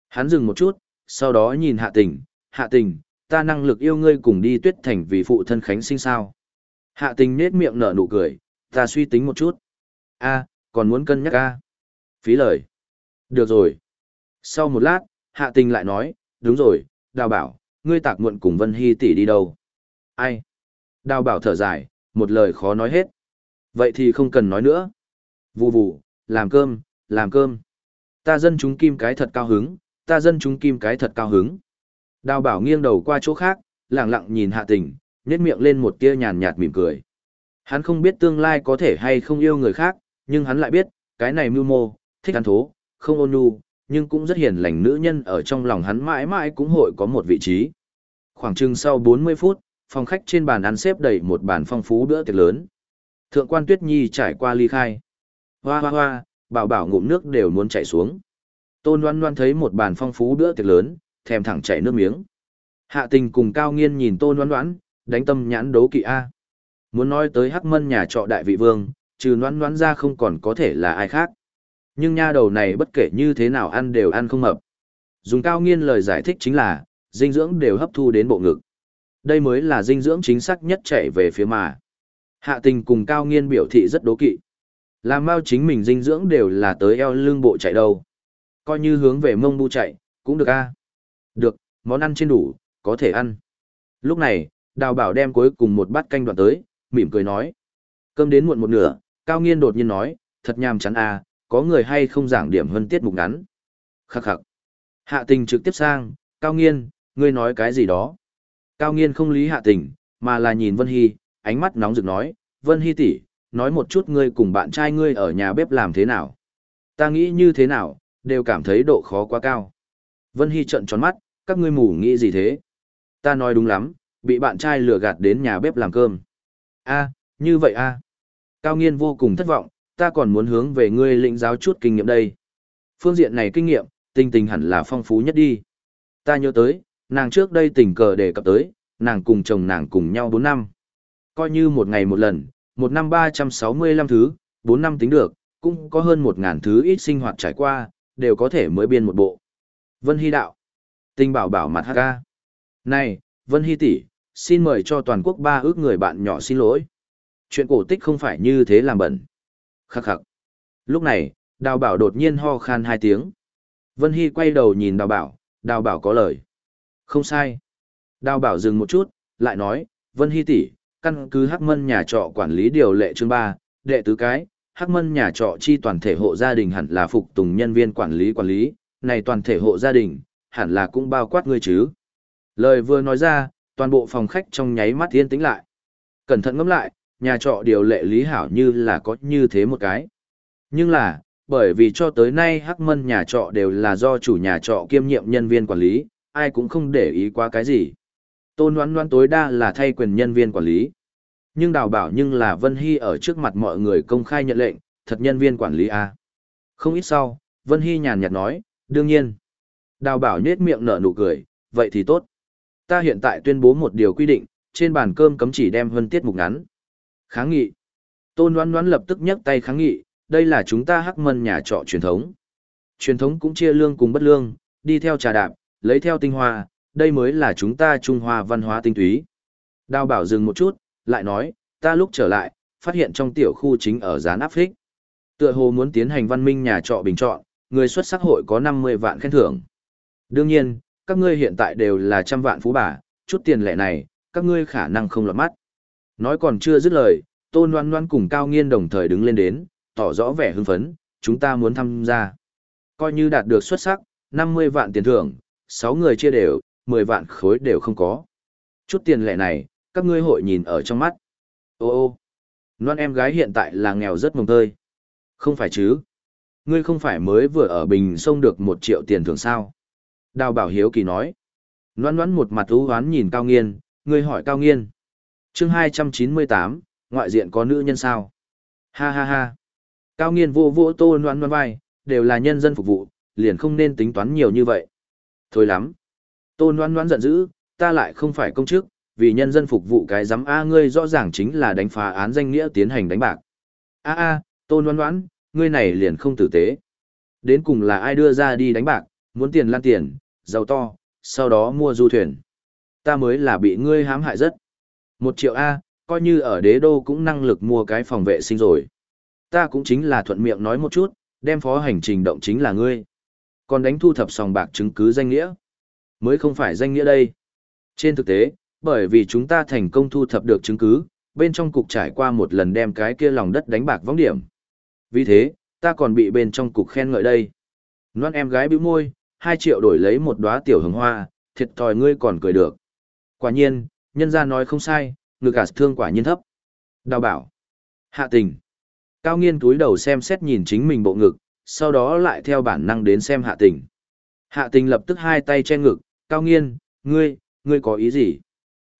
Hắn dừng một chút, sau đó nhìn hạ tình, hạ tình, ta năng lực yêu ngươi cùng đi tuyết thành vì phụ thân khánh sinh sao. Hạ tình nết miệng nở nụ cười, ta suy tính một chút. a còn muốn cân nhắc a Phí lời. Được rồi. Sau một lát, hạ tình lại nói, đúng rồi, đào bảo, ngươi tạc muộn cùng Vân Hy tỷ đi đâu? Ai? Đào bảo thở dài, một lời khó nói hết. Vậy thì không cần nói nữa. Vù vù, làm cơm, làm cơm. Ta dân chúng kim cái thật cao hứng, ta dân chúng kim cái thật cao hứng. Đào bảo nghiêng đầu qua chỗ khác, lặng lặng nhìn hạ tình, nhét miệng lên một tia nhàn nhạt mỉm cười. Hắn không biết tương lai có thể hay không yêu người khác, nhưng hắn lại biết, cái này mưu mô, thích ăn thố, không ôn nhu, nhưng cũng rất hiền lành nữ nhân ở trong lòng hắn mãi mãi cũng hội có một vị trí. Khoảng chừng sau 40 phút, phòng khách trên bàn ăn xếp đầy một bàn phong phú bữa tiệc lớn. Thượng quan Tuyết Nhi trải qua ly khai. Hoa hoa hoa, bảo bảo ngụm nước đều muốn chảy xuống. Tôn Loan Loan thấy một bàn phong phú bữa tiệc lớn, thèm thẳng chảy nước miếng. Hạ tình cùng Cao Nghiên nhìn Tôn Loan Loan, đánh tâm nhãn đấu kỵ A. Muốn nói tới hắc mân nhà trọ đại vị vương, trừ Loan Loan ra không còn có thể là ai khác. Nhưng nha đầu này bất kể như thế nào ăn đều ăn không mập. Dùng Cao Nghiên lời giải thích chính là, dinh dưỡng đều hấp thu đến bộ ngực. Đây mới là dinh dưỡng chính xác nhất chạy về phía mà. Hạ tình cùng cao nghiên biểu thị rất đố kỵ. Làm mau chính mình dinh dưỡng đều là tới eo lưng bộ chạy đâu. Coi như hướng về mông bu chạy, cũng được a Được, món ăn trên đủ, có thể ăn. Lúc này, đào bảo đem cuối cùng một bát canh đoạn tới, mỉm cười nói. Cơm đến muộn một nửa, cao nghiên đột nhiên nói, thật nhàm chán a có người hay không giảng điểm hơn tiết mục ngắn. Khắc khắc. Hạ tình trực tiếp sang, cao nghiên, ngươi nói cái gì đó. Cao nghiên không lý hạ tình, mà là nhìn Vân Hy, ánh mắt nóng rực nói, Vân Hy tỷ, nói một chút ngươi cùng bạn trai ngươi ở nhà bếp làm thế nào. Ta nghĩ như thế nào, đều cảm thấy độ khó quá cao. Vân Hy trợn tròn mắt, các ngươi mù nghĩ gì thế? Ta nói đúng lắm, bị bạn trai lừa gạt đến nhà bếp làm cơm. a như vậy a Cao nghiên vô cùng thất vọng, ta còn muốn hướng về ngươi lĩnh giáo chút kinh nghiệm đây. Phương diện này kinh nghiệm, tình tình hẳn là phong phú nhất đi. Ta nhớ tới, nàng trước đây tình cờ đề cập tới, nàng cùng chồng nàng cùng nhau 4 năm. Coi như một ngày một lần, một năm 365 thứ, 4 năm tính được, cũng có hơn 1.000 thứ ít sinh hoạt trải qua, đều có thể mới biên một bộ. Vân Hy đạo. Tình bảo bảo mặt HK. Này, Vân Hy tỷ, xin mời cho toàn quốc ba ước người bạn nhỏ xin lỗi. Chuyện cổ tích không phải như thế làm bẩn. Khắc khắc. Lúc này, đào bảo đột nhiên ho khan hai tiếng. Vân Hy quay đầu nhìn đào bảo, đào bảo có lời. Không sai. Đào bảo dừng một chút, lại nói, Vân Hy tỷ, căn cứ Hắc Mân nhà trọ quản lý điều lệ chương 3, đệ tứ cái, Hắc Mân nhà trọ chi toàn thể hộ gia đình hẳn là phục tùng nhân viên quản lý quản lý, này toàn thể hộ gia đình, hẳn là cũng bao quát ngươi chứ. Lời vừa nói ra, toàn bộ phòng khách trong nháy mắt yên tĩnh lại. Cẩn thận ngẫm lại, nhà trọ điều lệ lý hảo như là có như thế một cái. Nhưng là, bởi vì cho tới nay Hắc Mân nhà trọ đều là do chủ nhà trọ kiêm nhiệm nhân viên quản lý, ai cũng không để ý quá cái gì. Tôn đoán đoán tối đa là thay quyền nhân viên quản lý. Nhưng đào bảo nhưng là Vân Hy ở trước mặt mọi người công khai nhận lệnh, thật nhân viên quản lý A. Không ít sau, Vân Hy nhàn nhạt nói, đương nhiên. Đào bảo nhết miệng nở nụ cười, vậy thì tốt. Ta hiện tại tuyên bố một điều quy định, trên bàn cơm cấm chỉ đem hơn tiết mục ngắn. Kháng nghị. Tôn đoán đoán lập tức nhấc tay kháng nghị, đây là chúng ta hắc mân nhà trọ truyền thống. Truyền thống cũng chia lương cùng bất lương, đi theo trà đạp, lấy theo tinh hoa, đây mới là chúng ta Trung Hoa văn hóa tinh túy. Đào bảo dừng một chút, lại nói, ta lúc trở lại, phát hiện trong tiểu khu chính ở gián áp phích. Tựa hồ muốn tiến hành văn minh nhà trọ bình chọn, người xuất sắc hội có 50 vạn khen thưởng. Đương nhiên, các ngươi hiện tại đều là trăm vạn phú bà, chút tiền lệ này, các ngươi khả năng không lọt mắt. Nói còn chưa dứt lời, Tôn Loan Loan cùng Cao Nghiên đồng thời đứng lên đến, tỏ rõ vẻ hưng phấn, chúng ta muốn tham gia. Coi như đạt được xuất sắc, 50 vạn tiền thưởng, 6 người chia đều, 10 vạn khối đều không có. Chút tiền lệ này, các ngươi hội nhìn ở trong mắt. Ô ô, Loan em gái hiện tại là nghèo rất mồng tơi. Không phải chứ? Ngươi không phải mới vừa ở Bình Sông được 1 triệu tiền thưởng sao? Đào Bảo Hiếu Kỳ nói. Loan loan một mặt ưu hoán nhìn Cao Nghiên, ngươi hỏi Cao Nghiên chương 298, ngoại diện có nữ nhân sao? Ha ha ha. Cao Nghiên vô vô tô loan loan vai, đều là nhân dân phục vụ, liền không nên tính toán nhiều như vậy. Thôi lắm. Tôn Loan Loan giận dữ, ta lại không phải công chức, vì nhân dân phục vụ cái giám A ngươi rõ ràng chính là đánh phá án danh nghĩa tiến hành đánh bạc. A a, Tôn Loan Loan, ngươi này liền không tử tế. Đến cùng là ai đưa ra đi đánh bạc, muốn tiền lan tiền, giàu to, sau đó mua du thuyền. Ta mới là bị ngươi hãm hại rất. Một triệu A, coi như ở đế đô cũng năng lực mua cái phòng vệ sinh rồi. Ta cũng chính là thuận miệng nói một chút, đem phó hành trình động chính là ngươi. Còn đánh thu thập sòng bạc chứng cứ danh nghĩa. Mới không phải danh nghĩa đây. Trên thực tế, bởi vì chúng ta thành công thu thập được chứng cứ, bên trong cục trải qua một lần đem cái kia lòng đất đánh bạc vong điểm. Vì thế, ta còn bị bên trong cục khen ngợi đây. Loan em gái bĩu môi, 2 triệu đổi lấy một đóa tiểu hồng hoa, thiệt thòi ngươi còn cười được. Quả nhiên, nhân gia nói không sai, ngực cả thương quả nhiên thấp. Đào bảo. Hạ tình. Cao nghiên túi đầu xem xét nhìn chính mình bộ ngực, sau đó lại theo bản năng đến xem hạ tình. Hạ tình lập tức hai tay che ngực, cao nghiên, ngươi, ngươi có ý gì?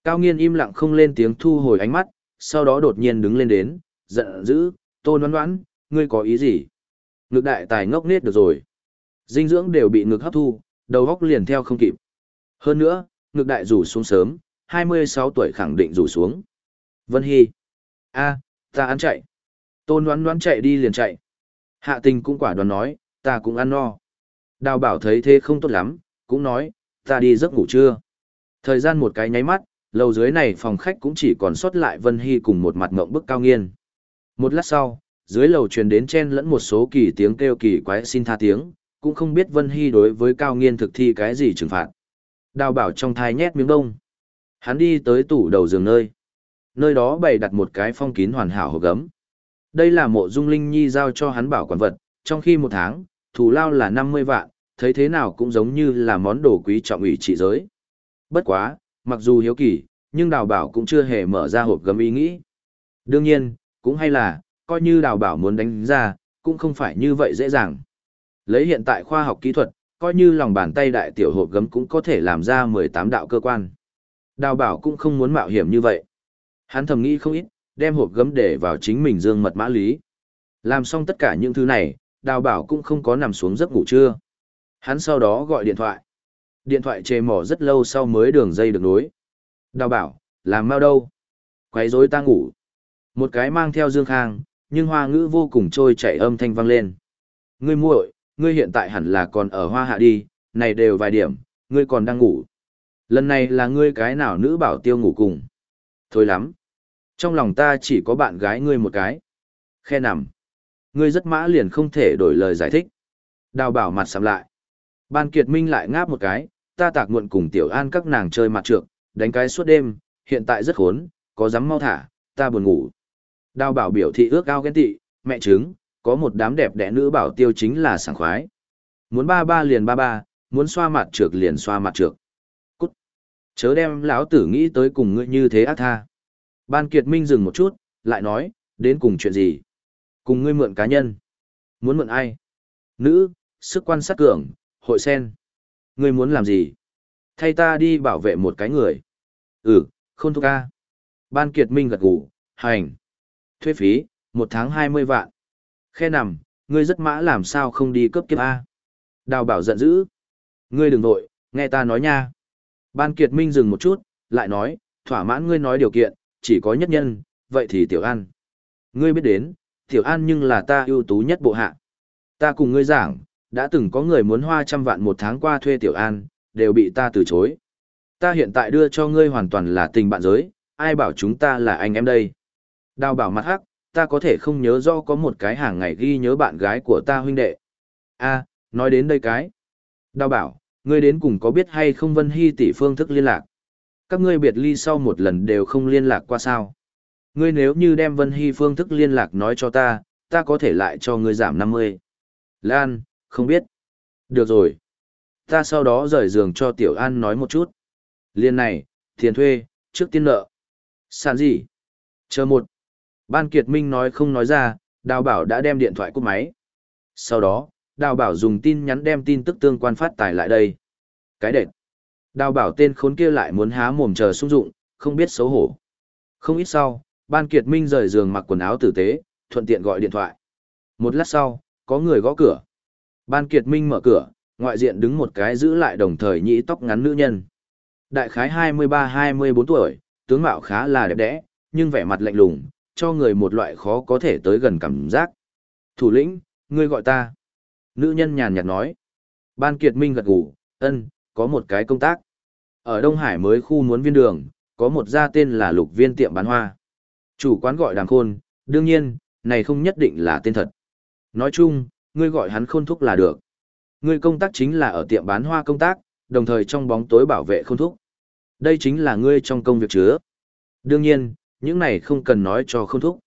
Cao nghiên im lặng không lên tiếng thu hồi ánh mắt, sau đó đột nhiên đứng lên đến, giận dữ, tôn đoán đoán, ngươi có ý gì? Ngực đại tài ngốc nết được rồi. Dinh dưỡng đều bị ngực hấp thu, đầu góc liền theo không kịp. Hơn nữa, ngực đại rủ xuống sớm, 26 tuổi khẳng định rủ xuống. Vân Hy. a ta ăn chạy. Tôn đoán đoán chạy đi liền chạy. Hạ tình cũng quả đoán nói, ta cũng ăn no. Đào bảo thấy thế không tốt lắm, cũng nói, ta đi giấc ngủ trưa. Thời gian một cái nháy mắt, lầu dưới này phòng khách cũng chỉ còn sót lại Vân Hy cùng một mặt ngộng bức cao nghiên. Một lát sau, dưới lầu truyền đến chen lẫn một số kỳ tiếng kêu kỳ quái xin tha tiếng, cũng không biết Vân Hy đối với cao nghiên thực thi cái gì trừng phạt. Đào bảo trong thai nhét miếng đông. Hắn đi tới tủ đầu giường nơi. Nơi đó bày đặt một cái phong kín hoàn hảo hộp gấm. Đây là mộ dung linh nhi giao cho hắn bảo quản vật, trong khi một tháng, thù lao là 50 vạn, thấy thế nào cũng giống như là món đồ quý trọng ủy trị giới. Bất quá, mặc dù hiếu kỳ, nhưng đào bảo cũng chưa hề mở ra hộp gấm ý nghĩ. Đương nhiên, cũng hay là, coi như đào bảo muốn đánh ra, cũng không phải như vậy dễ dàng. Lấy hiện tại khoa học kỹ thuật, coi như lòng bàn tay đại tiểu hộp gấm cũng có thể làm ra 18 đạo cơ quan. Đào bảo cũng không muốn mạo hiểm như vậy. Hắn thầm nghĩ không ít, đem hộp gấm để vào chính mình dương mật mã lý. Làm xong tất cả những thứ này, đào bảo cũng không có nằm xuống giấc ngủ trưa. Hắn sau đó gọi điện thoại. Điện thoại chề mỏ rất lâu sau mới đường dây được nối. Đào bảo, làm mau đâu? Quấy rối ta ngủ. Một cái mang theo dương khang, nhưng hoa ngữ vô cùng trôi chảy âm thanh vang lên. Ngươi muội, ngươi hiện tại hẳn là còn ở hoa hạ đi, này đều vài điểm, ngươi còn đang ngủ. Lần này là ngươi cái nào nữ bảo tiêu ngủ cùng. Thôi lắm. Trong lòng ta chỉ có bạn gái ngươi một cái. Khe nằm. Ngươi rất mã liền không thể đổi lời giải thích. Đào bảo mặt sầm lại. Ban Kiệt Minh lại ngáp một cái, ta tạc muộn cùng Tiểu An các nàng chơi mặt trượng, đánh cái suốt đêm, hiện tại rất khốn, có dám mau thả, ta buồn ngủ. Đào bảo biểu thị ước ao ghen tị, mẹ trứng, có một đám đẹp đẽ nữ bảo tiêu chính là sảng khoái. Muốn ba ba liền ba ba, muốn xoa mặt trược liền xoa mặt trược. Chớ đem lão tử nghĩ tới cùng ngươi như thế ác tha. Ban Kiệt Minh dừng một chút, lại nói, đến cùng chuyện gì? Cùng ngươi mượn cá nhân. Muốn mượn ai? Nữ, sức quan sát cường, hội sen. Ngươi muốn làm gì? Thay ta đi bảo vệ một cái người. Ừ, không thúc ca. Ban Kiệt Minh gật gù, hành. Thuê phí, một tháng hai mươi vạn. Khe nằm, ngươi rất mã làm sao không đi cấp kiếp A. Đào bảo giận dữ. Ngươi đừng vội, nghe ta nói nha. Ban Kiệt Minh dừng một chút, lại nói, thỏa mãn ngươi nói điều kiện, chỉ có nhất nhân, vậy thì Tiểu An. Ngươi biết đến, Tiểu An nhưng là ta ưu tú nhất bộ hạ. Ta cùng ngươi giảng, đã từng có người muốn hoa trăm vạn một tháng qua thuê Tiểu An, đều bị ta từ chối. Ta hiện tại đưa cho ngươi hoàn toàn là tình bạn giới, ai bảo chúng ta là anh em đây. Đào bảo mặt hắc, ta có thể không nhớ do có một cái hàng ngày ghi nhớ bạn gái của ta huynh đệ. a nói đến đây cái. Đào bảo, ngươi đến cùng có biết hay không Vân Hy tỷ phương thức liên lạc? Các ngươi biệt ly sau một lần đều không liên lạc qua sao? Ngươi nếu như đem Vân Hy phương thức liên lạc nói cho ta, ta có thể lại cho ngươi giảm 50. Lan, không biết. Được rồi. Ta sau đó rời giường cho Tiểu An nói một chút. Liên này, tiền thuê, trước tiên nợ. Sản gì? Chờ một. Ban Kiệt Minh nói không nói ra, Đào Bảo đã đem điện thoại cúp máy. Sau đó, Đào Bảo dùng tin nhắn đem tin tức tương quan phát tài lại đây. Cái đệt. Đào Bảo tên khốn kia lại muốn há mồm chờ sung dụng, không biết xấu hổ. Không ít sau, Ban Kiệt Minh rời giường mặc quần áo tử tế, thuận tiện gọi điện thoại. Một lát sau, có người gõ cửa. Ban Kiệt Minh mở cửa, ngoại diện đứng một cái giữ lại đồng thời nhĩ tóc ngắn nữ nhân. Đại khái 23-24 tuổi, tướng mạo khá là đẹp đẽ, nhưng vẻ mặt lạnh lùng, cho người một loại khó có thể tới gần cảm giác. Thủ lĩnh, ngươi gọi ta. Nữ nhân nhàn nhạt nói. Ban Kiệt Minh gật gù, ân, có một cái công tác. Ở Đông Hải mới khu muốn viên đường, có một gia tên là lục viên tiệm bán hoa. Chủ quán gọi đàng khôn, đương nhiên, này không nhất định là tên thật. Nói chung, ngươi gọi hắn khôn thúc là được. Ngươi công tác chính là ở tiệm bán hoa công tác, đồng thời trong bóng tối bảo vệ khôn thúc. Đây chính là ngươi trong công việc chứa. Đương nhiên, những này không cần nói cho khôn thúc.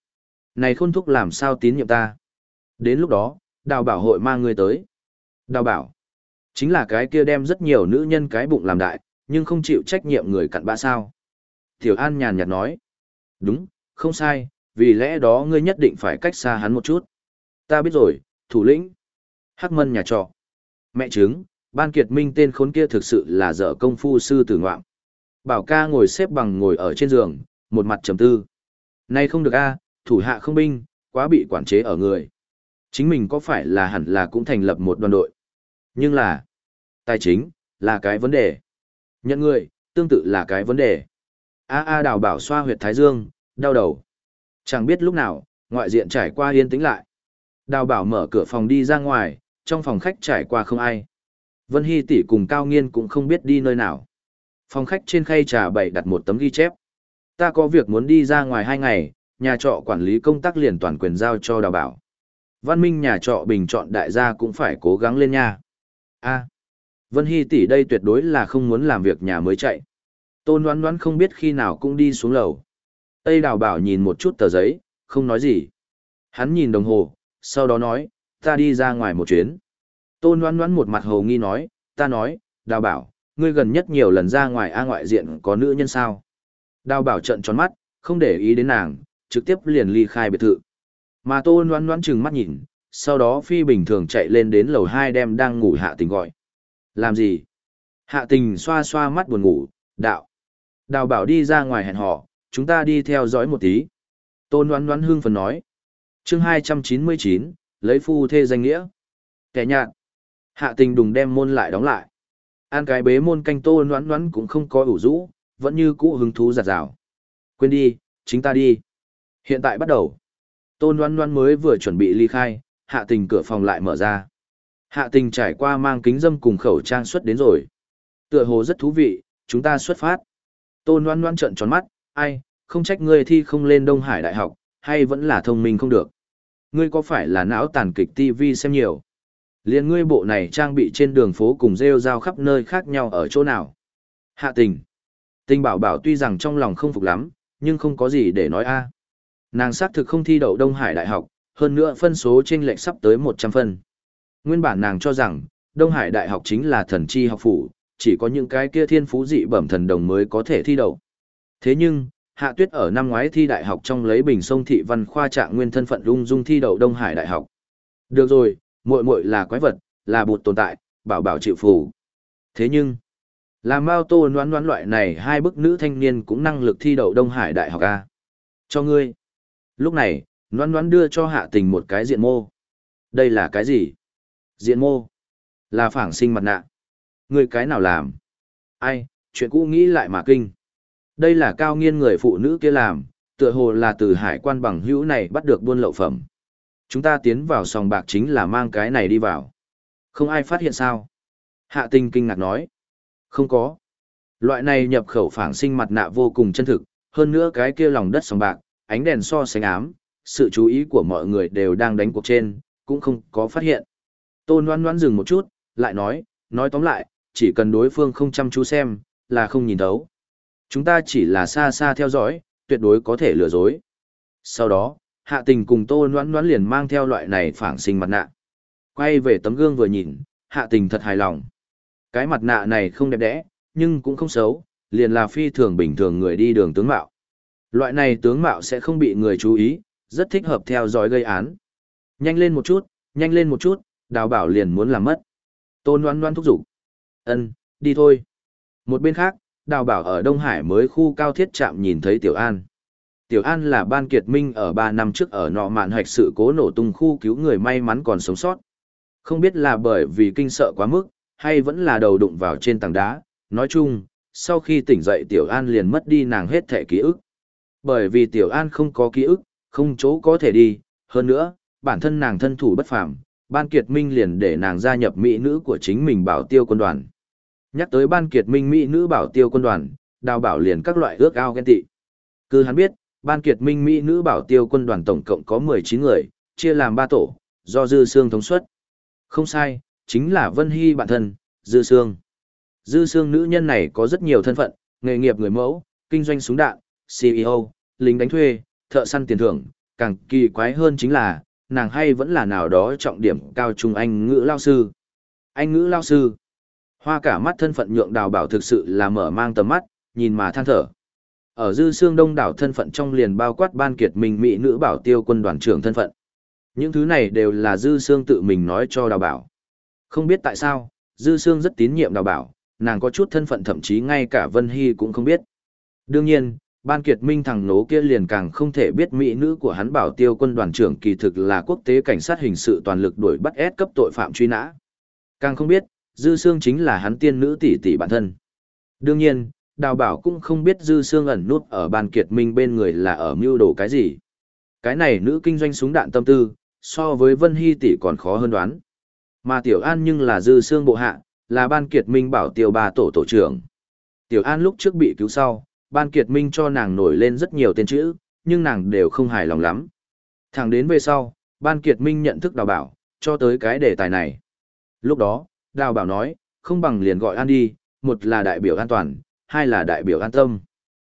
Này khôn thúc làm sao tín nhiệm ta. Đến lúc đó, đào bảo hội mang ngươi tới. Đào bảo, chính là cái kia đem rất nhiều nữ nhân cái bụng làm đại, nhưng không chịu trách nhiệm người cặn bã sao. Tiểu An nhàn nhạt nói. Đúng, không sai, vì lẽ đó ngươi nhất định phải cách xa hắn một chút. Ta biết rồi, thủ lĩnh. Hắc mân nhà trọ. Mẹ chứng, ban kiệt minh tên khốn kia thực sự là dở công phu sư tử ngoạm. Bảo ca ngồi xếp bằng ngồi ở trên giường, một mặt trầm tư. Nay không được a, thủ hạ không binh, quá bị quản chế ở người. Chính mình có phải là hẳn là cũng thành lập một đoàn đội. Nhưng là, tài chính, là cái vấn đề. Nhận người, tương tự là cái vấn đề. A A đào bảo xoa huyệt thái dương, đau đầu. Chẳng biết lúc nào, ngoại diện trải qua yên tĩnh lại. Đào bảo mở cửa phòng đi ra ngoài, trong phòng khách trải qua không ai. Vân Hy tỷ cùng Cao Nghiên cũng không biết đi nơi nào. Phòng khách trên khay trà bày đặt một tấm ghi chép. Ta có việc muốn đi ra ngoài hai ngày, nhà trọ quản lý công tác liền toàn quyền giao cho đào bảo. Văn minh nhà trọ bình chọn đại gia cũng phải cố gắng lên nha. A, Vân Hy tỷ đây tuyệt đối là không muốn làm việc nhà mới chạy. Tôn đoán đoán không biết khi nào cũng đi xuống lầu. Tây đào bảo nhìn một chút tờ giấy, không nói gì. Hắn nhìn đồng hồ, sau đó nói, ta đi ra ngoài một chuyến. Tôn đoán đoán một mặt hồ nghi nói, ta nói, đào bảo, ngươi gần nhất nhiều lần ra ngoài A ngoại diện có nữ nhân sao. Đào bảo trận tròn mắt, không để ý đến nàng, trực tiếp liền ly khai biệt thự. Mà tôn đoán đoán chừng mắt nhìn, sau đó phi bình thường chạy lên đến lầu hai đem đang ngủ hạ tình gọi. Làm gì? Hạ tình xoa xoa mắt buồn ngủ, đạo. Đào bảo đi ra ngoài hẹn họ, chúng ta đi theo dõi một tí. Tôn đoán đoán hương phần nói. chương hai trăm chín mươi chín lấy phu thê danh nghĩa. Kẻ nhạt. Hạ tình đùng đem môn lại đóng lại. An cái bế môn canh tôn đoán đoán cũng không có ủ rũ, vẫn như cũ hứng thú giạt rào. Quên đi, chính ta đi. Hiện tại bắt đầu. Tôn Loan Loan mới vừa chuẩn bị ly khai, hạ tình cửa phòng lại mở ra. Hạ tình trải qua mang kính dâm cùng khẩu trang xuất đến rồi. Tựa hồ rất thú vị, chúng ta xuất phát. Tôn Loan Loan trợn tròn mắt, ai, không trách ngươi thi không lên Đông Hải Đại học, hay vẫn là thông minh không được. Ngươi có phải là não tàn kịch TV xem nhiều? Liên ngươi bộ này trang bị trên đường phố cùng rêu rao khắp nơi khác nhau ở chỗ nào? Hạ tình. Tình bảo bảo tuy rằng trong lòng không phục lắm, nhưng không có gì để nói a. Nàng xác thực không thi đậu Đông Hải Đại học, hơn nữa phân số trên lệch sắp tới 100 phân. Nguyên bản nàng cho rằng, Đông Hải Đại học chính là thần chi học phủ, chỉ có những cái kia thiên phú dị bẩm thần đồng mới có thể thi đậu. Thế nhưng, Hạ Tuyết ở năm ngoái thi đại học trong lấy bình sông thị văn khoa trạng nguyên thân phận lung dung thi đậu Đông Hải Đại học. Được rồi, muội muội là quái vật, là bụt tồn tại, bảo bảo chịu phù. Thế nhưng, làm Mao Tô đoán đoán loại này hai bức nữ thanh niên cũng năng lực thi đậu Đông Hải Đại học A. Cho ngươi. Lúc này, noán noán đưa cho hạ tình một cái diện mô. Đây là cái gì? Diện mô. Là phảng sinh mặt nạ. người cái nào làm? Ai, chuyện cũ nghĩ lại mà kinh. Đây là cao nghiên người phụ nữ kia làm, tựa hồ là từ hải quan bằng hữu này bắt được buôn lậu phẩm. Chúng ta tiến vào sòng bạc chính là mang cái này đi vào. Không ai phát hiện sao? Hạ tình kinh ngạc nói. Không có. Loại này nhập khẩu phản sinh mặt nạ vô cùng chân thực, hơn nữa cái kia lòng đất sòng bạc, ánh đèn so sánh ám, sự chú ý của mọi người đều đang đánh cuộc trên, cũng không có phát hiện. Tôn Loan Loan dừng một chút, lại nói, nói tóm lại, chỉ cần đối phương không chăm chú xem, là không nhìn thấu. Chúng ta chỉ là xa xa theo dõi, tuyệt đối có thể lừa dối. Sau đó, hạ tình cùng tô Loan Loan liền mang theo loại này phản sinh mặt nạ. Quay về tấm gương vừa nhìn, hạ tình thật hài lòng. Cái mặt nạ này không đẹp đẽ, nhưng cũng không xấu, liền là phi thường bình thường người đi đường tướng mạo. Loại này tướng mạo sẽ không bị người chú ý, rất thích hợp theo dõi gây án. Nhanh lên một chút, nhanh lên một chút, đào bảo liền muốn làm mất. Tôn Loan Loan thúc giục. ân đi thôi. Một bên khác, đào bảo ở Đông Hải mới khu cao thiết trạm nhìn thấy Tiểu An. Tiểu An là ban kiệt minh ở 3 năm trước ở nọ mạn hoạch sự cố nổ tung khu cứu người may mắn còn sống sót. Không biết là bởi vì kinh sợ quá mức, hay vẫn là đầu đụng vào trên tảng đá. Nói chung, sau khi tỉnh dậy Tiểu An liền mất đi nàng hết thể ký ức. Bởi vì Tiểu An không có ký ức, không chỗ có thể đi, hơn nữa, bản thân nàng thân thủ bất phàm, ban kiệt minh liền để nàng gia nhập mỹ nữ của chính mình bảo tiêu quân đoàn. Nhắc tới ban kiệt minh mỹ nữ bảo tiêu quân đoàn, đào bảo liền các loại ước ao ghen tị. Cứ hắn biết, ban kiệt minh mỹ nữ bảo tiêu quân đoàn tổng cộng có 19 người, chia làm 3 tổ, do Dư Sương thống suất. Không sai, chính là Vân Hy bản thân, Dư Sương. Dư Sương nữ nhân này có rất nhiều thân phận, nghề nghiệp người mẫu, kinh doanh súng đạn, CEO, lính đánh thuê, thợ săn tiền thưởng, càng kỳ quái hơn chính là, nàng hay vẫn là nào đó trọng điểm cao trung anh ngữ lao sư. Anh ngữ lao sư. Hoa cả mắt thân phận nhượng đào bảo thực sự là mở mang tầm mắt, nhìn mà than thở. Ở dư xương đông đảo thân phận trong liền bao quát ban kiệt mình mỹ nữ bảo tiêu quân đoàn trưởng thân phận. Những thứ này đều là dư xương tự mình nói cho đào bảo. Không biết tại sao, dư xương rất tín nhiệm đào bảo, nàng có chút thân phận thậm chí ngay cả Vân Hy cũng không biết. Đương nhiên, ban kiệt minh thằng nố kia liền càng không thể biết mỹ nữ của hắn bảo tiêu quân đoàn trưởng kỳ thực là quốc tế cảnh sát hình sự toàn lực đuổi bắt ép cấp tội phạm truy nã. Càng không biết, Dư Sương chính là hắn tiên nữ tỷ tỷ bản thân. Đương nhiên, Đào Bảo cũng không biết Dư Sương ẩn nút ở ban kiệt minh bên người là ở mưu đồ cái gì. Cái này nữ kinh doanh súng đạn tâm tư, so với Vân Hy tỷ còn khó hơn đoán. Mà Tiểu An nhưng là Dư Sương bộ hạ, là ban kiệt minh bảo tiêu Bà tổ tổ trưởng. Tiểu An lúc trước bị cứu sau, ban kiệt minh cho nàng nổi lên rất nhiều tên chữ, nhưng nàng đều không hài lòng lắm. Thẳng đến về sau, ban kiệt minh nhận thức đào bảo, cho tới cái đề tài này. Lúc đó, đào bảo nói, không bằng liền gọi An đi, một là đại biểu an toàn, hai là đại biểu an tâm.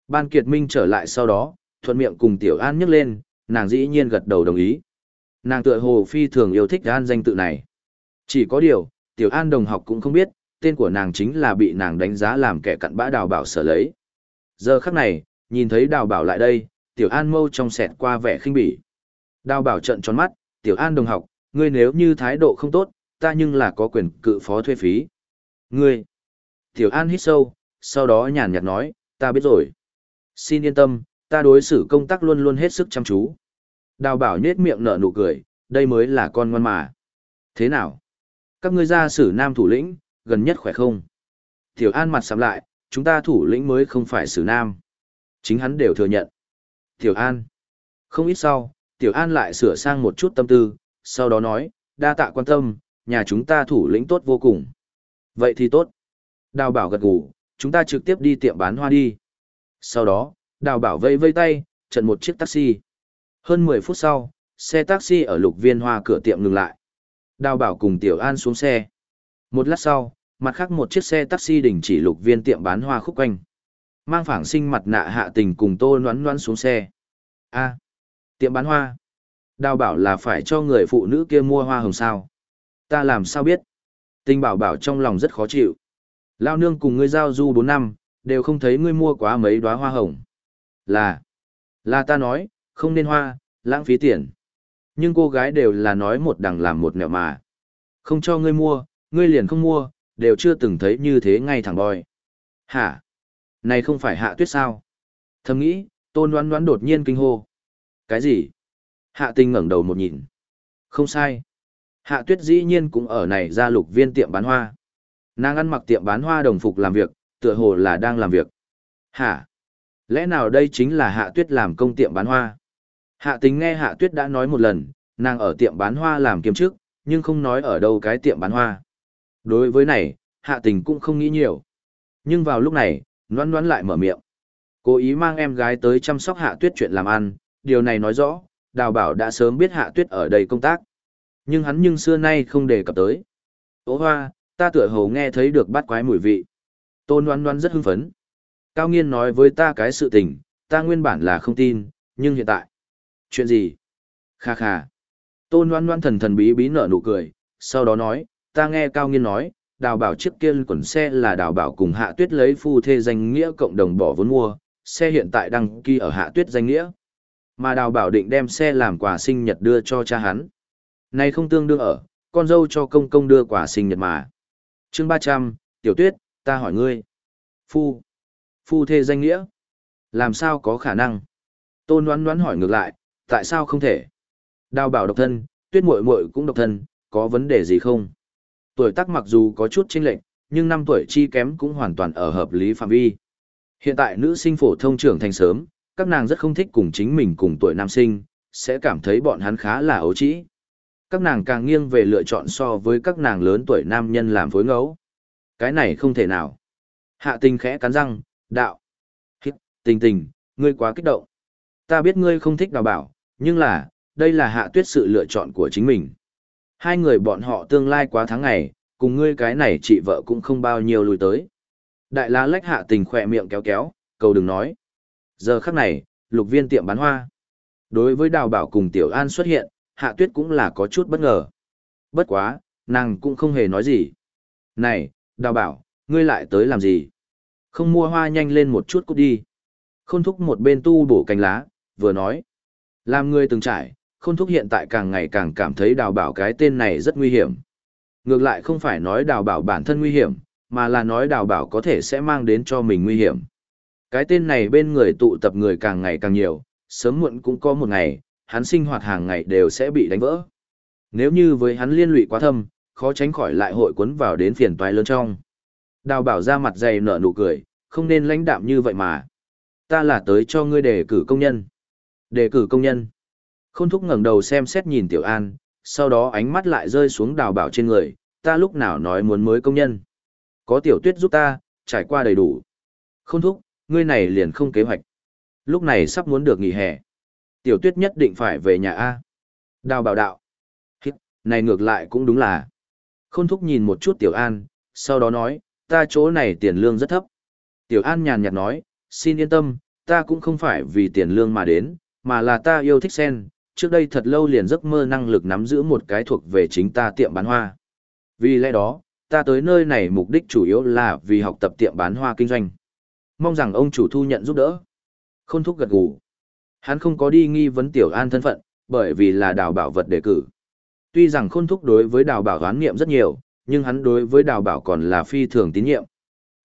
Ban kiệt minh trở lại sau đó, thuận miệng cùng Tiểu An nhắc lên, nàng dĩ nhiên gật đầu đồng ý. Nàng tựa hồ phi thường yêu thích An danh tự này. Chỉ có điều, Tiểu An đồng học cũng không biết, tên của nàng chính là bị nàng đánh giá làm kẻ cặn bã đào bảo sở lấy. Giờ khắc này, nhìn thấy đào bảo lại đây, Tiểu An mâu trong sẹt qua vẻ khinh bỉ. Đào bảo trận tròn mắt, Tiểu An đồng học, ngươi nếu như thái độ không tốt, ta nhưng là có quyền cự phó thuê phí. Ngươi. Tiểu An hít sâu, sau đó nhàn nhạt nói, ta biết rồi. Xin yên tâm, ta đối xử công tác luôn luôn hết sức chăm chú. Đào bảo nhết miệng nở nụ cười, đây mới là con ngoan mà. Thế nào? Các ngươi gia sử nam thủ lĩnh, gần nhất khỏe không? Tiểu An mặt sắm lại, chúng ta thủ lĩnh mới không phải xử nam. Chính hắn đều thừa nhận. Tiểu An. Không ít sau, Tiểu An lại sửa sang một chút tâm tư, sau đó nói, đa tạ quan tâm, nhà chúng ta thủ lĩnh tốt vô cùng. Vậy thì tốt. Đào bảo gật gù, chúng ta trực tiếp đi tiệm bán hoa đi. Sau đó, đào bảo vây vây tay, trận một chiếc taxi. Hơn 10 phút sau, xe taxi ở lục viên hoa cửa tiệm ngừng lại. Đào bảo cùng Tiểu An xuống xe. Một lát sau, mặt khác một chiếc xe taxi đình chỉ lục viên tiệm bán hoa khúc quanh. Mang phảng sinh mặt nạ hạ tình cùng tô loãn loãn xuống xe. a tiệm bán hoa. Đào bảo là phải cho người phụ nữ kia mua hoa hồng sao. Ta làm sao biết? Tình bảo bảo trong lòng rất khó chịu. Lao nương cùng ngươi giao du bốn năm, đều không thấy ngươi mua quá mấy đóa hoa hồng. Là, là ta nói, không nên hoa, lãng phí tiền. Nhưng cô gái đều là nói một đằng làm một nẻo mà. Không cho ngươi mua, ngươi liền không mua, đều chưa từng thấy như thế ngay thẳng bòi. Hả? Này không phải hạ tuyết sao? Thầm nghĩ, tôn đoán đoán đột nhiên kinh hô. Cái gì? Hạ tinh ngẩng đầu một nhìn. Không sai. Hạ tuyết dĩ nhiên cũng ở này ra lục viên tiệm bán hoa. Nàng ăn mặc tiệm bán hoa đồng phục làm việc, tựa hồ là đang làm việc. Hả? Lẽ nào đây chính là hạ tuyết làm công tiệm bán hoa? Hạ tính nghe hạ tuyết đã nói một lần, nàng ở tiệm bán hoa làm kiếm trước, nhưng không nói ở đâu cái tiệm bán hoa. Đối với này, hạ tình cũng không nghĩ nhiều. Nhưng vào lúc này, noan noan lại mở miệng. Cố ý mang em gái tới chăm sóc hạ tuyết chuyện làm ăn, điều này nói rõ, đào bảo đã sớm biết hạ tuyết ở đây công tác. Nhưng hắn nhưng xưa nay không đề cập tới. Ô hoa, ta tựa hồ nghe thấy được bắt quái mùi vị. Tôn noan noan rất hưng phấn. Cao nghiên nói với ta cái sự tình, ta nguyên bản là không tin, nhưng hiện tại. Chuyện gì? Kha kha. Tôn noan noan thần thần bí bí nở nụ cười, sau đó nói, ta nghe Cao nghiên nói, đào bảo chiếc kia quần xe là đào bảo cùng hạ tuyết lấy phu thê danh nghĩa cộng đồng bỏ vốn mua, xe hiện tại đăng ký ở hạ tuyết danh nghĩa. Mà đào bảo định đem xe làm quà sinh nhật đưa cho cha hắn. Này không tương đương ở, con dâu cho công công đưa quà sinh nhật mà. chương ba trăm tiểu tuyết, ta hỏi ngươi. Phu. Phu thê danh nghĩa. Làm sao có khả năng? Tôn đoán đoán hỏi ngược lại, tại sao không thể? Đào bảo độc thân, tuyết muội muội cũng độc thân, có vấn đề gì không? Tuổi tác mặc dù có chút chênh lệch, nhưng năm tuổi chi kém cũng hoàn toàn ở hợp lý phạm vi. Hiện tại nữ sinh phổ thông trưởng thành sớm, các nàng rất không thích cùng chính mình cùng tuổi nam sinh, sẽ cảm thấy bọn hắn khá là ấu trĩ. Các nàng càng nghiêng về lựa chọn so với các nàng lớn tuổi nam nhân làm phối ngẫu. Cái này không thể nào. Hạ tình khẽ cắn răng, đạo. Hít, tình tình, ngươi quá kích động. Ta biết ngươi không thích đào bảo, nhưng là, đây là hạ tuyết sự lựa chọn của chính mình. Hai người bọn họ tương lai quá tháng ngày, cùng ngươi cái này chị vợ cũng không bao nhiêu lùi tới. Đại lá lách hạ tình khỏe miệng kéo kéo, cầu đừng nói. Giờ khắc này, lục viên tiệm bán hoa. Đối với đào bảo cùng tiểu an xuất hiện, hạ tuyết cũng là có chút bất ngờ. Bất quá, nàng cũng không hề nói gì. Này, đào bảo, ngươi lại tới làm gì? Không mua hoa nhanh lên một chút cút đi. Khôn thúc một bên tu bổ cành lá, vừa nói. Làm ngươi từng trải, khôn thúc hiện tại càng ngày càng cảm thấy đào bảo cái tên này rất nguy hiểm. Ngược lại không phải nói đào bảo bản thân nguy hiểm, mà là nói đào bảo có thể sẽ mang đến cho mình nguy hiểm. Cái tên này bên người tụ tập người càng ngày càng nhiều, sớm muộn cũng có một ngày, hắn sinh hoạt hàng ngày đều sẽ bị đánh vỡ. Nếu như với hắn liên lụy quá thâm, khó tránh khỏi lại hội cuốn vào đến phiền toái lớn trong. Đào bảo ra mặt dày nở nụ cười, không nên lãnh đạm như vậy mà. Ta là tới cho ngươi đề cử công nhân. Đề cử công nhân. Khôn thúc ngẩng đầu xem xét nhìn Tiểu An, sau đó ánh mắt lại rơi xuống đào bảo trên người, ta lúc nào nói muốn mới công nhân. Có tiểu tuyết giúp ta, trải qua đầy đủ. Khôn thúc, ngươi này liền không kế hoạch. Lúc này sắp muốn được nghỉ hè. Tiểu tuyết nhất định phải về nhà A. Đào bảo đạo. Hít, này ngược lại cũng đúng là. Khôn thúc nhìn một chút Tiểu An, sau đó nói, ta chỗ này tiền lương rất thấp. Tiểu An nhàn nhạt nói, xin yên tâm, ta cũng không phải vì tiền lương mà đến, mà là ta yêu thích sen, trước đây thật lâu liền giấc mơ năng lực nắm giữ một cái thuộc về chính ta tiệm bán hoa. Vì lẽ đó, ta tới nơi này mục đích chủ yếu là vì học tập tiệm bán hoa kinh doanh. Mong rằng ông chủ thu nhận giúp đỡ. Khôn thúc gật gù. Hắn không có đi nghi vấn Tiểu An thân phận, bởi vì là đào bảo vật đề cử. Tuy rằng khôn thúc đối với đào bảo hoán nghiệm rất nhiều, nhưng hắn đối với đào bảo còn là phi thường tín nhiệm.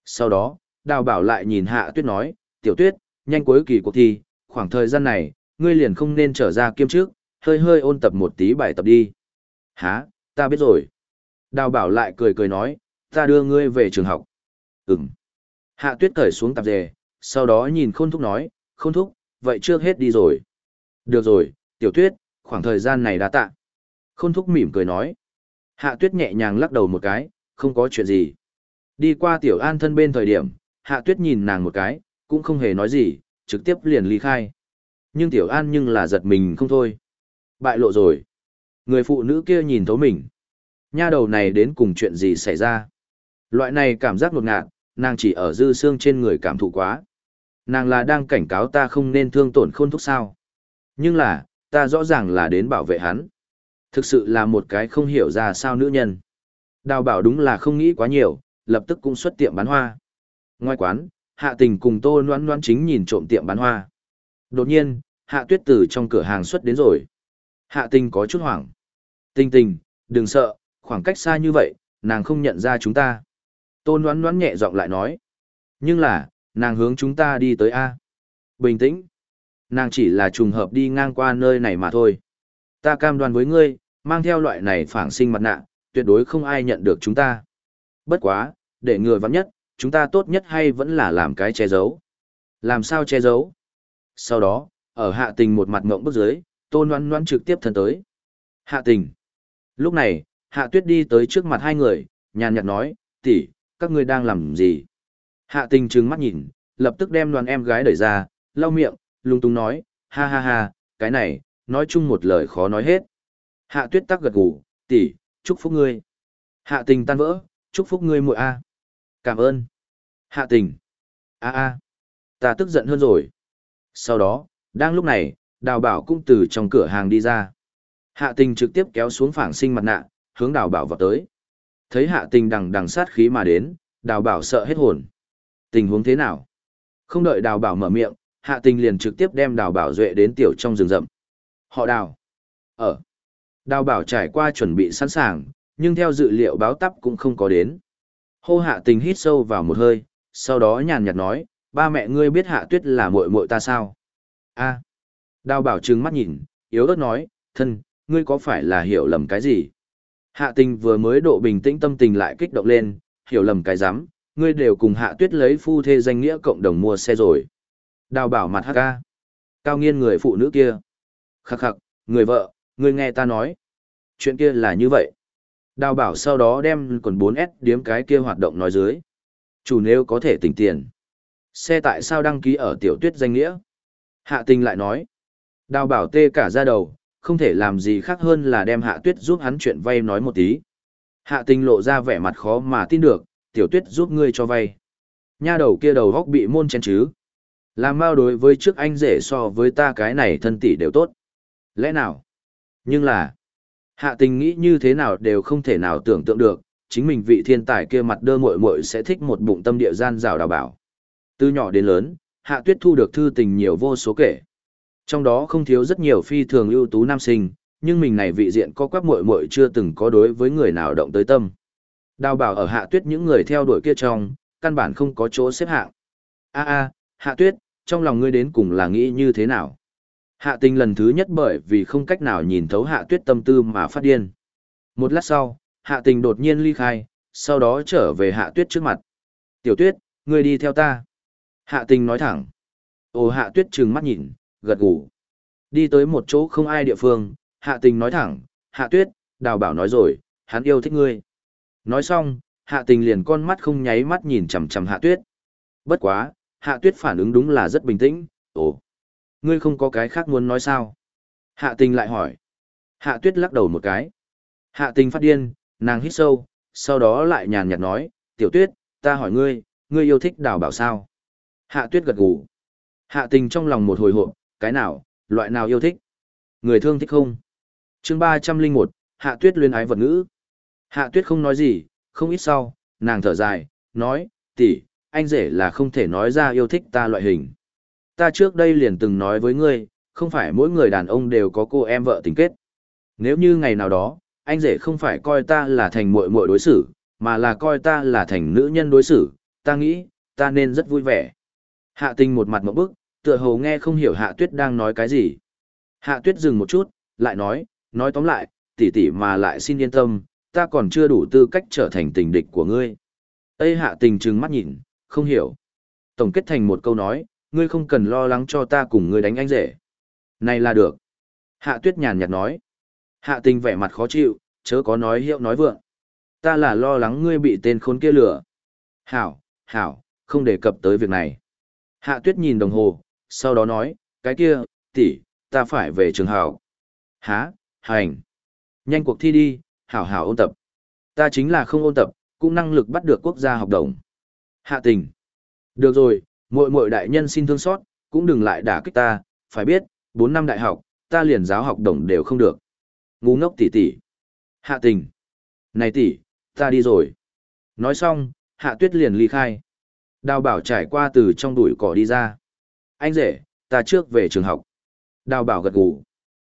Sau đó, đào bảo lại nhìn hạ tuyết nói, tiểu tuyết, nhanh cuối kỳ cuộc thi, khoảng thời gian này, ngươi liền không nên trở ra kiêm trước, hơi hơi ôn tập một tí bài tập đi. Hả, ta biết rồi. Đào bảo lại cười cười nói, ta đưa ngươi về trường học. Ừm. Hạ tuyết cởi xuống tạp dề, sau đó nhìn khôn thúc nói, khôn thúc, vậy trước hết đi rồi. Được rồi, tiểu tuyết, khoảng thời gian này đã tạ. Khôn thúc mỉm cười nói. Hạ tuyết nhẹ nhàng lắc đầu một cái, không có chuyện gì. Đi qua tiểu an thân bên thời điểm, hạ tuyết nhìn nàng một cái, cũng không hề nói gì, trực tiếp liền ly khai. Nhưng tiểu an nhưng là giật mình không thôi. Bại lộ rồi. Người phụ nữ kia nhìn thấu mình. Nha đầu này đến cùng chuyện gì xảy ra. Loại này cảm giác ngột ngạt, nàng chỉ ở dư xương trên người cảm thụ quá. Nàng là đang cảnh cáo ta không nên thương tổn khôn thúc sao. Nhưng là, ta rõ ràng là đến bảo vệ hắn. Thực sự là một cái không hiểu ra sao nữ nhân. Đào bảo đúng là không nghĩ quá nhiều, lập tức cũng xuất tiệm bán hoa. Ngoài quán, hạ tình cùng tô noan noan chính nhìn trộm tiệm bán hoa. Đột nhiên, hạ tuyết từ trong cửa hàng xuất đến rồi. Hạ tình có chút hoảng. Tình tình, đừng sợ, khoảng cách xa như vậy, nàng không nhận ra chúng ta. Tôn đoán đoán nhẹ giọng lại nói. Nhưng là, nàng hướng chúng ta đi tới A. Bình tĩnh. Nàng chỉ là trùng hợp đi ngang qua nơi này mà thôi. Ta cam đoan với ngươi, mang theo loại này phản sinh mặt nạ, tuyệt đối không ai nhận được chúng ta. Bất quá, để người vắng nhất, chúng ta tốt nhất hay vẫn là làm cái che giấu. Làm sao che giấu? Sau đó, ở hạ tình một mặt ngộng bước dưới, tôn noan noan trực tiếp thân tới. Hạ tình. Lúc này, hạ tuyết đi tới trước mặt hai người, nhàn nhạt nói, tỷ, các ngươi đang làm gì? Hạ tình trừng mắt nhìn, lập tức đem đoàn em gái đẩy ra, lau miệng, lung tung nói, ha ha ha, cái này, nói chung một lời khó nói hết. Hạ tuyết tắc gật gù, tỷ, chúc phúc ngươi. Hạ tình tan vỡ, chúc phúc ngươi muội a. Cảm ơn. Hạ tình. A a. Ta tức giận hơn rồi. Sau đó, đang lúc này, đào bảo cũng từ trong cửa hàng đi ra. Hạ tình trực tiếp kéo xuống phảng sinh mặt nạ, hướng đào bảo vào tới. Thấy hạ tình đằng đằng sát khí mà đến, đào bảo sợ hết hồn. Tình huống thế nào? Không đợi đào bảo mở miệng, hạ tình liền trực tiếp đem đào bảo duệ đến tiểu trong rừng rậm. Họ đào. Ở. Đào bảo trải qua chuẩn bị sẵn sàng, nhưng theo dự liệu báo tắp cũng không có đến. Hô hạ tình hít sâu vào một hơi, sau đó nhàn nhạt nói, ba mẹ ngươi biết hạ tuyết là muội muội ta sao? A Đào bảo trừng mắt nhìn, yếu ớt nói, thân, ngươi có phải là hiểu lầm cái gì? Hạ tình vừa mới độ bình tĩnh tâm tình lại kích động lên, hiểu lầm cái rắm ngươi đều cùng hạ tuyết lấy phu thê danh nghĩa cộng đồng mua xe rồi. Đào bảo mặt hắc ca. Cao nghiên người phụ nữ kia. Khắc khắc, người vợ, người nghe ta nói. Chuyện kia là như vậy. Đào bảo sau đó đem còn 4S điếm cái kia hoạt động nói dưới. Chủ nếu có thể tỉnh tiền. Xe tại sao đăng ký ở tiểu tuyết danh nghĩa? Hạ tình lại nói. Đào bảo tê cả ra đầu, không thể làm gì khác hơn là đem hạ tuyết giúp hắn chuyện vay nói một tí. Hạ tình lộ ra vẻ mặt khó mà tin được, tiểu tuyết giúp ngươi cho vay. Nha đầu kia đầu góc bị môn chen chứ. Làm bao đối với trước anh rể so với ta cái này thân tỷ đều tốt. Lẽ nào? Nhưng là, hạ tình nghĩ như thế nào đều không thể nào tưởng tượng được, chính mình vị thiên tài kia mặt đơ muội muội sẽ thích một bụng tâm địa gian rào đào bảo. Từ nhỏ đến lớn, hạ tuyết thu được thư tình nhiều vô số kể. Trong đó không thiếu rất nhiều phi thường ưu tú nam sinh, nhưng mình này vị diện có quắc muội muội chưa từng có đối với người nào động tới tâm. Đào bảo ở hạ tuyết những người theo đuổi kia trong, căn bản không có chỗ xếp hạng. A a, hạ tuyết, trong lòng ngươi đến cùng là nghĩ như thế nào? Hạ tình lần thứ nhất bởi vì không cách nào nhìn thấu hạ tuyết tâm tư mà phát điên. Một lát sau, hạ tình đột nhiên ly khai, sau đó trở về hạ tuyết trước mặt. Tiểu tuyết, ngươi đi theo ta. Hạ tình nói thẳng. Ồ hạ tuyết trừng mắt nhìn, gật gù. Đi tới một chỗ không ai địa phương, hạ tình nói thẳng, hạ tuyết, đào bảo nói rồi, hắn yêu thích ngươi. Nói xong, hạ tình liền con mắt không nháy mắt nhìn chằm chằm hạ tuyết. Bất quá, hạ tuyết phản ứng đúng là rất bình tĩnh, ồ, ngươi không có cái khác muốn nói sao? Hạ tình lại hỏi. Hạ tuyết lắc đầu một cái. Hạ tình phát điên, nàng hít sâu, sau đó lại nhàn nhạt nói, tiểu tuyết, ta hỏi ngươi, ngươi yêu thích đào bảo sao? Hạ tuyết gật gù. Hạ tình trong lòng một hồi hộp, cái nào, loại nào yêu thích? Người thương thích không? chương ba trăm linh một, hạ tuyết luyên ái vật ngữ. Hạ tuyết không nói gì, không ít sau, nàng thở dài, nói, tỷ, anh rể là không thể nói ra yêu thích ta loại hình. Ta trước đây liền từng nói với ngươi, không phải mỗi người đàn ông đều có cô em vợ tình kết. Nếu như ngày nào đó, anh rể không phải coi ta là thành muội muội đối xử, mà là coi ta là thành nữ nhân đối xử, ta nghĩ, ta nên rất vui vẻ. Hạ tình một mặt một bức, tựa hồ nghe không hiểu hạ tuyết đang nói cái gì. Hạ tuyết dừng một chút, lại nói, nói tóm lại, tỷ tỷ mà lại xin yên tâm, ta còn chưa đủ tư cách trở thành tình địch của ngươi. Ây hạ tình trừng mắt nhìn, không hiểu. Tổng kết thành một câu nói, ngươi không cần lo lắng cho ta cùng ngươi đánh anh rể. Này là được. Hạ tuyết nhàn nhạt nói. Hạ tình vẻ mặt khó chịu, chớ có nói hiệu nói vượng. Ta là lo lắng ngươi bị tên khốn kia lừa. Hảo, hảo, không đề cập tới việc này. Hạ tuyết nhìn đồng hồ, sau đó nói, cái kia, tỷ, ta phải về trường hảo. Há, hành. Nhanh cuộc thi đi, hảo hảo ôn tập. Ta chính là không ôn tập, cũng năng lực bắt được quốc gia học đồng. Hạ tình. Được rồi, muội muội đại nhân xin thương xót, cũng đừng lại đả kích ta, phải biết, 4 năm đại học, ta liền giáo học đồng đều không được. Ngu ngốc tỷ tỷ. Hạ tình. Này tỷ, ta đi rồi. Nói xong, hạ tuyết liền ly khai. Đào bảo trải qua từ trong đùi cỏ đi ra. Anh rể, ta trước về trường học. Đào bảo gật gù.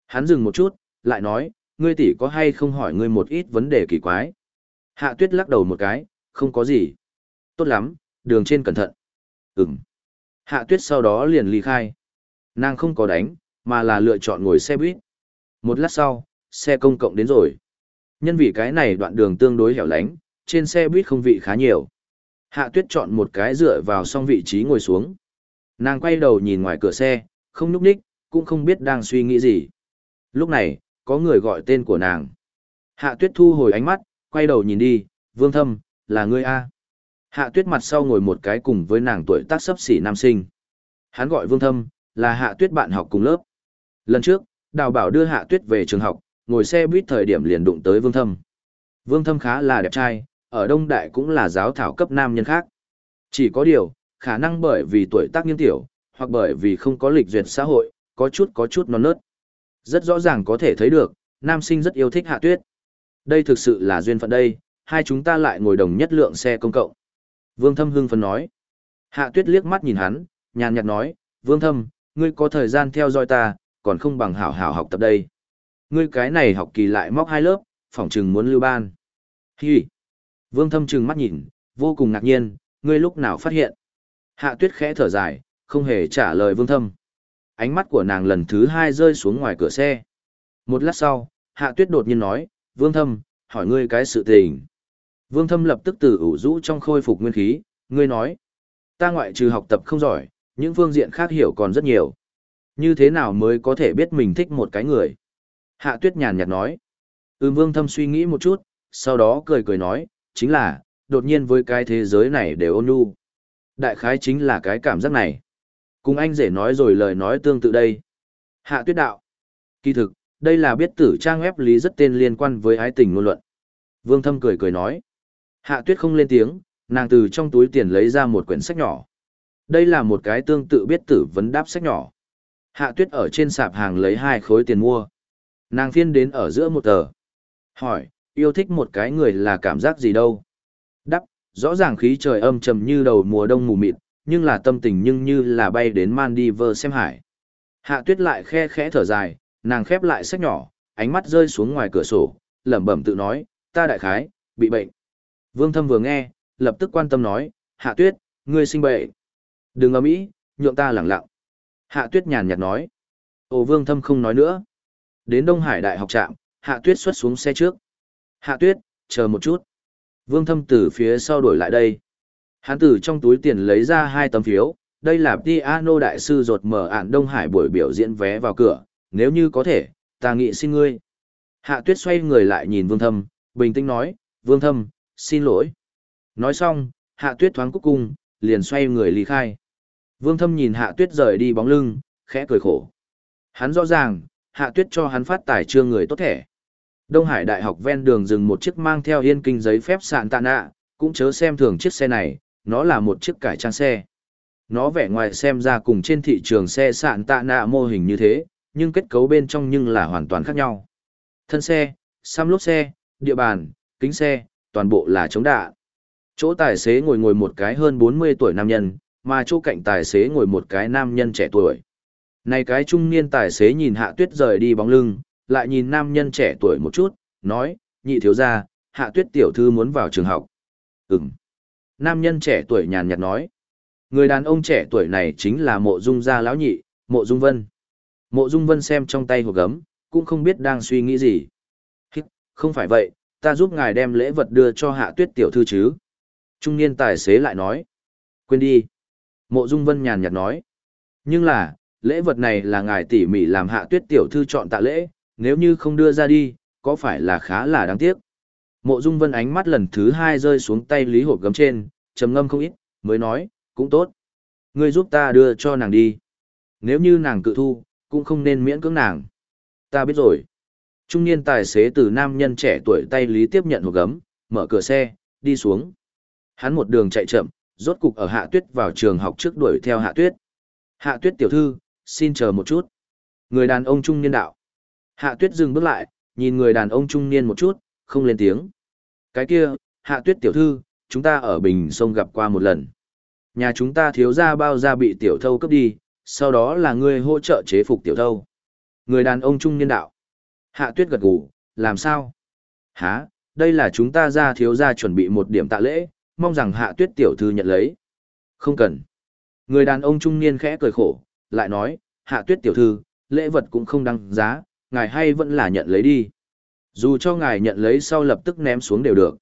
Hắn dừng một chút, lại nói, ngươi tỷ có hay không hỏi ngươi một ít vấn đề kỳ quái. Hạ tuyết lắc đầu một cái, không có gì. Tốt lắm, đường trên cẩn thận. Ừm. Hạ tuyết sau đó liền ly khai. Nàng không có đánh, mà là lựa chọn ngồi xe buýt. Một lát sau, xe công cộng đến rồi. Nhân vì cái này đoạn đường tương đối hẻo lánh, trên xe buýt không vị khá nhiều. Hạ tuyết chọn một cái dựa vào xong vị trí ngồi xuống. Nàng quay đầu nhìn ngoài cửa xe, không nhúc nhích, cũng không biết đang suy nghĩ gì. Lúc này, có người gọi tên của nàng. Hạ tuyết thu hồi ánh mắt, quay đầu nhìn đi, vương thâm, là ngươi A. Hạ tuyết mặt sau ngồi một cái cùng với nàng tuổi tác sấp xỉ nam sinh. Hắn gọi vương thâm, là hạ tuyết bạn học cùng lớp. Lần trước, đào bảo đưa hạ tuyết về trường học, ngồi xe buýt thời điểm liền đụng tới vương thâm. Vương thâm khá là đẹp trai, ở Đông Đại cũng là giáo thảo cấp nam nhân khác. Chỉ có điều, khả năng bởi vì tuổi tác nghiêng tiểu, hoặc bởi vì không có lịch duyệt xã hội, có chút có chút non nớt. Rất rõ ràng có thể thấy được, nam sinh rất yêu thích hạ tuyết. Đây thực sự là duyên phận đây, hai chúng ta lại ngồi đồng nhất lượng xe công cộng. Vương Thâm hưng phấn nói. Hạ tuyết liếc mắt nhìn hắn, nhàn nhạt nói, Vương Thâm, ngươi có thời gian theo dõi ta, còn không bằng hảo hảo học tập đây. Ngươi cái này học kỳ lại móc hai lớp, phỏng chừng muốn lưu ban. Hi. Vương Thâm trừng mắt nhìn, vô cùng ngạc nhiên, ngươi lúc nào phát hiện. Hạ tuyết khẽ thở dài, không hề trả lời Vương Thâm. Ánh mắt của nàng lần thứ hai rơi xuống ngoài cửa xe. Một lát sau, Hạ tuyết đột nhiên nói, Vương Thâm, hỏi ngươi cái sự tình. Vương Thâm lập tức từ ủ rũ trong khôi phục nguyên khí, ngươi nói. Ta ngoại trừ học tập không giỏi, những phương diện khác hiểu còn rất nhiều. Như thế nào mới có thể biết mình thích một cái người? Hạ tuyết nhàn nhạt nói. Ừm Vương Thâm suy nghĩ một chút, sau đó cười cười nói, chính là, đột nhiên với cái thế giới này đều ôn nhu. Đại khái chính là cái cảm giác này. Cùng anh rể nói rồi lời nói tương tự đây. Hạ tuyết đạo. Kỳ thực, đây là biết tử trang web lý rất tên liên quan với ái tình ngôn luận. Vương Thâm cười cười nói. Hạ tuyết không lên tiếng, nàng từ trong túi tiền lấy ra một quyển sách nhỏ. Đây là một cái tương tự biết tử vấn đáp sách nhỏ. Hạ tuyết ở trên sạp hàng lấy hai khối tiền mua. Nàng phiên đến ở giữa một tờ. Hỏi, yêu thích một cái người là cảm giác gì đâu? Đắp, rõ ràng khí trời âm trầm như đầu mùa đông mù mịt, nhưng là tâm tình nhưng như là bay đến Maldives xem hải. Hạ tuyết lại khe khẽ thở dài, nàng khép lại sách nhỏ, ánh mắt rơi xuống ngoài cửa sổ, lẩm bẩm tự nói, ta đại khái, bị bệnh. Vương Thâm vừa nghe, lập tức quan tâm nói, Hạ Tuyết, ngươi sinh bệnh. Đừng ấm ý, nhượng ta lẳng lặng. Hạ Tuyết nhàn nhạt nói. Ồ Vương Thâm không nói nữa. Đến Đông Hải Đại học trạm, Hạ Tuyết xuất xuống xe trước. Hạ Tuyết, chờ một chút. Vương Thâm từ phía sau đổi lại đây. Hắn từ trong túi tiền lấy ra hai tấm phiếu. Đây là piano đại sư ruột mở ản Đông Hải buổi biểu diễn vé vào cửa. Nếu như có thể, ta nghị xin ngươi. Hạ Tuyết xoay người lại nhìn Vương Thâm, bình tĩnh nói, Vương Thâm, xin lỗi. Nói xong, hạ tuyết thoáng cúc cung, liền xoay người ly khai. Vương thâm nhìn hạ tuyết rời đi bóng lưng, khẽ cười khổ. Hắn rõ ràng, hạ tuyết cho hắn phát tài trương người tốt thẻ. Đông Hải Đại học ven đường dừng một chiếc mang theo yên kinh giấy phép sạn tạ nạ, cũng chớ xem thường chiếc xe này, nó là một chiếc cải trang xe. Nó vẻ ngoài xem ra cùng trên thị trường xe sạn tạ nạ mô hình như thế, nhưng kết cấu bên trong nhưng là hoàn toàn khác nhau. Thân xe, xăm lốp xe, địa bàn, kính xe, toàn bộ là chống đạn. Chỗ tài xế ngồi ngồi một cái hơn 40 tuổi nam nhân, mà chỗ cạnh tài xế ngồi một cái nam nhân trẻ tuổi. Này cái trung niên tài xế nhìn hạ tuyết rời đi bóng lưng, lại nhìn nam nhân trẻ tuổi một chút, nói, nhị thiếu gia, hạ tuyết tiểu thư muốn vào trường học. Ừm. Nam nhân trẻ tuổi nhàn nhạt nói. Người đàn ông trẻ tuổi này chính là mộ dung gia lão nhị, mộ dung vân. Mộ dung vân xem trong tay hộp gấm, cũng không biết đang suy nghĩ gì. Hít, không phải vậy, ta giúp ngài đem lễ vật đưa cho hạ tuyết tiểu thư chứ. Trung niên tài xế lại nói. Quên đi. Mộ dung vân nhàn nhạt nói. Nhưng là, lễ vật này là ngài tỉ mỉ làm hạ tuyết tiểu thư chọn tạ lễ, nếu như không đưa ra đi, có phải là khá là đáng tiếc. Mộ Dung Vân ánh mắt lần thứ hai rơi xuống tay Lý Hộp gấm trên, trầm ngâm không ít, mới nói, cũng tốt. Ngươi giúp ta đưa cho nàng đi. Nếu như nàng cự thu, cũng không nên miễn cưỡng nàng. Ta biết rồi. Trung niên tài xế từ nam nhân trẻ tuổi tay Lý tiếp nhận hộp gấm, mở cửa xe, đi xuống. Hắn một đường chạy chậm, rốt cục ở Hạ Tuyết vào trường học trước đuổi theo Hạ Tuyết. Hạ Tuyết tiểu thư, xin chờ một chút. Người đàn ông trung niên đạo. Hạ tuyết dừng bước lại, nhìn người đàn ông trung niên một chút, không lên tiếng. Cái kia, hạ tuyết tiểu thư, chúng ta ở Bình Sông gặp qua một lần. Nhà chúng ta thiếu ra bao ra bị tiểu thâu cướp đi, sau đó là ngươi hỗ trợ chế phục tiểu thâu. Người đàn ông trung niên đạo. Hạ tuyết gật gù, làm sao? Hả, đây là chúng ta ra thiếu ra chuẩn bị một điểm tạ lễ, mong rằng hạ tuyết tiểu thư nhận lấy. Không cần. Người đàn ông trung niên khẽ cười khổ, lại nói, hạ tuyết tiểu thư, lễ vật cũng không đăng giá, ngài hay vẫn là nhận lấy đi. Dù cho ngài nhận lấy sau lập tức ném xuống đều được.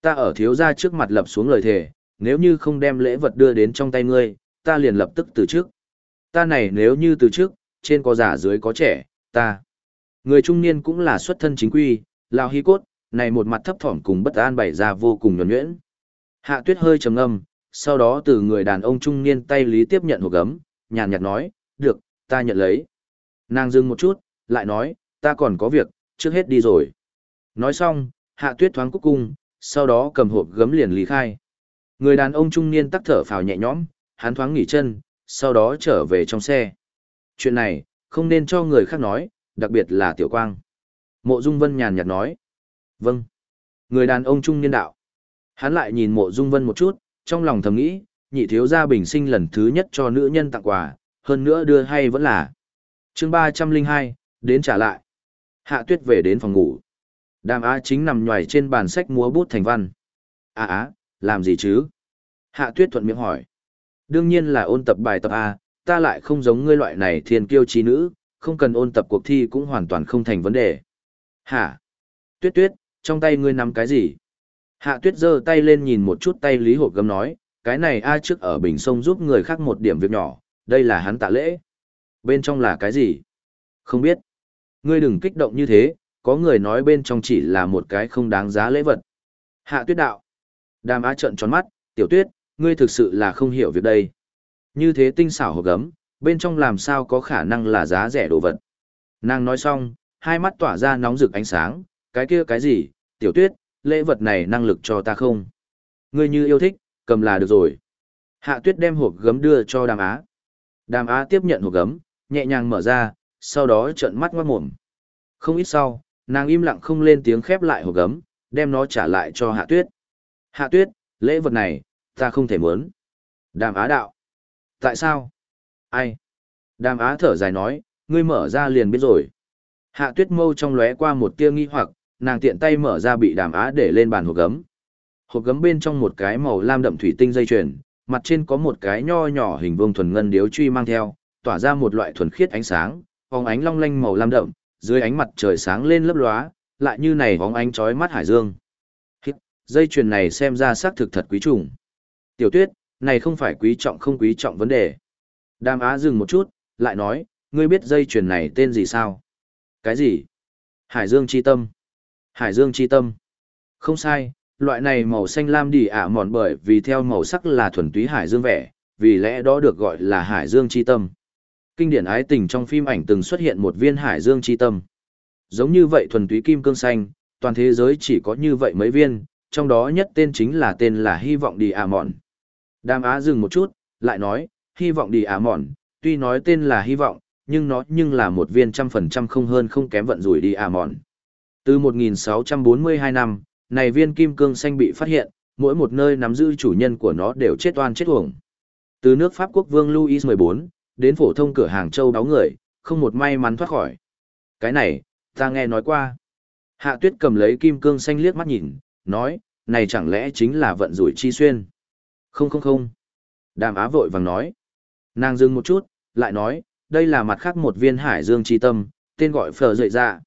Ta ở thiếu gia trước mặt lập xuống lời thề, nếu như không đem lễ vật đưa đến trong tay ngươi, ta liền lập tức từ trước. Ta này nếu như từ trước, trên có già dưới có trẻ, ta. Người trung niên cũng là xuất thân chính quy, lao hy cốt, này một mặt thấp thỏm cùng bất an bày ra vô cùng nhuẩn nhuyễn. Hạ tuyết hơi trầm ngâm, sau đó từ người đàn ông trung niên tay lý tiếp nhận hộp gấm, nhàn nhạt nói, được, ta nhận lấy. Nàng dừng một chút, lại nói, ta còn có việc, trước hết đi rồi. Nói xong, hạ tuyết thoáng cúc cung, sau đó cầm hộp gấm liền lý khai. Người đàn ông trung niên tắc thở phào nhẹ nhõm, hắn thoáng nghỉ chân, sau đó trở về trong xe. Chuyện này, không nên cho người khác nói, đặc biệt là tiểu quang. Mộ Dung Vân nhàn nhạt nói. Vâng. Người đàn ông trung niên đạo. Hắn lại nhìn mộ Dung Vân một chút, trong lòng thầm nghĩ, nhị thiếu gia bình sinh lần thứ nhất cho nữ nhân tặng quà, hơn nữa đưa hay vẫn là. chương 302, đến trả lại. Hạ tuyết về đến phòng ngủ. Đàm á chính nằm nhòi trên bàn sách múa bút thành văn. À á, làm gì chứ? Hạ tuyết thuận miệng hỏi. Đương nhiên là ôn tập bài tập A, ta lại không giống ngươi loại này thiên kiêu trí nữ, không cần ôn tập cuộc thi cũng hoàn toàn không thành vấn đề. Hả? Tuyết tuyết, trong tay ngươi nắm cái gì? Hạ tuyết giơ tay lên nhìn một chút tay Lý Hộp Gấm nói, cái này A trước ở Bình Sông giúp người khác một điểm việc nhỏ, đây là hắn tạ lễ. Bên trong là cái gì? Không biết. Ngươi đừng kích động như thế, có người nói bên trong chỉ là một cái không đáng giá lễ vật. Hạ tuyết đạo. Đàm á trợn tròn mắt, tiểu tuyết, ngươi thực sự là không hiểu việc đây. Như thế tinh xảo hộp gấm, bên trong làm sao có khả năng là giá rẻ đồ vật. Nàng nói xong, hai mắt tỏa ra nóng rực ánh sáng, cái kia cái gì, tiểu tuyết, lễ vật này năng lực cho ta không? Ngươi như yêu thích, cầm là được rồi. Hạ tuyết đem hộp gấm đưa cho đàm á. Đàm á tiếp nhận hộp gấm, nhẹ nhàng mở ra, sau đó trợn mắt ngoắt mồm. Không ít sau, nàng im lặng không lên tiếng khép lại hộp gấm, đem nó trả lại cho hạ tuyết. Hạ tuyết, lễ vật này, ta không thể muốn. Đàm á đạo. Tại sao? Ai? Đàm á thở dài nói, ngươi mở ra liền biết rồi. Hạ tuyết mâu trong lóe qua một tia nghi hoặc, nàng tiện tay mở ra bị đàm á để lên bàn hộp gấm. Hộp gấm bên trong một cái màu lam đậm thủy tinh dây chuyền, mặt trên có một cái nho nhỏ hình vuông thuần ngân điếu truy mang theo, tỏa ra một loại thuần khiết ánh sáng, phóng ánh long lanh màu lam đậm, dưới ánh mặt trời sáng lên lấp lóa, lại như này phóng ánh chói mắt hải dương. Hít, dây chuyền này xem ra xác thực thật quý trùng. Tiểu Tuyết, này không phải quý trọng không quý trọng vấn đề. Đàm Á dừng một chút, lại nói, ngươi biết dây chuyền này tên gì sao? Cái gì? Hải Dương chi tâm. Hải Dương chi tâm. Không sai, loại này màu xanh lam đi ả mòn bởi vì theo màu sắc là thuần túy hải dương vẻ, vì lẽ đó được gọi là hải dương chi tâm. Kinh điển ái tình trong phim ảnh từng xuất hiện một viên hải dương chi tâm. Giống như vậy thuần túy kim cương xanh, toàn thế giới chỉ có như vậy mấy viên, trong đó nhất tên chính là tên là hy vọng đi ạ mòn. Đàm Á dừng một chút, lại nói, hy vọng đi ạ mòn, tuy nói tên là hy vọng, nhưng nó nhưng là một viên trăm phần trăm không hơn không kém vận rủi đi ạ mòn. Từ 1642 năm, này viên kim cương xanh bị phát hiện, mỗi một nơi nắm giữ chủ nhân của nó đều chết oan chết uổng. Từ nước Pháp quốc vương Louis XIV, đến phổ thông cửa hàng châu đáo người, không một may mắn thoát khỏi. Cái này, ta nghe nói qua. Hạ tuyết cầm lấy kim cương xanh liếc mắt nhìn, nói, này chẳng lẽ chính là vận rủi chi xuyên. Không không không. Đàm á vội vàng nói. Nàng dừng một chút, lại nói, đây là mặt khác một viên hải dương chi tâm, tên gọi phờ dậy dạ.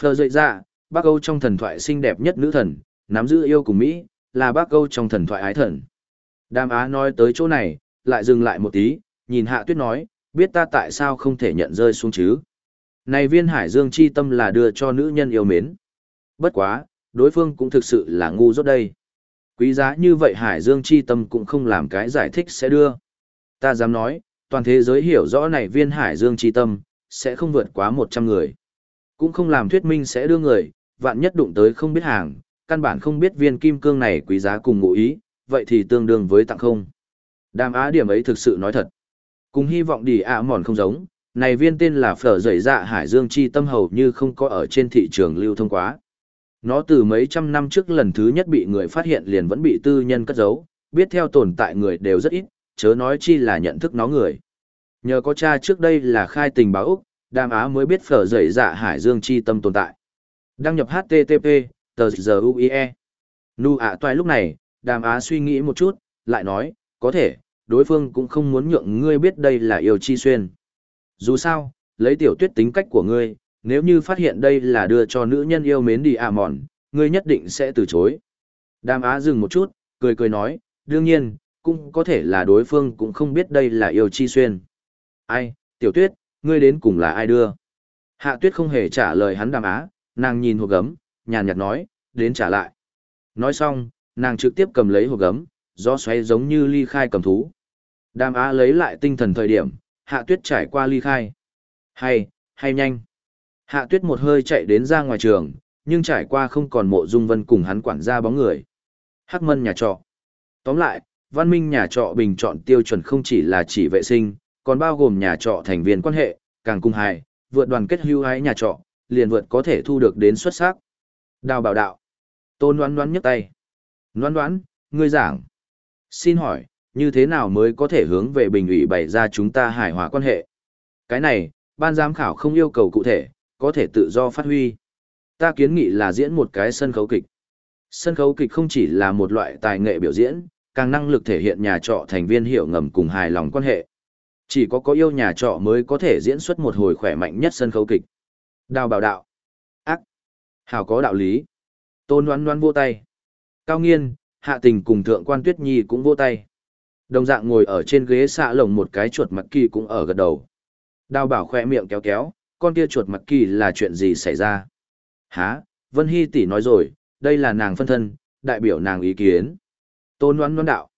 Phờ dậy dạ, bác Âu trong thần thoại xinh đẹp nhất nữ thần, nắm giữ yêu cùng Mỹ, là bác Âu trong thần thoại ái thần. Đàm á nói tới chỗ này, lại dừng lại một tí, nhìn hạ tuyết nói, biết ta tại sao không thể nhận rơi xuống chứ. Này viên hải dương chi tâm là đưa cho nữ nhân yêu mến. Bất quá, đối phương cũng thực sự là ngu dốt đây. Quý giá như vậy hải dương chi tâm cũng không làm cái giải thích sẽ đưa. Ta dám nói, toàn thế giới hiểu rõ này viên hải dương chi tâm, sẽ không vượt quá 100 người. Cũng không làm thuyết minh sẽ đưa người, vạn nhất đụng tới không biết hàng, căn bản không biết viên kim cương này quý giá cùng ngụ ý, vậy thì tương đương với tặng không. Đàm á điểm ấy thực sự nói thật. Cùng hy vọng đi ạ mòn không giống, này viên tên là phở dày dạ hải dương chi tâm hầu như không có ở trên thị trường lưu thông quá. Nó từ mấy trăm năm trước lần thứ nhất bị người phát hiện liền vẫn bị tư nhân cất giấu, biết theo tồn tại người đều rất ít, chớ nói chi là nhận thức nó người. Nhờ có cha trước đây là khai tình báo Úc, Đàm Á mới biết phở dậy dạ hải dương chi tâm tồn tại. Đăng nhập HTTP, tờ giờ UIE. Nu ạ toài lúc này, Đàm Á suy nghĩ một chút, lại nói, có thể, đối phương cũng không muốn nhượng ngươi biết đây là yêu chi xuyên. Dù sao, lấy tiểu tuyết tính cách của ngươi, nếu như phát hiện đây là đưa cho nữ nhân yêu mến đi à mòn, ngươi nhất định sẽ từ chối. Đàm Á dừng một chút, cười cười nói, đương nhiên, cũng có thể là đối phương cũng không biết đây là yêu chi xuyên. Ai, tiểu tuyết, ngươi đến cùng là ai đưa? Hạ tuyết không hề trả lời hắn đàm á, nàng nhìn hộp gấm, nhàn nhạt nói, đến trả lại. Nói xong, nàng trực tiếp cầm lấy hộp gấm, gió xoáy giống như ly khai cầm thú. Đàm á lấy lại tinh thần thời điểm, hạ tuyết trải qua ly khai. Hay, hay nhanh. Hạ tuyết một hơi chạy đến ra ngoài trường, nhưng trải qua không còn mộ dung vân cùng hắn quản gia bóng người. Hắc mân nhà trọ. Tóm lại, văn minh nhà trọ bình chọn tiêu chuẩn không chỉ là chỉ vệ sinh, còn bao gồm nhà trọ thành viên quan hệ, càng cung hài, vượt đoàn kết hưu hái nhà trọ, liền vượt có thể thu được đến xuất sắc. Đào bảo đạo. Tôn đoán đoán nhấc tay. Đoán đoán, ngươi giảng. Xin hỏi, như thế nào mới có thể hướng về bình ủy bày ra chúng ta hài hòa quan hệ? Cái này, ban giám khảo không yêu cầu cụ thể, có thể tự do phát huy. Ta kiến nghị là diễn một cái sân khấu kịch. Sân khấu kịch không chỉ là một loại tài nghệ biểu diễn, càng năng lực thể hiện nhà trọ thành viên hiểu ngầm cùng hài lòng quan hệ. Chỉ có có yêu nhà trọ mới có thể diễn xuất một hồi khỏe mạnh nhất sân khấu kịch. Đào bảo đạo. Ác. Hảo có đạo lý. Tôn đoán đoán vô tay. Cao nghiên, hạ tình cùng thượng quan tuyết nhi cũng vô tay. Đồng dạng ngồi ở trên ghế xạ lồng một cái chuột mặt kỳ cũng ở gật đầu. Đào bảo khoe miệng kéo kéo, con kia chuột mặt kỳ là chuyện gì xảy ra? Hả, Vân Hy tỷ nói rồi, đây là nàng phân thân, đại biểu nàng ý kiến. Tôn đoán đoán đạo.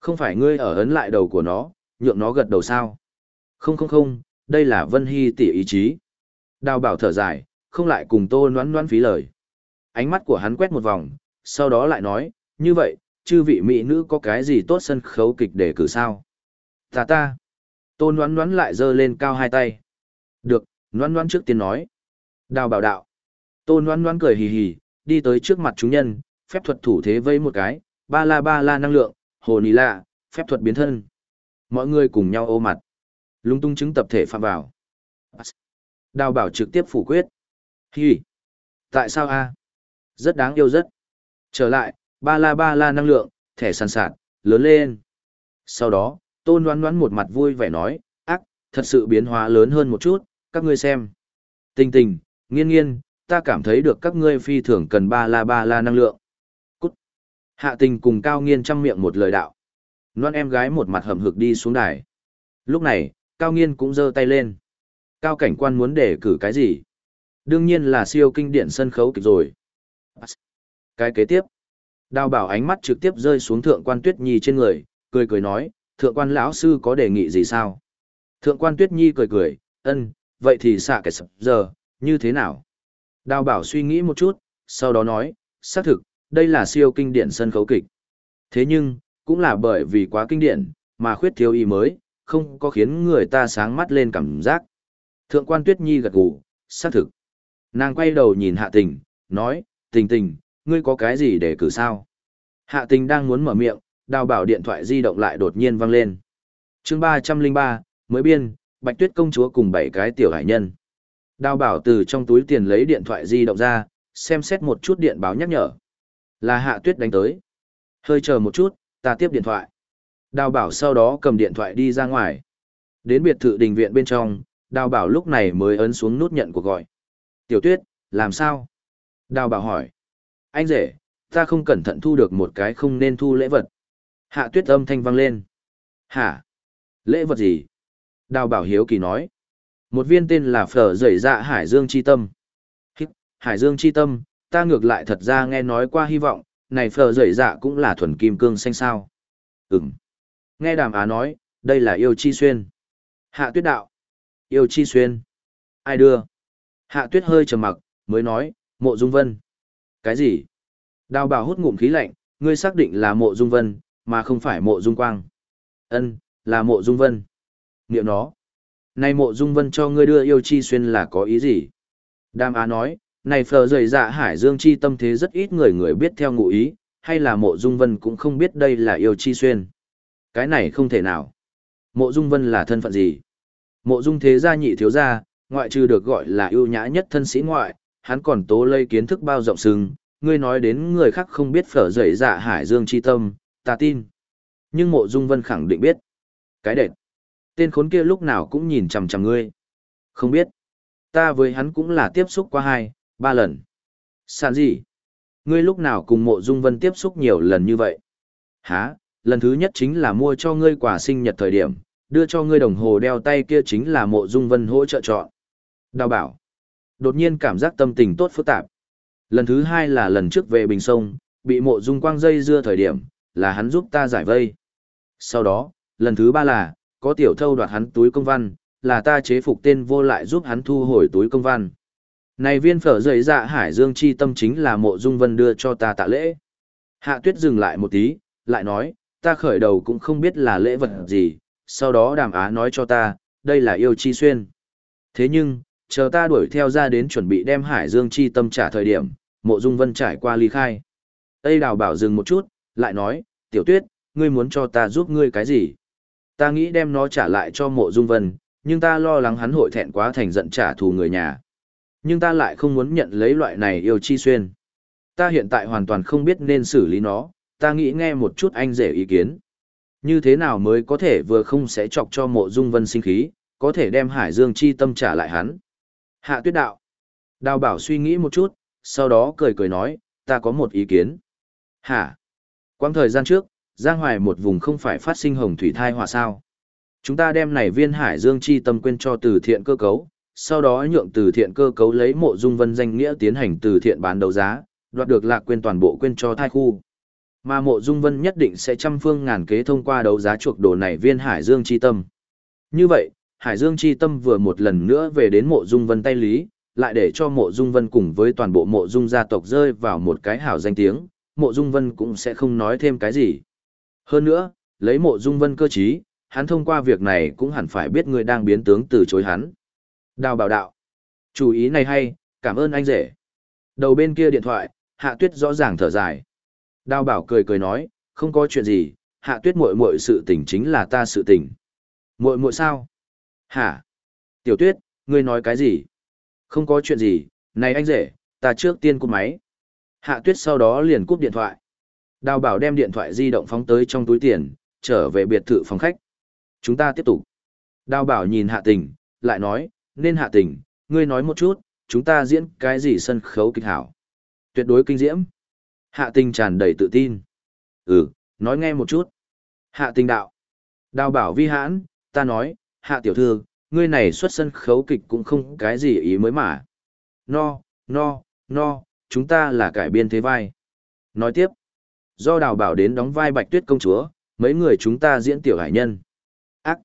Không phải ngươi ở ấn lại đầu của nó, nhượng nó gật đầu sao? Không không không, đây là Vân Hy tỷ ý chí. Đào bảo thở dài, không lại cùng tô noán noán phí lời. Ánh mắt của hắn quét một vòng, sau đó lại nói, như vậy, chư vị mỹ nữ có cái gì tốt sân khấu kịch để cử sao? Ta ta. tôn đoán đoán lại giơ lên cao hai tay. Được, đoán đoán trước tiên nói. Đào bảo đạo. tôn đoán đoán cười hì hì, đi tới trước mặt chúng nhân, phép thuật thủ thế vây một cái, ba la ba la năng lượng, hồ nì lạ, phép thuật biến thân. Mọi người cùng nhau ô mặt. Lung tung chứng tập thể phạm vào. Đào bảo trực tiếp phủ quyết. hì, Tại sao a? Rất đáng yêu rất. Trở lại, ba la ba la năng lượng, thẻ sàn sạt, lớn lên. Sau đó, tôn đoán đoán một mặt vui vẻ nói, ác, thật sự biến hóa lớn hơn một chút, các ngươi xem. Tình tình, nghiên nghiên, ta cảm thấy được các ngươi phi thường cần ba la ba la năng lượng. Cút. Hạ tình cùng cao nghiên chăm miệng một lời đạo. Loan em gái một mặt hầm hực đi xuống đài. Lúc này, Cao Nghiên cũng giơ tay lên. Cao cảnh quan muốn đề cử cái gì? Đương nhiên là siêu kinh điển sân khấu kịch rồi. Cái kế tiếp. Đào bảo ánh mắt trực tiếp rơi xuống thượng quan Tuyết Nhi trên người, cười cười nói, thượng quan lão sư có đề nghị gì sao? Thượng quan Tuyết Nhi cười cười, ân, vậy thì xạ cái sập giờ, như thế nào? Đào bảo suy nghĩ một chút, sau đó nói, xác thực, đây là siêu kinh điển sân khấu kịch. Thế nhưng, cũng là bởi vì quá kinh điển, mà khuyết thiếu ý mới, không có khiến người ta sáng mắt lên cảm giác. Thượng quan Tuyết Nhi gật gù, xác thực. Nàng quay đầu nhìn hạ tình, nói, tình tình, ngươi có cái gì để cử sao? Hạ tình đang muốn mở miệng, đào bảo điện thoại di động lại đột nhiên vang lên. chương ba trăm linh ba mới biên, Bạch Tuyết công chúa cùng bảy cái tiểu hải nhân. Đào bảo từ trong túi tiền lấy điện thoại di động ra, xem xét một chút điện báo nhắc nhở. Là hạ tuyết đánh tới. Hơi chờ một chút, ta tiếp điện thoại. Đào bảo sau đó cầm điện thoại đi ra ngoài. Đến biệt thự đình viện bên trong, đào bảo lúc này mới ấn xuống nút nhận cuộc gọi. Tiểu tuyết, làm sao? Đào bảo hỏi. Anh rể, ta không cẩn thận thu được một cái không nên thu lễ vật. Hạ tuyết âm thanh vang lên. Hả? Lễ vật gì? Đào bảo hiếu kỳ nói. Một viên tên là phở rời dạ Hải Dương Chi Tâm. Hải Dương Chi Tâm, ta ngược lại thật ra nghe nói qua hy vọng, này phở rời dạ cũng là thuần kim cương xanh sao. Ừm. Nghe đàm á nói, đây là yêu chi xuyên. Hạ tuyết đạo. Yêu chi xuyên. Ai đưa? Hạ tuyết hơi trầm mặc, mới nói, mộ dung vân. Cái gì? Đào bảo hút ngụm khí lạnh, ngươi xác định là mộ dung vân, mà không phải mộ dung quang. Ân, là mộ dung vân. Niệm nó. Này mộ dung vân cho ngươi đưa yêu chi xuyên là có ý gì? Đàm á nói, này phờ rời dạ hải dương chi tâm thế rất ít người người biết theo ngụ ý, hay là mộ dung vân cũng không biết đây là yêu chi xuyên. Cái này không thể nào. Mộ dung vân là thân phận gì? Mộ dung thế gia nhị thiếu gia, ngoại trừ được gọi là ưu nhã nhất thân sĩ ngoại, hắn còn tố lây kiến thức bao rộng sừng, ngươi nói đến người khác không biết phở dậy dạ hải dương chi tâm, ta tin. Nhưng mộ dung vân khẳng định biết. Cái đệt. Tên khốn kia lúc nào cũng nhìn chằm chằm ngươi. Không biết. Ta với hắn cũng là tiếp xúc qua hai, ba lần. Sàn gì? Ngươi lúc nào cùng mộ dung vân tiếp xúc nhiều lần như vậy? Hả? Lần thứ nhất chính là mua cho ngươi quà sinh nhật thời điểm, đưa cho ngươi đồng hồ đeo tay kia chính là mộ dung vân hỗ trợ chọn. Đào bảo. Đột nhiên cảm giác tâm tình tốt phức tạp. Lần thứ hai là lần trước về Bình Sông, bị mộ dung quang dây dưa thời điểm, là hắn giúp ta giải vây. Sau đó, lần thứ ba là, có tiểu thâu đoạt hắn túi công văn, là ta chế phục tên vô lại giúp hắn thu hồi túi công văn. Này viên phở dày dạ hải dương chi tâm chính là mộ dung vân đưa cho ta tạ lễ. Hạ tuyết dừng lại một tí, lại nói, ta khởi đầu cũng không biết là lễ vật gì, sau đó đàm á nói cho ta, đây là yêu chi xuyên. Thế nhưng, chờ ta đuổi theo ra đến chuẩn bị đem hải dương chi tâm trả thời điểm, mộ dung vân trải qua ly khai. Tây đào bảo dừng một chút, lại nói, tiểu tuyết, ngươi muốn cho ta giúp ngươi cái gì? Ta nghĩ đem nó trả lại cho mộ dung vân, nhưng ta lo lắng hắn hội thẹn quá thành giận trả thù người nhà. Nhưng ta lại không muốn nhận lấy loại này yêu chi xuyên. Ta hiện tại hoàn toàn không biết nên xử lý nó, ta nghĩ nghe một chút anh rể ý kiến. Như thế nào mới có thể vừa không sẽ chọc cho mộ dung vân sinh khí, có thể đem hải dương chi tâm trả lại hắn. Hạ tuyết đạo. Đào bảo suy nghĩ một chút, sau đó cười cười nói, ta có một ý kiến. Hả? Quang thời gian trước, Giang Hoài một vùng không phải phát sinh hồng thủy thai hòa sao. Chúng ta đem này viên hải dương chi tâm quên cho từ thiện cơ cấu, sau đó nhượng từ thiện cơ cấu lấy mộ dung vân danh nghĩa tiến hành từ thiện bán đấu giá, đoạt được lạc quên toàn bộ quên cho thai khu. Mà mộ dung vân nhất định sẽ trăm phương ngàn kế thông qua đấu giá chuộc đồ này viên hải dương chi tâm. Như vậy, hải dương chi tâm vừa một lần nữa về đến mộ dung vân tay lý, lại để cho mộ dung vân cùng với toàn bộ mộ dung gia tộc rơi vào một cái hảo danh tiếng, mộ dung vân cũng sẽ không nói thêm cái gì. Hơn nữa, lấy mộ dung vân cơ trí, hắn thông qua việc này cũng hẳn phải biết người đang biến tướng từ chối hắn. Đào bảo đạo. Chủ ý này hay, cảm ơn anh rể. Đầu bên kia điện thoại, hạ tuyết rõ ràng thở dài. Đào bảo cười cười nói, không có chuyện gì, hạ tuyết muội muội sự tình chính là ta sự tình. Muội muội sao? Hả? Tiểu tuyết, ngươi nói cái gì? Không có chuyện gì, này anh rể, ta trước tiên cúp máy. Hạ tuyết sau đó liền cúp điện thoại. Đào bảo đem điện thoại di động phóng tới trong túi tiền, trở về biệt thự phòng khách. Chúng ta tiếp tục. Đào bảo nhìn hạ tình, lại nói, nên hạ tình, ngươi nói một chút, chúng ta diễn cái gì sân khấu kịch hảo. Tuyệt đối kinh diễm. Hạ tình tràn đầy tự tin. Ừ, nói nghe một chút. Hạ tình đạo. Đào bảo vi hãn, ta nói, hạ tiểu thư, ngươi này xuất sân khấu kịch cũng không cái gì ý mới mà. No, no, no, chúng ta là cải biên thế vai. Nói tiếp. do đào bảo đến đóng vai bạch tuyết công chúa, mấy người chúng ta diễn tiểu hải nhân. Ác!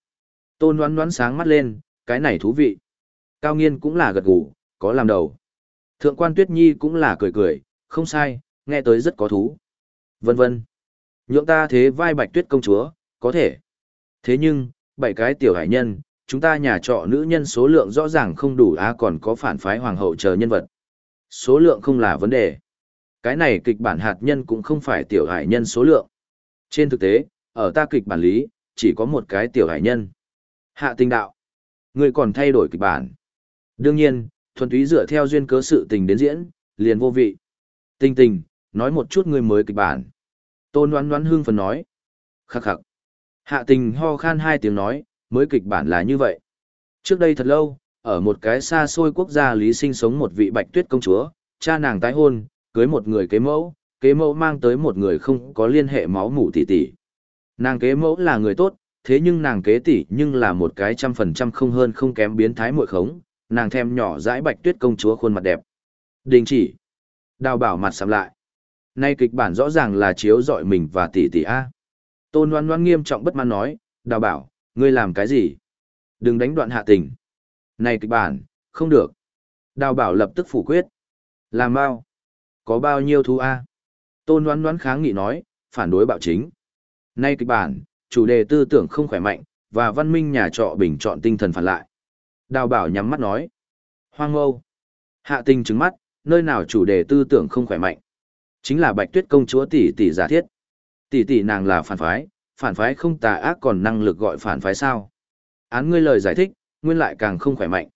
Tôn đoán đoán sáng mắt lên, cái này thú vị. Cao nghiên cũng là gật gù, có làm đầu. Thượng quan tuyết nhi cũng là cười cười, không sai, nghe tới rất có thú. Vân vân. Nhượng ta thế vai bạch tuyết công chúa, có thể. Thế nhưng, bảy cái tiểu hải nhân, chúng ta nhà trọ nữ nhân số lượng rõ ràng không đủ á còn có phản phái hoàng hậu chờ nhân vật. Số lượng không là vấn đề. Cái này kịch bản hạt nhân cũng không phải tiểu hải nhân số lượng. Trên thực tế, ở ta kịch bản lý, chỉ có một cái tiểu hải nhân. Hạ tình đạo. Người còn thay đổi kịch bản. Đương nhiên, thuần túy dựa theo duyên cớ sự tình đến diễn, liền vô vị. Tình tình, nói một chút người mới kịch bản. Tôn đoán đoán hương phần nói. Khắc khắc. Hạ tình ho khan hai tiếng nói, mới kịch bản là như vậy. Trước đây thật lâu, ở một cái xa xôi quốc gia lý sinh sống một vị bạch tuyết công chúa, cha nàng tái hôn, cưới một người kế mẫu, kế mẫu mang tới một người không có liên hệ máu mủ tỷ tỷ. Nàng kế mẫu là người tốt, thế nhưng nàng kế tỷ nhưng là một cái trăm phần trăm không hơn không kém biến thái muội khống, nàng thèm nhỏ dãi bạch tuyết công chúa khuôn mặt đẹp. Đình chỉ. Đào bảo mặt sầm lại. Nay kịch bản rõ ràng là chiếu dọi mình và tỷ tỷ A. Tôn Loan Loan nghiêm trọng bất mãn nói, đào bảo, ngươi làm cái gì? Đừng đánh đoạn hạ tình. Này kịch bản, không được. Đào bảo lập tức phủ quyết. Làm bao? Có bao nhiêu thu A? Tôn Loan Loan kháng nghị nói, phản đối bạo chính. Nay kịch bản, chủ đề tư tưởng không khỏe mạnh, và văn minh nhà trọ bình chọn tinh thần phản lại. Đào bảo nhắm mắt nói. Hoang ngô. Hạ tình trứng mắt, nơi nào chủ đề tư tưởng không khỏe mạnh. Chính là bạch tuyết công chúa tỷ tỷ giả thiết. Tỷ tỷ nàng là phản phái, phản phái không tà ác còn năng lực gọi phản phái sao. Án ngươi lời giải thích, nguyên lại càng không khỏe mạnh.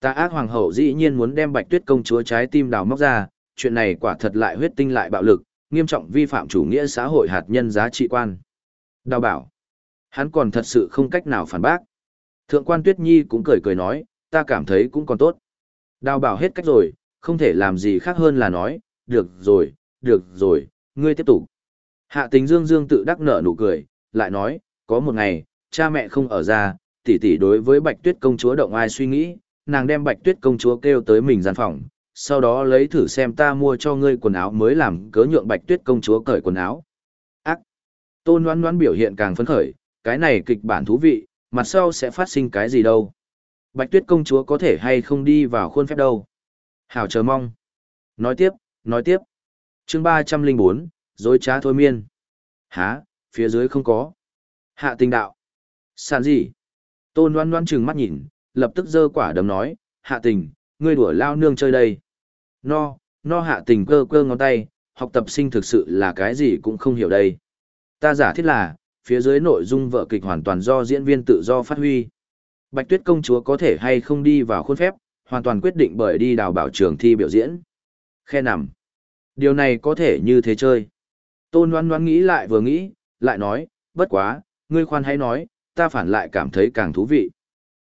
Tà ác hoàng hậu dĩ nhiên muốn đem bạch tuyết công chúa trái tim đào móc ra, chuyện này quả thật lại huyết tinh lại bạo lực, nghiêm trọng vi phạm chủ nghĩa xã hội hạt nhân giá trị quan. Đào bảo, hắn còn thật sự không cách nào phản bác. Thượng quan Tuyết Nhi cũng cười cười nói, ta cảm thấy cũng còn tốt. Đào bảo hết cách rồi, không thể làm gì khác hơn là nói, được rồi, được rồi, ngươi tiếp tục. Hạ tình dương dương tự đắc nở nụ cười, lại nói, có một ngày, cha mẹ không ở ra, tỷ tỷ đối với bạch tuyết công chúa động ai suy nghĩ, nàng đem bạch tuyết công chúa kêu tới mình gian phòng, sau đó lấy thử xem ta mua cho ngươi quần áo mới làm cớ nhượng bạch tuyết công chúa cởi quần áo. Ác! Tôn đoán đoán biểu hiện càng phấn khởi, cái này kịch bản thú vị, mặt sau sẽ phát sinh cái gì đâu. Bạch tuyết công chúa có thể hay không đi vào khuôn phép đâu. Hảo chờ mong. Nói tiếp, nói tiếp. chương ba trăm linh bốn dối trá thôi miên. Hả, phía dưới không có. Hạ tình đạo. Sàn gì? Tôn đoan đoan chừng mắt nhìn, lập tức giơ quả đấm nói, hạ tình, ngươi đùa lao nương chơi đây. No, no hạ tình cơ cơ ngón tay, học tập sinh thực sự là cái gì cũng không hiểu đây. Ta giả thiết là, phía dưới nội dung vợ kịch hoàn toàn do diễn viên tự do phát huy. Bạch Tuyết công chúa có thể hay không đi vào khuôn phép, hoàn toàn quyết định bởi đi đào bảo trường thi biểu diễn. Khe nằm. Điều này có thể như thế chơi. Tôn Loan Loan nghĩ lại vừa nghĩ, lại nói, bất quá, ngươi khoan hãy nói, ta phản lại cảm thấy càng thú vị.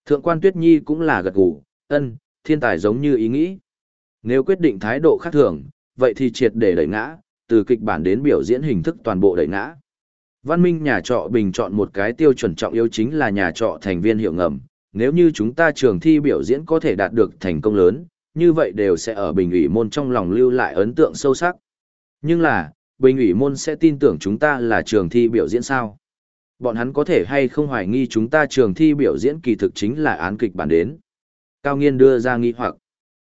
Thượng quan Tuyết Nhi cũng là gật gù, ân, thiên tài giống như ý nghĩ. Nếu quyết định thái độ khác thường, vậy thì triệt để đẩy ngã, từ kịch bản đến biểu diễn hình thức toàn bộ đẩy ngã. Văn minh nhà trọ bình chọn một cái tiêu chuẩn trọng yếu chính là nhà trọ thành viên hiệu ngầm. Nếu như chúng ta trường thi biểu diễn có thể đạt được thành công lớn, như vậy đều sẽ ở bình ủy môn trong lòng lưu lại ấn tượng sâu sắc. Nhưng là, bình ủy môn sẽ tin tưởng chúng ta là trường thi biểu diễn sao? Bọn hắn có thể hay không hoài nghi chúng ta trường thi biểu diễn kỳ thực chính là án kịch bản đến. Cao Nghiên đưa ra nghi hoặc.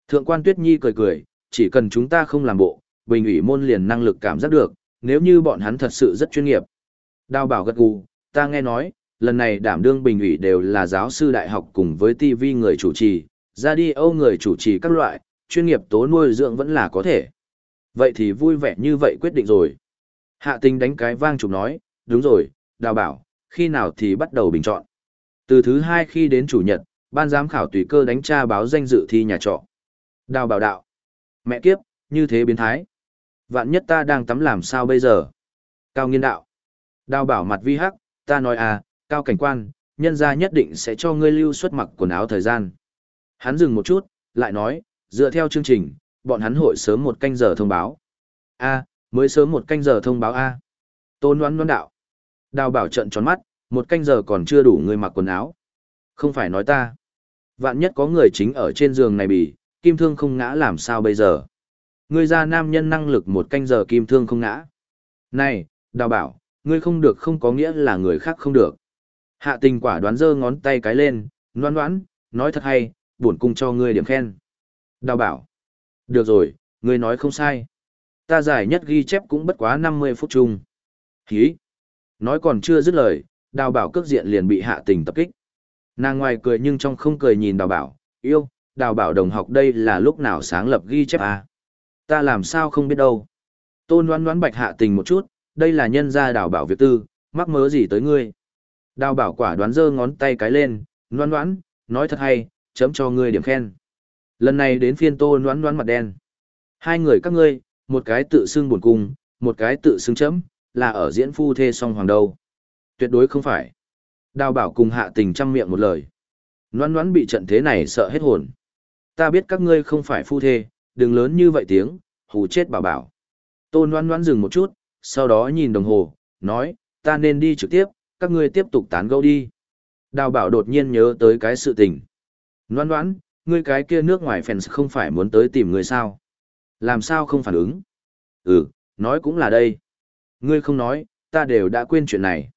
Thượng quan Tuyết Nhi cười cười, chỉ cần chúng ta không làm bộ, bình ủy môn liền năng lực cảm giác được, nếu như bọn hắn thật sự rất chuyên nghiệp. Đào bảo gật gù, ta nghe nói, lần này đảm đương bình ủy đều là giáo sư đại học cùng với TV người chủ trì, ra đi âu người chủ trì các loại, chuyên nghiệp tố nuôi dưỡng vẫn là có thể. Vậy thì vui vẻ như vậy quyết định rồi. Hạ tình đánh cái vang chụp nói, đúng rồi, đào bảo, khi nào thì bắt đầu bình chọn. Từ thứ hai khi đến chủ nhật, ban giám khảo tùy cơ đánh tra báo danh dự thi nhà trọ. Đào bảo đạo. Mẹ kiếp, như thế biến thái. Vạn nhất ta đang tắm làm sao bây giờ? Cao nghiên đạo. Đào bảo mặt vi hắc, ta nói à, cao cảnh quan, nhân gia nhất định sẽ cho ngươi lưu xuất mặc quần áo thời gian. Hắn dừng một chút, lại nói, dựa theo chương trình, bọn hắn hội sớm một canh giờ thông báo. A, mới sớm một canh giờ thông báo A. Tôn đoán đoán đạo. Đào bảo trận tròn mắt, một canh giờ còn chưa đủ ngươi mặc quần áo. Không phải nói ta. Vạn nhất có người chính ở trên giường này bị, kim thương không ngã làm sao bây giờ. Ngươi ra nam nhân năng lực một canh giờ kim thương không ngã. Này, đào bảo, ngươi không được không có nghĩa là người khác không được. Hạ tình quả đoán giơ ngón tay cái lên, noan noãn, nói thật hay, bổn cung cho ngươi điểm khen. Đào bảo, được rồi, ngươi nói không sai. Ta giải nhất ghi chép cũng bất quá 50 phút chung. Hí. Nói còn chưa dứt lời, đào bảo cước diện liền bị hạ tình tập kích. Nàng ngoài cười nhưng trong không cười nhìn đào bảo, yêu, đào bảo đồng học đây là lúc nào sáng lập ghi chép à? Ta làm sao không biết đâu. Tôn đoán đoán bạch hạ tình một chút, đây là nhân gia đào bảo việc tư, mắc mớ gì tới ngươi. Đào bảo quả đoán giơ ngón tay cái lên, đoán đoán, nói thật hay, chấm cho ngươi điểm khen. Lần này đến phiên tô đoán đoán mặt đen. Hai người các ngươi, một cái tự xưng buồn cung, một cái tự xưng chấm, là ở diễn phu thê song hoàng đâu. Tuyệt đối không phải. Đào bảo cùng hạ tình trăm miệng một lời. Noan noan bị trận thế này sợ hết hồn. Ta biết các ngươi không phải phu thê, đừng lớn như vậy tiếng, hù chết bảo bảo. tô noan noan dừng một chút, sau đó nhìn đồng hồ, nói, ta nên đi trực tiếp, các ngươi tiếp tục tán gẫu đi. Đào bảo đột nhiên nhớ tới cái sự tình. Noan noan, ngươi cái kia nước ngoài fans không phải muốn tới tìm ngươi sao? Làm sao không phản ứng? Ừ, nói cũng là đây. Ngươi không nói, ta đều đã quên chuyện này.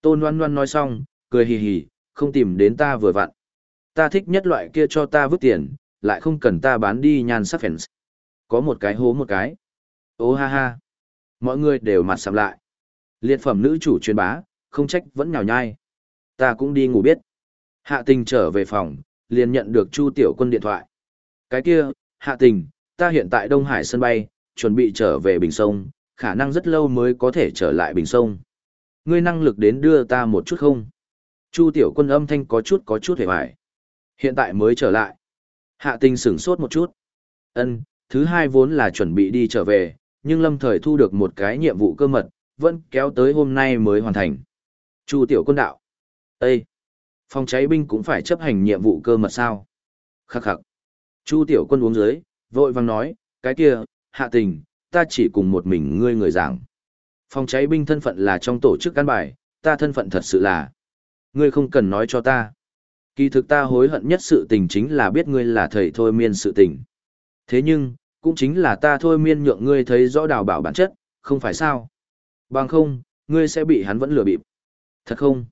Tôn Loan Loan nói xong, cười hì hì, không tìm đến ta vừa vặn. Ta thích nhất loại kia cho ta vứt tiền, lại không cần ta bán đi nhan sắc fans. Có một cái hố một cái. Ô ha ha. Mọi người đều mặt sầm lại. Liệt phẩm nữ chủ truyền bá, không trách vẫn nhào nhai. Ta cũng đi ngủ biết. Hạ tình trở về phòng, liền nhận được Chu Tiểu Quân điện thoại. Cái kia, hạ tình, ta hiện tại Đông Hải sân bay, chuẩn bị trở về Bình Sông, khả năng rất lâu mới có thể trở lại Bình Sông. Ngươi năng lực đến đưa ta một chút không? Chu Tiểu Quân âm thanh có chút có chút hề hoài. Hiện tại mới trở lại. Hạ tình sửng sốt một chút. Ân, thứ hai vốn là chuẩn bị đi trở về, nhưng lâm thời thu được một cái nhiệm vụ cơ mật, vẫn kéo tới hôm nay mới hoàn thành. Chu Tiểu Quân đạo. Ê! Phòng cháy binh cũng phải chấp hành nhiệm vụ cơ mật sao? Khắc khắc. Chu Tiểu Quân uống dưới, vội vàng nói, cái kia, hạ tình, ta chỉ cùng một mình ngươi người giảng. Phòng cháy binh thân phận là trong tổ chức căn bài, ta thân phận thật sự là. Ngươi không cần nói cho ta. Kỳ thực ta hối hận nhất sự tình chính là biết ngươi là thầy thôi miên sự tình. Thế nhưng, cũng chính là ta thôi miên nhượng ngươi thấy rõ đào bảo bản chất, không phải sao. Bằng không, ngươi sẽ bị hắn vẫn lừa bịp. Thật không?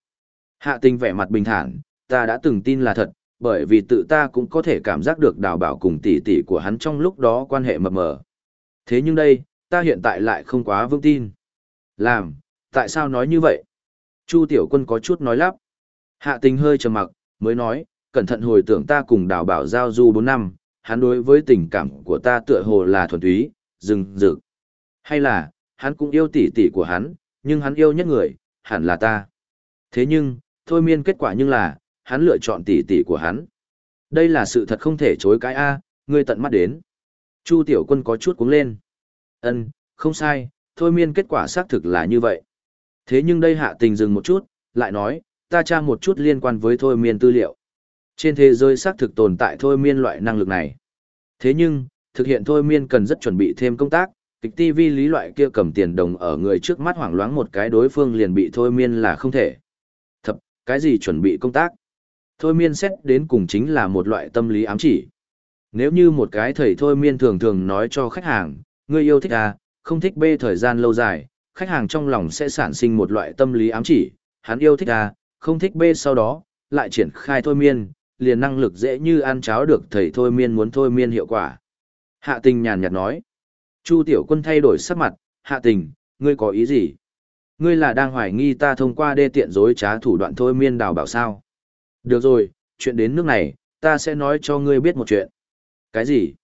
Hạ tình vẻ mặt bình thản, ta đã từng tin là thật, bởi vì tự ta cũng có thể cảm giác được đào bảo cùng tỷ tỷ của hắn trong lúc đó quan hệ mập mờ. Thế nhưng đây, ta hiện tại lại không quá vững tin. Làm, tại sao nói như vậy? Chu tiểu quân có chút nói lắp. Hạ tình hơi trầm mặc, mới nói, cẩn thận hồi tưởng ta cùng đào bảo giao du 4 năm, hắn đối với tình cảm của ta tựa hồ là thuần túy, dừng rực. Hay là, hắn cũng yêu tỷ tỷ của hắn, nhưng hắn yêu nhất người, hẳn là ta. Thế nhưng, thôi miên kết quả nhưng là, hắn lựa chọn tỷ tỷ của hắn. Đây là sự thật không thể chối cãi a, ngươi tận mắt đến. Chu tiểu quân có chút cuống lên. Ân, không sai, thôi miên kết quả xác thực là như vậy. Thế nhưng đây hạ tình dừng một chút, lại nói, ta tra một chút liên quan với thôi miên tư liệu. Trên thế giới xác thực tồn tại thôi miên loại năng lực này. Thế nhưng, thực hiện thôi miên cần rất chuẩn bị thêm công tác, kịch TV lý loại kia cầm tiền đồng ở người trước mắt hoảng loáng một cái đối phương liền bị thôi miên là không thể. Cái gì chuẩn bị công tác? Thôi miên xét đến cùng chính là một loại tâm lý ám chỉ. Nếu như một cái thầy thôi miên thường thường nói cho khách hàng, người yêu thích A, không thích B thời gian lâu dài, khách hàng trong lòng sẽ sản sinh một loại tâm lý ám chỉ, hắn yêu thích A, không thích B sau đó, lại triển khai thôi miên, liền năng lực dễ như ăn cháo được thầy thôi miên muốn thôi miên hiệu quả. Hạ tình nhàn nhạt nói. Chu tiểu quân thay đổi sắc mặt, hạ tình, ngươi có ý gì? Ngươi là đang hoài nghi ta thông qua đê tiện dối trá thủ đoạn thôi miên đào bảo sao? Được rồi, chuyện đến nước này, ta sẽ nói cho ngươi biết một chuyện. Cái gì?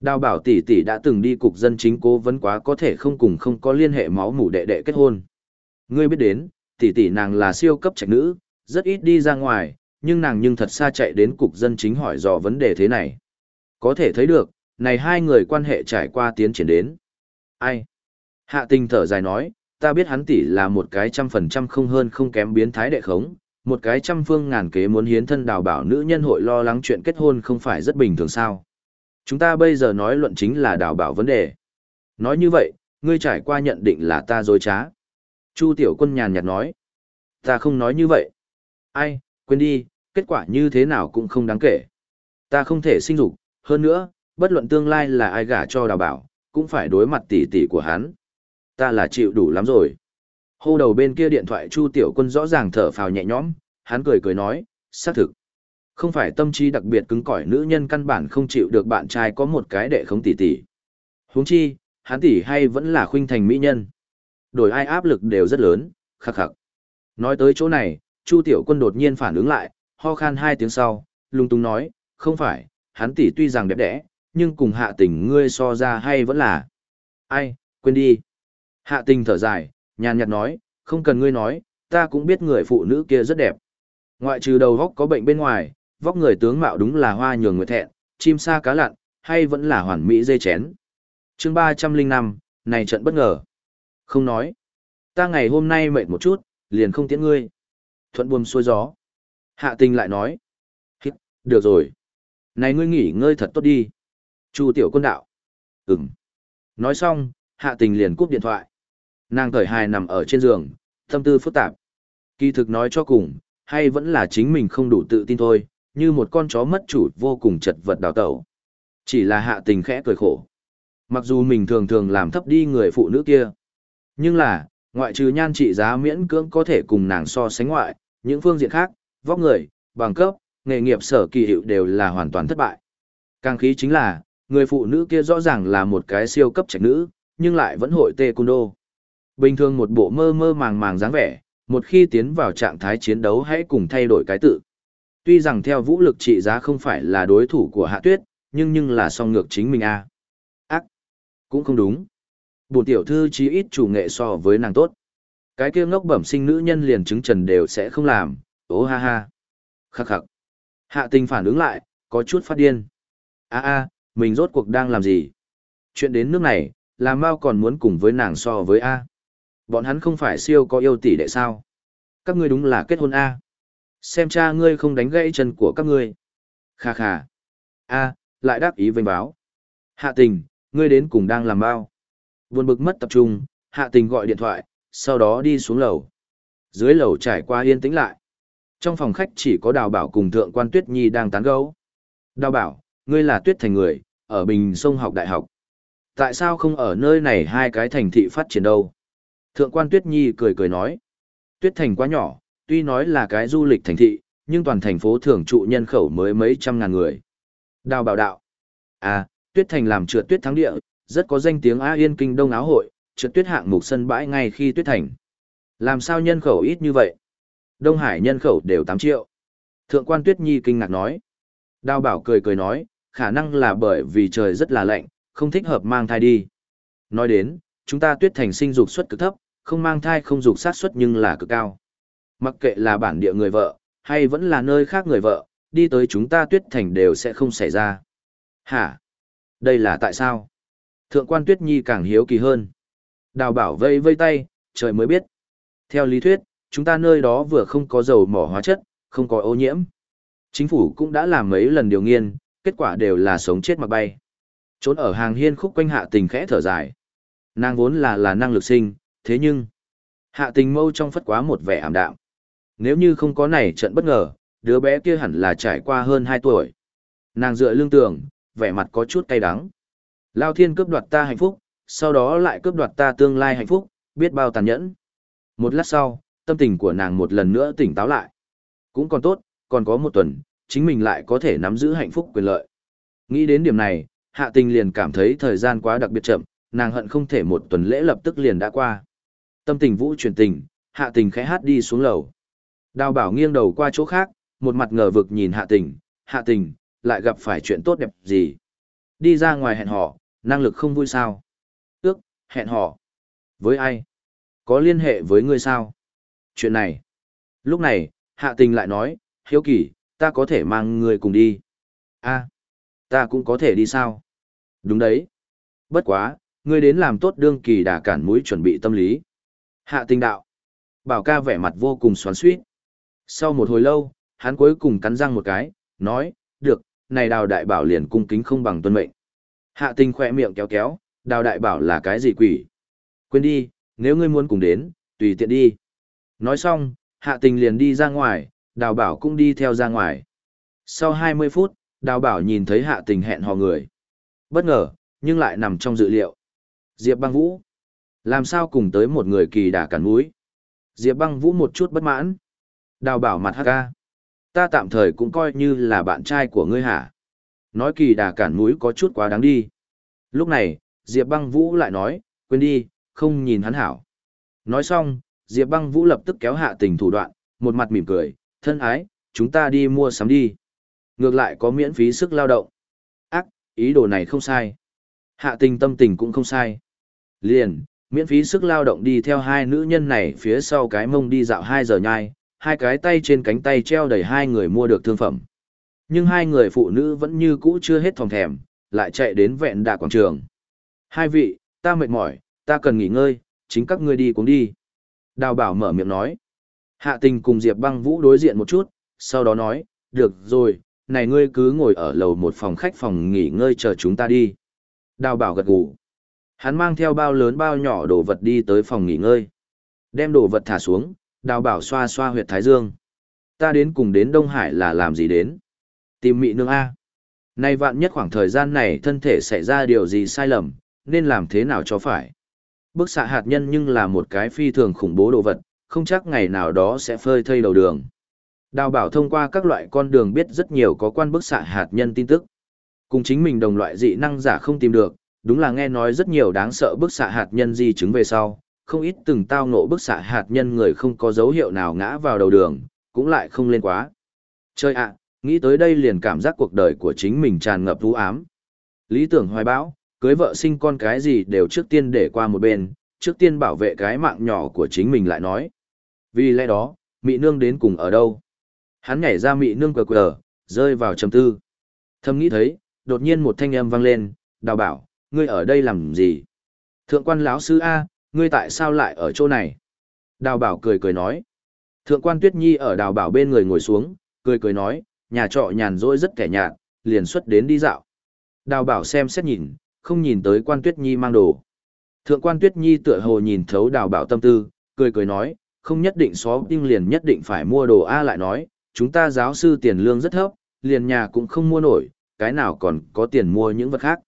Đào bảo tỷ tỷ đã từng đi cục dân chính cố vấn quá có thể không cùng không có liên hệ máu mủ đệ đệ kết hôn. Ngươi biết đến, tỷ tỷ nàng là siêu cấp trạch nữ, rất ít đi ra ngoài, nhưng nàng nhưng thật xa chạy đến cục dân chính hỏi dò vấn đề thế này. Có thể thấy được, này hai người quan hệ trải qua tiến triển đến. Ai? Hạ tình thở dài nói, ta biết hắn tỷ là một cái trăm phần trăm không hơn không kém biến thái đệ khống, một cái trăm phương ngàn kế muốn hiến thân đào bảo nữ nhân hội lo lắng chuyện kết hôn không phải rất bình thường sao. Chúng ta bây giờ nói luận chính là đào bảo vấn đề. Nói như vậy, ngươi trải qua nhận định là ta dối trá. Chu tiểu quân nhàn nhạt nói. Ta không nói như vậy. Ai, quên đi, kết quả như thế nào cũng không đáng kể. Ta không thể sinh dục, hơn nữa, bất luận tương lai là ai gả cho đào bảo, cũng phải đối mặt tỷ tỷ của hắn. Ta là chịu đủ lắm rồi. Hô đầu bên kia điện thoại Chu Tiểu Quân rõ ràng thở phào nhẹ nhõm, hắn cười cười nói, xác thực. Không phải tâm trí đặc biệt cứng cỏi nữ nhân căn bản không chịu được bạn trai có một cái đệ không tỷ tỷ. Huống chi, hắn tỷ hay vẫn là khuynh thành mỹ nhân. Đổi ai áp lực đều rất lớn, khắc khắc. Nói tới chỗ này, Chu Tiểu Quân đột nhiên phản ứng lại, ho khan hai tiếng sau, lung tung nói, không phải, hắn tỷ tuy rằng đẹp đẽ, nhưng cùng hạ tình ngươi so ra hay vẫn là. Ai, quên đi. Hạ tình thở dài, nhàn nhạt nói, không cần ngươi nói, ta cũng biết người phụ nữ kia rất đẹp. Ngoại trừ đầu vóc có bệnh bên ngoài, vóc người tướng mạo đúng là hoa nhường người thẹn, chim sa cá lặn, hay vẫn là hoàn mỹ dây chén. chương 305, này trận bất ngờ. Không nói. Ta ngày hôm nay mệt một chút, liền không tiễn ngươi. Thuận buồm xuôi gió. Hạ tình lại nói. Hít, được rồi. Này ngươi nghỉ ngơi thật tốt đi. Chu tiểu quân đạo. Ừm. Nói xong, hạ tình liền cúp điện thoại. Nàng thời hài nằm ở trên giường, tâm tư phức tạp. Kỳ thực nói cho cùng, hay vẫn là chính mình không đủ tự tin thôi, như một con chó mất chủ vô cùng chật vật đào tẩu. Chỉ là hạ tình khẽ cười khổ. Mặc dù mình thường thường làm thấp đi người phụ nữ kia. Nhưng là, ngoại trừ nhan trị giá miễn cưỡng có thể cùng nàng so sánh ngoại, những phương diện khác, vóc người, bằng cấp, nghề nghiệp sở kỳ hiệu đều là hoàn toàn thất bại. Càng khí chính là, người phụ nữ kia rõ ràng là một cái siêu cấp trạch nữ, nhưng lại vẫn hội tê cung đô. Bình thường một bộ mơ mơ màng màng dáng vẻ, một khi tiến vào trạng thái chiến đấu hãy cùng thay đổi cái tự. Tuy rằng theo vũ lực trị giá không phải là đối thủ của hạ tuyết, nhưng nhưng là song ngược chính mình a Ác! Cũng không đúng. Bổn tiểu thư chí ít chủ nghệ so với nàng tốt. Cái kia ngốc bẩm sinh nữ nhân liền chứng trần đều sẽ không làm, ố ha ha. Khắc khắc. Hạ tình phản ứng lại, có chút phát điên. a a mình rốt cuộc đang làm gì? Chuyện đến nước này, làm mau còn muốn cùng với nàng so với A. Bọn hắn không phải siêu có yêu tỷ đệ sao? Các ngươi đúng là kết hôn A. Xem cha ngươi không đánh gãy chân của các ngươi. Kha kha. A, lại đáp ý vênh báo. Hạ tình, ngươi đến cùng đang làm bao. Buồn bực mất tập trung, hạ tình gọi điện thoại, sau đó đi xuống lầu. Dưới lầu trải qua yên tĩnh lại. Trong phòng khách chỉ có đào bảo cùng thượng quan tuyết nhi đang tán gấu. Đào bảo, ngươi là tuyết thành người, ở Bình Sông học đại học. Tại sao không ở nơi này hai cái thành thị phát triển đâu? Thượng quan tuyết nhi cười cười nói. Tuyết thành quá nhỏ, tuy nói là cái du lịch thành thị, nhưng toàn thành phố thường trụ nhân khẩu mới mấy trăm ngàn người. Đào bảo đạo. À, tuyết thành làm trượt tuyết thắng địa, rất có danh tiếng A Yên Kinh Đông Áo Hội, trượt tuyết hạng mục sân bãi ngay khi tuyết thành. Làm sao nhân khẩu ít như vậy? Đông Hải nhân khẩu đều 8 triệu. Thượng quan Tuyết Nhi kinh ngạc nói. Đào bảo cười cười nói, khả năng là bởi vì trời rất là lạnh, không thích hợp mang thai đi. Nói đến, chúng ta tuyết thành sinh dục suất cực thấp, không mang thai không dục sát suất nhưng là cực cao. Mặc kệ là bản địa người vợ, hay vẫn là nơi khác người vợ, đi tới chúng ta tuyết thành đều sẽ không xảy ra. Hả? Đây là tại sao? Thượng quan tuyết nhi càng hiếu kỳ hơn. Đào bảo vây vây tay, trời mới biết. Theo lý thuyết, chúng ta nơi đó vừa không có dầu mỏ hóa chất, không có ô nhiễm. Chính phủ cũng đã làm mấy lần điều nghiên, kết quả đều là sống chết mặc bay. Trốn ở hàng hiên khúc quanh hạ tình khẽ thở dài. Nàng vốn là là năng lực sinh, thế nhưng... Hạ tình mâu trong phất quá một vẻ ảm đạm. Nếu như không có này trận bất ngờ, đứa bé kia hẳn là trải qua hơn 2 tuổi. Nàng dựa lương tường, vẻ mặt có chút cay đắng. Lao thiên cướp đoạt ta hạnh phúc, sau đó lại cướp đoạt ta tương lai hạnh phúc, biết bao tàn nhẫn. Một lát sau, tâm tình của nàng một lần nữa tỉnh táo lại. Cũng còn tốt, còn có một tuần, chính mình lại có thể nắm giữ hạnh phúc quyền lợi. Nghĩ đến điểm này, hạ tình liền cảm thấy thời gian quá đặc biệt chậm, nàng hận không thể một tuần lễ lập tức liền đã qua. Tâm tình vũ chuyển tình, hạ tình khẽ hát đi xuống lầu. Đào bảo nghiêng đầu qua chỗ khác, một mặt ngờ vực nhìn hạ tình, hạ tình, lại gặp phải chuyện tốt đẹp gì. Đi ra ngoài hẹn hò, năng lực không vui sao. Ước, hẹn hò. Với ai? Có liên hệ với ngươi sao? Chuyện này. Lúc này, hạ tình lại nói, hiếu kỳ, ta có thể mang ngươi cùng đi. a ta cũng có thể đi sao? Đúng đấy. Bất quá, ngươi đến làm tốt đương kỳ đà cản mũi chuẩn bị tâm lý. Hạ tình đạo. Bảo ca vẻ mặt vô cùng xoắn suýt. Sau một hồi lâu, hắn cuối cùng cắn răng một cái, nói, được, này đào đại bảo liền cung kính không bằng tuân mệnh. Hạ tình khỏe miệng kéo kéo, đào đại bảo là cái gì quỷ? Quên đi, nếu ngươi muốn cùng đến, tùy tiện đi. Nói xong, hạ tình liền đi ra ngoài, đào bảo cũng đi theo ra ngoài. Sau 20 phút, đào bảo nhìn thấy hạ tình hẹn hò người. Bất ngờ, nhưng lại nằm trong dự liệu. Diệp băng vũ. Làm sao cùng tới một người kỳ đà cản mũi? Diệp băng vũ một chút bất mãn. Đào bảo mặt hắc ca. Ta tạm thời cũng coi như là bạn trai của ngươi hả? Nói kỳ đà cản mũi có chút quá đáng đi. Lúc này, Diệp băng vũ lại nói, quên đi, không nhìn hắn hảo. Nói xong, Diệp băng vũ lập tức kéo hạ tình thủ đoạn, một mặt mỉm cười, thân ái, chúng ta đi mua sắm đi. Ngược lại có miễn phí sức lao động. Ác, ý đồ này không sai. Hạ tình tâm tình cũng không sai. Liền, miễn phí sức lao động đi theo hai nữ nhân này phía sau cái mông đi dạo hai giờ nhai, hai cái tay trên cánh tay treo đầy hai người mua được thương phẩm. Nhưng hai người phụ nữ vẫn như cũ chưa hết thòng thèm, lại chạy đến vẹn đà quảng trường. Hai vị, ta mệt mỏi, ta cần nghỉ ngơi, chính các ngươi đi cũng đi. Đào bảo mở miệng nói. Hạ tình cùng Diệp băng vũ đối diện một chút, sau đó nói, được rồi, này ngươi cứ ngồi ở lầu một phòng khách phòng nghỉ ngơi chờ chúng ta đi. Đào bảo gật gù. Hắn mang theo bao lớn bao nhỏ đồ vật đi tới phòng nghỉ ngơi. Đem đồ vật thả xuống, đào bảo xoa xoa huyệt thái dương. Ta đến cùng đến Đông Hải là làm gì đến? Tìm mị nương A. Nay vạn nhất khoảng thời gian này thân thể xảy ra điều gì sai lầm, nên làm thế nào cho phải? Bức xạ hạt nhân nhưng là một cái phi thường khủng bố đồ vật, không chắc ngày nào đó sẽ phơi thây đầu đường. Đào bảo thông qua các loại con đường biết rất nhiều có quan bức xạ hạt nhân tin tức. Cùng chính mình đồng loại dị năng giả không tìm được, đúng là nghe nói rất nhiều đáng sợ bức xạ hạt nhân di chứng về sau, không ít từng tao ngộ bức xạ hạt nhân người không có dấu hiệu nào ngã vào đầu đường, cũng lại không lên quá. Chơi ạ, nghĩ tới đây liền cảm giác cuộc đời của chính mình tràn ngập vũ ám. Lý tưởng hoài bão, cưới vợ sinh con cái gì đều trước tiên để qua một bên, trước tiên bảo vệ cái mạng nhỏ của chính mình lại nói. Vì lẽ đó, mị nương đến cùng ở đâu? Hắn nhảy ra mị nương cờ cờ, rơi vào trầm tư. Thầm nghĩ thấy, đột nhiên một thanh âm vang lên, đào bảo, ngươi ở đây làm gì? Thượng quan lão sư A, ngươi tại sao lại ở chỗ này? Đào bảo cười cười nói. Thượng quan tuyết nhi ở đào bảo bên người ngồi xuống, cười cười nói, nhà trọ nhàn rỗi rất kẻ nhạt, liền xuất đến đi dạo. Đào bảo xem xét nhìn, không nhìn tới quan tuyết nhi mang đồ. Thượng quan tuyết nhi tựa hồ nhìn thấu đào bảo tâm tư, cười cười nói, không nhất định xó tinh liền nhất định phải mua đồ A lại nói, chúng ta giáo sư tiền lương rất thấp, liền nhà cũng không mua nổi, cái nào còn có tiền mua những vật khác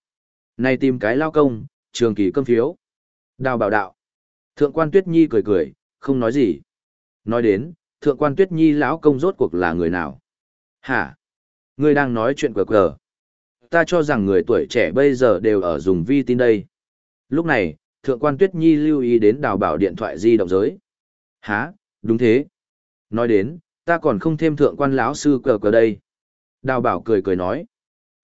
nay tìm cái lao công, trường kỳ cơm phiếu. Đào bảo đạo. Thượng quan Tuyết Nhi cười cười, không nói gì. Nói đến, thượng quan Tuyết Nhi lão công rốt cuộc là người nào? Hả? Ngươi đang nói chuyện cờ cờ. Ta cho rằng người tuổi trẻ bây giờ đều ở dùng vi tin đây. Lúc này, thượng quan Tuyết Nhi lưu ý đến đào bảo điện thoại di động giới. Hả? Đúng thế. Nói đến, ta còn không thêm thượng quan lão sư cờ cờ đây. Đào bảo cười cười nói.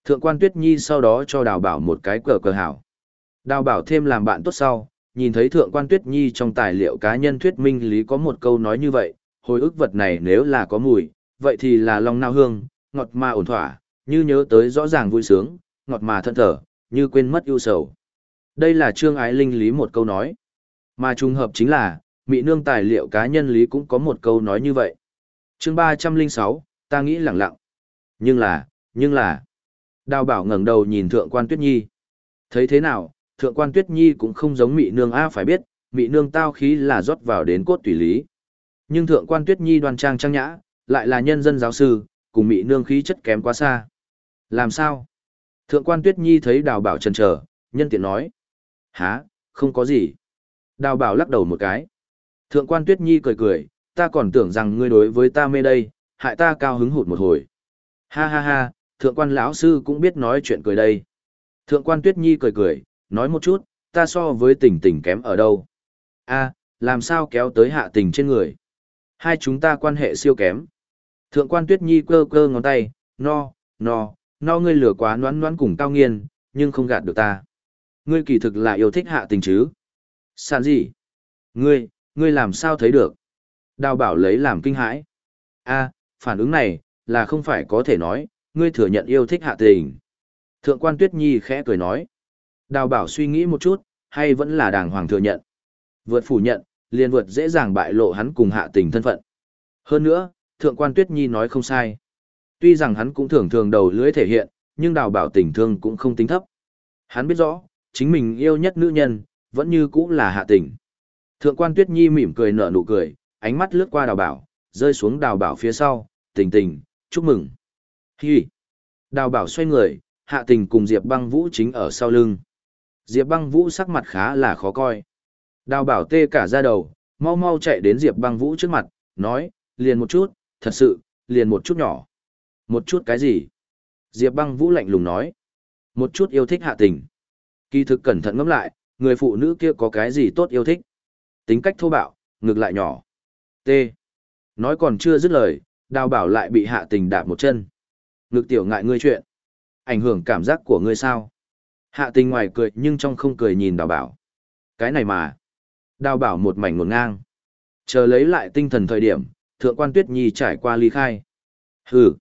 Thượng quan Tuyết Nhi sau đó cho đào bảo một cái cờ cờ hảo. Đào bảo thêm làm bạn tốt sau, nhìn thấy thượng quan Tuyết Nhi trong tài liệu cá nhân thuyết minh lý có một câu nói như vậy, hồi ức vật này nếu là có mùi, vậy thì là lòng nao hương, ngọt mà ổn thỏa, như nhớ tới rõ ràng vui sướng, ngọt mà thân thở, như quên mất ưu sầu. Đây là trương ái linh lý một câu nói. Mà trùng hợp chính là, Mỹ nương tài liệu cá nhân lý cũng có một câu nói như vậy. chương ba trăm linh sáu ta nghĩ lặng lặng. Nhưng là, nhưng là, Đào bảo ngẩng đầu nhìn thượng quan tuyết nhi. Thấy thế nào, thượng quan tuyết nhi cũng không giống mị nương A phải biết, mị nương tao khí là rót vào đến cốt tùy lý. Nhưng thượng quan tuyết nhi đoan trang trang nhã, lại là nhân dân giáo sư, cùng mị nương khí chất kém quá xa. Làm sao? Thượng quan tuyết nhi thấy đào bảo chần chờ, nhân tiện nói. Hả, không có gì. Đào bảo lắc đầu một cái. Thượng quan tuyết nhi cười cười, ta còn tưởng rằng ngươi đối với ta mê đây, hại ta cao hứng hụt một hồi. Ha ha ha, thượng quan lão sư cũng biết nói chuyện cười đây. Thượng quan Tuyết Nhi cười cười, nói một chút, ta so với tình tình kém ở đâu. a làm sao kéo tới hạ tình trên người. Hai chúng ta quan hệ siêu kém. Thượng quan Tuyết Nhi cơ cơ ngón tay, no, no, no ngươi lửa quá noán noán cùng cao nghiên, nhưng không gạt được ta. Ngươi kỳ thực là yêu thích hạ tình chứ. Sàn gì? Ngươi, ngươi làm sao thấy được? Đào bảo lấy làm kinh hãi. a phản ứng này, là không phải có thể nói, ngươi thừa nhận yêu thích hạ tình. Thượng quan Tuyết Nhi khẽ cười nói. Đào bảo suy nghĩ một chút, hay vẫn là đàng hoàng thừa nhận. Vượt phủ nhận, liền vượt dễ dàng bại lộ hắn cùng hạ tình thân phận. Hơn nữa, thượng quan Tuyết Nhi nói không sai. Tuy rằng hắn cũng thường thường đầu lưới thể hiện, nhưng đào bảo tình thương cũng không tính thấp. Hắn biết rõ, chính mình yêu nhất nữ nhân, vẫn như cũ là hạ tình. Thượng quan Tuyết Nhi mỉm cười nở nụ cười, ánh mắt lướt qua đào bảo, rơi xuống đào bảo phía sau, tình tình, chúc mừng. Hi! Đào bảo xoay người, hạ tình cùng Diệp băng vũ chính ở sau lưng. Diệp băng vũ sắc mặt khá là khó coi. Đào bảo tê cả ra đầu, mau mau chạy đến Diệp băng vũ trước mặt, nói, liền một chút, thật sự, liền một chút nhỏ. Một chút cái gì? Diệp băng vũ lạnh lùng nói. Một chút yêu thích hạ tình. Kỳ thực cẩn thận ngẫm lại, người phụ nữ kia có cái gì tốt yêu thích? Tính cách thô bạo, ngược lại nhỏ. T. Nói còn chưa dứt lời, đào bảo lại bị hạ tình đạp một chân. Ngực tiểu ngại ngươi chuyện. Ảnh hưởng cảm giác của ngươi sao? Hạ tình ngoài cười nhưng trong không cười nhìn đào bảo. Cái này mà. Đào bảo một mảnh ngổn ngang. Chờ lấy lại tinh thần thời điểm, thượng quan tuyết nhi trải qua ly khai. Hừ.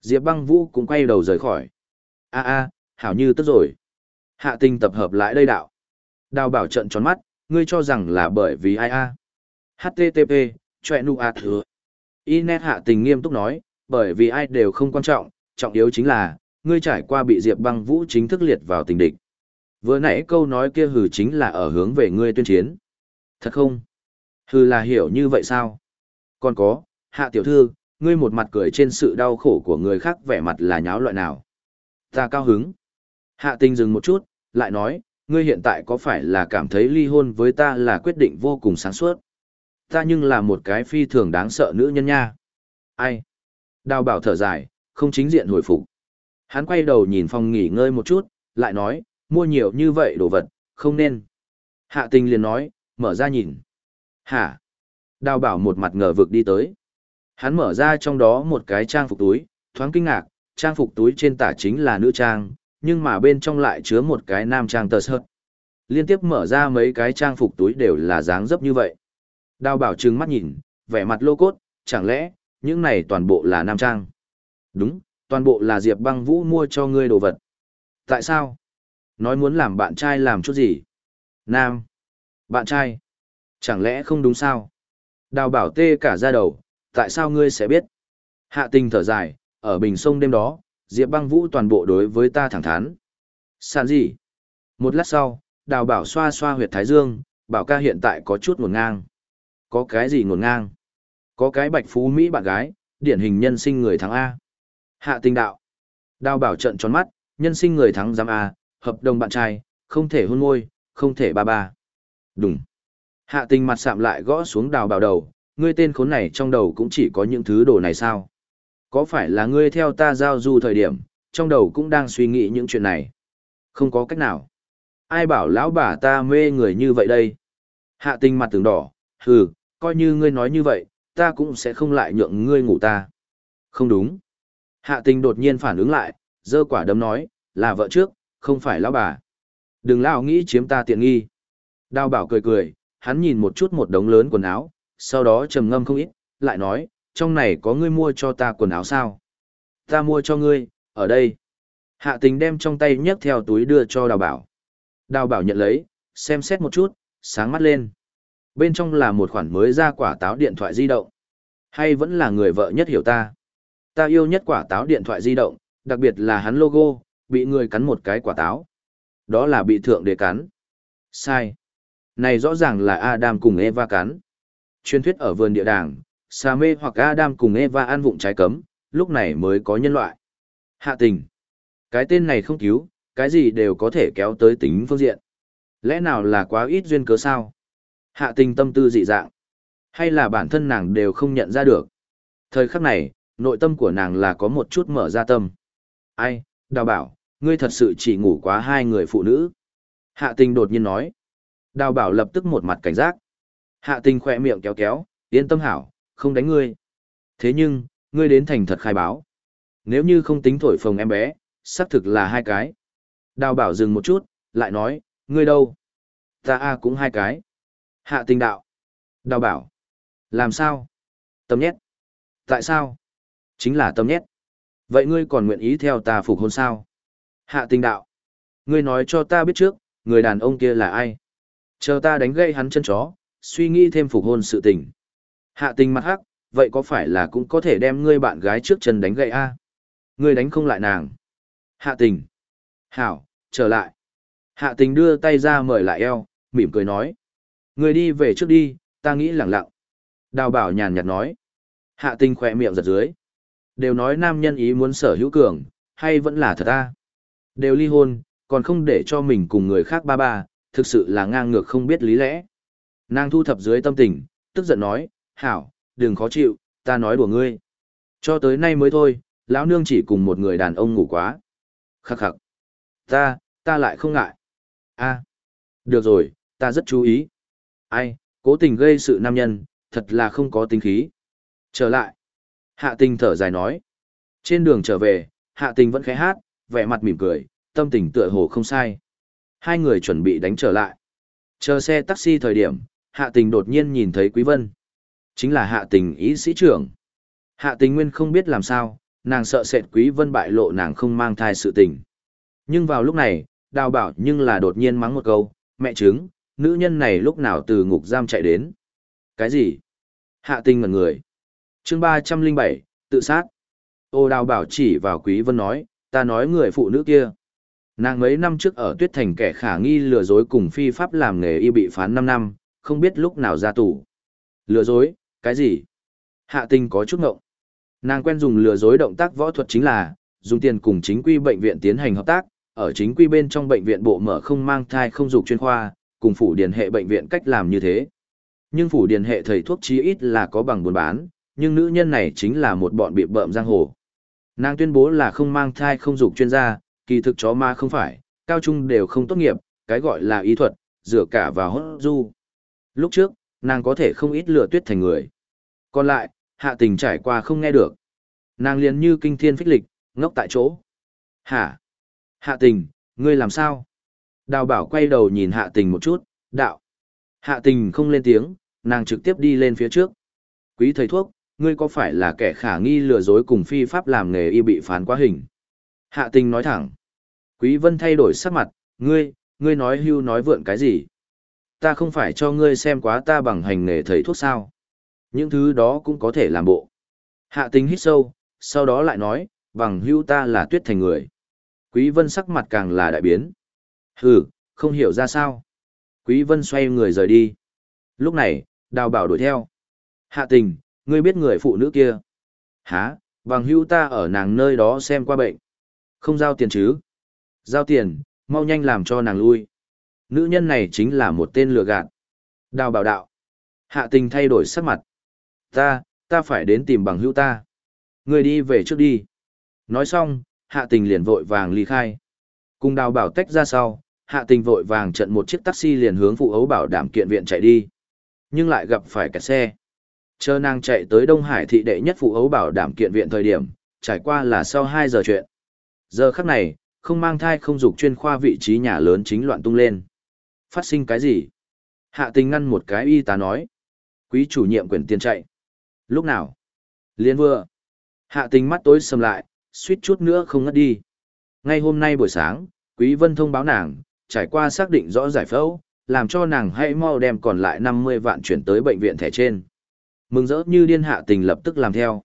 Diệp băng vũ cũng quay đầu rời khỏi. a a hảo như tức rồi. Hạ tình tập hợp lại đây đạo. Đào bảo trận tròn mắt, ngươi cho rằng là bởi vì ai a? HTTP, chọe nụ a thừa. Inet hạ tình nghiêm túc nói, bởi vì ai đều không quan trọng, trọng yếu chính là, ngươi trải qua bị Diệp băng vũ chính thức liệt vào tình địch. Vừa nãy câu nói kia hừ chính là ở hướng về ngươi tuyên chiến. Thật không? Hừ là hiểu như vậy sao? Còn có, hạ tiểu thư, ngươi một mặt cười trên sự đau khổ của người khác vẻ mặt là nháo loại nào? Ta cao hứng. Hạ tình dừng một chút, lại nói, ngươi hiện tại có phải là cảm thấy ly hôn với ta là quyết định vô cùng sáng suốt? Ta nhưng là một cái phi thường đáng sợ nữ nhân nha. Ai? Đào bảo thở dài, không chính diện hồi phục. Hắn quay đầu nhìn phòng nghỉ ngơi một chút, lại nói, mua nhiều như vậy đồ vật, không nên. Hạ tình liền nói, mở ra nhìn. Hả? Đào bảo một mặt ngờ vực đi tới. Hắn mở ra trong đó một cái trang phục túi, thoáng kinh ngạc, trang phục túi trên tả chính là nữ trang, nhưng mà bên trong lại chứa một cái nam trang tờ sợt. Liên tiếp mở ra mấy cái trang phục túi đều là dáng dấp như vậy. Đào bảo trừng mắt nhìn, vẻ mặt lô cốt, chẳng lẽ, những này toàn bộ là nam trang? Đúng, toàn bộ là Diệp băng vũ mua cho ngươi đồ vật. Tại sao? Nói muốn làm bạn trai làm chút gì? Nam. Bạn trai. Chẳng lẽ không đúng sao? Đào bảo tê cả ra đầu, tại sao ngươi sẽ biết? Hạ tình thở dài, ở bình sông đêm đó, Diệp băng vũ toàn bộ đối với ta thẳng thắn. Sàn gì? Một lát sau, đào bảo xoa xoa huyệt thái dương, bảo ca hiện tại có chút ngổn ngang. Có cái gì ngổn ngang? Có cái bạch phú Mỹ bạn gái, điển hình nhân sinh người thắng A. Hạ tình đạo. Đào bảo trận tròn mắt, nhân sinh người thắng giám A, hợp đồng bạn trai, không thể hôn môi, không thể ba ba. Đúng. Hạ tình mặt sạm lại gõ xuống đào bảo đầu, ngươi tên khốn này trong đầu cũng chỉ có những thứ đồ này sao? Có phải là ngươi theo ta giao du thời điểm, trong đầu cũng đang suy nghĩ những chuyện này? Không có cách nào. Ai bảo lão bà ta mê người như vậy đây? Hạ tình mặt tường đỏ, hừ, coi như ngươi nói như vậy, ta cũng sẽ không lại nhượng ngươi ngủ ta. Không đúng. Hạ tình đột nhiên phản ứng lại, dơ quả đấm nói, là vợ trước, không phải lão bà. Đừng lão nghĩ chiếm ta tiện nghi. Đào bảo cười cười, hắn nhìn một chút một đống lớn quần áo, sau đó trầm ngâm không ít, lại nói, trong này có ngươi mua cho ta quần áo sao? Ta mua cho ngươi, ở đây. Hạ tình đem trong tay nhấc theo túi đưa cho đào bảo. Đào bảo nhận lấy, xem xét một chút, sáng mắt lên. Bên trong là một khoản mới ra quả táo điện thoại di động. Hay vẫn là người vợ nhất hiểu ta. Ta yêu nhất quả táo điện thoại di động, đặc biệt là hắn logo, bị người cắn một cái quả táo. Đó là bị thượng đế cắn. Sai. Này rõ ràng là Adam cùng Eva cắn. Truyền thuyết ở vườn địa đàng, Sa mê hoặc Adam cùng Eva ăn vụng trái cấm, lúc này mới có nhân loại. Hạ tình. Cái tên này không cứu, cái gì đều có thể kéo tới tính phương diện. Lẽ nào là quá ít duyên cớ sao? Hạ tình tâm tư dị dạng. Hay là bản thân nàng đều không nhận ra được. Thời khắc này, nội tâm của nàng là có một chút mở ra tâm. Ai, đào bảo, ngươi thật sự chỉ ngủ quá hai người phụ nữ. Hạ tình đột nhiên nói. Đào bảo lập tức một mặt cảnh giác. Hạ tình khỏe miệng kéo kéo, yên tâm hảo, không đánh ngươi. Thế nhưng, ngươi đến thành thật khai báo. Nếu như không tính thổi phồng em bé, xác thực là hai cái. Đào bảo dừng một chút, lại nói, ngươi đâu? Ta a cũng hai cái. Hạ tình đạo. Đào bảo. Làm sao? Tâm nhét. Tại sao? Chính là tâm nhét. Vậy ngươi còn nguyện ý theo ta phục hôn sao? Hạ tình đạo. Ngươi nói cho ta biết trước, người đàn ông kia là ai? Chờ ta đánh gây hắn chân chó, suy nghĩ thêm phục hôn sự tình. Hạ tình mặt hắc, vậy có phải là cũng có thể đem ngươi bạn gái trước chân đánh gậy a? Ngươi đánh không lại nàng. Hạ tình. Hảo, trở lại. Hạ tình đưa tay ra mời lại eo, mỉm cười nói. Ngươi đi về trước đi, ta nghĩ lẳng lặng. Đào bảo nhàn nhạt nói. Hạ tình khỏe miệng giật dưới. Đều nói nam nhân ý muốn sở hữu cường, hay vẫn là thật ta. Đều ly hôn, còn không để cho mình cùng người khác ba ba, thực sự là ngang ngược không biết lý lẽ. Nàng thu thập dưới tâm tình, tức giận nói, hảo, đừng khó chịu, ta nói đùa ngươi. Cho tới nay mới thôi, lão nương chỉ cùng một người đàn ông ngủ quá. Khắc khắc. Ta, ta lại không ngại. a được rồi, ta rất chú ý. Ai, cố tình gây sự nam nhân, thật là không có tính khí. Trở lại. Hạ tình thở dài nói. Trên đường trở về, hạ tình vẫn khẽ hát, vẻ mặt mỉm cười, tâm tình tựa hồ không sai. Hai người chuẩn bị đánh trở lại. Chờ xe taxi thời điểm, hạ tình đột nhiên nhìn thấy Quý Vân. Chính là hạ tình ý sĩ trưởng. Hạ tình nguyên không biết làm sao, nàng sợ sệt Quý Vân bại lộ nàng không mang thai sự tình. Nhưng vào lúc này, đào bảo nhưng là đột nhiên mắng một câu, mẹ chứng, nữ nhân này lúc nào từ ngục giam chạy đến. Cái gì? Hạ tình ngẩn người chương 307, tự sát. Ô đào bảo chỉ vào Quý Vân nói, ta nói người phụ nữ kia. Nàng mấy năm trước ở Tuyết Thành kẻ khả nghi lừa dối cùng phi pháp làm nghề y bị phán năm năm, không biết lúc nào ra tù. Lừa dối, cái gì? Hạ tình có chút ngộng. Nàng quen dùng lừa dối động tác võ thuật chính là, dùng tiền cùng chính quy bệnh viện tiến hành hợp tác, ở chính quy bên trong bệnh viện bộ mở không mang thai không dục chuyên khoa, cùng phủ điền hệ bệnh viện cách làm như thế. Nhưng phủ điền hệ thầy thuốc chí ít là có bằng buôn bán, nhưng nữ nhân này chính là một bọn bị bợm giang hồ. Nàng tuyên bố là không mang thai không dục chuyên gia, kỳ thực chó ma không phải, cao trung đều không tốt nghiệp, cái gọi là ý thuật, dựa cả vào hốt du. Lúc trước, nàng có thể không ít lừa tuyết thành người. Còn lại, hạ tình trải qua không nghe được. Nàng liền như kinh thiên phích lịch, ngốc tại chỗ. Hả? Hạ tình, ngươi làm sao? Đào bảo quay đầu nhìn hạ tình một chút, đạo. Hạ tình không lên tiếng, nàng trực tiếp đi lên phía trước. Quý thầy thuốc, ngươi có phải là kẻ khả nghi lừa dối cùng phi pháp làm nghề y bị phán quá hình? Hạ tình nói thẳng. Quý vân thay đổi sắc mặt, ngươi, ngươi nói hưu nói vượn cái gì? Ta không phải cho ngươi xem quá ta bằng hành nghề thầy thuốc sao? Những thứ đó cũng có thể làm bộ. Hạ tình hít sâu, sau đó lại nói, bằng hưu ta là tuyết thành người. Quý vân sắc mặt càng là đại biến. Hừ, không hiểu ra sao. Quý vân xoay người rời đi. Lúc này, đào bảo đuổi theo. Hạ tình, ngươi biết người phụ nữ kia. Hả, bằng hưu ta ở nàng nơi đó xem qua bệnh. Không giao tiền chứ. Giao tiền, mau nhanh làm cho nàng lui. Nữ nhân này chính là một tên lừa gạt. Đào bảo đạo. Hạ tình thay đổi sắc mặt. Ta, ta phải đến tìm bằng hữu ta. Người đi về trước đi. Nói xong, hạ tình liền vội vàng ly khai. Cùng đào bảo tách ra sau, hạ tình vội vàng trận một chiếc taxi liền hướng phụ ấu bảo đảm kiện viện chạy đi. Nhưng lại gặp phải cả xe. Chờ nàng chạy tới Đông Hải thị đệ nhất phụ ấu bảo đảm kiện viện thời điểm, trải qua là sau 2 giờ chuyện. Giờ khắc này, không mang thai không dục chuyên khoa vị trí nhà lớn chính loạn tung lên. Phát sinh cái gì? Hạ tình ngăn một cái y tá nói. Quý chủ nhiệm quyển tiền chạy. Lúc nào? Liên vừa. Hạ tình mắt tối sầm lại, suýt chút nữa không ngất đi. Ngay hôm nay buổi sáng, Quý Vân thông báo nàng, trải qua xác định rõ giải phẫu, làm cho nàng hãy mau đem còn lại 50 vạn chuyển tới bệnh viện thẻ trên. Mừng rỡ như điên hạ tình lập tức làm theo.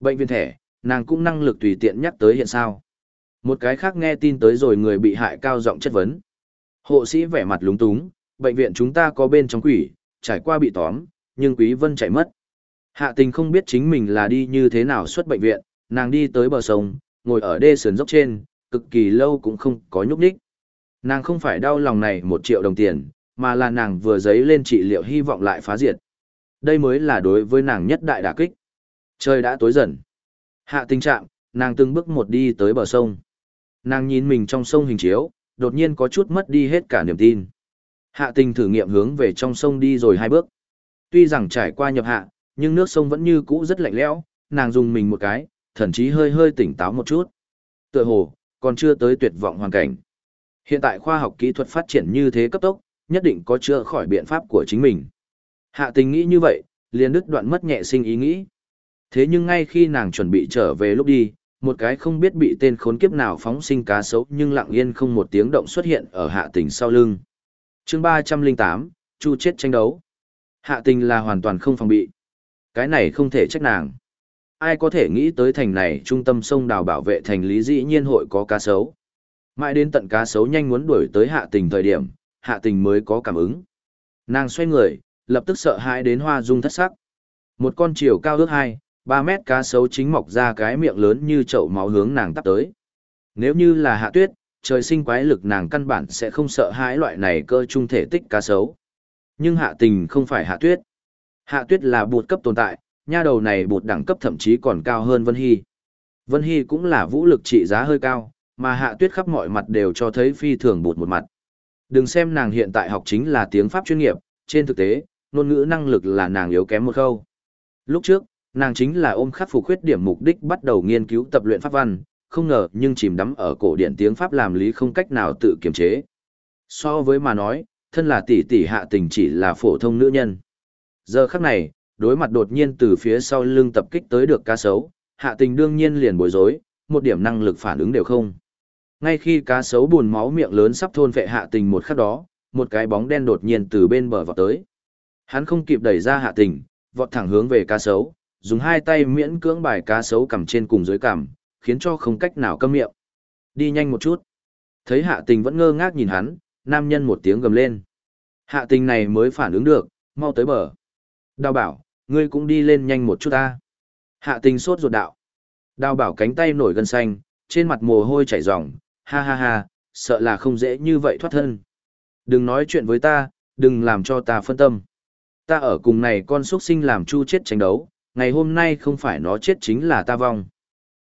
Bệnh viện thẻ, nàng cũng năng lực tùy tiện nhắc tới hiện sao. Một cái khác nghe tin tới rồi người bị hại cao giọng chất vấn. Hộ sĩ vẻ mặt lúng túng, bệnh viện chúng ta có bên trong quỷ, trải qua bị tóm, nhưng Quý Vân chạy mất. Hạ tình không biết chính mình là đi như thế nào xuất bệnh viện, nàng đi tới bờ sông, ngồi ở đê sườn dốc trên, cực kỳ lâu cũng không có nhúc nhích. Nàng không phải đau lòng này một triệu đồng tiền, mà là nàng vừa giấy lên trị liệu hy vọng lại phá diệt. Đây mới là đối với nàng nhất đại đả kích. Trời đã tối dần. Hạ tình trạng, nàng từng bước một đi tới bờ sông. Nàng nhìn mình trong sông hình chiếu, đột nhiên có chút mất đi hết cả niềm tin. Hạ tình thử nghiệm hướng về trong sông đi rồi hai bước. Tuy rằng trải qua nhập hạ, nhưng nước sông vẫn như cũ rất lạnh lẽo, nàng dùng mình một cái, thậm chí hơi hơi tỉnh táo một chút. Tựa hồ, còn chưa tới tuyệt vọng hoàn cảnh. Hiện tại khoa học kỹ thuật phát triển như thế cấp tốc, nhất định có chữa khỏi biện pháp của chính mình. Hạ tình nghĩ như vậy, liền đứt đoạn mất nhẹ sinh ý nghĩ. Thế nhưng ngay khi nàng chuẩn bị trở về lúc đi, một cái không biết bị tên khốn kiếp nào phóng sinh cá sấu nhưng lặng yên không một tiếng động xuất hiện ở hạ tình sau lưng. chương 308, Chu chết tranh đấu. Hạ tình là hoàn toàn không phòng bị. Cái này không thể trách nàng. Ai có thể nghĩ tới thành này trung tâm sông đào bảo vệ thành lý dĩ nhiên hội có cá sấu. Mãi đến tận cá sấu nhanh muốn đuổi tới hạ tình thời điểm, hạ tình mới có cảm ứng. Nàng xoay người, lập tức sợ hãi đến hoa dung thất sắc. Một con chiều cao ước hai, ba mét cá sấu chính mọc ra cái miệng lớn như chậu máu hướng nàng tắp tới. Nếu như là hạ tuyết, trời sinh quái lực nàng căn bản sẽ không sợ hãi loại này cơ trung thể tích cá sấu. Nhưng hạ tình không phải hạ tuyết. Hạ tuyết là bụt cấp tồn tại, nha đầu này bụt đẳng cấp thậm chí còn cao hơn Vân Hy. Vân Hy cũng là vũ lực trị giá hơi cao, mà hạ tuyết khắp mọi mặt đều cho thấy phi thường bụt một mặt. Đừng xem nàng hiện tại học chính là tiếng Pháp chuyên nghiệp, trên thực tế, ngôn ngữ năng lực là nàng yếu kém một khâu. Lúc trước, nàng chính là ôm khắc phục khuyết điểm mục đích bắt đầu nghiên cứu tập luyện pháp văn, không ngờ nhưng chìm đắm ở cổ điển tiếng Pháp làm lý không cách nào tự kiềm chế. So với mà nói, thân là tỷ tỷ hạ tình chỉ là phổ thông nữ nhân. Giờ khắc này, đối mặt đột nhiên từ phía sau lưng tập kích tới được cá sấu, hạ tình đương nhiên liền bối rối, một điểm năng lực phản ứng đều không. Ngay khi cá sấu buồn máu miệng lớn sắp thôn vệ hạ tình một khắc đó, một cái bóng đen đột nhiên từ bên bờ vào tới. Hắn không kịp đẩy ra hạ tình, vọt thẳng hướng về cá sấu, dùng hai tay miễn cưỡng bài cá sấu cầm trên cùng dưới cằm, khiến cho không cách nào câm miệng. Đi nhanh một chút. Thấy hạ tình vẫn ngơ ngác nhìn hắn, nam nhân một tiếng gầm lên. Hạ tình này mới phản ứng được, mau tới bờ. Đào bảo, ngươi cũng đi lên nhanh một chút ta. Hạ tình sốt ruột đạo. Đào bảo cánh tay nổi gân xanh, trên mặt mồ hôi chảy ròng, ha ha ha, sợ là không dễ như vậy thoát thân. Đừng nói chuyện với ta, đừng làm cho ta phân tâm. Ta ở cùng này con xuất sinh làm chu chết tranh đấu, ngày hôm nay không phải nó chết chính là ta vong.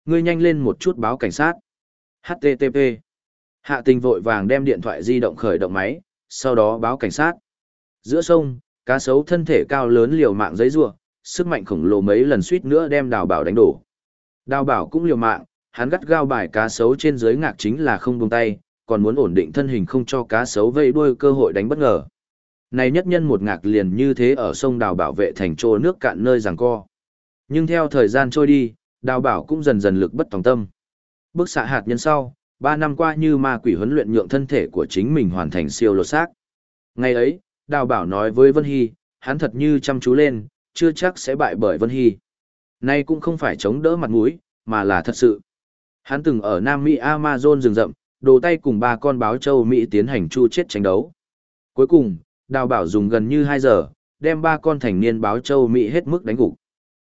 Ngươi nhanh lên một chút báo cảnh sát. HTTP. Hạ tình vội vàng đem điện thoại di động khởi động máy, sau đó báo cảnh sát. Giữa sông, cá sấu thân thể cao lớn liều mạng giấy rua, sức mạnh khổng lồ mấy lần suýt nữa đem đào bảo đánh đổ. Đào bảo cũng liều mạng, hắn gắt gao bài cá sấu trên dưới ngạc chính là không buông tay, còn muốn ổn định thân hình không cho cá sấu vây đuôi cơ hội đánh bất ngờ. Này nhất nhân một ngạc liền như thế ở sông đào bảo vệ thành trô nước cạn nơi giằng co. Nhưng theo thời gian trôi đi, đào bảo cũng dần dần lực bất tòng tâm. Bước xạ hạt nhân sau, ba năm qua như ma quỷ huấn luyện nhượng thân thể của chính mình hoàn thành siêu lột xác. Ngày ấy, đào bảo nói với Vân Hy, hắn thật như chăm chú lên, chưa chắc sẽ bại bởi Vân Hy. Nay cũng không phải chống đỡ mặt mũi, mà là thật sự. Hắn từng ở Nam Mỹ Amazon rừng rậm, đồ tay cùng ba con báo châu Mỹ tiến hành chu chết tranh đấu. Cuối cùng, đào bảo dùng gần như 2 giờ, đem ba con thành niên báo châu Mỹ hết mức đánh gục.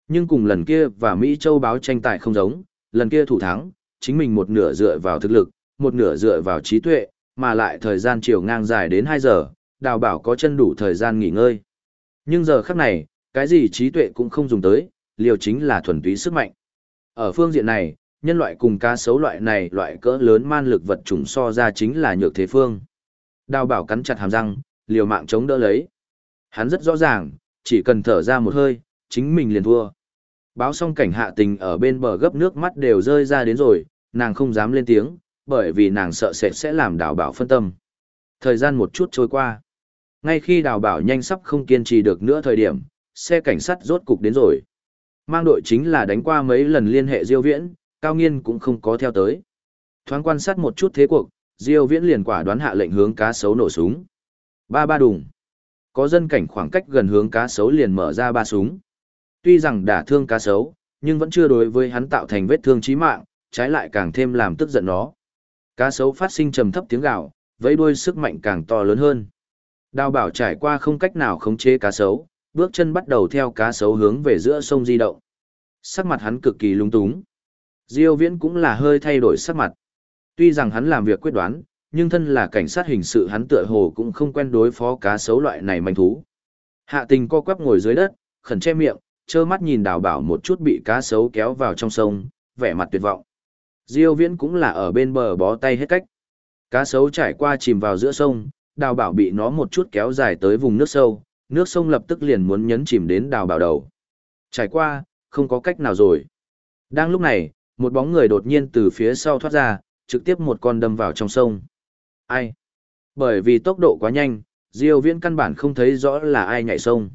Nhưng cùng lần kia và Mỹ châu báo tranh tài không giống, lần kia thủ thắng, chính mình một nửa dựa vào thực lực, một nửa dựa vào trí tuệ, mà lại thời gian chiều ngang dài đến 2 giờ, đào bảo có chân đủ thời gian nghỉ ngơi. Nhưng giờ khắc này, cái gì trí tuệ cũng không dùng tới, liều chính là thuần túy sức mạnh. Ở phương diện này, nhân loại cùng cá sấu loại này loại cỡ lớn man lực vật chủng so ra chính là nhược thế phương. Đào bảo cắn chặt hàm răng, liều mạng chống đỡ lấy. Hắn rất rõ ràng, chỉ cần thở ra một hơi, chính mình liền thua. Báo xong cảnh hạ tình ở bên bờ gấp nước mắt đều rơi ra đến rồi, nàng không dám lên tiếng, bởi vì nàng sợ sệt sẽ làm đào bảo phân tâm. Thời gian một chút trôi qua. Ngay khi đào bảo nhanh sắp không kiên trì được nữa thời điểm, xe cảnh sát rốt cục đến rồi. Mang đội chính là đánh qua mấy lần liên hệ Diêu Viễn, Cao Nghiên cũng không có theo tới. Thoáng quan sát một chút thế cuộc, Diêu Viễn liền quả đoán hạ lệnh hướng cá sấu nổ súng. Ba ba đùng. Có dân cảnh khoảng cách gần hướng cá sấu liền mở ra ba súng. Tuy rằng đả thương cá sấu, nhưng vẫn chưa đối với hắn tạo thành vết thương chí mạng, trái lại càng thêm làm tức giận nó. Cá sấu phát sinh trầm thấp tiếng gào, vẫy đuôi sức mạnh càng to lớn hơn. Đào bảo trải qua không cách nào khống chế cá sấu, bước chân bắt đầu theo cá sấu hướng về giữa sông di động. Sắc mặt hắn cực kỳ lung túng. Diêu viễn cũng là hơi thay đổi sắc mặt. Tuy rằng hắn làm việc quyết đoán, nhưng thân là cảnh sát hình sự hắn tựa hồ cũng không quen đối phó cá sấu loại này manh thú. Hạ tình co quắp ngồi dưới đất, khẩn che miệng, trơ mắt nhìn đào bảo một chút bị cá sấu kéo vào trong sông, vẻ mặt tuyệt vọng. Diêu viễn cũng là ở bên bờ bó tay hết cách. Cá sấu trải qua chìm vào giữa sông, đào bảo bị nó một chút kéo dài tới vùng nước sâu, nước sông lập tức liền muốn nhấn chìm đến đào bảo đầu. Trải qua, không có cách nào rồi. Đang lúc này, một bóng người đột nhiên từ phía sau thoát ra, trực tiếp một con đâm vào trong sông. Ai? Bởi vì tốc độ quá nhanh, Diêu Viễn căn bản không thấy rõ là ai nhảy sông.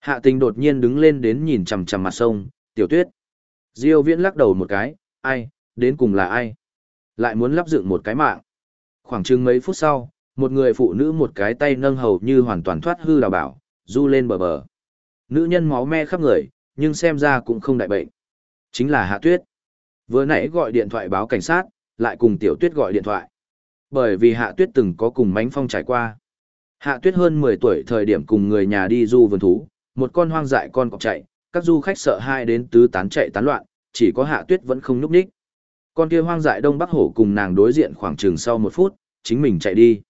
Hạ tình đột nhiên đứng lên đến nhìn chằm chằm mặt sông, tiểu tuyết. Diêu Viễn lắc đầu một cái, ai, đến cùng là ai? Lại muốn lắp dựng một cái mạng. Khoảng chừng mấy phút sau, một người phụ nữ một cái tay nâng hầu như hoàn toàn thoát hư đào bảo, du lên bờ bờ. Nữ nhân máu me khắp người, nhưng xem ra cũng không đại bệnh. Chính là Hạ Tuyết. Vừa nãy gọi điện thoại báo cảnh sát, lại cùng Tiểu Tuyết gọi điện thoại. Bởi vì Hạ Tuyết từng có cùng Mánh Phong trải qua. Hạ Tuyết hơn 10 tuổi thời điểm cùng người nhà đi du vườn thú, một con hoang dại con cọp chạy, các du khách sợ hai đến tứ tán chạy tán loạn, chỉ có Hạ Tuyết vẫn không nhúc nhích. Con kia hoang dại Đông Bắc Hổ cùng nàng đối diện khoảng chừng sau một phút, chính mình chạy đi.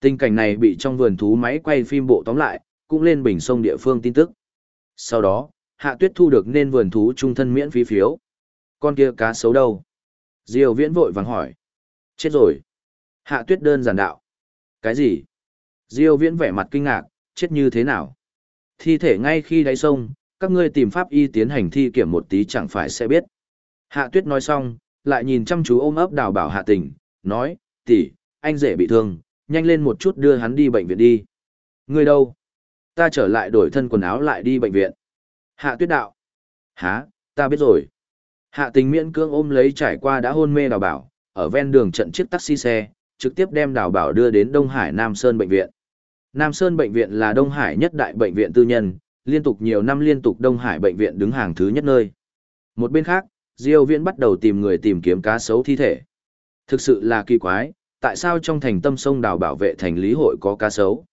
Tình cảnh này bị trong vườn thú máy quay phim bộ tóm lại, cũng lên bình sông địa phương tin tức. Sau đó, Hạ Tuyết thu được nên vườn thú trung thân miễn phí phiếu. Con kia cá sấu đâu? Diêu Viễn vội vàng hỏi. Chết rồi. Hạ Tuyết đơn giản đạo. Cái gì? Diêu Viễn vẻ mặt kinh ngạc, chết như thế nào? Thi thể ngay khi đáy sông, các ngươi tìm pháp y tiến hành thi kiểm một tí chẳng phải sẽ biết. Hạ Tuyết nói xong, lại nhìn chăm chú ôm ấp đào bảo hạ tình, nói, tỷ, anh rể bị thương, nhanh lên một chút đưa hắn đi bệnh viện đi. Ngươi đâu? Ta trở lại đổi thân quần áo lại đi bệnh viện. Hạ Tuyết đạo. Hả, ta biết rồi. Hạ tình miễn cưỡng ôm lấy trải qua đã hôn mê đào bảo, ở ven đường trận chiếc taxi xe, trực tiếp đem đào bảo đưa đến Đông Hải Nam Sơn Bệnh viện. Nam Sơn Bệnh viện là Đông Hải nhất đại bệnh viện tư nhân, liên tục nhiều năm liên tục Đông Hải Bệnh viện đứng hàng thứ nhất nơi. Một bên khác, Diêu Viễn bắt đầu tìm người tìm kiếm cá sấu thi thể. Thực sự là kỳ quái, tại sao trong thành tâm sông đào bảo vệ thành lý hội có cá sấu?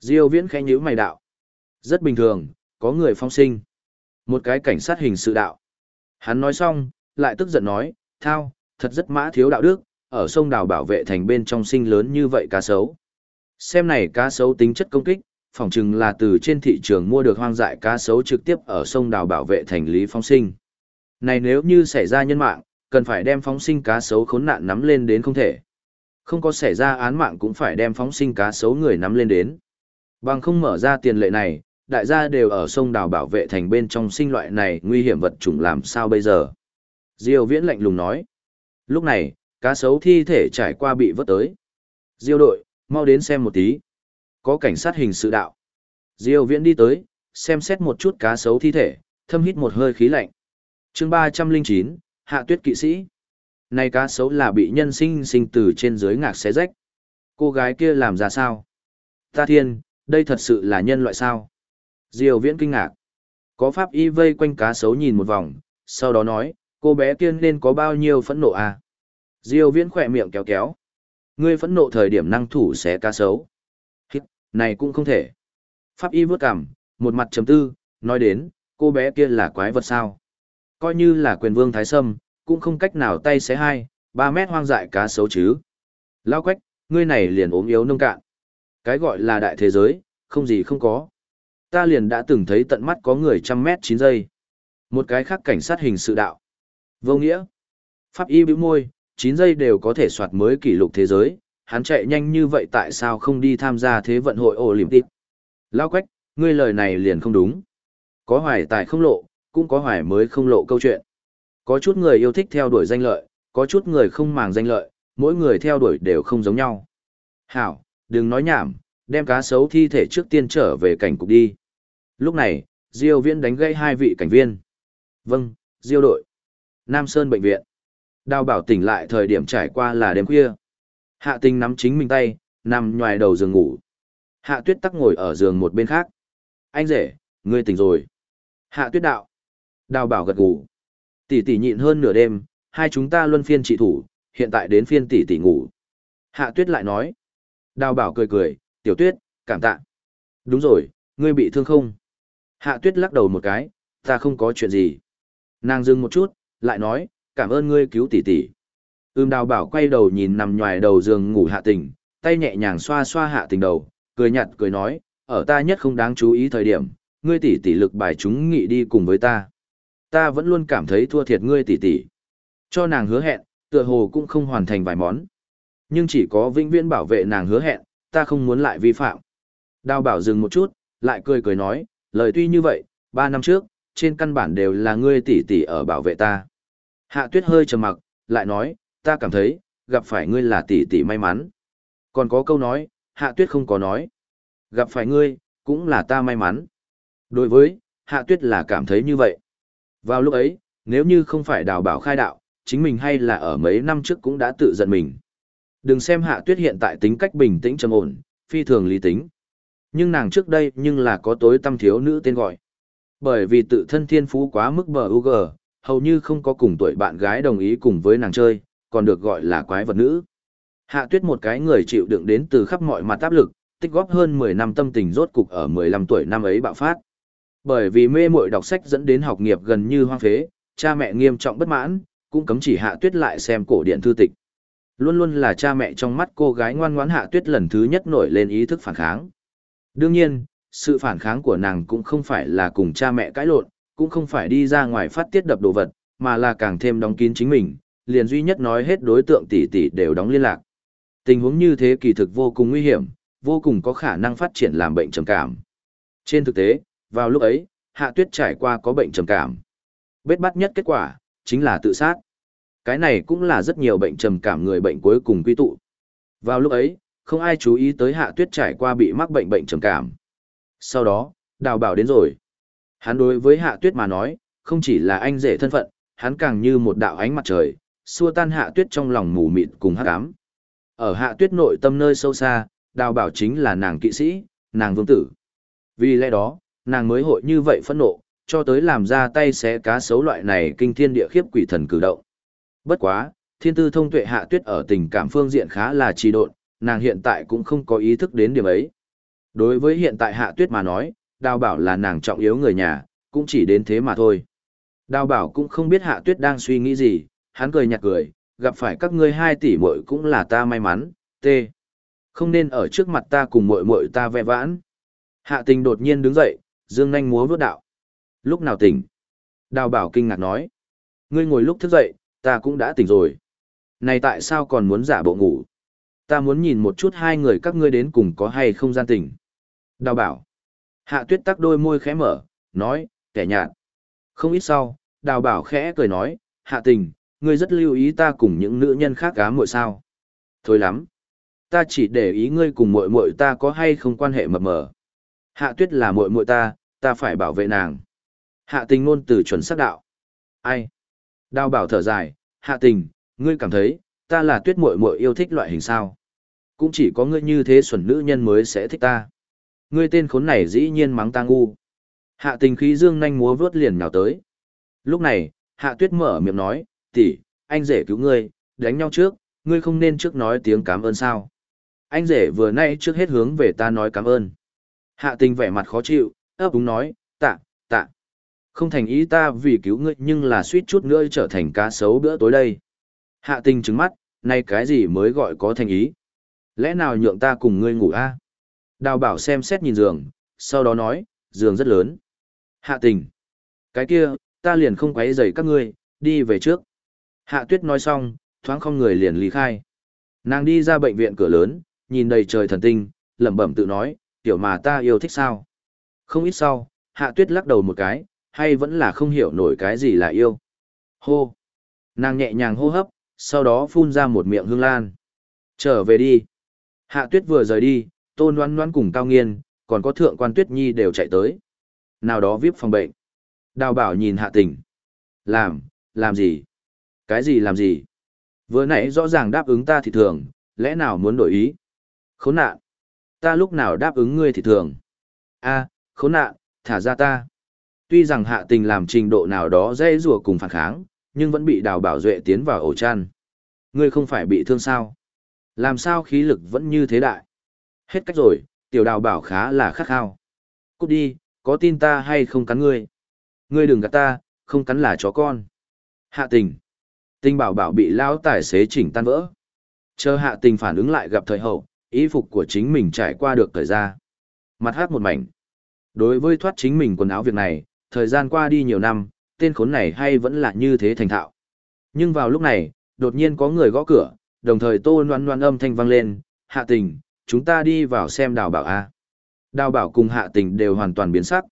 Diêu Viễn khẽ nhíu mày đạo. Rất bình thường, có người phong sinh. Một cái cảnh sát hình sự đạo. Hắn nói xong, lại tức giận nói, thao, thật rất mã thiếu đạo đức, ở sông đào bảo vệ thành bên trong sinh lớn như vậy cá sấu. Xem này cá sấu tính chất công kích, phỏng chừng là từ trên thị trường mua được hoang dại cá sấu trực tiếp ở sông đào bảo vệ thành lý phong sinh. Này nếu như xảy ra nhân mạng, cần phải đem phóng sinh cá sấu khốn nạn nắm lên đến không thể. Không có xảy ra án mạng cũng phải đem phóng sinh cá sấu người nắm lên đến. Bằng không mở ra tiền lệ này, đại gia đều ở sông đào bảo vệ thành bên trong sinh loại này nguy hiểm vật chủng làm sao bây giờ. Diêu viễn lạnh lùng nói. Lúc này, cá sấu thi thể trải qua bị vớt tới. Diêu đội, mau đến xem một tí. Có cảnh sát hình sự đạo. Diêu viễn đi tới, xem xét một chút cá sấu thi thể, thâm hít một hơi khí lạnh. chương 309, Hạ tuyết kỵ sĩ. Này cá sấu là bị nhân sinh sinh từ trên dưới ngạc xé rách. Cô gái kia làm ra sao? Ta thiên, đây thật sự là nhân loại sao? Diêu viễn kinh ngạc. Có pháp y vây quanh cá sấu nhìn một vòng, sau đó nói, cô bé kia nên có bao nhiêu phẫn nộ à? Diêu viễn khỏe miệng kéo kéo. Ngươi phẫn nộ thời điểm năng thủ xé cá sấu. Hít, này cũng không thể. Pháp y vớt cằm, một mặt chấm tư, nói đến, cô bé kia là quái vật sao? Coi như là quyền vương thái sâm, cũng không cách nào tay xé hai, ba mét hoang dại cá sấu chứ. Lao quách, ngươi này liền ốm yếu nông cạn. Cái gọi là đại thế giới, không gì không có. Ta liền đã từng thấy tận mắt có người trăm mét chín giây. Một cái khác cảnh sát hình sự đạo. Vô nghĩa. Pháp y bĩu môi, 9 giây đều có thể soạt mới kỷ lục thế giới, hắn chạy nhanh như vậy tại sao không đi tham gia thế vận hội Olympic? Lao quách, ngươi lời này liền không đúng. Có hoài tài không lộ, cũng có hoài mới không lộ câu chuyện. Có chút người yêu thích theo đuổi danh lợi, có chút người không màng danh lợi, mỗi người theo đuổi đều không giống nhau. Hảo, đừng nói nhảm, đem cá sấu thi thể trước tiên trở về cảnh cục đi. Lúc này, Diêu Viễn đánh gây hai vị cảnh viên. Vâng, Diêu đội. Nam Sơn bệnh viện. Đào bảo tỉnh lại thời điểm trải qua là đêm khuya. Hạ tình nắm chính mình tay, nằm ngoài đầu giường ngủ. Hạ tuyết tắc ngồi ở giường một bên khác. Anh rể, ngươi tỉnh rồi. Hạ tuyết đạo. Đào bảo gật ngủ. Tỷ tỷ nhịn hơn nửa đêm, hai chúng ta luân phiên trị thủ, hiện tại đến phiên tỷ tỷ ngủ. Hạ tuyết lại nói. Đào bảo cười cười, tiểu tuyết, cảm tạ. Đúng rồi, ngươi bị thương không? Hạ tuyết lắc đầu một cái, ta không có chuyện gì. Nàng dừng một chút, lại nói, cảm ơn ngươi cứu tỷ tỷ. Ưm đào bảo quay đầu nhìn nằm ngoài đầu giường ngủ hạ tình, tay nhẹ nhàng xoa xoa hạ tình đầu, cười nhạt cười nói, ở ta nhất không đáng chú ý thời điểm, ngươi tỷ tỷ lực bài chúng nghị đi cùng với ta. Ta vẫn luôn cảm thấy thua thiệt ngươi tỷ tỷ. Cho nàng hứa hẹn, tựa hồ cũng không hoàn thành vài món. Nhưng chỉ có vĩnh viễn bảo vệ nàng hứa hẹn, ta không muốn lại vi phạm. Đào bảo dừng một chút, lại cười cười nói, lời tuy như vậy, ba năm trước, trên căn bản đều là ngươi tỷ tỷ ở bảo vệ ta. Hạ tuyết hơi trầm mặc, lại nói, ta cảm thấy, gặp phải ngươi là tỷ tỷ may mắn. Còn có câu nói, hạ tuyết không có nói. Gặp phải ngươi, cũng là ta may mắn. Đối với, hạ tuyết là cảm thấy như vậy. Vào lúc ấy, nếu như không phải đào bảo khai đạo, chính mình hay là ở mấy năm trước cũng đã tự giận mình. Đừng xem hạ tuyết hiện tại tính cách bình tĩnh trầm ổn, phi thường lý tính. Nhưng nàng trước đây nhưng là có tối tâm thiếu nữ tên gọi. Bởi vì tự thân thiên phú quá mức bờ UG, hầu như không có cùng tuổi bạn gái đồng ý cùng với nàng chơi, còn được gọi là quái vật nữ. Hạ tuyết một cái người chịu đựng đến từ khắp mọi mặt áp lực, tích góp hơn 10 năm tâm tình rốt cục ở 15 tuổi năm ấy bạo phát. Bởi vì mê muội đọc sách dẫn đến học nghiệp gần như hoang phế, cha mẹ nghiêm trọng bất mãn, cũng cấm chỉ hạ tuyết lại xem cổ điển thư tịch. Luôn luôn là cha mẹ trong mắt cô gái ngoan ngoãn hạ tuyết lần thứ nhất nổi lên ý thức phản kháng. Đương nhiên, Sự phản kháng của nàng cũng không phải là cùng cha mẹ cãi lộn, cũng không phải đi ra ngoài phát tiết đập đồ vật, mà là càng thêm đóng kín chính mình, liền duy nhất nói hết đối tượng tỷ tỷ đều đóng liên lạc. Tình huống như thế kỳ thực vô cùng nguy hiểm, vô cùng có khả năng phát triển làm bệnh trầm cảm. Trên thực tế, vào lúc ấy, Hạ Tuyết trải qua có bệnh trầm cảm. Bết bắt nhất kết quả, chính là tự sát. Cái này cũng là rất nhiều bệnh trầm cảm người bệnh cuối cùng quy tụ. Vào lúc ấy, không ai chú ý tới Hạ Tuyết trải qua bị mắc bệnh bệnh trầm cảm. Sau đó, đào bảo đến rồi. Hắn đối với Hạ Tuyết mà nói, không chỉ là anh rể thân phận, hắn càng như một đạo ánh mặt trời, xua tan Hạ Tuyết trong lòng mù mịt cùng hắc ám. Ở Hạ Tuyết nội tâm nơi sâu xa, đào bảo chính là nàng kỵ sĩ, nàng vương tử. Vì lẽ đó, nàng mới hội như vậy phẫn nộ, cho tới làm ra tay xé cá sấu loại này kinh thiên địa khiếp quỷ thần cử động. Bất quá, thiên tư thông tuệ hạ tuyết ở tình cảm phương diện khá là trì độn, nàng hiện tại cũng không có ý thức đến điểm ấy. Đối với hiện tại hạ tuyết mà nói, đào bảo là nàng trọng yếu người nhà, cũng chỉ đến thế mà thôi. Đào bảo cũng không biết hạ tuyết đang suy nghĩ gì, hắn cười nhạt cười, gặp phải các ngươi hai tỷ muội cũng là ta may mắn, tê. Không nên ở trước mặt ta cùng muội muội ta vẽ vãn. Hạ tình đột nhiên đứng dậy, dương nanh múa vớt đạo. Lúc nào tỉnh? Đào bảo kinh ngạc nói. Ngươi ngồi lúc thức dậy, ta cũng đã tỉnh rồi. Này tại sao còn muốn giả bộ ngủ? Ta muốn nhìn một chút hai người các ngươi đến cùng có hay không gian tỉnh. Đào bảo. Hạ tuyết tắc đôi môi khẽ mở, nói, kẻ nhạt. Không ít sau, đào bảo khẽ cười nói, hạ tình, ngươi rất lưu ý ta cùng những nữ nhân khác cá muội sao. Thôi lắm. Ta chỉ để ý ngươi cùng muội muội ta có hay không quan hệ mập mờ. Hạ tuyết là muội muội ta, ta phải bảo vệ nàng. Hạ tình ngôn từ chuẩn xác đạo. Ai? Đào bảo thở dài, hạ tình, ngươi cảm thấy, ta là tuyết muội muội yêu thích loại hình sao. Cũng chỉ có ngươi như thế xuẩn nữ nhân mới sẽ thích ta. Ngươi tên khốn này dĩ nhiên mắng ta ngu. Hạ tình khí dương nhanh múa vớt liền nhào tới. Lúc này, hạ tuyết mở miệng nói, tỷ, anh rể cứu ngươi, đánh nhau trước, ngươi không nên trước nói tiếng cảm ơn sao. Anh rể vừa nay trước hết hướng về ta nói cảm ơn. Hạ tình vẻ mặt khó chịu, ấp úng nói, tạ, tạ. Không thành ý ta vì cứu ngươi nhưng là suýt chút nữa trở thành cá sấu bữa tối đây. Hạ tình trứng mắt, nay cái gì mới gọi có thành ý. Lẽ nào nhượng ta cùng ngươi ngủ a? Đào bảo xem xét nhìn giường, sau đó nói, giường rất lớn. Hạ tình. Cái kia, ta liền không quấy rầy các ngươi, đi về trước. Hạ tuyết nói xong, thoáng không người liền lý khai. Nàng đi ra bệnh viện cửa lớn, nhìn đầy trời thần tinh, lẩm bẩm tự nói, tiểu mà ta yêu thích sao. Không ít sau, hạ tuyết lắc đầu một cái, hay vẫn là không hiểu nổi cái gì là yêu. Hô! Nàng nhẹ nhàng hô hấp, sau đó phun ra một miệng hương lan. Trở về đi. Hạ tuyết vừa rời đi, tôn đoán đoán cùng cao nghiên, còn có thượng quan tuyết nhi đều chạy tới. Nào đó vip phòng bệnh. Đào bảo nhìn hạ tình. Làm, làm gì? Cái gì làm gì? Vừa nãy rõ ràng đáp ứng ta thì thường, lẽ nào muốn đổi ý? Khốn nạn! Ta lúc nào đáp ứng ngươi thì thường? a khốn nạn, thả ra ta. Tuy rằng hạ tình làm trình độ nào đó dễ rùa cùng phản kháng, nhưng vẫn bị đào bảo duệ tiến vào ổ chăn. Ngươi không phải bị thương sao? Làm sao khí lực vẫn như thế đại? Hết cách rồi, tiểu đào bảo khá là khắc khao. Cút đi, có tin ta hay không cắn ngươi? Ngươi đừng gạt ta, không cắn là chó con. Hạ tình. Tình bảo bảo bị lao tài xế chỉnh tan vỡ. Chờ hạ tình phản ứng lại gặp thời hậu, ý phục của chính mình trải qua được thời ra. Mặt hát một mảnh. Đối với thoát chính mình quần áo việc này, thời gian qua đi nhiều năm, tên khốn này hay vẫn là như thế thành thạo. Nhưng vào lúc này, đột nhiên có người gõ cửa, đồng thời tô noan noan âm thanh vang lên, hạ tình, chúng ta đi vào xem đào bảo A. Đào bảo cùng hạ tình đều hoàn toàn biến sắc.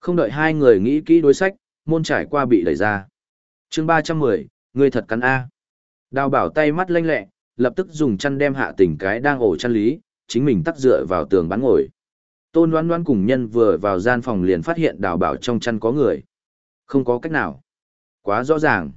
Không đợi hai người nghĩ kỹ đối sách, môn trải qua bị đẩy ra. chương 310, người thật cắn A. Đào bảo tay mắt lanh lẹ, lập tức dùng chăn đem hạ tình cái đang ổ chăn lý, chính mình tắt dựa vào tường bán ngồi. Tôn đoán đoán cùng nhân vừa vào gian phòng liền phát hiện đào bảo trong chăn có người. Không có cách nào. Quá rõ ràng.